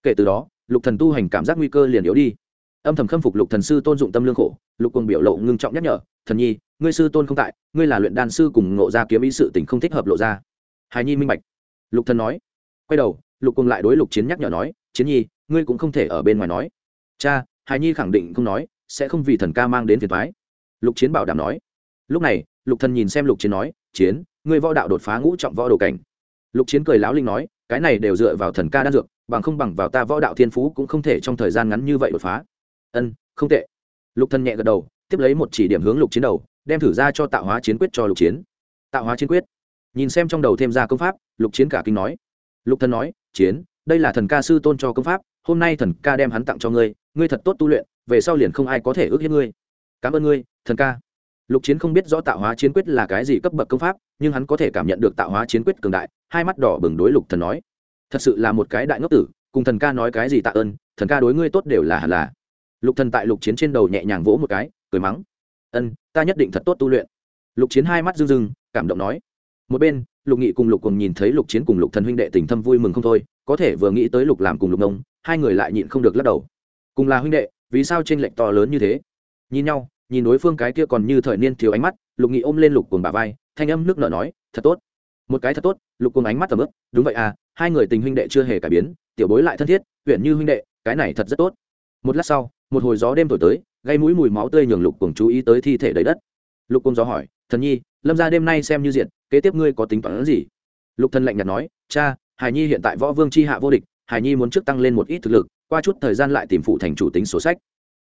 Kể từ đó, lục thần tu hành cảm giác nguy cơ liền yếu đi. Âm thầm khâm phục lục thần sư tôn dụng tâm lương khổ, lục quân biểu lộ ngưng trọng nhắc nhở, thần nhi, ngươi sư tôn không tại, ngươi là luyện đan sư cùng ngộ ra kiếm ý sự tình không thích hợp lộ ra. Hài nhi minh bạch. Lục thần nói. Quay đầu, lục quân lại đối lục chiến nhắc nhở nói, chiến nhi, ngươi cũng không thể ở bên ngoài nói cha hài nhi khẳng định không nói, sẽ không vì thần ca mang đến phiền thoái lục chiến bảo đảm nói. Lúc này, lục thần nhìn xem lục chiến nói, chiến, ngươi võ đạo đột phá ngũ trọng võ đồ cảnh. Lục chiến cười láo linh nói, cái này đều dựa vào thần ca đan dược, bằng không bằng vào ta võ đạo thiên phú cũng không thể trong thời gian ngắn như vậy đột phá. Ân, không tệ. Lục thần nhẹ gật đầu, tiếp lấy một chỉ điểm hướng lục chiến đầu, đem thử ra cho tạo hóa chiến quyết cho lục chiến. Tạo hóa chiến quyết. Nhìn xem trong đầu thêm ra công pháp, lục chiến cả kinh nói. Lục thần nói, chiến đây là thần ca sư tôn cho công pháp, hôm nay thần ca đem hắn tặng cho ngươi ngươi thật tốt tu luyện, về sau liền không ai có thể ước hiếp ngươi. Cảm ơn ngươi, thần ca. Lục chiến không biết rõ tạo hóa chiến quyết là cái gì cấp bậc công pháp, nhưng hắn có thể cảm nhận được tạo hóa chiến quyết cường đại, hai mắt đỏ bừng đối lục thần nói. Thật sự là một cái đại ngốc tử, cùng thần ca nói cái gì tạ ơn, thần ca đối ngươi tốt đều là hẳn là. Lục thần tại lục chiến trên đầu nhẹ nhàng vỗ một cái, cười mắng. Ân, ta nhất định thật tốt tu luyện. Lục chiến hai mắt rưng rưng, cảm động nói. Một bên, lục nghị cùng lục cùng nhìn thấy lục chiến cùng lục thần huynh đệ tình thâm vui mừng không thôi có thể vừa nghĩ tới lục làm cùng lục nông, hai người lại nhịn không được lắc đầu. Cùng là huynh đệ, vì sao tranh lệch to lớn như thế? Nhìn nhau, nhìn đối phương cái kia còn như thời niên thiếu ánh mắt, lục nghị ôm lên lục cùng bà vai, thanh âm nước nở nói, thật tốt. Một cái thật tốt. Lục cùng ánh mắt tầm ướp đúng vậy à hai người tình huynh đệ chưa hề cải biến, tiểu bối lại thân thiết, huyện như huynh đệ, cái này thật rất tốt. Một lát sau, một hồi gió đêm thổi tới, gây mũi mùi máu tươi nhường lục cùng chú ý tới thi thể đầy đất. Lục cùng gió hỏi, thần nhi, lâm ra đêm nay xem như diện, kế tiếp ngươi có tính toán gì? Lục thần lạnh nhạt nói, cha hải nhi hiện tại võ vương c h i hạ vô địch, hải nhi muốn trước tăng lên một ít thực lực, qua chút thời gian lại tìm phụ thành chủ tính sổ sách.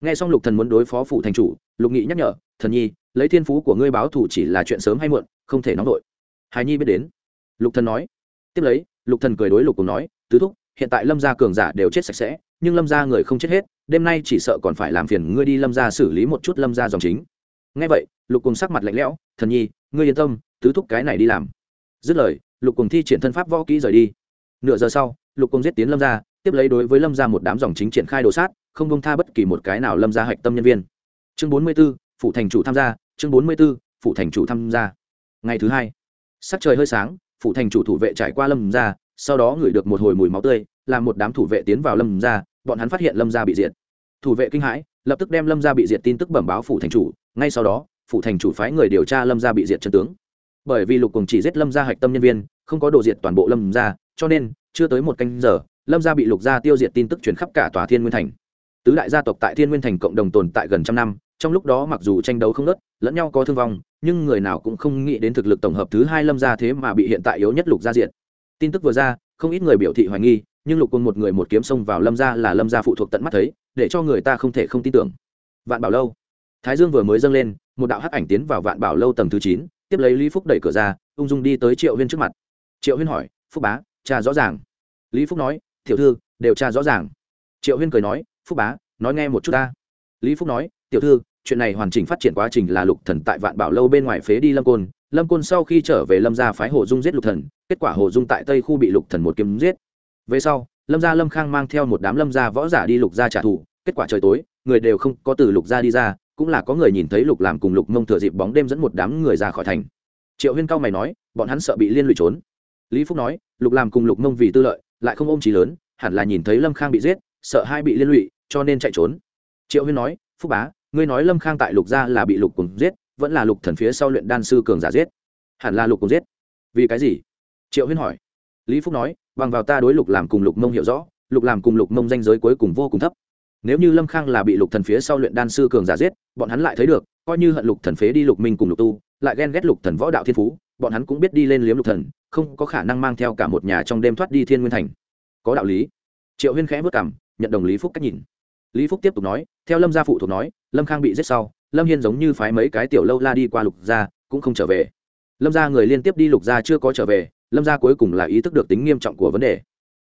Nghe xong lục thần muốn đối phó phụ thành chủ, lục nghị nhắc nhở, thần nhi, lấy thiên phú của ngươi báo thủ chỉ là chuyện sớm hay muộn, không thể nóng vội. Hải nhi biết đến. Lục thần nói. Tiếp lấy, lục thần cười đối lục cùng nói, tứ thúc, hiện tại lâm gia cường giả đều chết sạch sẽ, nhưng lâm gia người không chết hết, đêm nay chỉ sợ còn phải làm phiền ngươi đi lâm gia xử lý một chút lâm gia dòng chính. Ngay vậy, lục cùng sắc mặt lạnh lẽo, thần nhi, ngươi yên tâm, tứ thúc cái này đi làm. Dứt lời, lục cùng thi triển thân pháp võ kỹ rời đi nửa giờ sau lục công giết tiến lâm ra, tiếp lấy đối với lâm gia một đám dòng chính triển khai đồ sát không công tha bất kỳ một cái nào lâm gia hạch tâm nhân viên. Chương bốn mươi b ố phụ thành chủ tham gia chương bốn mươi b ố phụ thành chủ tham gia. Ngày thứ hai sắc trời hơi sáng phụ thành chủ thủ vệ trải qua lâm gia sau đó ngửi được một hồi mùi máu tươi làm một đám thủ vệ tiến vào lâm gia bọn hắn phát hiện lâm gia bị diệt. Thủ vệ kinh hãi lập tức đem lâm gia bị diệt tin tức bẩm báo phủ thành chủ ngay sau đó phủ thành chủ phái người điều tra lâm gia bị diệt chân tướng bởi vì lục cùng chỉ giết lâm gia hạch tâm nhân viên, không có đồ diệt toàn bộ lâm gia, cho nên, chưa tới một canh giờ, lâm gia bị lục gia tiêu diệt tin tức chuyển khắp cả tòa thiên nguyên thành. Tứ đại gia tộc tại thiên nguyên thành cộng đồng tồn tại gần trăm năm, trong lúc đó mặc dù tranh đấu không nớt lẫn nhau có thương vong, nhưng người nào cũng không nghĩ đến thực lực tổng hợp thứ hai lâm gia thế mà bị hiện tại yếu nhất lục gia diện tin tức vừa ra, không ít người biểu thị hoài nghi, nhưng lục quân một người một kiếm xông vào lâm gia là lâm gia phụ thuộc tận mắt thấy, để cho người ta không thể không tin tưởng. Vạn bảo lâu. Thái dương vừa mới dâng lên, một đạo hắc ảnh tiến vào vạn bảo lâu tầng thứ chín tiếp lấy lý phúc đẩy cửa ra, ung dung đi tới triệu huyên trước mặt. Triệu huyên hỏi, phúc bá, cha rõ ràng. Lý phúc nói, tiểu thư, đều cha rõ ràng. Triệu huyên cười nói, phúc bá, nói nghe một chút ta. Lý phúc nói, tiểu thư, chuyện này hoàn chỉnh phát triển quá trình là lục thần tại vạn bảo lâu bên ngoài phế đi lâm côn. Lâm côn sau khi trở về lâm gia phái hồ dung giết lục thần, kết quả hồ dung tại tây khu bị lục thần một kiếm giết. Về sau, lâm gia lâm khang mang theo một đám lâm gia võ giả đi lục gia trả thù, kết quả trời tối, người đều không có từ lục gia đi ra cũng là có người nhìn thấy lục làm cùng lục mông thừa dịp bóng đêm dẫn một đám người ra khỏi thành. Triệu huyên cao mày nói, bọn hắn sợ bị liên lụy trốn. Lý phúc nói, lục làm cùng lục mông vì tư lợi, lại không ôm trí lớn, hẳn là nhìn thấy lâm khang bị giết, sợ hai bị liên lụy, cho nên chạy trốn. Triệu huyên nói, phúc bá, ngươi nói lâm khang tại lục gia là bị lục cùng giết, vẫn là lục thần phía sau luyện đan sư cường giả giết? Hẳn là lục cùng giết. Vì cái gì? Triệu huyên hỏi. Lý phúc nói, bằng vào ta đối lục làm cùng lục mông hiểu rõ, lục làm cùng lục mông danh giới cuối cùng vô cùng thấp nếu như lâm khang là bị lục thần phía sau luyện đan sư cường giả giết, bọn hắn lại thấy được, coi như hận lục thần phế đi lục minh cùng lục tu, lại ghen ghét lục thần võ đạo thiên phú, bọn hắn cũng biết đi lên liếm lục thần, không có khả năng mang theo cả một nhà trong đêm thoát đi thiên nguyên thành. Có đạo lý. Triệu huyên khẽ vất cảm nhận đồng lý phúc cách nhìn. Lý phúc tiếp tục nói, theo lâm gia phụ thuộc nói, lâm khang bị giết sau, lâm hiên giống như phái mấy cái tiểu lâu la đi qua lục gia, cũng không trở về. Lâm gia người liên tiếp đi lục gia chưa có trở về, lâm gia cuối cùng là ý thức được tính nghiêm trọng của vấn đề.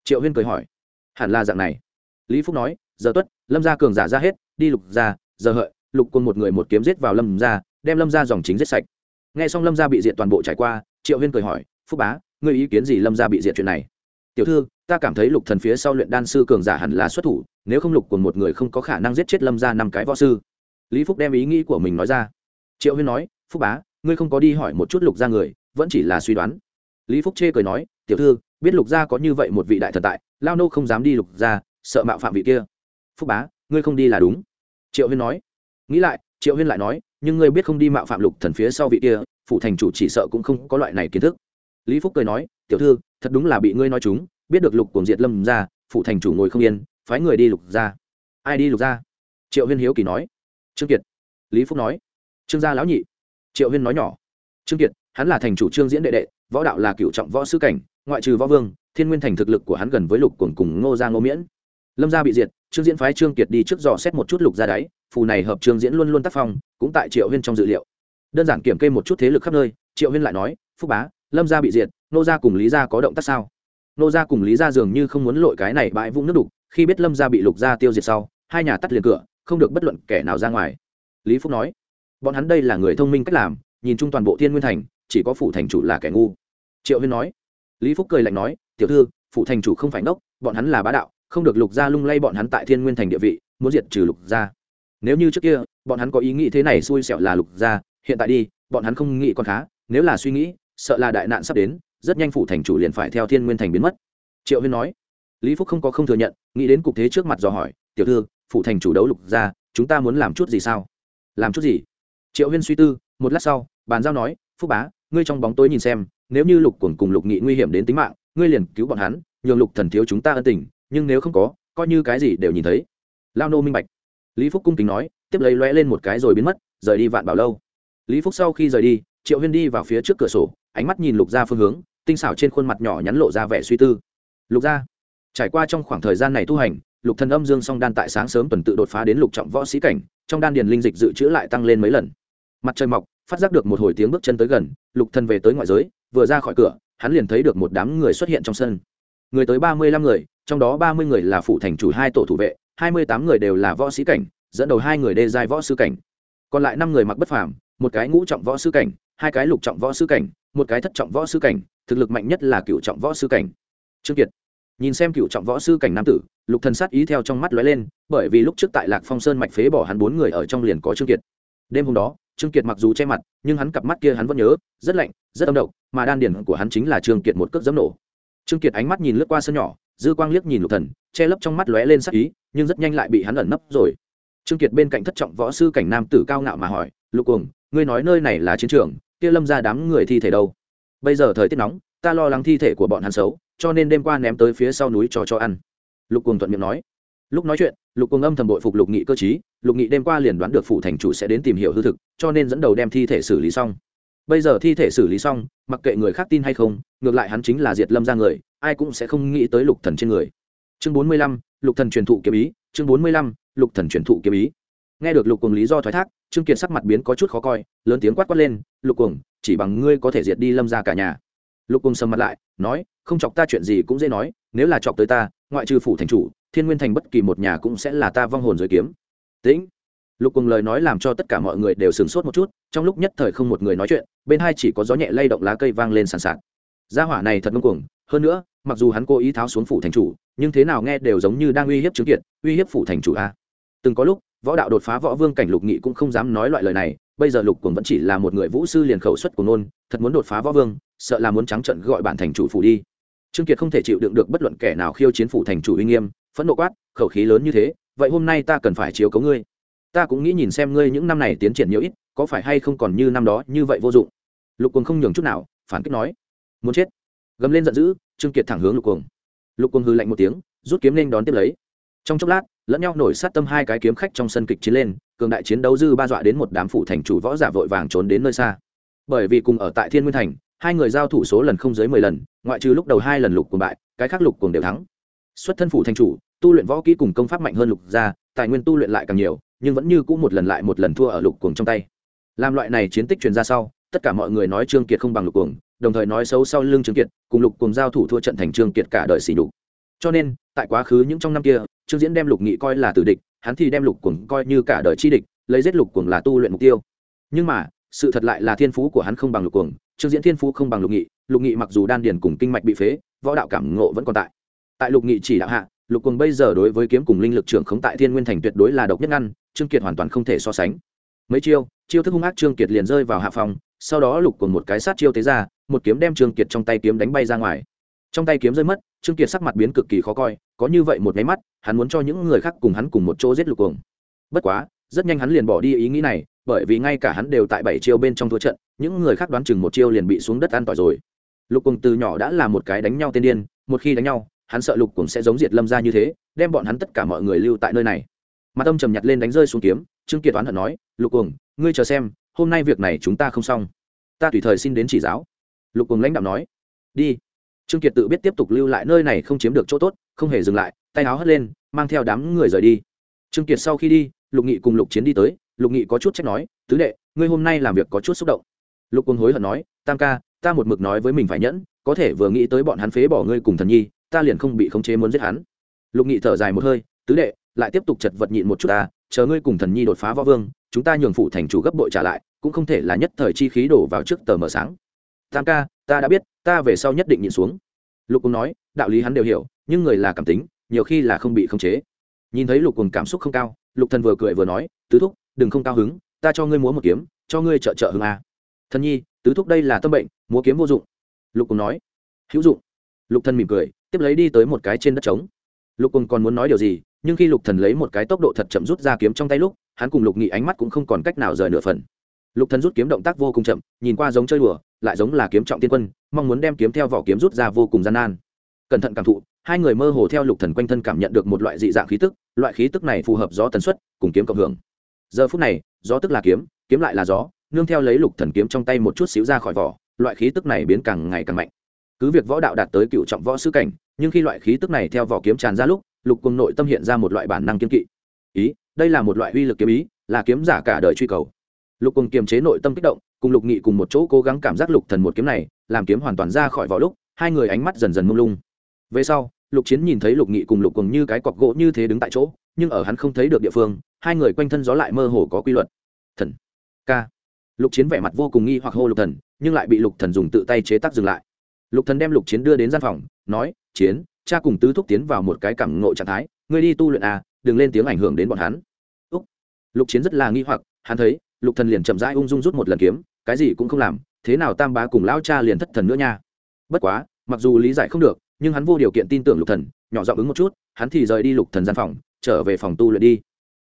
Triệu huyên cười hỏi, hẳn là dạng này. Lý phúc nói giờ tuất, lâm gia cường giả ra hết, đi lục gia, giờ hợi, lục quân một người một kiếm giết vào lâm gia, đem lâm gia dòng chính giết sạch. Nghe xong lâm gia bị diệt toàn bộ trải qua, triệu huyên cười hỏi, phúc bá, ngươi ý kiến gì lâm gia bị diệt chuyện này? Tiểu thư, ta cảm thấy lục thần phía sau luyện đan sư cường giả hẳn là xuất thủ, nếu không lục quân một người không có khả năng giết chết lâm gia năm cái võ sư. Lý phúc đem ý nghĩ của mình nói ra. Triệu huyên nói, phúc bá, ngươi không có đi hỏi một chút lục gia người, vẫn chỉ là suy đoán. Lý phúc chê cười nói, tiểu thư, biết lục gia có như vậy một vị đại thần tại, lao nô không dám đi lục gia, sợ mạo phạm vị kia phúc bá, ngươi không đi là đúng. Triệu huyên nói. Nghĩ lại, triệu huyên lại nói, nhưng ngươi biết không đi mạo phạm lục thần phía sau vị kia phụ thành chủ chỉ sợ cũng không có loại này kiến thức. Lý phúc cười nói, tiểu thư, thật đúng là bị ngươi nói chúng, biết được lục cùng diệt lâm ra phụ thành chủ ngồi không yên, phái người đi lục ra. Ai đi lục ra? Triệu huyên hiếu kỳ nói. Trương kiệt. Lý phúc nói. Trương gia lão nhị. Triệu huyên nói nhỏ. Trương kiệt, hắn là thành chủ trương diễn đệ đệ, võ đạo là cựu trọng võ sư cảnh, ngoại trừ võ vương, thiên nguyên thành thực lực của hắn gần với lục cuồng cùng ngô gia ngô miễn lâm gia bị diệt, trương diễn phái trương kiệt đi trước dò xét một chút lục ra đáy, phù này hợp trương diễn luôn luôn tác phong, cũng tại triệu huyên trong dự liệu. Đơn giản kiểm kê một chút thế lực khắp nơi, triệu huyên lại nói, phúc bá, lâm gia bị diệt, nô gia cùng lý gia có động tác sao? Nô gia cùng lý gia dường như không muốn lội cái này bãi vũng nước đục, khi biết lâm gia bị lục gia tiêu diệt sau, hai nhà tắt liền cửa, không được bất luận kẻ nào ra ngoài. Lý phúc nói, bọn hắn đây là người thông minh cách làm, nhìn chung toàn bộ thiên nguyên thành, chỉ có phủ thành chủ là kẻ ngu. Triệu huyên nói, lý phúc cười lạnh nói, tiểu thư, phủ thành chủ không phải ngốc, bọn hắn là bá đạo không được lục gia lung lay bọn hắn tại thiên nguyên thành địa vị, muốn diệt trừ lục gia. Nếu như trước kia, bọn hắn có ý nghĩ thế này xui xẻo là lục gia, hiện tại đi, bọn hắn không nghĩ còn khá, nếu là suy nghĩ, sợ là đại nạn sắp đến, rất nhanh phủ thành chủ liền phải theo thiên nguyên thành biến mất. Triệu huyên nói. Lý phúc không có không thừa nhận, nghĩ đến cục thế trước mặt dò hỏi, tiểu thư, phủ thành chủ đấu lục gia, chúng ta muốn làm chút gì sao? Làm chút gì? Triệu huyên suy tư, một lát sau, bàn giao nói, phúc bá, ngươi trong bóng tối nhìn xem, nếu như lục cuồng cùng lục nghị nguy hiểm đến tính mạng, ngươi liền cứu bọn hắn, nhường lục thần thiếu chúng ta ân tình nhưng nếu không có, coi như cái gì đều nhìn thấy. Lao nô minh bạch. Lý phúc cung kính nói, tiếp lấy lóe lên một cái rồi biến mất, rời đi vạn bảo lâu. Lý phúc sau khi rời đi, triệu huyên đi vào phía trước cửa sổ, ánh mắt nhìn lục ra phương hướng, tinh xảo trên khuôn mặt nhỏ nhắn lộ ra vẻ suy tư. Lục ra trải qua trong khoảng thời gian này tu hành, lục thần âm dương song đan tại sáng sớm tuần tự đột phá đến lục trọng võ sĩ cảnh, trong đan điền linh dịch dự trữ lại tăng lên mấy lần. Mặt trời mọc, phát giác được một hồi tiếng bước chân tới gần, lục thần về tới ngoại giới, vừa ra khỏi cửa, hắn liền thấy được một đám người xuất hiện trong sân. Người tới ba mươi lăm người trong đó ba mươi người là phụ thành chủ, hai tổ thủ vệ, hai mươi tám người đều là võ sĩ cảnh, dẫn đầu hai người đê giai võ sư cảnh. Còn lại năm người mặc bất phàm, một cái ngũ trọng võ sư cảnh, hai cái lục trọng võ sư cảnh, một cái thất trọng võ sư cảnh, thực lực mạnh nhất là cựu trọng võ sư cảnh. Trương kiệt nhìn xem cựu trọng võ sư cảnh nam tử, lục thần sát ý theo trong mắt lóe lên, bởi vì lúc trước tại lạc phong sơn mạch phế bỏ hắn bốn người ở trong liền có trương kiệt. Đêm hôm đó, trương kiệt mặc dù che mặt, nhưng hắn cặp mắt kia hắn vẫn nhớ, rất lạnh, rất âm độc, mà đan điển của hắn chính là trương kiệt một cước dấm nổ. Trương kiệt ánh mắt nhìn lướt qua sân nhỏ dư quang liếc nhìn lục thần, che lấp trong mắt lóe lên sắc ý, nhưng rất nhanh lại bị hắn ẩn nấp rồi. Trương kiệt bên cạnh thất trọng võ sư cảnh nam tử cao ngạo mà hỏi, lục cuồng, ngươi nói nơi này là chiến trường, kia lâm ra đám người thi thể đâu? Bây giờ thời tiết nóng, ta lo lắng thi thể của bọn hắn xấu, cho nên đêm qua ném tới phía sau núi cho cho ăn. Lục cuồng thuận miệng nói. Lúc nói chuyện, lục cuồng âm thầm bội phục lục nghị cơ chí lục nghị đêm qua liền đoán được phụ thành chủ sẽ đến tìm hiểu hư thực, cho nên dẫn đầu đem thi thể xử lý xong. Bây giờ thi thể xử lý xong, mặc kệ người khác tin hay không, ngược lại hắn chính là diệt lâm ra người ai cũng sẽ không nghĩ tới lục thần trên người. Chương bốn mươi lăm, lục thần truyền thụ kiếm ý, chương bốn mươi lăm, lục thần truyền thụ kiếm ý. Nghe được lục cuồng lý do thoái thác, trương kiệt sắc mặt biến có chút khó coi, lớn tiếng quát quát lên, lục cuồng, chỉ bằng ngươi có thể diệt đi lâm ra cả nhà. Lục cuồng sầm mặt lại, nói, không chọc ta chuyện gì cũng dễ nói, nếu là chọc tới ta, ngoại trừ phủ thành chủ, thiên nguyên thành bất kỳ một nhà cũng sẽ là ta vong hồn giới kiếm. Tĩnh. Lục cuồng lời nói làm cho tất cả mọi người đều sửng sốt một chút, trong lúc nhất thời không một người nói chuyện, bên hai chỉ có gió nhẹ lay động lá cây vang lên sàn sạt. Gia hỏa này thật ngông cuồng hơn nữa, mặc dù hắn cố ý tháo xuống phủ thành chủ, nhưng thế nào nghe đều giống như đang uy hiếp chứng kiệt, uy hiếp phủ thành chủ a. Từng có lúc, võ đạo đột phá võ vương cảnh lục nghị cũng không dám nói loại lời này, bây giờ lục cùng vẫn chỉ là một người vũ sư liền khẩu xuất của nôn thật muốn đột phá võ vương, sợ là muốn trắng trận gọi bản thành chủ phủ đi. Trương kiệt không thể chịu đựng được bất luận kẻ nào khiêu chiến phủ thành chủ uy nghiêm, phẫn nộ quát, khẩu khí lớn như thế, vậy hôm nay ta cần phải chiếu cấu ngươi. Ta cũng nghĩ nhìn xem ngươi những năm này tiến triển nhiều ít, có phải hay không còn như năm đó như vậy vô dụng. Lục cuồng không nhường chút nào, phản kích nói, muốn chết gầm lên giận dữ trương kiệt thẳng hướng lục cuồng. Lục cuồng hư lạnh một tiếng rút kiếm lên đón tiếp lấy. Trong chốc lát lẫn nhau nổi sát tâm hai cái kiếm khách trong sân kịch chiến lên cường đại chiến đấu dư ba dọa đến một đám phủ thành chủ võ giả vội vàng trốn đến nơi xa. Bởi vì cùng ở tại thiên nguyên thành hai người giao thủ số lần không dưới mười lần ngoại trừ lúc đầu hai lần lục cùng bại cái khác lục cùng đều thắng. Xuất thân phủ thành chủ tu luyện võ kỹ cùng công pháp mạnh hơn lục gia, tài nguyên tu luyện lại càng nhiều nhưng vẫn như cũ một lần lại một lần thua ở lục cuồng trong tay. Làm loại này chiến tích truyền ra sau tất cả mọi người nói trương kiệt không bằng lục cuồng đồng thời nói xấu sau lưng trương kiệt, cùng lục cuồng giao thủ thua trận thành trương kiệt cả đời xỉ đục cho nên, tại quá khứ những trong năm kia, trương diễn đem lục nghị coi là tử địch, hắn thì đem lục cuồng coi như cả đời chi địch, lấy giết lục cuồng là tu luyện mục tiêu. Nhưng mà, sự thật lại là thiên phú của hắn không bằng lục cuồng, trương diễn thiên phú không bằng lục nghị lục nghị mặc dù đan điền cùng kinh mạch bị phế, võ đạo cảm ngộ vẫn còn tại. Tại lục nghị chỉ đạo hạ, lục cùng bây giờ đối với kiếm cùng linh lực trưởng khống tại thiên nguyên thành tuyệt đối là độc nhất ngăn, trương kiệt hoàn toàn không thể so sánh. Mấy chiêu chiêu thức hung ác trương kiệt liền rơi vào hạ phòng, sau đó lục cùng một cái sát chiêu tế ra một kiếm đem trương kiệt trong tay kiếm đánh bay ra ngoài. Trong tay kiếm rơi mất, trương kiệt sắc mặt biến cực kỳ khó coi, có như vậy một máy mắt, hắn muốn cho những người khác cùng hắn cùng một chỗ giết lục cuồng. Bất quá, rất nhanh hắn liền bỏ đi ý nghĩ này, bởi vì ngay cả hắn đều tại bảy chiêu bên trong thua trận, những người khác đoán chừng một chiêu liền bị xuống đất an tỏi rồi. Lục cuồng từ nhỏ đã là một cái đánh nhau tên điên, một khi đánh nhau, hắn sợ lục cuồng sẽ giống diệt lâm ra như thế, đem bọn hắn tất cả mọi người lưu tại nơi này. Mặt ông trầm nhặt lên đánh rơi xuống kiếm, trương kiệt oán hận nói, lục cuồng, ngươi chờ xem, hôm nay việc này chúng ta không xong. Ta tùy thời xin đến chỉ giáo lục cuồng lãnh đạo nói, đi. Trương kiệt tự biết tiếp tục lưu lại nơi này không chiếm được chỗ tốt, không hề dừng lại, tay áo hất lên, mang theo đám người rời đi. Trương kiệt sau khi đi, lục nghị cùng lục chiến đi tới, lục nghị có chút trách nói, tứ đệ, ngươi hôm nay làm việc có chút xúc động. Lục quân hối hận nói, tam ca, ta một mực nói với mình phải nhẫn, có thể vừa nghĩ tới bọn hắn phế bỏ ngươi cùng thần nhi, ta liền không bị khống chế muốn giết hắn. Lục nghị thở dài một hơi, tứ đệ, lại tiếp tục chật vật nhịn một chút ta, chờ ngươi cùng thần nhi đột phá võ vương, chúng ta nhường phụ thành chủ gấp bội trả lại, cũng không thể là nhất thời chi khí đổ vào trước tờ mở sáng tam ca, ta đã biết, ta về sau nhất định nhịn xuống. Lục cùng nói, đạo lý hắn đều hiểu, nhưng người là cảm tính, nhiều khi là không bị khống chế. Nhìn thấy lục cùng cảm xúc không cao, lục thần vừa cười vừa nói, tứ thúc, đừng không cao hứng, ta cho ngươi múa một kiếm, cho ngươi trợ trợ hưng a. Thần nhi, tứ thúc đây là tâm bệnh, múa kiếm vô dụng. Lục cùng nói, hữu dụng. Lục thần mỉm cười, tiếp lấy đi tới một cái trên đất trống. Lục cùng còn muốn nói điều gì, nhưng khi lục thần lấy một cái tốc độ thật chậm rút ra kiếm trong tay lúc, hắn cùng lục nghị ánh mắt cũng không còn cách nào rời nửa phần lục thần rút kiếm động tác vô cùng chậm, nhìn qua giống chơi đùa, lại giống là kiếm trọng tiên quân, mong muốn đem kiếm theo vỏ kiếm rút ra vô cùng gian nan. Cẩn thận cảm thụ, hai người mơ hồ theo lục thần quanh thân cảm nhận được một loại dị dạng khí tức, loại khí tức này phù hợp gió tần suất, cùng kiếm cộng hưởng. Giờ phút này, gió tức là kiếm kiếm lại là gió, nương theo lấy lục thần kiếm trong tay một chút xíu ra khỏi vỏ, loại khí tức này biến càng ngày càng mạnh. Cứ việc võ đạo đạt tới cựu trọng võ sư cảnh, nhưng khi loại khí tức này theo vỏ kiếm tràn ra lúc, lục cùng nội tâm hiện ra một loại bản năng kiên kỵ. Ý, đây là một loại uy lực kiếm ý, là kiếm giả cả đời truy cầu lục cùng kiềm chế nội tâm kích động, cùng lục nghị cùng một chỗ cố gắng cảm giác lục thần một kiếm này, làm kiếm hoàn toàn ra khỏi vỏ lúc, hai người ánh mắt dần dần mông lung. Về sau, lục chiến nhìn thấy lục nghị cùng lục cùng như cái cọc gỗ như thế đứng tại chỗ, nhưng ở hắn không thấy được địa phương, hai người quanh thân gió lại mơ hồ có quy luật. Thần, ca. Lục chiến vẻ mặt vô cùng nghi hoặc hô lục thần, nhưng lại bị lục thần dùng tự tay chế tác dừng lại. Lục thần đem lục chiến đưa đến gian phòng, nói, chiến, cha cùng tứ thúc tiến vào một cái cảm ngộ trạng thái, ngươi đi tu luyện à đừng lên tiếng ảnh hưởng đến bọn hắn. Úc. lục chiến rất là nghi hoặc, hắn thấy lục thần liền chậm rãi ung dung rút một lần kiếm cái gì cũng không làm thế nào tam bá cùng lão cha liền thất thần nữa nha. Bất quá mặc dù lý giải không được nhưng hắn vô điều kiện tin tưởng lục thần nhỏ giọng ứng một chút hắn thì rời đi lục thần gian phòng trở về phòng tu luyện đi.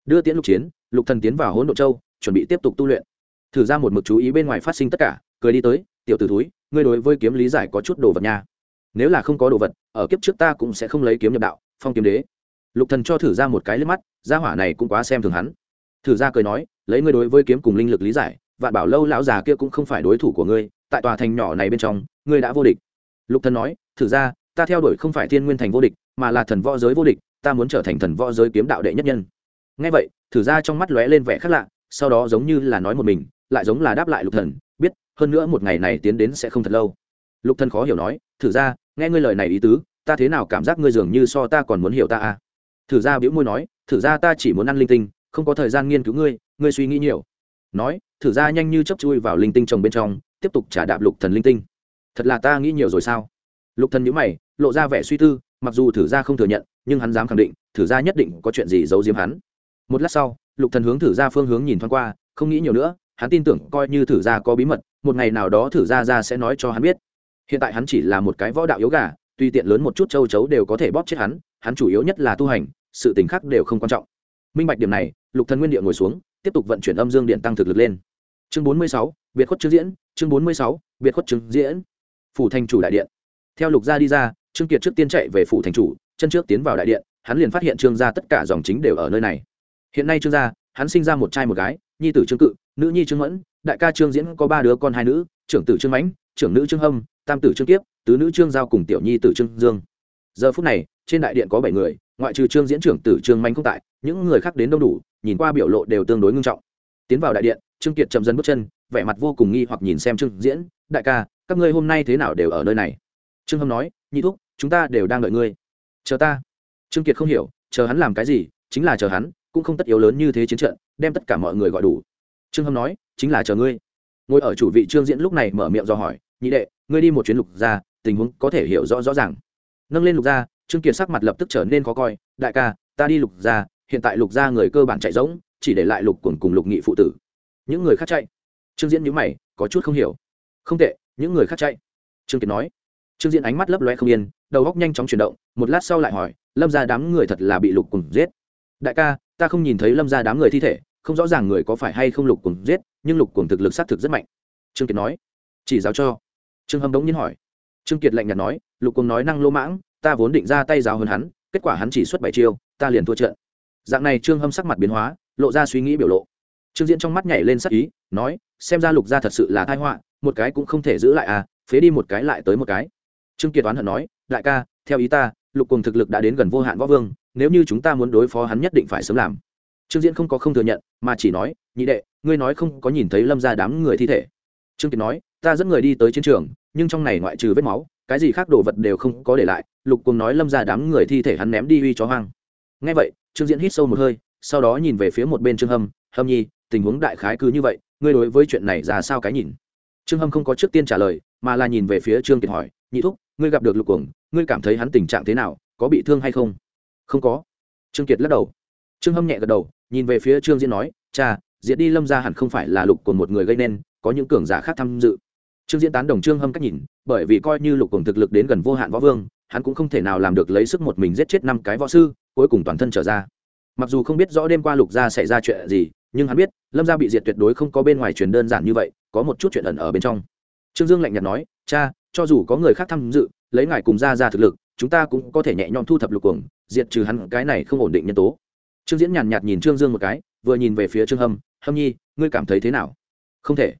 Đưa tiễn lục chiến lục thần tiến vào hỗn độ châu chuẩn bị tiếp tục tu luyện. Thử ra một mực chú ý bên ngoài phát sinh tất cả cười đi tới tiểu tử thúi, ngươi đối với kiếm lý giải có chút đồ vật nha. Nếu là không có đồ vật ở kiếp trước ta cũng sẽ không lấy kiếm nhập đạo phong kiếm đế. Lục thần cho thử ra một cái liếc mắt gia hỏa này cũng quá xem thường hắn. Thử ra cười nói lấy ngươi đối với kiếm cùng linh lực lý giải, vạn bảo lâu lão già kia cũng không phải đối thủ của ngươi, tại tòa thành nhỏ này bên trong, ngươi đã vô địch. Lục thần nói, thử ra, ta theo đuổi không phải thiên nguyên thành vô địch, mà là thần võ giới vô địch, ta muốn trở thành thần võ giới kiếm đạo đệ nhất nhân. Nghe vậy, thử ra trong mắt lóe lên vẻ khác lạ, sau đó giống như là nói một mình, lại giống là đáp lại lục thần, biết, hơn nữa một ngày này tiến đến sẽ không thật lâu. Lục thần khó hiểu nói, thử ra, nghe ngươi lời này ý tứ, ta thế nào cảm giác ngươi dường như so ta còn muốn hiểu ta à? Thử ra bĩu môi nói, thử ra ta chỉ muốn ăn linh tinh không có thời gian nghiên cứu ngươi ngươi suy nghĩ nhiều. Nói, thử ra nhanh như chấp chui vào linh tinh trồng bên trong, tiếp tục trả đạp lục thần linh tinh. Thật là ta nghĩ nhiều rồi sao? Lục thần nhíu mày, lộ ra vẻ suy tư, mặc dù thử ra không thừa nhận, nhưng hắn dám khẳng định, thử ra nhất định có chuyện gì giấu giếm hắn. Một lát sau, lục thần hướng thử ra phương hướng nhìn thoáng qua, không nghĩ nhiều nữa, hắn tin tưởng coi như thử ra có bí mật, một ngày nào đó thử ra ra sẽ nói cho hắn biết. Hiện tại hắn chỉ là một cái võ đạo yếu gà, tuy tiện lớn một chút châu chấu đều có thể bóp chết hắn hắn chủ yếu nhất là tu hành, sự tình khác đều không quan trọng minh bạch điểm này lục thần nguyên địa ngồi xuống tiếp tục vận chuyển âm dương điện tăng thực lực lên. Chương 46, biệt khuất chứng diễn chương 46, biệt khuất chứng diễn. Phủ thành chủ đại điện. Theo lục gia đi ra trương kiệt trước tiên chạy về phủ thành chủ chân trước tiến vào đại điện hắn liền phát hiện trương gia tất cả dòng chính đều ở nơi này. Hiện nay trương gia hắn sinh ra một trai một gái nhi tử trương cự nữ nhi trương mẫn đại ca trương diễn có ba đứa con hai nữ trưởng tử trương mãnh trưởng nữ trương hâm tam tử trương kiếp tứ nữ trương giao cùng tiểu nhi tử trương dương. Giờ phút này trên đại điện có bảy người ngoại trừ trương diễn trưởng tử trương manh không tại, những người khác đến đông đủ, nhìn qua biểu lộ đều tương đối ngưng trọng. Tiến vào đại điện, trương kiệt chậm dần bước chân, vẻ mặt vô cùng nghi hoặc nhìn xem trương diễn, đại ca, các ngươi hôm nay thế nào đều ở nơi này? Trương hâm nói, nhị thúc, chúng ta đều đang đợi ngươi. Chờ ta? Trương kiệt không hiểu, chờ hắn làm cái gì, chính là chờ hắn, cũng không tất yếu lớn như thế chiến trận, đem tất cả mọi người gọi đủ. Trương hâm nói, chính là chờ ngươi. Ngồi ở chủ vị trương diễn lúc này mở miệng do hỏi, nhị đệ, ngươi đi một chuyến lục ra tình huống có thể hiểu rõ rõ ràng. Nâng lên lục gia trương kiệt sắc mặt lập tức trở nên khó coi, đại ca, ta đi lục gia, hiện tại lục gia người cơ bản chạy rỗng, chỉ để lại lục cùng cùng lục nghị phụ tử. Những người khác chạy. Trương diễn nhữ mày, có chút không hiểu. Không tệ, những người khác chạy. Trương kiệt nói. Trương diễn ánh mắt lấp loe không yên, đầu góc nhanh chóng chuyển động, một lát sau lại hỏi, lâm ra đám người thật là bị lục cùng giết? Đại ca, ta không nhìn thấy lâm ra đám người thi thể, không rõ ràng người có phải hay không lục cùng giết, nhưng lục cùng thực lực xác thực rất mạnh. Trương kiệt nói. Chỉ giáo cho. Trương hâm đống nhiên hỏi. Trương kiệt lạnh nhạt nói, lục cùng nói năng lỗ mãng ta vốn định ra tay giáo hơn hắn, kết quả hắn chỉ xuất bảy chiêu, ta liền thua trận. Dạng này trương hâm sắc mặt biến hóa, lộ ra suy nghĩ biểu lộ. Trương diễn trong mắt nhảy lên sắc ý, nói, xem ra lục gia thật sự là thai họa, một cái cũng không thể giữ lại à phế đi một cái lại tới một cái. Trương kiệt oán hận nói, đại ca, theo ý ta, lục cùng thực lực đã đến gần vô hạn võ vương, nếu như chúng ta muốn đối phó hắn nhất định phải sớm làm. Trương diễn không có không thừa nhận, mà chỉ nói, nhị đệ, ngươi nói không có nhìn thấy lâm ra đám người thi thể. Trương kiệt nói, ta dẫn người đi tới chiến trường, nhưng trong này ngoại trừ vết máu cái gì khác đồ vật đều không có để lại, lục cùng nói lâm ra đám người thi thể hắn ném đi uy chó hoang. Ngay vậy, trương diễn hít sâu một hơi, sau đó nhìn về phía một bên trương hâm hâm nhi, tình huống đại khái cứ như vậy, ngươi đối với chuyện này ra sao cái nhìn? Trương hâm không có trước tiên trả lời, mà là nhìn về phía trương kiệt hỏi, nhị thúc, ngươi gặp được lục cuồng, ngươi cảm thấy hắn tình trạng thế nào, có bị thương hay không? Không có. Trương kiệt lắc đầu. Trương hâm nhẹ gật đầu, nhìn về phía trương diễn nói, cha, diễn đi lâm ra hẳn không phải là lục cuồng một người gây nên, có những cường giả khác tham dự. Trương diễn tán đồng trương hâm cách nhìn bởi vì coi như lục cường thực lực đến gần vô hạn võ vương, hắn cũng không thể nào làm được lấy sức một mình giết chết năm cái võ sư, cuối cùng toàn thân trở ra. Mặc dù không biết rõ đêm qua lục gia xảy ra chuyện gì, nhưng hắn biết, lâm gia bị diệt tuyệt đối không có bên ngoài truyền đơn giản như vậy, có một chút chuyện ẩn ở bên trong. Trương dương lạnh nhạt nói, cha, cho dù có người khác tham dự, lấy ngài cùng ra ra thực lực, chúng ta cũng có thể nhẹ nhõm thu thập lục cuồng diệt trừ hắn, cái này không ổn định nhân tố. Trương diễn nhàn nhạt nhìn trương dương một cái, vừa nhìn về phía trương hâm hâm nhi, ngươi cảm thấy thế nào? Không thể.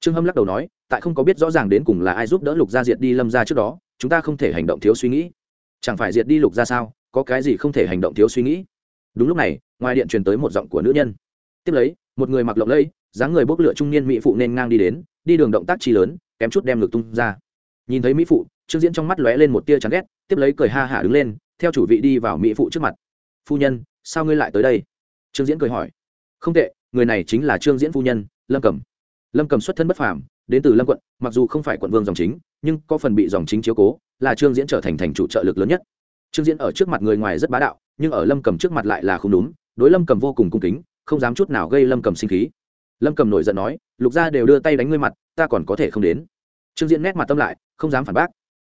Trương hâm lắc đầu nói tại không có biết rõ ràng đến cùng là ai giúp đỡ lục gia diệt đi lâm gia trước đó, chúng ta không thể hành động thiếu suy nghĩ. Chẳng phải diệt đi lục gia sao? Có cái gì không thể hành động thiếu suy nghĩ? Đúng lúc này, ngoài điện truyền tới một giọng của nữ nhân. Tiếp lấy, một người mặc lộng lẫy, dáng người bốc lửa trung niên mỹ phụ nên ngang đi đến, đi đường động tác chi lớn, kém chút đem ngực tung ra. Nhìn thấy mỹ phụ, trương diễn trong mắt lóe lên một tia chán ghét, tiếp lấy cười ha hả đứng lên, theo chủ vị đi vào mỹ phụ trước mặt. Phu nhân, sao ngươi lại tới đây? Trương diễn cười hỏi. Không tệ, người này chính là trương diễn phu nhân, lâm cầm lâm cầm xuất thân bất phàm đến từ lâm quận, mặc dù không phải quận vương dòng chính, nhưng có phần bị dòng chính chiếu cố, là trương diễn trở thành thành chủ trợ lực lớn nhất. Trương diễn ở trước mặt người ngoài rất bá đạo, nhưng ở lâm cầm trước mặt lại là không đúng, đối lâm cầm vô cùng cung kính, không dám chút nào gây lâm cầm sinh khí. Lâm cầm nổi giận nói, lục gia đều đưa tay đánh ngươi mặt, ta còn có thể không đến. Trương diễn nét mặt tâm lại, không dám phản bác.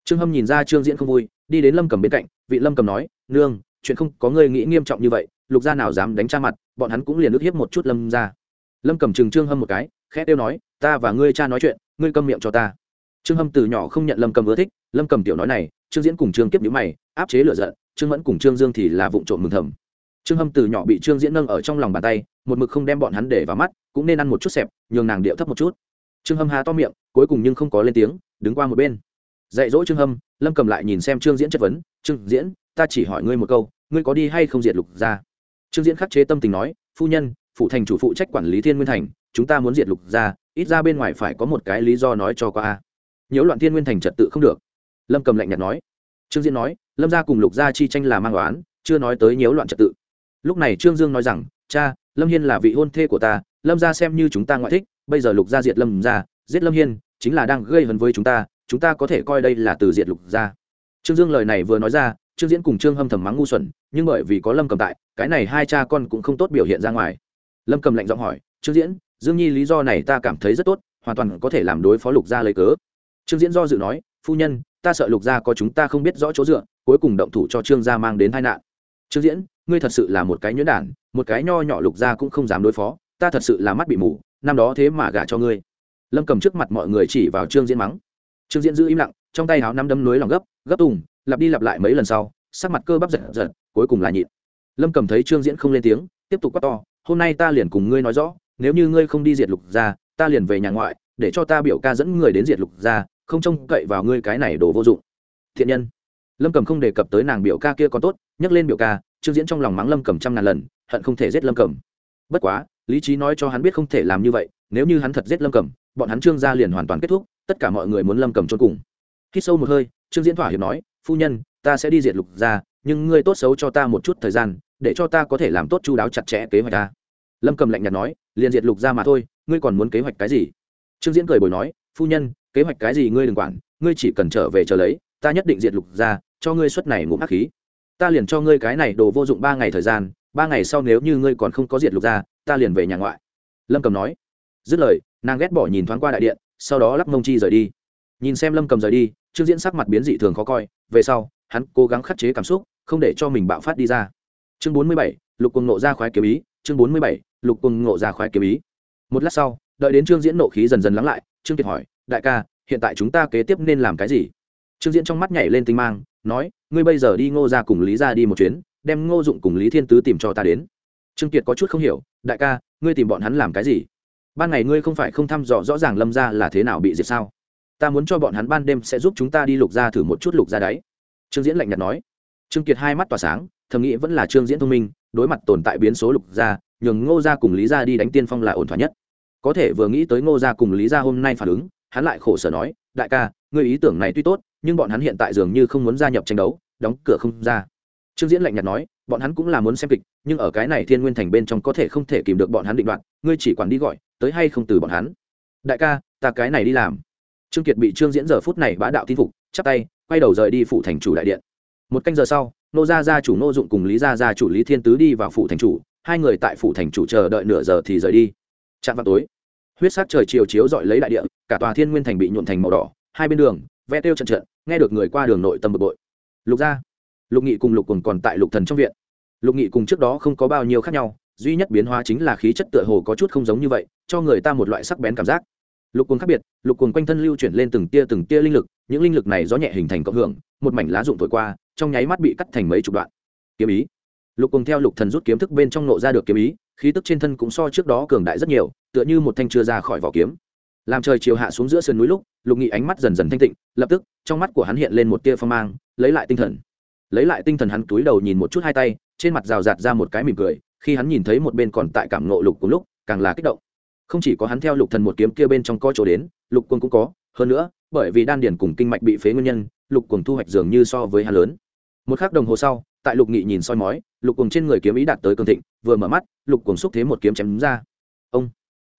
Trương hâm nhìn ra trương diễn không vui, đi đến lâm cầm bên cạnh, vị lâm cầm nói, nương, chuyện không có ngươi nghĩ nghiêm trọng như vậy, lục gia nào dám đánh cha mặt, bọn hắn cũng liền ước hiếp một chút lâm ra lâm cầm chừng trương hâm một cái khẽ tiêu nói, ta và ngươi cha nói chuyện, ngươi câm miệng cho ta. Trương hâm từ nhỏ không nhận lâm cầm ưa thích, lâm cầm tiểu nói này, trương diễn cùng trương kiếp nhữ mày, áp chế lựa giận, trương mẫn cùng trương dương thì là vụ trộm mừng thầm. Trương hâm từ nhỏ bị trương diễn nâng ở trong lòng bàn tay, một mực không đem bọn hắn để vào mắt, cũng nên ăn một chút xẹp, nhường nàng điệu thấp một chút. Trương hâm há to miệng, cuối cùng nhưng không có lên tiếng, đứng qua một bên. Dạy dỗ trương hâm, lâm cầm lại nhìn xem trương diễn chất vấn, trương diễn, ta chỉ hỏi ngươi một câu, ngươi có đi hay không diệt lục ra trương diễn khắc chế tâm tình nói, phu nhân phụ thành chủ phụ trách quản lý thiên nguyên thành chúng ta muốn diệt lục ra ít ra bên ngoài phải có một cái lý do nói cho qua a. Nhiễu loạn thiên nguyên thành trật tự không được. Lâm cầm lạnh nhạt nói. Trương diễn nói, lâm gia cùng lục gia chi tranh là mang oán, chưa nói tới nhiễu loạn trật tự. Lúc này trương dương nói rằng, cha, lâm hiên là vị hôn thê của ta, lâm gia xem như chúng ta ngoại thích, bây giờ lục gia diệt lâm gia, giết lâm hiên, chính là đang gây hấn với chúng ta chúng ta có thể coi đây là từ diệt lục gia. Trương dương lời này vừa nói ra, trương diễn cùng trương hâm thầm mắng ngu xuẩn, nhưng bởi vì có lâm cầm tại, cái này hai cha con cũng không tốt biểu hiện ra ngoài. Lâm cầm lạnh giọng hỏi, trương diễn dương nhi lý do này ta cảm thấy rất tốt, hoàn toàn có thể làm đối phó lục gia lấy cớ. Trương diễn do dự nói, phu nhân, ta sợ lục gia có chúng ta không biết rõ chỗ dựa, cuối cùng động thủ cho trương gia mang đến tai nạn. Trương diễn, ngươi thật sự là một cái nhuyễn đản, một cái nho nhỏ lục gia cũng không dám đối phó, ta thật sự là mắt bị mù, năm đó thế mà gả cho ngươi. Lâm cầm trước mặt mọi người chỉ vào trương diễn mắng. Trương diễn giữ im lặng, trong tay háo năm đấm núi lòng gấp gấp tùng, lặp đi lặp lại mấy lần sau, sắc mặt cơ bắp giật giật, cuối cùng là nhịn. Lâm cầm thấy trương diễn không lên tiếng, tiếp tục quát to, hôm nay ta liền cùng ngươi nói rõ nếu như ngươi không đi diệt lục ra ta liền về nhà ngoại, để cho ta biểu ca dẫn người đến diệt lục ra không trông cậy vào ngươi cái này đồ vô dụng. Thiện nhân. Lâm cầm không đề cập tới nàng biểu ca kia còn tốt, nhắc lên biểu ca, trương diễn trong lòng mắng lâm cầm trăm ngàn lần, hận không thể giết lâm cầm. Bất quá, lý trí nói cho hắn biết không thể làm như vậy, nếu như hắn thật giết lâm cầm, bọn hắn trương gia liền hoàn toàn kết thúc, tất cả mọi người muốn lâm cầm trốn cùng. Khi sâu một hơi, trương diễn thỏa hiệp nói, phu nhân, ta sẽ đi diệt lục ra nhưng ngươi tốt xấu cho ta một chút thời gian, để cho ta có thể làm tốt chu đáo chặt chẽ kế hoạch ta lâm cầm lạnh nhạt nói, liền diệt lục ra mà thôi, ngươi còn muốn kế hoạch cái gì? Trương diễn cười bồi nói, phu nhân, kế hoạch cái gì ngươi đừng quản, ngươi chỉ cần trở về chờ lấy, ta nhất định diệt lục ra, cho ngươi suất này ngụm hắc khí. Ta liền cho ngươi cái này đồ vô dụng ba ngày thời gian, ba ngày sau nếu như ngươi còn không có diệt lục ra, ta liền về nhà ngoại. Lâm cầm nói. Dứt lời, nàng ghét bỏ nhìn thoáng qua đại điện, sau đó lắc mông chi rời đi. Nhìn xem lâm cầm rời đi, trương diễn sắc mặt biến dị thường khó coi, về sau, hắn cố gắng khắc chế cảm xúc, không để cho mình bạo phát đi ra. Chương bốn mươi bảy, lục cùng nộ ra khoái kiếm ý, chương bốn mươi bảy lục cùng nộ ra khoái kiếm ý. Một lát sau, đợi đến trương diễn nộ khí dần dần lắng lại, trương kiệt hỏi, đại ca, hiện tại chúng ta kế tiếp nên làm cái gì? Trương diễn trong mắt nhảy lên tinh mang, nói, ngươi bây giờ đi ngô ra cùng lý ra đi một chuyến, đem ngô dụng cùng lý thiên tứ tìm cho ta đến. Trương kiệt có chút không hiểu, đại ca, ngươi tìm bọn hắn làm cái gì? Ban ngày ngươi không phải không thăm dò rõ ràng lâm ra là thế nào bị diệt sao? Ta muốn cho bọn hắn ban đêm sẽ giúp chúng ta đi lục ra thử một chút lục ra đáy trương diễn lạnh nhạt nói. Trương kiệt hai mắt tỏa sáng, thầm nghĩ vẫn là trương diễn thông minh, đối mặt tồn tại biến số lục ra nhường ngô Gia cùng lý Gia đi đánh tiên phong là ổn thỏa nhất. Có thể vừa nghĩ tới ngô Gia cùng lý Gia hôm nay phản ứng, hắn lại khổ sở nói, đại ca, ngươi ý tưởng này tuy tốt, nhưng bọn hắn hiện tại dường như không muốn gia nhập tranh đấu, đóng cửa không ra. Trương diễn lạnh nhạt nói, bọn hắn cũng là muốn xem kịch, nhưng ở cái này thiên nguyên thành bên trong có thể không thể kìm được bọn hắn định đoạt, ngươi chỉ quản đi gọi, tới hay không từ bọn hắn. Đại ca, ta cái này đi làm. Trương kiệt bị trương diễn giờ phút này bá đạo tin phục, chắp tay, quay đầu rời đi phủ thành chủ đại điện. Một canh giờ sau nô gia gia chủ nô dụng cùng lý gia gia chủ lý thiên tứ đi vào phủ thành chủ hai người tại phủ thành chủ chờ đợi nửa giờ thì rời đi. Chạm vào tối. Huyết sắc trời chiều chiếu dọi lấy đại địa, cả tòa thiên nguyên thành bị nhuộn thành màu đỏ, hai bên đường, ve tiêu trận trận, nghe được người qua đường nội tâm bực bội. Lục gia, lục nghị cùng lục cùng còn tại lục thần trong viện. Lục nghị cùng trước đó không có bao nhiêu khác nhau, duy nhất biến hóa chính là khí chất tựa hồ có chút không giống như vậy, cho người ta một loại sắc bén cảm giác. Lục cuồng khác biệt, lục cuồng quanh thân lưu chuyển lên từng tia từng tia linh lực, những linh lực này gió nhẹ hình thành cộng hưởng, một mảnh lá rụng thổi qua, trong nháy mắt bị cắt thành mấy chục đoạn. Kiếm ý lục cùng theo lục thần rút kiếm thức bên trong nộ ra được kiếm ý, khí tức trên thân cũng so trước đó cường đại rất nhiều, tựa như một thanh chưa ra khỏi vỏ kiếm. Làm trời chiều hạ xuống giữa sườn núi lúc, lục nghị ánh mắt dần dần thanh tịnh, lập tức, trong mắt của hắn hiện lên một tia phong mang, lấy lại tinh thần. Lấy lại tinh thần hắn túi đầu nhìn một chút hai tay, trên mặt rào rạt ra một cái mỉm cười, khi hắn nhìn thấy một bên còn tại cảm ngộ lục cùng lúc, càng là kích động. Không chỉ có hắn theo lục thần một kiếm kia bên trong có chỗ đến, lục quân cũng có, hơn nữa, bởi vì đan điển cùng kinh mạch bị phế nguyên nhân, lục cùng thu hoạch dường như so với hắn lớn. Một khắc đồng hồ sau, tại lục nghị nhìn soi mói lục cùng trên người kiếm ý đạt tới cường thịnh, vừa mở mắt, lục cùng xúc thế một kiếm chém ra. Ông,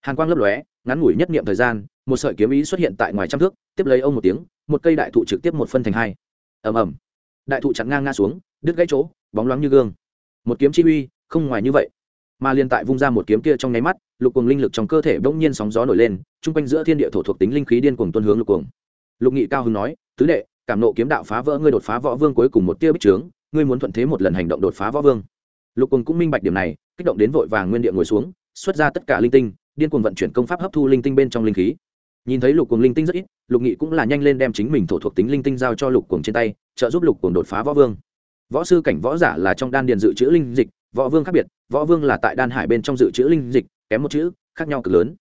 hàn quang lấp lóe, ngắn ngủi nhất niệm thời gian, một sợi kiếm ý xuất hiện tại ngoài trăm thước, tiếp lấy ông một tiếng, một cây đại thụ trực tiếp một phân thành hai. Ầm ầm. Đại thụ chặn ngang nga xuống, đứt gãy chỗ, bóng loáng như gương. Một kiếm chi uy, không ngoài như vậy. Mà liên tại vung ra một kiếm kia trong nháy mắt, lục cuồng linh lực trong cơ thể bỗng nhiên sóng gió nổi lên, chung quanh giữa thiên địa thổ thuộc tính linh khí điên cuồng tuân hướng lục cuồng. Lục nghị cao hưng nói, tứ đệ, cảm nộ kiếm đạo phá vỡ ngươi đột phá võ vương cuối cùng một tia bích trướng ngươi muốn thuận thế một lần hành động đột phá võ vương. Lục quân cũng minh bạch điểm này, kích động đến vội vàng nguyên địa ngồi xuống, xuất ra tất cả linh tinh, điên cuồng vận chuyển công pháp hấp thu linh tinh bên trong linh khí. Nhìn thấy lục cuồng linh tinh rất ít, lục nghị cũng là nhanh lên đem chính mình thổ thuộc tính linh tinh giao cho lục cuồng trên tay, trợ giúp lục cuồng đột phá võ vương. Võ sư cảnh võ giả là trong đan điền dự trữ linh dịch, võ vương khác biệt, võ vương là tại đan hải bên trong dự trữ linh dịch, kém một chữ, khác nhau cực lớn.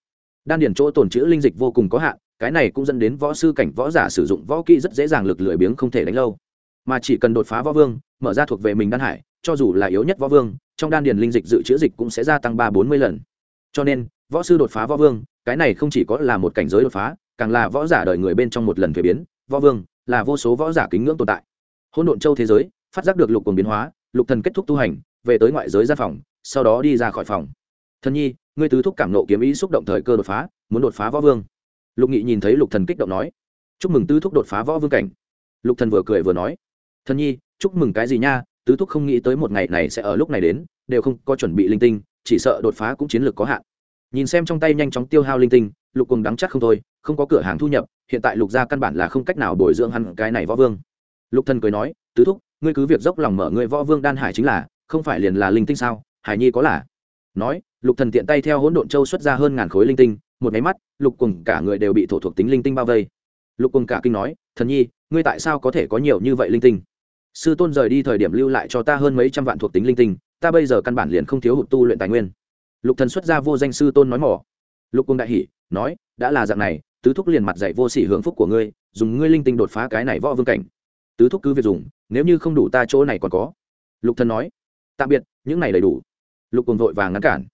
Đan điền chỗ tồn trữ linh dịch vô cùng có hạn, cái này cũng dẫn đến võ sư cảnh võ giả sử dụng võ kỹ rất dễ dàng lực lười biếng không thể đánh lâu. Mà chỉ cần đột phá võ vương mở ra thuộc về mình đan hải, cho dù là yếu nhất võ vương, trong đan điền linh dịch dự trữ dịch cũng sẽ gia tăng ba bốn mươi lần. Cho nên, võ sư đột phá võ vương, cái này không chỉ có là một cảnh giới đột phá, càng là võ giả đời người bên trong một lần thuế biến, võ vương là vô số võ giả kính ngưỡng tồn tại. Hôn độn châu thế giới, phát giác được lục cồn biến hóa, lục thần kết thúc tu hành, về tới ngoại giới ra phòng, sau đó đi ra khỏi phòng. Thần nhi, ngươi tứ thúc cảm nộ kiếm ý xúc động thời cơ đột phá, muốn đột phá võ vương. Lục nghị nhìn thấy lục thần kích động nói, chúc mừng tứ thúc đột phá võ vương cảnh. Lục thần vừa cười vừa nói thần nhi, chúc mừng cái gì nha, tứ thúc không nghĩ tới một ngày này sẽ ở lúc này đến, đều không có chuẩn bị linh tinh, chỉ sợ đột phá cũng chiến lược có hạn. Nhìn xem trong tay nhanh chóng tiêu hao linh tinh, lục cùng đắng chắc không thôi, không có cửa hàng thu nhập, hiện tại lục gia căn bản là không cách nào bồi dưỡng hẳn cái này võ vương. Lục thần cười nói, tứ thúc, ngươi cứ việc dốc lòng mở ngươi võ vương đan hải chính là, không phải liền là linh tinh sao, hải nhi có là? Nói, lục thần tiện tay theo hỗn độn châu xuất ra hơn ngàn khối linh tinh, một máy mắt, lục cùng cả người đều bị thổ thuộc tính linh tinh bao vây. Lục cùng cả kinh nói, thần nhi, ngươi tại sao có thể có nhiều như vậy linh tinh? Sư tôn rời đi thời điểm lưu lại cho ta hơn mấy trăm vạn thuộc tính linh tinh, ta bây giờ căn bản liền không thiếu hụt tu luyện tài nguyên. Lục thần xuất ra vô danh sư tôn nói mỏ. Lục cung đại hỉ nói, đã là dạng này, tứ thúc liền mặt dạy vô sỉ hưởng phúc của ngươi, dùng ngươi linh tinh đột phá cái này võ vương cảnh. Tứ thúc cứ việc dùng, nếu như không đủ ta chỗ này còn có. Lục thần nói, tạm biệt, những này đầy đủ. Lục cùng vội vàng ngăn cản.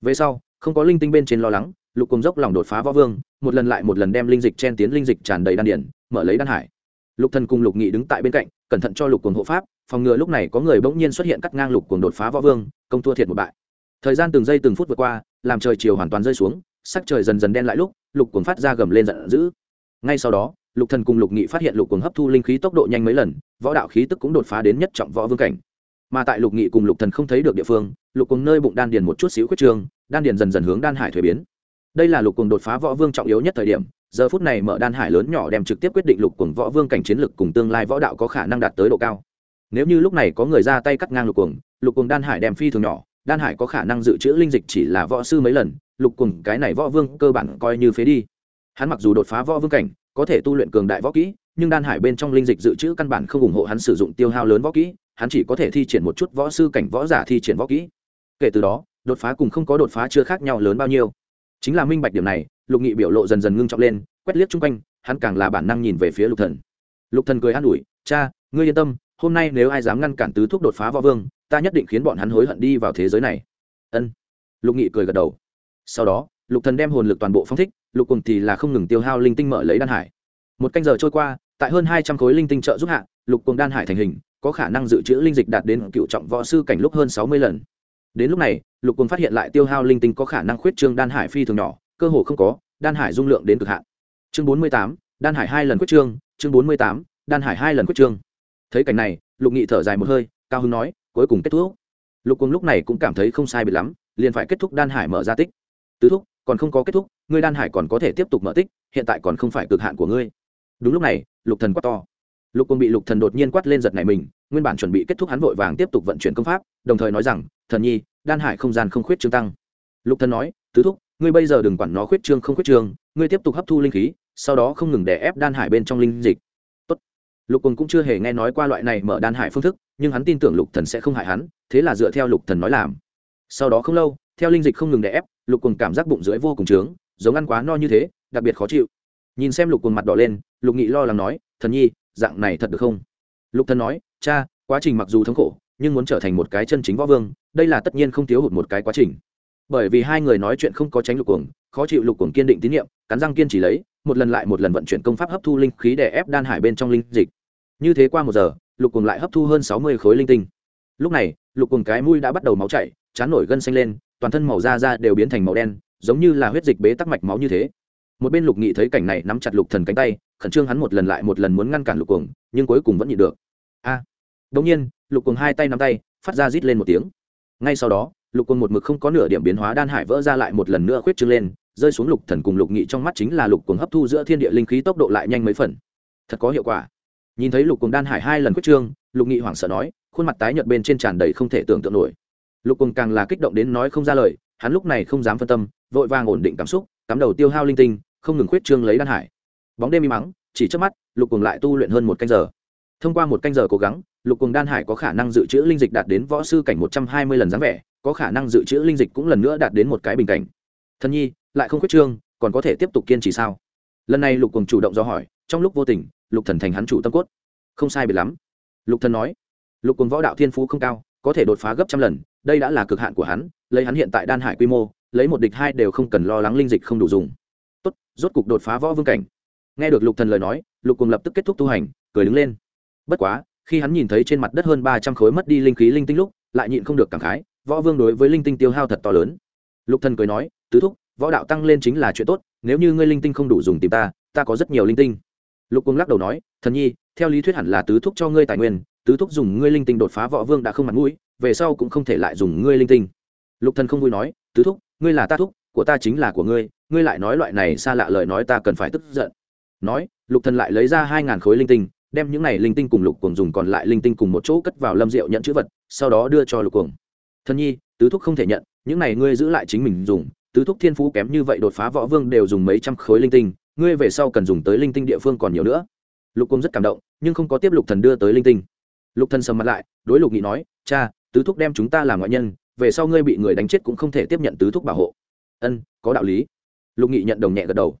Về sau, không có linh tinh bên trên lo lắng, lục cùng dốc lòng đột phá võ vương, một lần lại một lần đem linh dịch chen tiến linh dịch tràn đầy đan điển mở lấy đan hải lục thần cùng lục nghị đứng tại bên cạnh, cẩn thận cho lục Cuồng hộ pháp, phòng ngừa lúc này có người bỗng nhiên xuất hiện cắt ngang lục Cuồng đột phá võ vương, công thua thiệt một bại. Thời gian từng giây từng phút vượt qua, làm trời chiều hoàn toàn rơi xuống, sắc trời dần dần đen lại lúc, lục Cuồng phát ra gầm lên giận dữ. Ngay sau đó, lục thần cùng lục nghị phát hiện lục cuồng hấp thu linh khí tốc độ nhanh mấy lần, võ đạo khí tức cũng đột phá đến nhất trọng võ vương cảnh. Mà tại lục nghị cùng lục thần không thấy được địa phương, lục cuồng nơi bụng đan điền một chút xíu khuyết trương đan điền dần dần hướng đan hải thuế biến. Đây là lục cuồng đột phá võ vương trọng yếu nhất thời điểm giờ phút này mở đan hải lớn nhỏ đem trực tiếp quyết định lục cuồng võ vương cảnh chiến lực cùng tương lai võ đạo có khả năng đạt tới độ cao. Nếu như lúc này có người ra tay cắt ngang lục cuồng lục cuồng đan hải đem phi thường nhỏ, đan hải có khả năng dự trữ linh dịch chỉ là võ sư mấy lần, lục cuồng cái này võ vương cơ bản coi như phế đi. Hắn mặc dù đột phá võ vương cảnh, có thể tu luyện cường đại võ kỹ, nhưng đan hải bên trong linh dịch dự trữ căn bản không ủng hộ hắn sử dụng tiêu hao lớn võ kỹ, hắn chỉ có thể thi triển một chút võ sư cảnh võ giả thi triển võ kỹ. Kể từ đó, đột phá cùng không có đột phá chưa khác nhau lớn bao nhiêu. Chính là minh bạch điểm này lục nghị biểu lộ dần dần ngưng trọng lên, quét liếc chung quanh, hắn càng là bản năng nhìn về phía lục thần. Lục thần cười an ủi, cha, ngươi yên tâm, hôm nay nếu ai dám ngăn cản tứ thúc đột phá võ vương, ta nhất định khiến bọn hắn hối hận đi vào thế giới này. Ân. Lục nghị cười gật đầu. Sau đó, lục thần đem hồn lực toàn bộ phóng thích, lục cùng thì là không ngừng tiêu hao linh tinh mở lấy đan hải. Một canh giờ trôi qua, tại hơn hai trăm khối linh tinh trợ giúp hạ, lục cùng đan hải thành hình, có khả năng dự trữ linh dịch đạt đến cựu trọng võ sư cảnh lúc hơn sáu mươi lần. Đến lúc này, lục cùng phát hiện lại tiêu hao linh tinh có khả năng khuyết trương đan hải phi thường nhỏ cơ hồ không có, đan hải dung lượng đến cực hạn. Chương bốn mươi tám, đan hải hai lần quyết trương, chương bốn mươi tám, đan hải hai lần quyết trương. Thấy cảnh này, lục nghị thở dài một hơi, cao hưng nói, cuối cùng kết thúc. Lục cùng lúc này cũng cảm thấy không sai biệt lắm, liền phải kết thúc đan hải mở ra tích. Tứ thúc, còn không có kết thúc, ngươi đan hải còn có thể tiếp tục mở tích, hiện tại còn không phải cực hạn của ngươi. Đúng lúc này, lục thần quát to. Lục cùng bị lục thần đột nhiên quát lên giật này mình, nguyên bản chuẩn bị kết thúc hắn vội vàng tiếp tục vận chuyển công pháp, đồng thời nói rằng, thần nhi, đan hải không gian không khuyết trương tăng. Lục thần nói, tứ thúc ngươi bây giờ đừng quản nó khuyết trương không khuyết trương, ngươi tiếp tục hấp thu linh khí, sau đó không ngừng để ép đan hải bên trong linh dịch. Tốt. lục Quân cũng chưa hề nghe nói qua loại này mở đan hải phương thức, nhưng hắn tin tưởng lục thần sẽ không hại hắn, thế là dựa theo lục thần nói làm. Sau đó không lâu, theo linh dịch không ngừng để ép, lục Quân cảm giác bụng dưới vô cùng trướng, giống ăn quá no như thế, đặc biệt khó chịu. Nhìn xem lục Quân mặt đỏ lên, lục nghị lo lắng nói, thần nhi, dạng này thật được không? Lục thần nói, cha, quá trình mặc dù thống khổ, nhưng muốn trở thành một cái chân chính võ vương, đây là tất nhiên không thiếu hụt một cái quá trình bởi vì hai người nói chuyện không có tránh lục cuồng khó chịu lục cuồng kiên định tín nhiệm cắn răng kiên trì lấy một lần lại một lần vận chuyển công pháp hấp thu linh khí để ép đan hải bên trong linh dịch. Như thế qua một giờ lục cuồng lại hấp thu hơn sáu mươi khối linh tinh. Lúc này lục cuồng cái mũi đã bắt đầu máu chảy chán nổi gân xanh lên toàn thân màu da da đều biến thành màu đen giống như là huyết dịch bế tắc mạch máu như thế. Một bên lục nghị thấy cảnh này nắm chặt lục thần cánh tay khẩn trương hắn một lần lại một lần muốn ngăn cản lục cuồng nhưng cuối cùng vẫn nhịn được. A! À, đột nhiên lục cuồng hai tay nắm tay phát ra rít lên một tiếng. Ngay sau đó lục quân một mực không có nửa điểm biến hóa, đan hải vỡ ra lại một lần nữa khuyết trương lên, rơi xuống lục thần cùng lục nghị trong mắt chính là lục cuồng hấp thu giữa thiên địa linh khí tốc độ lại nhanh mấy phần. Thật có hiệu quả. Nhìn thấy lục cuồng đan hải hai lần khuyết trương, lục nghị hoảng sợ nói, khuôn mặt tái nhợt bên trên tràn đầy không thể tưởng tượng nổi. Lục cuồng càng là kích động đến nói không ra lời, hắn lúc này không dám phân tâm, vội vàng ổn định cảm xúc, cắm đầu tiêu hao linh tinh, không ngừng khuyết trương lấy đan hải. Bóng đêm im mắng, chỉ trước mắt, lục cuồng lại tu luyện hơn một canh giờ. Thông qua một canh giờ cố gắng, lục cuồng đan hải có khả năng dự trữ linh dịch đạt đến võ sư cảnh một trăm hai mươi lần dáng vẻ có khả năng dự trữ linh dịch cũng lần nữa đạt đến một cái bình cảnh. Thân nhi, lại không khuyết trương, còn có thể tiếp tục kiên trì sao? Lần này lục cùng chủ động do hỏi, trong lúc vô tình, lục thần thành hắn chủ tâm cốt. Không sai biệt lắm. Lục thần nói, lục cùng võ đạo thiên phú không cao, có thể đột phá gấp trăm lần, đây đã là cực hạn của hắn, lấy hắn hiện tại đan hải quy mô, lấy một địch hai đều không cần lo lắng linh dịch không đủ dùng. Tốt, rốt cục đột phá võ vương cảnh. Nghe được lục thần lời nói, lục cùng lập tức kết thúc tu hành, cười đứng lên. Bất quá, khi hắn nhìn thấy trên mặt đất hơn ba trăm khối mất đi linh khí linh tinh lúc, lại nhịn không được cảm khái võ vương đối với linh tinh tiêu hao thật to lớn. Lục thần cười nói, tứ thúc, võ đạo tăng lên chính là chuyện tốt, nếu như ngươi linh tinh không đủ dùng tìm ta ta có rất nhiều linh tinh. Lục cung lắc đầu nói, thần nhi, theo lý thuyết hẳn là tứ thúc cho ngươi tài nguyên, tứ thúc dùng ngươi linh tinh đột phá võ vương đã không mặt mũi, về sau cũng không thể lại dùng ngươi linh tinh. Lục thần không vui nói, tứ thúc, ngươi là ta thúc, của ta chính là của ngươi ngươi lại nói loại này xa lạ lời nói ta cần phải tức giận. Nói, lục thần lại lấy ra hai ngàn khối linh tinh, đem những này linh tinh cùng lục cuồng dùng còn lại linh tinh cùng một chỗ cất vào lâm rượu nhận chữ vật, sau đó đưa cho lục cuồng thân nhi, tứ thúc không thể nhận, những này ngươi giữ lại chính mình dùng, tứ thúc thiên phú kém như vậy đột phá võ vương đều dùng mấy trăm khối linh tinh, ngươi về sau cần dùng tới linh tinh địa phương còn nhiều nữa. Lục Cung rất cảm động, nhưng không có tiếp lục thần đưa tới linh tinh. Lục thần sầm mặt lại, đối lục nghị nói, cha, tứ thúc đem chúng ta làm ngoại nhân, về sau ngươi bị người đánh chết cũng không thể tiếp nhận tứ thúc bảo hộ. Ân, có đạo lý. Lục nghị nhận đồng nhẹ gật đầu.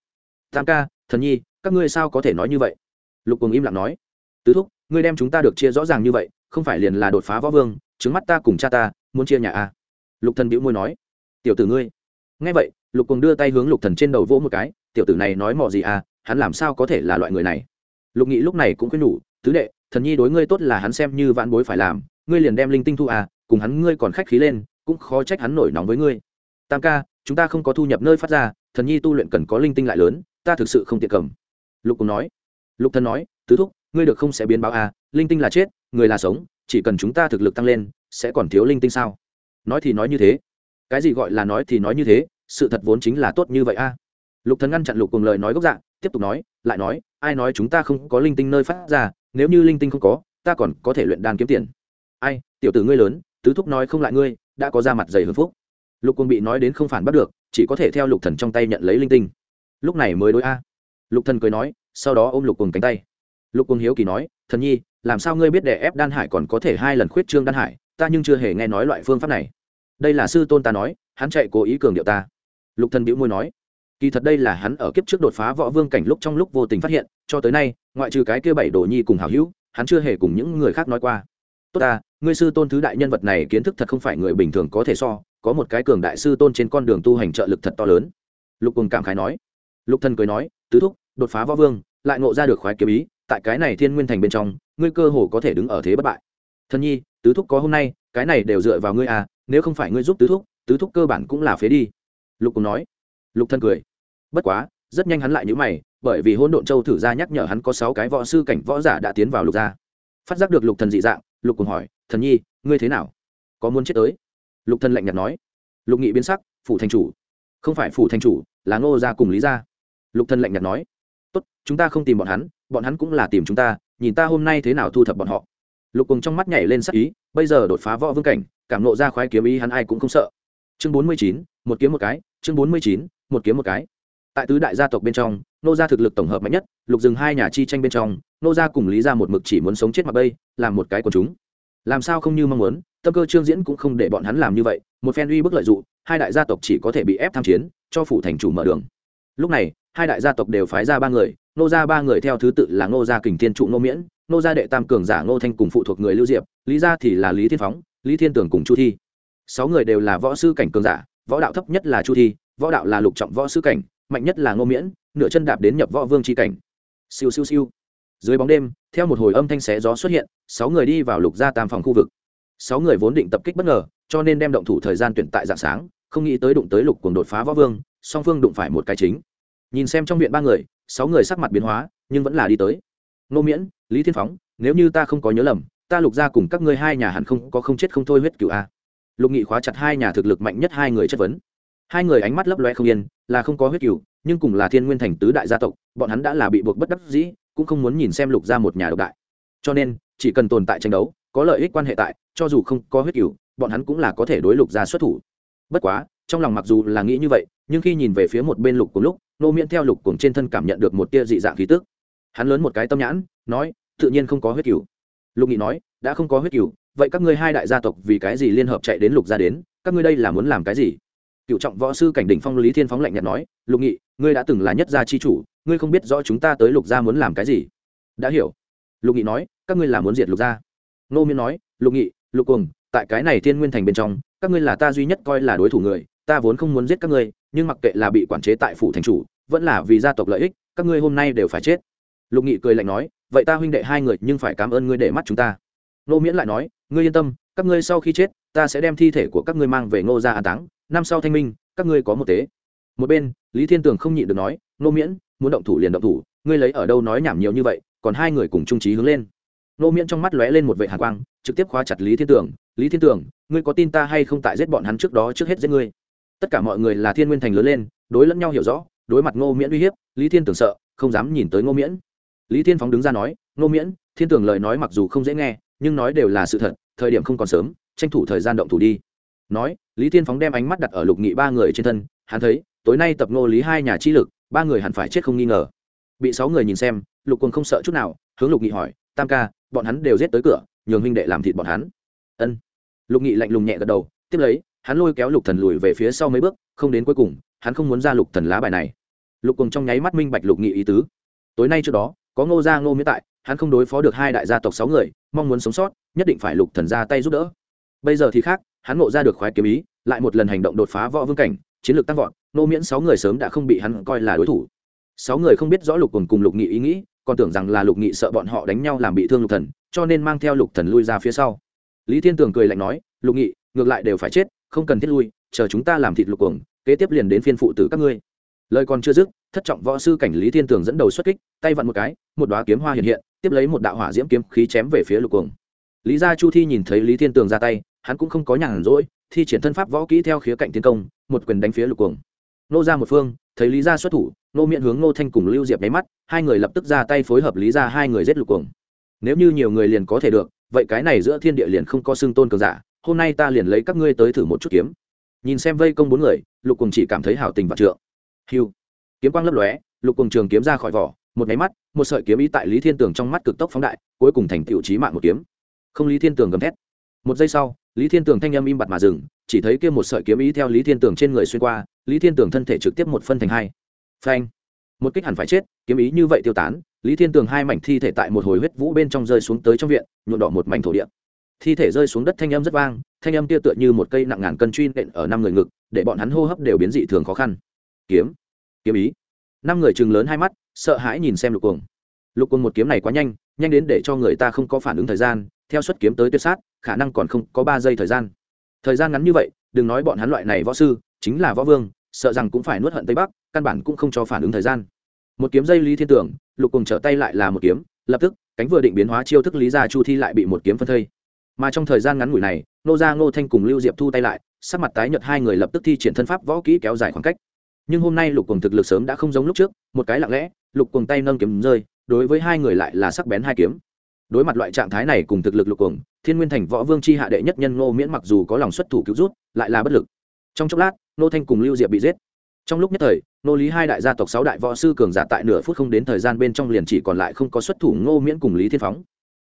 Tam ca, thần nhi, các ngươi sao có thể nói như vậy? Lục cùng im lặng nói, tứ thúc, ngươi đem chúng ta được chia rõ ràng như vậy, không phải liền là đột phá võ vương, trứng mắt ta cùng cha ta muốn chia nhà a? À? lục thần bĩu môi nói. Tiểu tử ngươi. Nghe vậy, lục cùng đưa tay hướng lục thần trên đầu vỗ một cái. Tiểu tử này nói mò gì à? Hắn làm sao có thể là loại người này? Lục nghị lúc này cũng khuyên nhủ. Tứ đệ, thần nhi đối ngươi tốt là hắn xem như vãn bối phải làm. Ngươi liền đem linh tinh thu à? Cùng hắn ngươi còn khách khí lên, cũng khó trách hắn nổi nóng với ngươi. Tam ca, chúng ta không có thu nhập nơi phát ra. Thần nhi tu luyện cần có linh tinh lại lớn, ta thực sự không tiện cầm. Lục cùng nói. Lục thần nói. Tứ thúc, ngươi được không sẽ biến báo à? Linh tinh là chết, người là sống, chỉ cần chúng ta thực lực tăng lên sẽ còn thiếu linh tinh sao? Nói thì nói như thế. Cái gì gọi là nói thì nói như thế, sự thật vốn chính là tốt như vậy a. Lục thần ngăn chặn lục cùng lời nói gốc dạng tiếp tục nói, lại nói, ai nói chúng ta không có linh tinh nơi phát ra, nếu như linh tinh không có, ta còn có thể luyện đan kiếm tiền. Ai, tiểu tử ngươi lớn, tứ thúc nói không lại ngươi, đã có ra mặt dày hưởng phúc. Lục cùng bị nói đến không phản bắt được, chỉ có thể theo lục thần trong tay nhận lấy linh tinh. Lúc này mới đối a. Lục thần cười nói, sau đó ôm lục cùng cánh tay. Lục cùng hiếu kỳ nói, thần nhi, làm sao ngươi biết để ép đan hải còn có thể hai lần khuyết trương đan hải ta nhưng chưa hề nghe nói loại phương pháp này. Đây là sư tôn ta nói, hắn chạy cố ý cường điệu ta. Lục thần bĩu môi nói, kỳ thật đây là hắn ở kiếp trước đột phá võ vương cảnh lúc trong lúc vô tình phát hiện, cho tới nay, ngoại trừ cái kia bảy đồ nhi cùng hảo hữu, hắn chưa hề cùng những người khác nói qua. Tốt ta, ngươi sư tôn thứ đại nhân vật này kiến thức thật không phải người bình thường có thể so, có một cái cường đại sư tôn trên con đường tu hành trợ lực thật to lớn. Lục cùng cảm khái nói. Lục thần cười nói, tứ thúc, đột phá võ vương, lại ngộ ra được khoái kiếm ý, tại cái này thiên nguyên thành bên trong, ngươi cơ hồ có thể đứng ở thế bất bại. Thần nhi tứ thúc có hôm nay, cái này đều dựa vào ngươi à nếu không phải ngươi giúp tứ thúc tứ thúc cơ bản cũng là phế đi. Lục cùng nói. Lục thân cười. Bất quá, rất nhanh hắn lại nhữ mày, bởi vì hôn độn châu thử ra nhắc nhở hắn có sáu cái võ sư cảnh võ giả đã tiến vào lục gia. Phát giác được lục thần dị dạng, lục cùng hỏi, thần nhi, ngươi thế nào? Có muốn chết tới? Lục thần lạnh nhạt nói. Lục nghị biến sắc, phủ thành chủ. Không phải phủ thành chủ, là ngô gia cùng lý gia. Lục thần lạnh nhạt nói. Tốt, chúng ta không tìm bọn hắn bọn hắn cũng là tìm chúng ta, nhìn ta hôm nay thế nào thu thập bọn họ lục cùng trong mắt nhảy lên sắc ý, bây giờ đột phá võ vương cảnh, cảm nộ ra khoái kiếm ý hắn ai cũng không sợ. Chương bốn mươi chín, một kiếm một cái, chương bốn mươi chín, một kiếm một cái. Tại tứ đại gia tộc bên trong, nô gia thực lực tổng hợp mạnh nhất, lục dừng hai nhà chi tranh bên trong, nô gia cùng lý gia một mực chỉ muốn sống chết mặt bây, làm một cái của chúng. Làm sao không như mong muốn, tâm cơ trương diễn cũng không để bọn hắn làm như vậy, một phen uy bức lợi dụng, hai đại gia tộc chỉ có thể bị ép tham chiến, cho phủ thành chủ mở đường. Lúc này, hai đại gia tộc đều phái ra ba người, nô gia ba người theo thứ tự là nô gia kình thiên trụ nô miễn nô gia đệ tam cường giả Ngô thanh cùng phụ thuộc người lưu diệp, lý gia thì là lý thiên phóng, lý thiên tường cùng chu thi. Sáu người đều là võ sư cảnh cường giả, võ đạo thấp nhất là chu thi, võ đạo là lục trọng võ sư cảnh, mạnh nhất là ngô miễn, nửa chân đạp đến nhập võ vương tri cảnh. Siêu siêu siêu. Dưới bóng đêm, theo một hồi âm thanh xé gió xuất hiện, sáu người đi vào lục gia tam phòng khu vực. Sáu người vốn định tập kích bất ngờ, cho nên đem động thủ thời gian tuyển tại dạng sáng, không nghĩ tới đụng tới lục cùng đột phá võ vương, song phương đụng phải một cái chính. Nhìn xem trong viện ba người, sáu người sắc mặt biến hóa, nhưng vẫn là đi tới ngô miễn, lý thiên phóng, nếu như ta không có nhớ lầm, ta lục gia cùng các ngươi hai nhà hẳn không có không chết không thôi huyết cựu a. Lục nghị khóa chặt hai nhà thực lực mạnh nhất hai người chất vấn. Hai người ánh mắt lấp loe không yên, là không có huyết cựu nhưng cùng là thiên nguyên thành tứ đại gia tộc, bọn hắn đã là bị buộc bất đắc dĩ, cũng không muốn nhìn xem lục gia một nhà độc đại. Cho nên, chỉ cần tồn tại tranh đấu, có lợi ích quan hệ tại, cho dù không có huyết cựu bọn hắn cũng là có thể đối lục gia xuất thủ. Bất quá, trong lòng mặc dù là nghĩ như vậy, nhưng khi nhìn về phía một bên lục cùng lúc nô miễn theo lục cùng trên thân cảm nhận được một tia dị dạng khí tức hắn lớn một cái tâm nhãn, nói, tự nhiên không có huyết cửu. Lục nghị nói, đã không có huyết cửu, vậy các ngươi hai đại gia tộc vì cái gì liên hợp chạy đến lục gia đến? Các ngươi đây là muốn làm cái gì? Cựu trọng võ sư cảnh đỉnh phong lý thiên phóng lạnh nhạt nói, lục nghị, ngươi đã từng là nhất gia chi chủ, ngươi không biết rõ chúng ta tới lục gia muốn làm cái gì. Đã hiểu. Lục nghị nói, các ngươi là muốn diệt lục gia. Nô miên nói, lục nghị, lục cuồng, tại cái này thiên nguyên thành bên trong, các ngươi là ta duy nhất coi là đối thủ người, ta vốn không muốn giết các ngươi, nhưng mặc kệ là bị quản chế tại phủ thành chủ, vẫn là vì gia tộc lợi ích, các ngươi hôm nay đều phải chết lục nghị cười lạnh nói, vậy ta huynh đệ hai người nhưng phải cảm ơn ngươi để mắt chúng ta. Nô miễn lại nói, ngươi yên tâm, các ngươi sau khi chết, ta sẽ đem thi thể của các ngươi mang về ngô ra an táng, năm sau thanh minh, các ngươi có một tế. Một bên, lý thiên tường không nhịn được nói nô miễn, muốn động thủ liền động thủ, ngươi lấy ở đâu nói nhảm nhiều như vậy, còn hai người cùng trung trí hướng lên. Nô miễn trong mắt lóe lên một vệ hạ quang, trực tiếp khóa chặt lý thiên tường, lý thiên tường, ngươi có tin ta hay không tại giết bọn hắn trước đó trước hết giết ngươi? Tất cả mọi người là thiên nguyên thành lớn lên, đối lẫn nhau hiểu rõ, đối mặt ngô miễn uy hiếp, lý thiên tường sợ, không dám nhìn tới ngô miễn lý thiên phóng đứng ra nói, ngô miễn, thiên tường lời nói mặc dù không dễ nghe, nhưng nói đều là sự thật, thời điểm không còn sớm, tranh thủ thời gian động thủ đi. Nói, lý thiên phóng đem ánh mắt đặt ở lục nghị ba người trên thân, hắn thấy, tối nay tập ngô lý hai nhà chi lực, ba người hẳn phải chết không nghi ngờ. Bị sáu người nhìn xem, lục quân không sợ chút nào, hướng lục nghị hỏi, tam ca, bọn hắn đều giết tới cửa, nhường huynh đệ làm thịt bọn hắn. Ân. Lục nghị lạnh lùng nhẹ gật đầu, tiếp lấy, hắn lôi kéo lục thần lùi về phía sau mấy bước, không đến cuối cùng, hắn không muốn ra lục thần lá bài này. Lục cùng trong nháy mắt minh bạch lục nghị ý tứ. Tối nay trước đó có ngô gia ngô miễn tại, hắn không đối phó được hai đại gia tộc sáu người, mong muốn sống sót, nhất định phải lục thần ra tay giúp đỡ. Bây giờ thì khác, hắn ngộ ra được khoái kiếm ý, lại một lần hành động đột phá võ vương cảnh, chiến lược tăng vọt, ngô miễn sáu người sớm đã không bị hắn coi là đối thủ. Sáu người không biết rõ lục cùng cùng lục nghị ý nghĩ, còn tưởng rằng là lục nghị sợ bọn họ đánh nhau làm bị thương lục thần, cho nên mang theo lục thần lui ra phía sau. Lý thiên tường cười lạnh nói, lục nghị, ngược lại đều phải chết, không cần thiết lui, chờ chúng ta làm thịt lục cuồng kế tiếp liền đến phiên phụ tử các ngươi lời còn chưa dứt, thất trọng võ sư cảnh lý thiên tường dẫn đầu xuất kích, tay vặn một cái, một đoá kiếm hoa hiện hiện, tiếp lấy một đạo hỏa diễm kiếm khí chém về phía lục cuồng. Lý gia chu thi nhìn thấy lý thiên tường ra tay, hắn cũng không có nhàn rỗi, thi triển thân pháp võ kỹ theo khía cạnh tiến công, một quyền đánh phía lục cuồng. Nô ra một phương, thấy lý gia xuất thủ, nô miễn hướng nô thanh cùng lưu diệp nháy mắt, hai người lập tức ra tay phối hợp lý gia hai người giết lục cuồng. Nếu như nhiều người liền có thể được, vậy cái này giữa thiên địa liền không có xương tôn cường giả, hôm nay ta liền lấy các ngươi tới thử một chút kiếm. Nhìn xem vây công bốn người, lục cường chỉ cảm thấy hảo tình và trượng hiu kiếm quang lấp lóe, lục cùng trường kiếm ra khỏi vỏ, một cái mắt, một sợi kiếm ý tại lý thiên tường trong mắt cực tốc phóng đại, cuối cùng thành tựu trí mạng một kiếm. Không, lý thiên tường gầm thét. Một giây sau, lý thiên tường thanh âm im bặt mà dừng, chỉ thấy kia một sợi kiếm ý theo lý thiên tường trên người xuyên qua, lý thiên tường thân thể trực tiếp một phân thành hai. Phanh. Một kích hẳn phải chết, kiếm ý như vậy tiêu tán, lý thiên tường hai mảnh thi thể tại một hồi huyết vũ bên trong rơi xuống tới trong viện, nhuộm đỏ một mảnh thổ địa. Thi thể rơi xuống đất thanh âm rất vang, thanh âm kia tựa như một cây nặng ngàn cân truy nện ở năm người ngực, để bọn hắn hô hấp đều biến dị thường khó khăn kiếm. Kiếm ý. Năm người chừng lớn hai mắt, sợ hãi nhìn xem lục cuồng. Lục cuồng một kiếm này quá nhanh nhanh đến để cho người ta không có phản ứng thời gian, theo xuất kiếm tới tuyệt sát, khả năng còn không có ba giây thời gian. Thời gian ngắn như vậy, đừng nói bọn hắn loại này võ sư, chính là võ vương, sợ rằng cũng phải nuốt hận tây bắc, căn bản cũng không cho phản ứng thời gian. Một kiếm dây lý thiên tưởng, lục cùng trở tay lại là một kiếm, lập tức, cánh vừa định biến hóa chiêu thức lý gia chu thi lại bị một kiếm phân thây. Mà trong thời gian ngắn ngủi này, nô gia ngô thanh cùng lưu diệp thu tay lại, sắc mặt tái nhợt hai người lập tức thi triển thân pháp võ kỹ kéo dài khoảng cách nhưng hôm nay lục cùng thực lực sớm đã không giống lúc trước, một cái lặng lẽ, lục cùng tay nâng kiếm rơi, đối với hai người lại là sắc bén hai kiếm. Đối mặt loại trạng thái này cùng thực lực lục cùng thiên nguyên thành võ vương c h i hạ đệ nhất nhân ngô miễn mặc dù có lòng xuất thủ cứu rút, lại là bất lực. Trong chốc lát nô thanh cùng lưu diệp bị giết. Trong lúc nhất thời nô lý hai đại gia tộc sáu đại võ sư cường giả tại nửa phút không đến thời gian bên trong liền chỉ còn lại không có xuất thủ ngô miễn cùng lý thiên phóng.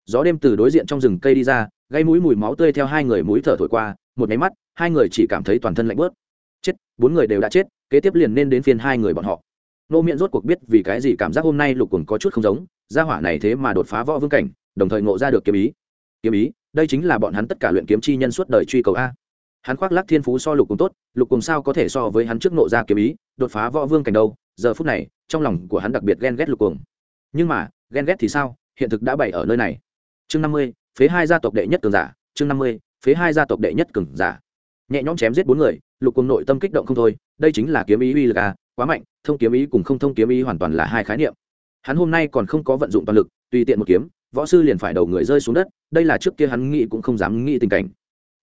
Gió đêm từ đối diện trong rừng cây đi ra, gây mũi mùi máu tươi theo hai người mũi thở thổi qua, một nháy mắt, hai người chỉ cảm thấy toàn thân lạnh bớt. Chết, bốn người đều đã chết kế tiếp liền nên đến phiên hai người bọn họ. Nô miễn rốt cuộc biết vì cái gì cảm giác hôm nay lục cùng có chút không giống, gia hỏa này thế mà đột phá võ vương cảnh, đồng thời ngộ ra được kiếm ý. Kiếm ý, đây chính là bọn hắn tất cả luyện kiếm chi nhân suốt đời truy cầu a. Hắn khoác lắc thiên phú so lục cùng tốt, lục cùng sao có thể so với hắn trước nộ ra kiếm ý, đột phá võ vương cảnh đâu, giờ phút này, trong lòng của hắn đặc biệt ghen ghét lục cùng nhưng mà, ghen ghét thì sao? Hiện thực đã bày ở nơi này. Chương năm mươi, phế hai gia tộc đệ nhất cường giả, chương năm mươi, phế hai gia tộc đệ nhất cường giả nhẹ nhõm chém giết bốn người, lục cùng nội tâm kích động không thôi, đây chính là kiếm ý uy lực à quá mạnh, thông kiếm ý cùng không thông kiếm ý hoàn toàn là hai khái niệm. Hắn hôm nay còn không có vận dụng toàn lực, tùy tiện một kiếm, võ sư liền phải đầu người rơi xuống đất, đây là trước kia hắn nghĩ cũng không dám nghĩ tình cảnh.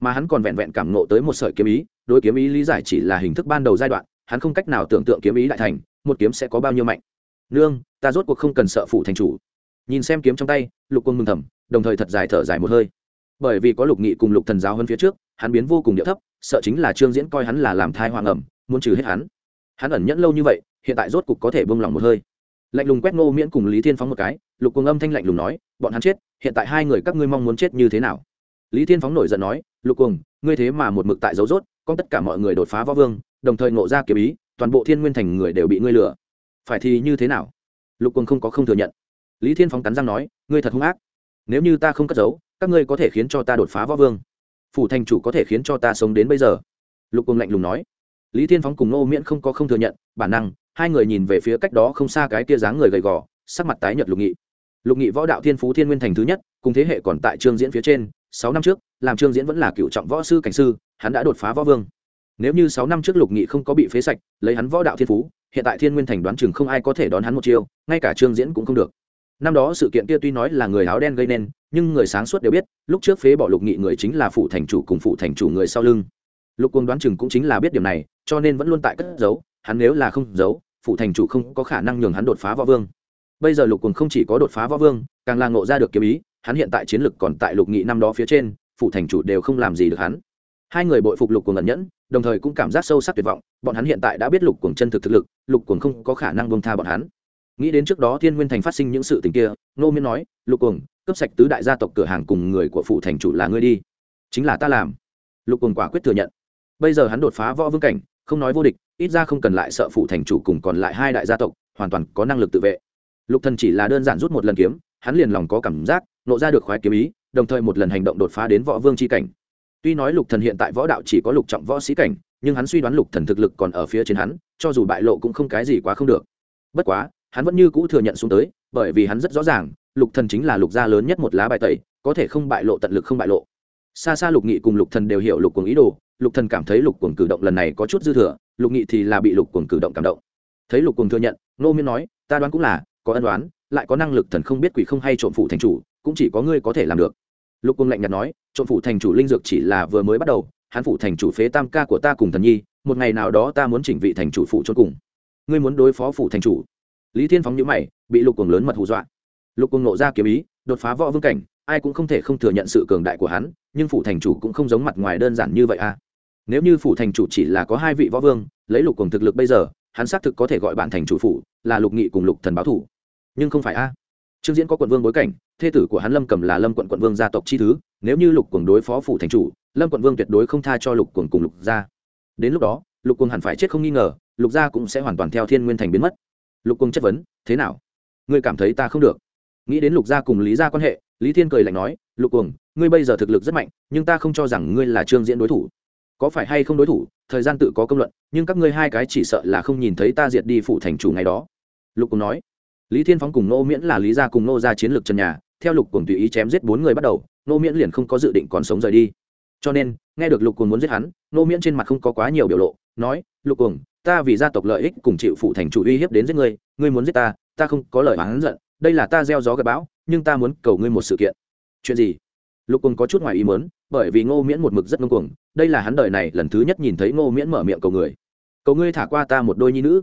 Mà hắn còn vẹn vẹn cảm nộ tới một sợi kiếm ý, đối kiếm ý lý giải chỉ là hình thức ban đầu giai đoạn, hắn không cách nào tưởng tượng kiếm ý đại thành, một kiếm sẽ có bao nhiêu mạnh. Nương, ta rốt cuộc không cần sợ phủ thành chủ. Nhìn xem kiếm trong tay, lục quân mừng thầm, đồng thời thật dài thở dài một hơi. Bởi vì có lục nghị cùng lục thần giáo hơn phía trước, hắn biến vô cùng địa thấp sợ chính là trương diễn coi hắn là làm thai hoàng ẩm, muốn trừ hết hắn. Hắn ẩn nhẫn lâu như vậy, hiện tại rốt cục có thể bông lòng một hơi. Lạnh lùng quét ngô miễn cùng lý thiên phóng một cái, lục cùng âm thanh lạnh lùng nói, bọn hắn chết, hiện tại hai người các ngươi mong muốn chết như thế nào? Lý thiên phóng nổi giận nói, lục cùng ngươi thế mà một mực tại dấu rốt, con tất cả mọi người đột phá võ vương, đồng thời ngộ ra kiếm ý, toàn bộ thiên nguyên thành người đều bị ngươi lừa. Phải thì như thế nào? Lục cùng không có không thừa nhận. Lý thiên phóng cắn răng nói, ngươi thật hung ác. Nếu như ta không cất giấu, các ngươi có thể khiến cho ta đột phá võ vương phủ thành chủ có thể khiến cho ta sống đến bây giờ. Lục cùng lạnh lùng nói. Lý thiên phóng cùng nô miễn không có không thừa nhận, bản năng, hai người nhìn về phía cách đó không xa cái tia dáng người gầy gò, sắc mặt tái nhợt lục nghị. Lục nghị võ đạo thiên phú thiên nguyên thành thứ nhất, cùng thế hệ còn tại trương diễn phía trên, sáu năm trước, làm trương diễn vẫn là cựu trọng võ sư cảnh sư, hắn đã đột phá võ vương. Nếu như sáu năm trước lục nghị không có bị phế sạch, lấy hắn võ đạo thiên phú, hiện tại thiên nguyên thành đoán chừng không ai có thể đón hắn một chiêu, ngay cả trương diễn cũng không được. Năm đó sự kiện kia tuy nói là người áo đen gây nên nhưng người sáng suốt đều biết, lúc trước phế bỏ lục nghị người chính là phụ thành chủ cùng phụ thành chủ người sau lưng. Lục quân đoán chừng cũng chính là biết điểm này, cho nên vẫn luôn tại cất giấu, hắn nếu là không giấu, phụ thành chủ không có khả năng nhường hắn đột phá võ vương. Bây giờ lục quân không chỉ có đột phá võ vương, càng là ngộ ra được kiếm ý, hắn hiện tại chiến lực còn tại lục nghị năm đó phía trên, phụ thành chủ đều không làm gì được hắn. Hai người bội phục lục cuồng ẩn nhẫn, đồng thời cũng cảm giác sâu sắc tuyệt vọng, bọn hắn hiện tại đã biết lục cuồng chân thực thực lực, lục cuồng không có khả năng bông tha bọn hắn. Nghĩ đến trước đó thiên nguyên thành phát sinh những sự tình kia nô miên nói, lục cuồng cấp sạch tứ đại gia tộc cửa hàng cùng người của phụ thành chủ là ngươi đi. Chính là ta làm. Lục cuồng quả quyết thừa nhận. Bây giờ hắn đột phá võ vương cảnh, không nói vô địch, ít ra không cần lại sợ phụ thành chủ cùng còn lại hai đại gia tộc, hoàn toàn có năng lực tự vệ. Lục thần chỉ là đơn giản rút một lần kiếm, hắn liền lòng có cảm giác, nộ ra được khoái kiếm ý, đồng thời một lần hành động đột phá đến võ vương chi cảnh. Tuy nói lục thần hiện tại võ đạo chỉ có lục trọng võ sĩ cảnh, nhưng hắn suy đoán lục thần thực lực còn ở phía trên hắn, cho dù bại lộ cũng không cái gì quá không được. Bất quá, hắn vẫn như cũ thừa nhận xuống tới, bởi vì hắn rất rõ ràng lục thần chính là lục gia lớn nhất một lá bài tẩy, có thể không bại lộ tận lực không bại lộ. Xa xa lục nghị cùng lục thần đều hiểu lục cuồng ý đồ, lục thần cảm thấy lục cuồng cử động lần này có chút dư thừa, lục nghị thì là bị lục cuồng cử động cảm động. Thấy lục cuồng thừa nhận nô Miên nói, ta đoán cũng là, có ân đoán, lại có năng lực thần không biết quỷ không hay trộm phụ thành chủ, cũng chỉ có ngươi có thể làm được. Lục cuồng lạnh nhạt nói, trộm phụ thành chủ linh dược chỉ là vừa mới bắt đầu, hắn phụ thành chủ phế tam ca của ta cùng thần nhi, một ngày nào đó ta muốn chỉnh vị thành chủ phụ cho cùng. Ngươi muốn đối phó phụ thành chủ. Lý thiên phóng nhíu mày, bị lục cuồng lớn mật hù dọa lục cùng nộ ra kiếm ý, đột phá võ vương cảnh, ai cũng không thể không thừa nhận sự cường đại của hắn, nhưng phủ thành chủ cũng không giống mặt ngoài đơn giản như vậy à. Nếu như phủ thành chủ chỉ là có hai vị võ vương, lấy lục cùng thực lực bây giờ, hắn xác thực có thể gọi bạn thành chủ phủ, là lục nghị cùng lục thần báo thủ. Nhưng không phải a trương diễn có quận vương bối cảnh, thê tử của hắn lâm cầm là lâm quận quận vương gia tộc chi thứ, nếu như lục cùng đối phó phủ thành chủ, lâm quận vương tuyệt đối không tha cho lục cùng cùng lục gia. Đến lúc đó, lục cùng hẳn phải chết không nghi ngờ, lục gia cũng sẽ hoàn toàn theo thiên nguyên thành biến mất. Lục cùng chất vấn, thế nào? Ngươi cảm thấy ta không được? Nghĩ đến lục gia cùng lý gia quan hệ, lý thiên cười lạnh nói, lục cuồng, ngươi bây giờ thực lực rất mạnh, nhưng ta không cho rằng ngươi là trương diễn đối thủ. Có phải hay không đối thủ, thời gian tự có công luận, nhưng các ngươi hai cái chỉ sợ là không nhìn thấy ta diệt đi phủ thành chủ ngày đó. Lục cuồng nói. Lý thiên phóng cùng nô miễn là lý gia cùng nô ra chiến lược trần nhà, theo lục cuồng tùy ý chém giết bốn người bắt đầu nô miễn liền không có dự định còn sống rời đi. Cho nên, nghe được lục cuồng muốn giết hắn nô miễn trên mặt không có quá nhiều biểu lộ, nói, lục cuồng, ta vì gia tộc lợi ích cùng chịu phụ thành chủ uy hiếp đến giết ngươi ngươi muốn giết ta ta không có lời oán giận đây là ta gieo gió gặp bão, nhưng ta muốn cầu ngươi một sự kiện. Chuyện gì? Lục cùng có chút ngoài ý mớn bởi vì ngô miễn một mực rất ngông cuồng, đây là hắn đời này lần thứ nhất nhìn thấy ngô miễn mở miệng cầu người. Cầu ngươi thả qua ta một đôi nhi nữ.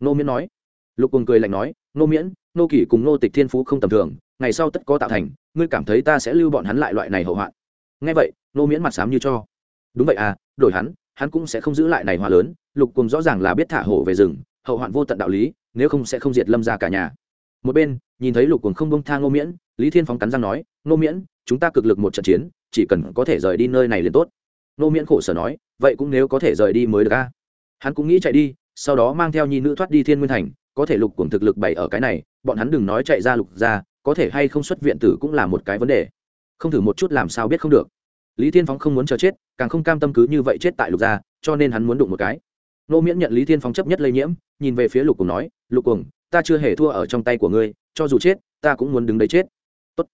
Ngô miễn nói. Lục cùng cười lạnh nói. Ngô miễn, ngô kỷ cùng ngô tịch thiên phú không tầm thường, ngày sau tất có tạo thành, ngươi cảm thấy ta sẽ lưu bọn hắn lại loại này hậu hoạn. Ngay vậy, ngô miễn mặt sám như cho. Đúng vậy à đổi hắn hắn cũng sẽ không giữ lại này hoa lớn. Lục cùng rõ ràng là biết thả hổ về rừng, hậu hoạn vô tận đạo lý, nếu không sẽ không diệt lâm ra cả nhà một bên, nhìn thấy lục cuồng không bông tha ngô miễn, lý thiên phóng cắn răng nói, ngô miễn, chúng ta cực lực một trận chiến, chỉ cần có thể rời đi nơi này liền tốt. Ngô miễn khổ sở nói, vậy cũng nếu có thể rời đi mới được a. Hắn cũng nghĩ chạy đi, sau đó mang theo nhi nữ thoát đi thiên nguyên thành, có thể lục cuồng thực lực bày ở cái này, bọn hắn đừng nói chạy ra lục ra, có thể hay không xuất viện tử cũng là một cái vấn đề. Không thử một chút làm sao biết không được. Lý thiên phóng không muốn chờ chết, càng không cam tâm cứ như vậy chết tại lục gia cho nên hắn muốn đụng một cái. Nô miễn nhận lý thiên phóng chấp nhất lây nhiễm, nhìn về phía lục cùng nói, lục cùng ta chưa hề thua ở trong tay của ngươi, cho dù chết, ta cũng muốn đứng đấy chết. Tốt.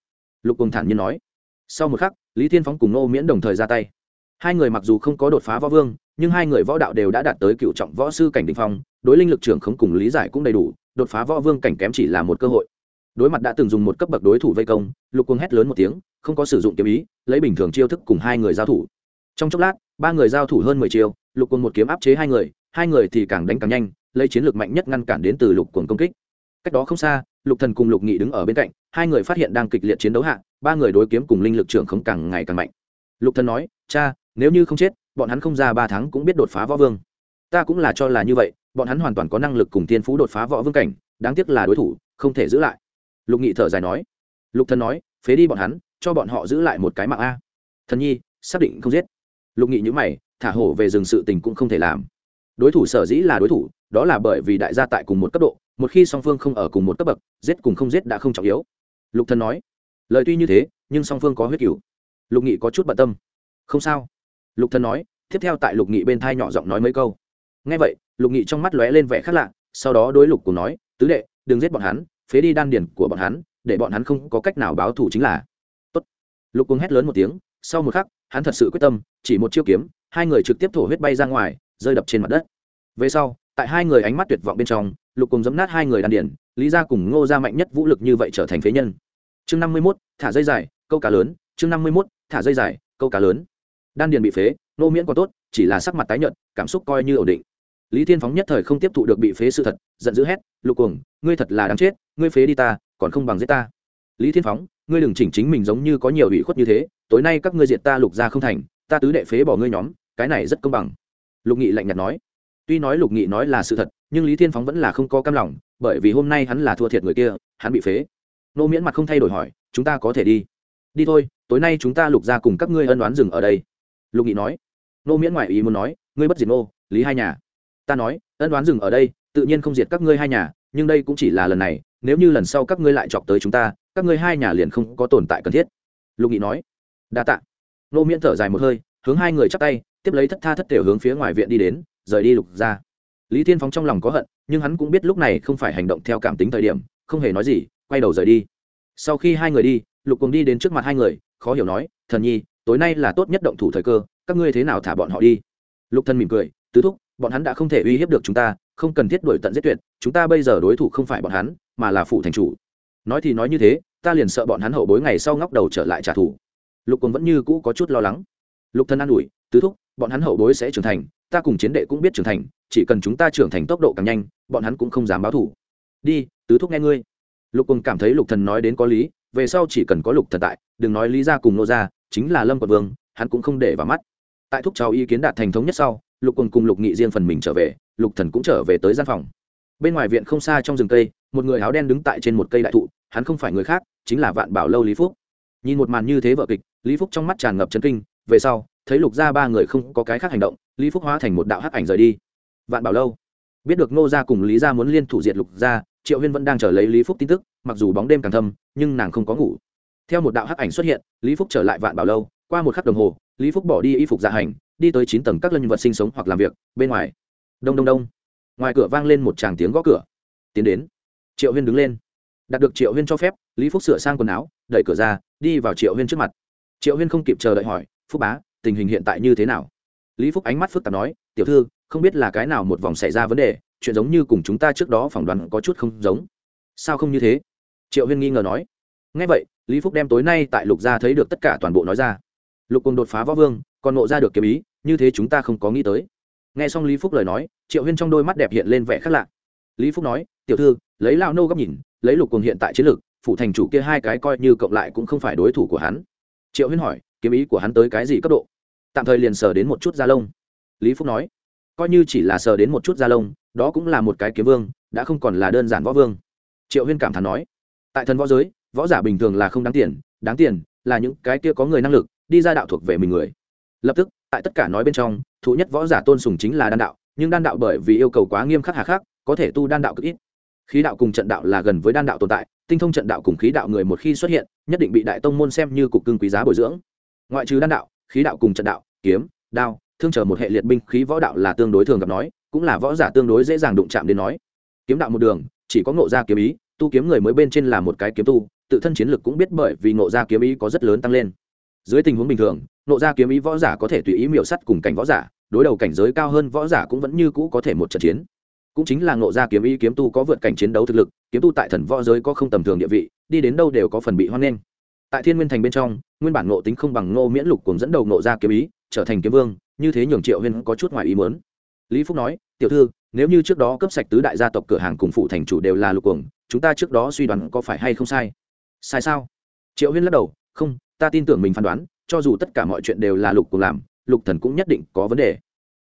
lục cùng thản nhiên nói. Sau một khắc, lý thiên phóng cùng nô miễn đồng thời ra tay. Hai người mặc dù không có đột phá võ vương, nhưng hai người võ đạo đều đã đạt tới cựu trọng võ sư cảnh đình phong, đối linh lực trưởng không cùng lý giải cũng đầy đủ, đột phá võ vương cảnh kém chỉ là một cơ hội. Đối mặt đã từng dùng một cấp bậc đối thủ vây công, lục cuồng hét lớn một tiếng, không có sử dụng kiếm ý, lấy bình thường chiêu thức cùng hai người giao thủ. Trong chốc lát, ba người giao thủ hơn mười chiêu, lục cuồng một kiếm áp chế hai người hai người thì càng đánh càng nhanh lấy chiến lược mạnh nhất ngăn cản đến từ lục cuồng công kích. Cách đó không xa, lục thần cùng lục nghị đứng ở bên cạnh, hai người phát hiện đang kịch liệt chiến đấu hạ, ba người đối kiếm cùng linh lực trưởng không càng ngày càng mạnh. Lục thần nói, cha, nếu như không chết, bọn hắn không ra ba tháng cũng biết đột phá võ vương. Ta cũng là cho là như vậy, bọn hắn hoàn toàn có năng lực cùng tiên phú đột phá võ vương cảnh, đáng tiếc là đối thủ, không thể giữ lại. Lục nghị thở dài nói. Lục thần nói, phế đi bọn hắn, cho bọn họ giữ lại một cái mạng a. Thần nhi, xác định không giết. Lục nghị nhữ mày, thả hổ về rừng sự tình cũng không thể làm. Đối thủ sở dĩ là đối thủ đó là bởi vì đại gia tại cùng một cấp độ, một khi song phương không ở cùng một cấp bậc, giết cùng không giết đã không trọng yếu. Lục thần nói, lời tuy như thế, nhưng song phương có huyết cửu. Lục nghị có chút bận tâm. Không sao. Lục thần nói, tiếp theo tại lục nghị bên thai nhỏ giọng nói mấy câu. Nghe vậy, lục nghị trong mắt lóe lên vẻ khác lạ, sau đó đối lục cùng nói, tứ đệ, đừng giết bọn hắn, phế đi đan điền của bọn hắn, để bọn hắn không có cách nào báo thù chính là. Tốt. lục cùng hét lớn một tiếng, sau một khắc, hắn thật sự quyết tâm, chỉ một chiêu kiếm, hai người trực tiếp thổ huyết bay ra ngoài, rơi đập trên mặt đất. Về sau tại hai người ánh mắt tuyệt vọng bên trong lục cùng giấm nát hai người đan điển, lý ra cùng ngô ra mạnh nhất vũ lực như vậy trở thành phế nhân. Chương năm mươi mốt thả dây dài câu cá lớn chương năm mươi mốt thả dây dài câu cá lớn. Đan điền bị phế nô miễn còn tốt chỉ là sắc mặt tái nhợt cảm xúc coi như ổn định. Lý thiên phóng nhất thời không tiếp thụ được bị phế sự thật giận dữ hét lục cuồng ngươi thật là đáng chết ngươi phế đi ta còn không bằng giết ta. Lý thiên phóng ngươi đừng chỉnh chính mình giống như có nhiều ủy khuất như thế tối nay các ngươi diệt ta lục ra không thành ta tứ đệ phế bỏ ngươi nhóm cái này rất công bằng. Lục nghị lạnh nhạt nói tuy nói lục nghị nói là sự thật, nhưng lý thiên phóng vẫn là không có cam lòng, bởi vì hôm nay hắn là thua thiệt người kia, hắn bị phế. Nô miễn mặt không thay đổi hỏi, chúng ta có thể đi? Đi thôi, tối nay chúng ta lục ra cùng các ngươi ân đoán dừng ở đây. Lục nghị nói. Nô miễn ngoại ý muốn nói, ngươi bất diệt nô, lý hai nhà. Ta nói, ân đoán dừng ở đây, tự nhiên không diệt các ngươi hai nhà, nhưng đây cũng chỉ là lần này, nếu như lần sau các ngươi lại chọc tới chúng ta, các ngươi hai nhà liền không có tồn tại cần thiết. Lục nghị nói. Đa tạ. Nô miễn thở dài một hơi, hướng hai người chắp tay, tiếp lấy thất tha thất tiểu hướng phía ngoài viện đi đến rời đi lục ra. Lý thiên phóng trong lòng có hận, nhưng hắn cũng biết lúc này không phải hành động theo cảm tính thời điểm, không hề nói gì, quay đầu rời đi. Sau khi hai người đi, lục cùng đi đến trước mặt hai người, khó hiểu nói, thần nhi, tối nay là tốt nhất động thủ thời cơ, các ngươi thế nào thả bọn họ đi? Lục thần mỉm cười, tứ thúc, bọn hắn đã không thể uy hiếp được chúng ta, không cần thiết đuổi tận giết tuyệt, chúng ta bây giờ đối thủ không phải bọn hắn, mà là phụ thành chủ. Nói thì nói như thế, ta liền sợ bọn hắn hậu bối ngày sau ngóc đầu trở lại trả thù. Lục quân vẫn như cũ có chút lo lắng. Lục thân an ủi, tứ thúc bọn hắn hậu bối sẽ trưởng thành, ta cùng chiến đệ cũng biết trưởng thành, chỉ cần chúng ta trưởng thành tốc độ càng nhanh, bọn hắn cũng không dám báo thủ. Đi, tứ thúc nghe ngươi. Lục quân cảm thấy lục thần nói đến có lý, về sau chỉ cần có lục thần tại, đừng nói lý ra cùng nô ra, chính là lâm quận vương, hắn cũng không để vào mắt. Tại thúc cháu ý kiến đạt thành thống nhất sau, lục quân cùng lục nghị riêng phần mình trở về, lục thần cũng trở về tới gian phòng. Bên ngoài viện không xa trong rừng cây, một người áo đen đứng tại trên một cây đại thụ, hắn không phải người khác, chính là vạn bảo lâu lý phúc. Nhìn một màn như thế vợ kịch, lý phúc trong mắt tràn ngập chấn kinh, về sau thấy lục gia ba người không có cái khác hành động, lý phúc hóa thành một đạo hắc ảnh rời đi. Vạn bảo lâu, biết được ngô gia cùng lý gia muốn liên thủ diệt lục gia, triệu huyên vẫn đang chờ lấy lý phúc tin tức, mặc dù bóng đêm càng thâm, nhưng nàng không có ngủ. Theo một đạo hắc ảnh xuất hiện, lý phúc trở lại vạn bảo lâu, qua một khắc đồng hồ, lý phúc bỏ đi y phục dạ hành, đi tới chín tầng các lân vật sinh sống hoặc làm việc, bên ngoài. Đông đông đông. Ngoài cửa vang lên một tràng tiếng gõ cửa. Tiến đến. Triệu huyên đứng lên. Đạt được triệu huyên cho phép, lý phúc sửa sang quần áo, đẩy cửa ra, đi vào triệu huyên trước mặt. Triệu huyên không kịp chờ đợi hỏi, phúc bá tình hình hiện tại như thế nào? Lý phúc ánh mắt phức tạp nói, tiểu thư, không biết là cái nào một vòng xảy ra vấn đề, chuyện giống như cùng chúng ta trước đó phỏng đoán có chút không giống. Sao không như thế? Triệu huyên nghi ngờ nói. Ngay vậy, lý phúc đem tối nay tại lục gia thấy được tất cả toàn bộ nói ra. Lục cùng đột phá võ vương, còn nộ ra được kiếm ý, như thế chúng ta không có nghĩ tới. Nghe xong lý phúc lời nói, triệu huyên trong đôi mắt đẹp hiện lên vẻ khác lạ. Lý phúc nói, tiểu thư, lấy lao nô góc nhìn, lấy lục cùng hiện tại chiến lược, phủ thành chủ kia hai cái coi như cộng lại cũng không phải đối thủ của hắn. Triệu huyên hỏi kiếm ý của hắn tới cái gì cấp độ? Tạm thời liền sờ đến một chút da lông. Lý phúc nói. Coi như chỉ là sờ đến một chút da lông, đó cũng là một cái kiếm vương, đã không còn là đơn giản võ vương. Triệu huyên cảm thán nói. Tại thần võ giới, võ giả bình thường là không đáng tiền đáng tiền là những cái kia có người năng lực, đi ra đạo thuộc về mình người. Lập tức, tại tất cả nói bên trong thụ nhất võ giả tôn sùng chính là đan đạo, nhưng đan đạo bởi vì yêu cầu quá nghiêm khắc hà khắc, có thể tu đan đạo cực ít. Khí đạo cùng trận đạo là gần với đan đạo tồn tại, tinh thông trận đạo cùng khí đạo người một khi xuất hiện, nhất định bị đại tông môn xem như cục cưng quý giá bồi dưỡng ngoại trừ đan đạo, khí đạo cùng trận đạo, kiếm, đao, thương trở một hệ liệt binh khí võ đạo là tương đối thường gặp nói, cũng là võ giả tương đối dễ dàng đụng chạm đến nói. Kiếm đạo một đường, chỉ có ngộ ra kiếm ý, tu kiếm người mới bên trên là một cái kiếm tu, tự thân chiến lực cũng biết bởi vì ngộ ra kiếm ý có rất lớn tăng lên. Dưới tình huống bình thường, ngộ ra kiếm ý võ giả có thể tùy ý miểu sắt cùng cảnh võ giả, đối đầu cảnh giới cao hơn võ giả cũng vẫn như cũ có thể một trận chiến. Cũng chính là ngộ ra kiếm ý kiếm tu có vượt cảnh chiến đấu thực lực, kiếm tu tại thần võ giới có không tầm thường địa vị, đi đến đâu đều có phần bị hoan nghênh tại thiên nguyên thành bên trong, nguyên bản ngộ tính không bằng ngô miễn lục cùng dẫn đầu ngộ ra kiếm ý, trở thành kiếm vương, như thế nhường triệu huyên có chút ngoài ý muốn. Lý phúc nói, tiểu thư, nếu như trước đó cấp sạch tứ đại gia tộc cửa hàng cùng phụ thành chủ đều là lục cuồng, chúng ta trước đó suy đoán có phải hay không sai? Sai sao? Triệu huyên lắc đầu, không, ta tin tưởng mình phán đoán, cho dù tất cả mọi chuyện đều là lục cùng làm, lục thần cũng nhất định có vấn đề.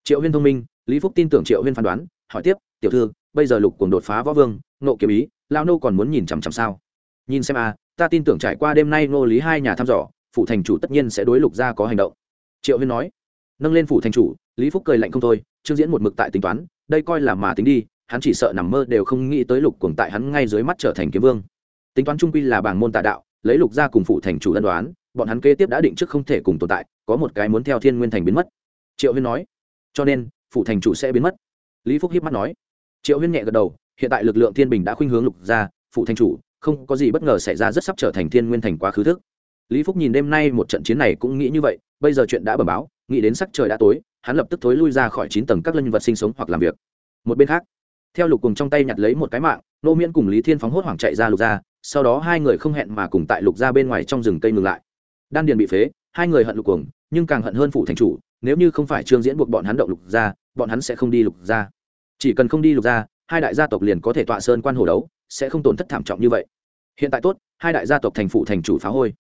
Triệu huyên thông minh, lý phúc tin tưởng triệu huyên phán đoán, hỏi tiếp, tiểu thư, bây giờ lục cùng đột phá võ vương nộ kiếm ý lao nô còn muốn nhìn chằm chằm sao? Nhìn xem a ta tin tưởng trải qua đêm nay Ngô lý hai nhà thăm dò phụ thành chủ tất nhiên sẽ đối lục gia có hành động. Triệu huyên nói, nâng lên phủ thành chủ, lý phúc cười lạnh không thôi, trương diễn một mực tại tính toán, đây coi là mà tính đi, hắn chỉ sợ nằm mơ đều không nghĩ tới lục cuồng tại hắn ngay dưới mắt trở thành kiếm vương. Tính toán trung quy là bảng môn tà đạo, lấy lục gia cùng phụ thành chủ ân đoán, bọn hắn kế tiếp đã định trước không thể cùng tồn tại, có một cái muốn theo thiên nguyên thành biến mất. Triệu huyên nói, cho nên phụ thành chủ sẽ biến mất. Lý phúc hiếp mắt nói, triệu huyên nhẹ gật đầu, hiện tại lực lượng thiên bình đã khuynh hướng lục gia phụ thành chủ không có gì bất ngờ xảy ra, rất sắp trở thành thiên nguyên thành quá khứ thức. Lý phúc nhìn đêm nay một trận chiến này cũng nghĩ như vậy, bây giờ chuyện đã bẩm báo, nghĩ đến sắc trời đã tối, hắn lập tức thối lui ra khỏi chín tầng các lân vật sinh sống hoặc làm việc. Một bên khác, theo lục cùng trong tay nhặt lấy một cái mạng, nô miễn cùng lý thiên phóng hốt hoảng chạy ra lục ra sau đó hai người không hẹn mà cùng tại lục ra bên ngoài trong rừng cây ngừng lại. Đan điền bị phế, hai người hận lục cuồng, nhưng càng hận hơn phủ thành chủ, nếu như không phải trương diễn buộc bọn hắn động lục ra bọn hắn sẽ không đi lục ra chỉ cần không đi lục ra hai đại gia tộc liền có thể tọa sơn quan hồ đấu sẽ không tổn thất thảm trọng như vậy. Hiện tại tốt, hai đại gia tộc thành phủ thành chủ phá hôi.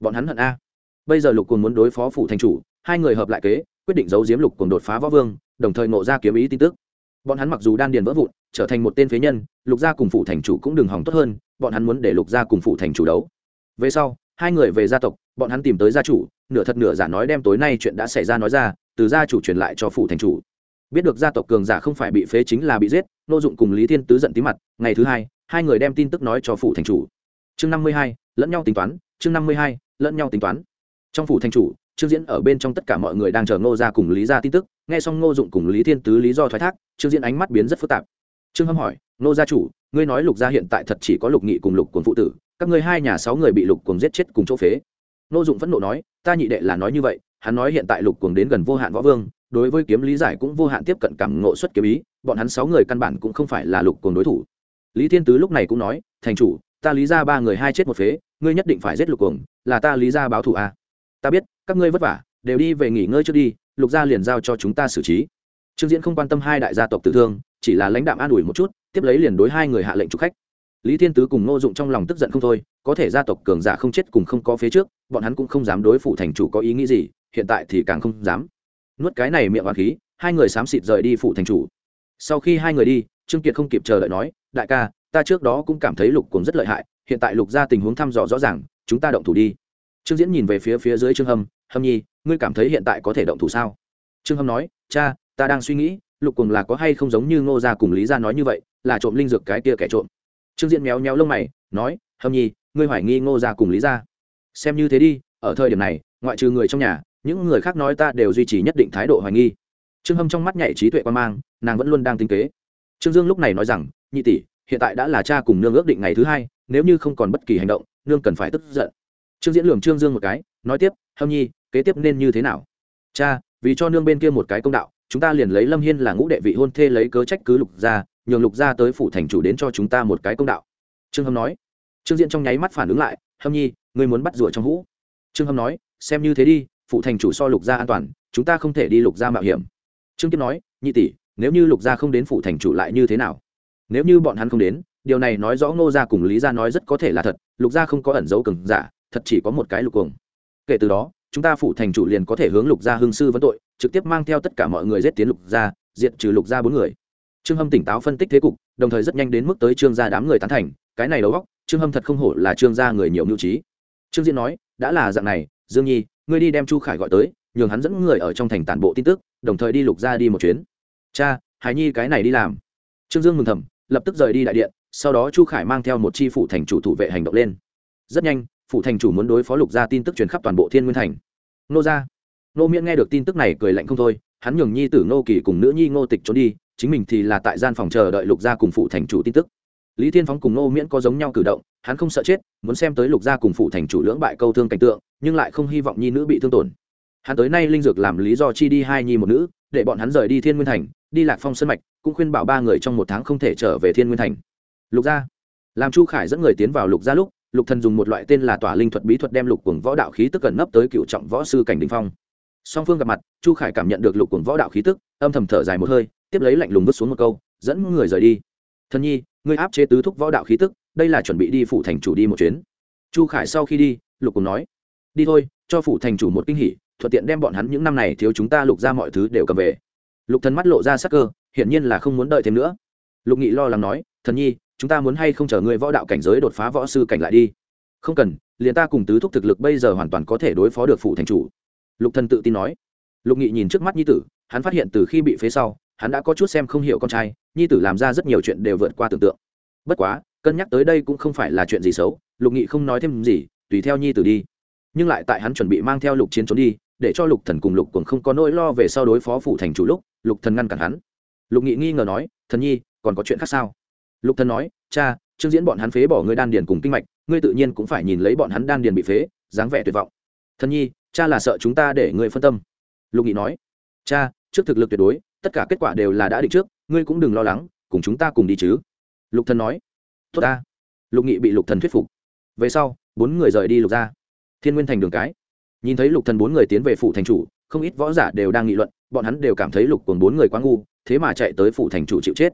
Bọn hắn hận a. Bây giờ lục cùng muốn đối phó phủ thành chủ, hai người hợp lại kế, quyết định giấu giếm lục cùng đột phá võ vương, đồng thời ngộ ra kiếm ý tin tức. Bọn hắn mặc dù đan điền vỡ vụn, trở thành một tên phế nhân, lục gia cùng phủ thành chủ cũng đừng hỏng tốt hơn, bọn hắn muốn để lục gia cùng phủ thành chủ đấu. Về sau, hai người về gia tộc, bọn hắn tìm tới gia chủ, nửa thật nửa giả nói đem tối nay chuyện đã xảy ra nói ra, từ gia chủ truyền lại cho phủ thành chủ. Biết được gia tộc cường giả không phải bị phế chính là bị giết, nô dụng cùng lý thiên tứ giận tí mặt, ngày thứ hai hai người đem tin tức nói cho phủ thành chủ. Chương năm mươi hai, lẫn nhau tính toán, chương năm mươi hai, lẫn nhau tính toán. Trong phủ thành chủ, trương diễn ở bên trong tất cả mọi người đang chờ ngô ra cùng lý ra tin tức, nghe xong ngô dụng cùng lý thiên tứ lý do thoái thác, trương diễn ánh mắt biến rất phức tạp. Trương hâm hỏi, ngô gia chủ, ngươi nói lục gia hiện tại thật chỉ có lục nghị cùng lục cuồng phụ tử, các ngươi hai nhà sáu người bị lục cuồng giết chết cùng chỗ phế. Ngô dụng phẫn nộ nói, ta nhị đệ là nói như vậy, hắn nói hiện tại lục cuồng đến gần vô hạn võ vương, đối với kiếm lý giải cũng vô hạn tiếp cận cảm ngộ xuất kiếm ý, bọn hắn sáu người căn bản cũng không phải là lục cuồng đối thủ lý thiên tứ lúc này cũng nói, thành chủ, ta lý ra ba người hai chết một phế, ngươi nhất định phải giết lục cuồng, là ta lý ra báo thù à. ta biết, các ngươi vất vả, đều đi về nghỉ ngơi trước đi, lục gia liền giao cho chúng ta xử trí. Trương diễn không quan tâm hai đại gia tộc tử thương, chỉ là lãnh đạm an ủi một chút, tiếp lấy liền đối hai người hạ lệnh trục khách. Lý thiên tứ cùng ngô dụng trong lòng tức giận không thôi, có thể gia tộc cường giả không chết cùng không có phía trước, bọn hắn cũng không dám đối phủ thành chủ có ý nghĩ gì, hiện tại thì càng không dám. Nuốt cái này miệng hoàng khí, hai người xám xịt rời đi phủ thành chủ. Sau khi hai người đi, trương kiệt không kịp chờ đợi nói đại ca, ta trước đó cũng cảm thấy lục cùng rất lợi hại, hiện tại lục ra tình huống thăm dò rõ ràng, chúng ta động thủ đi. Trương diễn nhìn về phía phía dưới trương hâm hâm nhi, ngươi cảm thấy hiện tại có thể động thủ sao? Trương hâm nói, cha, ta đang suy nghĩ, lục cùng là có hay không giống như ngô gia cùng lý gia nói như vậy, là trộm linh dược cái kia kẻ trộm. Trương diễn méo méo lông mày, nói, hâm nhi, ngươi hoài nghi ngô gia cùng lý gia? Xem như thế đi, ở thời điểm này, ngoại trừ người trong nhà, những người khác nói ta đều duy trì nhất định thái độ hoài nghi. Trương hâm trong mắt nhạy trí tuệ quan mang, nàng vẫn luôn đang tinh kế trương dương lúc này nói rằng, nhị tỷ, hiện tại đã là cha cùng nương ước định ngày thứ hai, nếu như không còn bất kỳ hành động, nương cần phải tức giận. Trương diễn lường trương dương một cái, nói tiếp, hâm nhi, kế tiếp nên như thế nào? Cha, vì cho nương bên kia một cái công đạo, chúng ta liền lấy lâm hiên là ngũ đệ vị hôn thê lấy cớ trách cứ lục gia, nhường lục gia tới phủ thành chủ đến cho chúng ta một cái công đạo. Trương hâm nói. Trương diễn trong nháy mắt phản ứng lại, hâm nhi, ngươi muốn bắt rủa trong hũ. Trương hâm nói, xem như thế đi phụ thành chủ so lục gia an toàn, chúng ta không thể đi lục gia mạo hiểm. Trương kiếp nói, nhị tỷ nếu như lục gia không đến phủ thành chủ lại như thế nào? Nếu như bọn hắn không đến, điều này nói rõ ngô gia cùng lý gia nói rất có thể là thật, lục gia không có ẩn dấu cừng giả, thật chỉ có một cái lục cuồng. Kể từ đó, chúng ta phủ thành chủ liền có thể hướng lục gia hương sư vấn tội, trực tiếp mang theo tất cả mọi người giết tiến lục gia, diệt trừ lục gia bốn người. Trương hâm tỉnh táo phân tích thế cục, đồng thời rất nhanh đến mức tới trương gia đám người tán thành, cái này đầu góc trương hâm thật không hổ là trương gia người nhiều mưu trí. Trương diễn nói, đã là dạng này, dương nhi, ngươi đi đem chu khải gọi tới, nhường hắn dẫn người ở trong thành tản bộ tin tức, đồng thời đi lục gia đi một chuyến cha hải nhi cái này đi làm. Trương dương mừng thầm, lập tức rời đi đại điện, sau đó chu khải mang theo một chi phủ thành chủ thủ vệ hành động lên. Rất nhanh, phủ thành chủ muốn đối phó lục gia tin tức truyền khắp toàn bộ thiên nguyên thành. Nô gia. Nô miễn nghe được tin tức này cười lạnh không thôi, hắn nhường nhi tử nô kỳ cùng nữ nhi ngô tịch trốn đi, chính mình thì là tại gian phòng chờ đợi lục gia cùng phụ thành chủ tin tức. Lý thiên phóng cùng nô miễn có giống nhau cử động, hắn không sợ chết, muốn xem tới lục gia cùng phụ thành chủ lưỡng bại câu thương cảnh tượng, nhưng lại không hy vọng nhi nữ bị thương tổn. Hắn tới nay linh dược làm lý do chi đi hai nhi một nữ, để bọn hắn rời đi thiên nguyên thành đi lạc phong sân mạch, cũng khuyên bảo ba người trong một tháng không thể trở về thiên nguyên thành. Lục gia. Làm chu khải dẫn người tiến vào lục gia lúc, lục thần dùng một loại tên là tỏa linh thuật bí thuật đem lục cuồng võ đạo khí tức gần nấp tới cựu trọng võ sư cảnh đình phong. Song phương gặp mặt, chu khải cảm nhận được lục cuồng võ đạo khí tức, âm thầm thở dài một hơi, tiếp lấy lạnh lùng vứt xuống một câu, dẫn người rời đi. Thân nhi, ngươi áp chế tứ thúc võ đạo khí tức, đây là chuẩn bị đi phủ thành chủ đi một chuyến. Chu khải sau khi đi, lục cùng nói, đi thôi, cho phủ thành chủ một kinh hỉ, thuận tiện đem bọn hắn những năm này thiếu chúng ta lục ra mọi thứ đều cầm về lục thần mắt lộ ra sắc cơ, hiển nhiên là không muốn đợi thêm nữa. Lục nghị lo lắng nói, thần nhi, chúng ta muốn hay không chờ ngươi võ đạo cảnh giới đột phá võ sư cảnh lại đi? Không cần, liền ta cùng tứ thúc thực lực bây giờ hoàn toàn có thể đối phó được phụ thành chủ. Lục thần tự tin nói. Lục nghị nhìn trước mắt nhi tử, hắn phát hiện từ khi bị phế sau, hắn đã có chút xem không hiểu con trai, nhi tử làm ra rất nhiều chuyện đều vượt qua tưởng tượng. Bất quá, cân nhắc tới đây cũng không phải là chuyện gì xấu, lục nghị không nói thêm gì, tùy theo nhi tử đi. Nhưng lại tại hắn chuẩn bị mang theo lục chiến trốn đi để cho lục thần cùng lục cũng không có nỗi lo về sau đối phó phủ thành chủ lúc, lục thần ngăn cản hắn. Lục nghị nghi ngờ nói, thần nhi, còn có chuyện khác sao? Lục thần nói, cha, trương diễn bọn hắn phế bỏ ngươi đan điền cùng kinh mạch, ngươi tự nhiên cũng phải nhìn lấy bọn hắn đan điền bị phế, dáng vẻ tuyệt vọng. Thần nhi, cha là sợ chúng ta để ngươi phân tâm. Lục nghị nói, cha, trước thực lực tuyệt đối, tất cả kết quả đều là đã định trước, ngươi cũng đừng lo lắng, cùng chúng ta cùng đi chứ. Lục thần nói, tốt ta. Lục nghị bị lục thần thuyết phục. Về sau, bốn người rời đi lục ra thiên nguyên thành đường cái nhìn thấy lục thần bốn người tiến về phủ thành chủ, không ít võ giả đều đang nghị luận, bọn hắn đều cảm thấy lục cùng bốn người quá ngu, thế mà chạy tới phủ thành chủ chịu chết.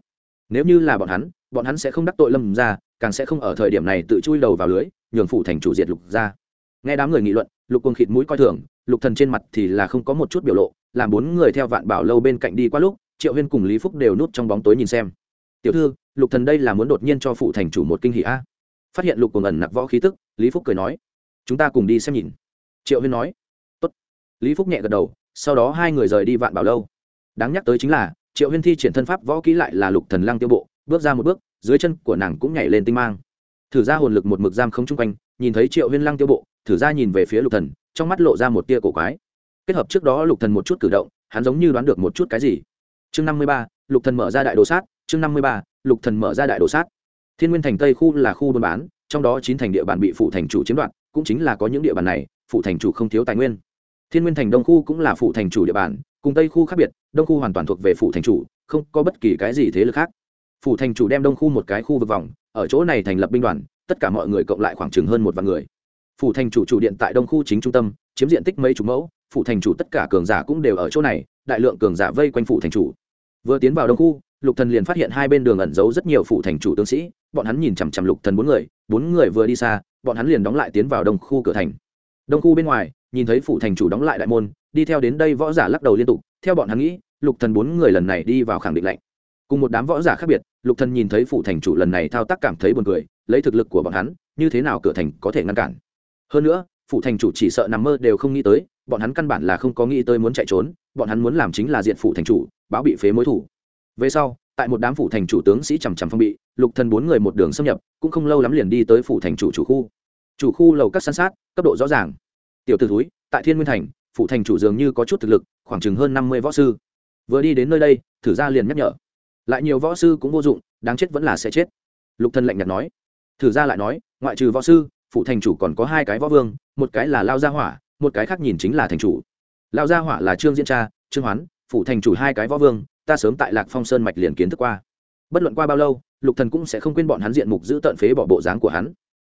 Nếu như là bọn hắn bọn hắn sẽ không đắc tội lâm ra càng sẽ không ở thời điểm này tự chui đầu vào lưới, nhường phủ thành chủ diệt lục ra nghe đám người nghị luận, lục cùng khịt mũi coi thường, lục thần trên mặt thì là không có một chút biểu lộ, làm bốn người theo vạn bảo lâu bên cạnh đi qua lúc, triệu huyên cùng lý phúc đều núp trong bóng tối nhìn xem. Tiểu thư, lục thần đây là muốn đột nhiên cho phụ thành chủ một kinh hỉ a? Phát hiện lục cùng ẩn nặc võ khí tức, lý phúc cười nói, chúng ta cùng đi xem nhìn triệu huyên nói, Tốt. lý phúc nhẹ gật đầu, sau đó hai người rời đi vạn bảo lâu. Đáng nhắc tới chính là, triệu huyên thi triển thân pháp võ kỹ lại là lục thần lăng tiêu bộ, bước ra một bước, dưới chân của nàng cũng nhảy lên tinh mang. Thử ra hồn lực một mực giam không chung quanh, nhìn thấy triệu huyên lăng tiêu bộ, thử ra nhìn về phía lục thần, trong mắt lộ ra một tia cổ quái. Kết hợp trước đó lục thần một chút cử động, hắn giống như đoán được một chút cái gì. Chương năm mươi ba, lục thần mở ra đại đồ sát, chương năm mươi ba, lục thần mở ra đại đồ sát. Thiên nguyên thành tây khu là khu buôn bán, trong đó chín thành địa bàn bị phụ thành chủ chiếm đoạt, cũng chính là có những địa bàn này phụ thành chủ không thiếu tài nguyên. Thiên nguyên thành đông khu cũng là phụ thành chủ địa bàn, cùng tây khu khác biệt, đông khu hoàn toàn thuộc về phụ thành chủ, không có bất kỳ cái gì thế lực khác. Phủ thành chủ đem đông khu một cái khu vực vòng, ở chỗ này thành lập binh đoàn, tất cả mọi người cộng lại khoảng chừng hơn một vạn người. Phủ thành chủ chủ điện tại đông khu chính trung tâm, chiếm diện tích mấy chục mẫu, phủ thành chủ tất cả cường giả cũng đều ở chỗ này, đại lượng cường giả vây quanh phủ thành chủ. Vừa tiến vào đông khu, lục thần liền phát hiện hai bên đường ẩn giấu rất nhiều phủ thành chủ tướng sĩ, bọn hắn nhìn chằm chằm lục thần bốn người bốn người vừa đi xa, bọn hắn liền đóng lại tiến vào đông khu cửa thành đông khu bên ngoài, nhìn thấy phủ thành chủ đóng lại đại môn, đi theo đến đây võ giả lắc đầu liên tục, theo bọn hắn nghĩ, lục thần bốn người lần này đi vào khẳng định lạnh. Cùng một đám võ giả khác biệt, lục thần nhìn thấy phủ thành chủ lần này thao tác cảm thấy buồn cười, lấy thực lực của bọn hắn, như thế nào cửa thành có thể ngăn cản. Hơn nữa, phủ thành chủ chỉ sợ nằm mơ đều không nghĩ tới, bọn hắn căn bản là không có nghĩ tới muốn chạy trốn, bọn hắn muốn làm chính là diện phủ thành chủ, báo bị phế mối thủ. Về sau, tại một đám phủ thành chủ tướng sĩ chằm chằm phong bị, lục thần bốn người một đường xâm nhập, cũng không lâu lắm liền đi tới phủ thành chủ chủ khu chủ khu lầu các san sát, cấp độ rõ ràng. Tiểu t ử tại thiên nguyên thành, phụ thành chủ dường như có chút thực lực, khoảng chừng hơn năm mươi võ sư. Vừa đi đến nơi đây, thử ra liền nhắc nhở. Lại nhiều võ sư cũng vô dụng, đáng chết vẫn là sẽ chết. Lục thần lạnh nhạt nói. Thử ra lại nói, ngoại trừ võ sư, phụ thành chủ còn có hai cái võ vương, một cái là lao gia hỏa, một cái khác nhìn chính là thành chủ. Lao gia hỏa là trương diễn cha, trương hoán, phụ thành chủ hai cái võ vương, ta sớm tại lạc phong sơn mạch liền kiến thức qua. Bất luận qua bao lâu, lục thần cũng sẽ không quên bọn hắn diện mục giữ tận phế bỏ bộ dáng của hắn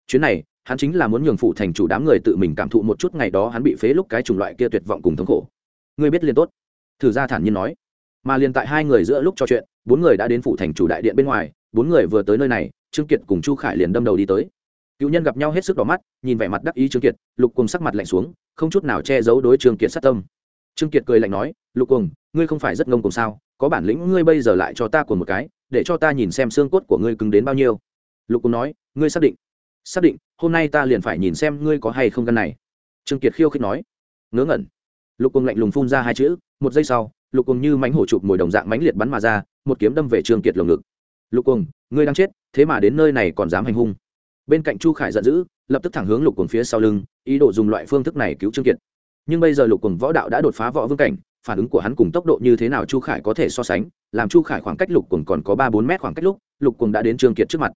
chuyến này, hắn chính là muốn nhường phụ thành chủ đám người tự mình cảm thụ một chút ngày đó hắn bị phế lúc cái chủng loại kia tuyệt vọng cùng thống khổ. Ngươi biết liền tốt. Thử ra thản nhiên nói. Mà liền tại hai người giữa lúc trò chuyện, bốn người đã đến phụ thành chủ đại điện bên ngoài, bốn người vừa tới nơi này, trương kiệt cùng chu khải liền đâm đầu đi tới. Cựu nhân gặp nhau hết sức đỏ mắt, nhìn vẻ mặt đắc ý trương kiệt, lục cùng sắc mặt lạnh xuống, không chút nào che giấu đối trương kiệt sát tâm. Trương kiệt cười lạnh nói, lục cùng ngươi không phải rất ngông cùng sao? Có bản lĩnh ngươi bây giờ lại cho ta của một cái, để cho ta nhìn xem xương cốt của ngươi cứng đến bao nhiêu. Lục cùng nói, ngươi xác định xác định, hôm nay ta liền phải nhìn xem ngươi có hay không căn này. Trương kiệt khiêu khích nói. Ngớ ngẩn. Lục cùng lạnh lùng phun ra hai chữ, một giây sau, lục cùng như mánh hổ chụp mồi đồng dạng mánh liệt bắn mà ra, một kiếm đâm về trương kiệt lồng ngực. Lục cùng ngươi đang chết, thế mà đến nơi này còn dám hành hung. Bên cạnh chu khải giận dữ, lập tức thẳng hướng lục cùng phía sau lưng, ý đồ dùng loại phương thức này cứu trương kiệt. Nhưng bây giờ lục cùng võ đạo đã đột phá võ vương cảnh, phản ứng của hắn cùng tốc độ như thế nào chu khải có thể so sánh, làm chu khải khoảng cách lục cùng còn có ba bốn mét khoảng cách lúc, lục cùng đã đến trương kiệt trước mặt.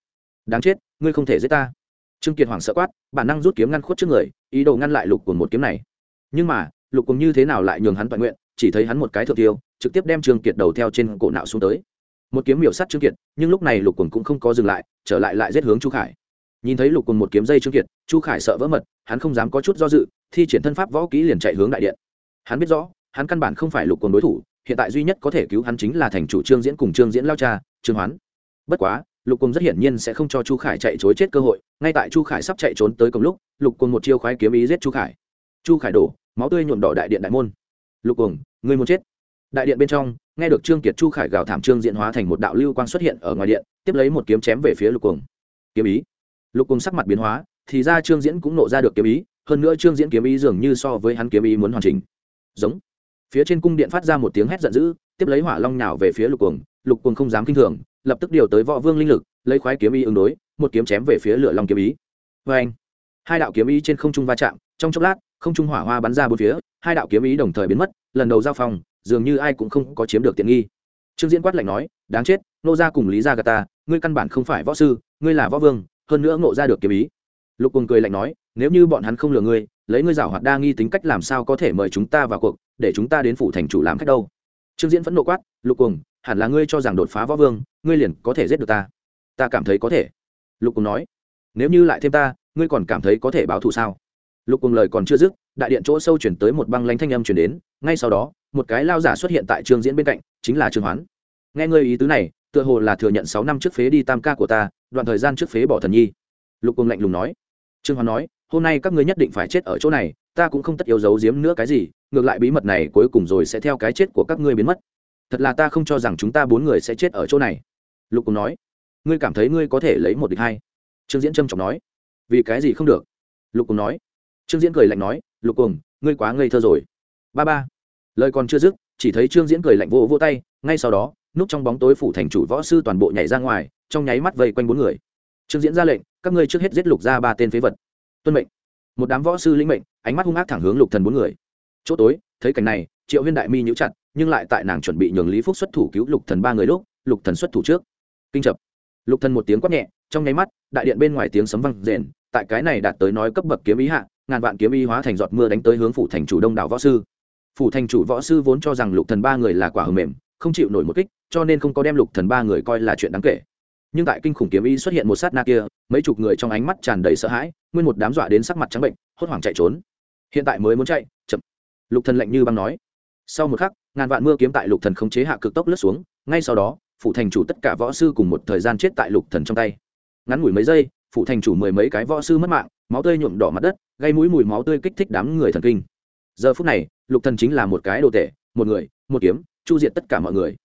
Đáng chết, ngươi không thể giết ta trương kiệt hoảng sợ quát, bản năng rút kiếm ngăn khuất trước người, ý đồ ngăn lại lục cùng một kiếm này. Nhưng mà, lục cùng như thế nào lại nhường hắn toàn nguyện, chỉ thấy hắn một cái thượng tiêu, trực tiếp đem trương kiệt đầu theo trên cổ nạo xuống tới. Một kiếm miểu sát trương kiệt, nhưng lúc này lục cùng cũng không có dừng lại, trở lại lại giết hướng chu khải. Nhìn thấy lục cùng một kiếm dây trương kiệt, chu khải sợ vỡ mật, hắn không dám có chút do dự, thi triển thân pháp võ kỹ liền chạy hướng đại điện. Hắn biết rõ, hắn căn bản không phải lục cùng đối thủ, hiện tại duy nhất có thể cứu hắn chính là thành chủ trương diễn cùng trương diễn lao cha, trương hoán. Bất quá lục cùng rất hiển nhiên sẽ không cho chu khải chạy chối chết cơ hội, ngay tại chu khải sắp chạy trốn tới cùng lúc, lục cùng một chiêu khoái kiếm ý giết chu khải. Chu khải đổ, máu tươi nhuộm đỏ đại điện đại môn. Lục cùng người muốn chết. Đại điện bên trong, nghe được trương kiệt chu khải gào thảm trương diễn hóa thành một đạo lưu quang xuất hiện ở ngoài điện, tiếp lấy một kiếm chém về phía lục cùng kiếm ý. Lục cùng sắc mặt biến hóa, thì ra trương diễn cũng nộ ra được kiếm ý, hơn nữa trương diễn kiếm ý dường như so với hắn kiếm ý muốn hoàn chỉnh. Giống. Phía trên cung điện phát ra một tiếng hét giận dữ, tiếp lấy hỏa long nhào về phía lục cuồng lục cuồng không dám kinh thường lập tức điều tới võ vương linh lực, lấy khoái kiếm ý ứng đối, một kiếm chém về phía lửa long kiếm ý. Vê anh, hai đạo kiếm ý trên không trung va chạm, trong chốc lát, không trung hỏa hoa bắn ra bốn phía, hai đạo kiếm ý đồng thời biến mất, lần đầu giao phòng dường như ai cũng không có chiếm được tiện nghi. Trương diễn quát lạnh nói, đáng chết nô ra cùng lý gia gà ta, ngươi căn bản không phải võ sư, ngươi là võ vương, hơn nữa ngộ ra được kiếm ý. Lục cùng cười lạnh nói, nếu như bọn hắn không lừa ngươi, lấy ngươi giảo hoạt đa nghi tính cách làm sao có thể mời chúng ta vào cuộc, để chúng ta đến phủ thành chủ làm khách đâu? Trương diễn phẫn nộ quát, lục cùng hẳn là ngươi cho rằng đột phá võ vương, ngươi liền có thể giết được ta. Ta cảm thấy có thể. Lục cùng nói. Nếu như lại thêm ta, ngươi còn cảm thấy có thể báo thù sao? Lục cùng lời còn chưa dứt, đại điện chỗ sâu chuyển tới một băng lanh thanh âm chuyển đến, ngay sau đó, một cái lao giả xuất hiện tại trường diễn bên cạnh, chính là trương hoán. Nghe ngươi ý tứ này, tựa hồ là thừa nhận sáu năm trước phế đi tam ca của ta, đoạn thời gian trước phế bỏ thần nhi. Lục cùng lạnh lùng nói. Trương hoán nói, hôm nay các ngươi nhất định phải chết ở chỗ này, ta cũng không tất yếu giấu giếm nữa cái gì, ngược lại bí mật này cuối cùng rồi sẽ theo cái chết của các ngươi biến mất thật là ta không cho rằng chúng ta bốn người sẽ chết ở chỗ này. Lục cùng nói, ngươi cảm thấy ngươi có thể lấy một địch hai? Trương diễn trâm trọng nói, vì cái gì không được? Lục cùng nói, trương diễn cười lạnh nói, lục cùng ngươi quá ngây thơ rồi. Ba ba, lời còn chưa dứt, chỉ thấy trương diễn cười lạnh vỗ vỗ tay, ngay sau đó, núp trong bóng tối phủ thành chủ võ sư toàn bộ nhảy ra ngoài, trong nháy mắt vây quanh bốn người. Trương diễn ra lệnh, các ngươi trước hết giết lục ra ba tên phế vật. Tuân mệnh. Một đám võ sư lĩnh mệnh, ánh mắt hung ác thẳng hướng lục thần bốn người. Chỗ tối, thấy cảnh này, triệu huyên đại mi nhíu chặt nhưng lại tại nàng chuẩn bị nhường lý phúc xuất thủ cứu lục thần ba người lúc, lục thần xuất thủ trước. Kinh chập. Lục thần một tiếng quát nhẹ, trong nháy mắt, đại điện bên ngoài tiếng sấm vang rền, tại cái này đạt tới nói cấp bậc kiếm ý hạ, ngàn vạn kiếm ý hóa thành giọt mưa đánh tới hướng phủ thành chủ đông đảo võ sư. Phủ thành chủ võ sư vốn cho rằng lục thần ba người là quả hờ mềm, không chịu nổi một kích, cho nên không có đem lục thần ba người coi là chuyện đáng kể. Nhưng tại kinh khủng kiếm ý xuất hiện một sát na kia, mấy chục người trong ánh mắt tràn đầy sợ hãi, nguyên một đám dọa đến sắc mặt trắng bệnh, hốt hoảng chạy trốn. Hiện tại mới muốn chạy, chậm. Lục thần lạnh như băng nói. Sau một khắc ngàn vạn mưa kiếm tại lục thần không chế hạ cực tốc lướt xuống, ngay sau đó, phủ thành chủ tất cả võ sư cùng một thời gian chết tại lục thần trong tay. Ngắn ngủi mấy giây, phủ thành chủ mười mấy cái võ sư mất mạng, máu tươi nhuộm đỏ mặt đất, gây mũi mùi máu tươi kích thích đám người thần kinh. Giờ phút này, lục thần chính là một cái đồ tệ một người, một kiếm, chu diệt tất cả mọi người.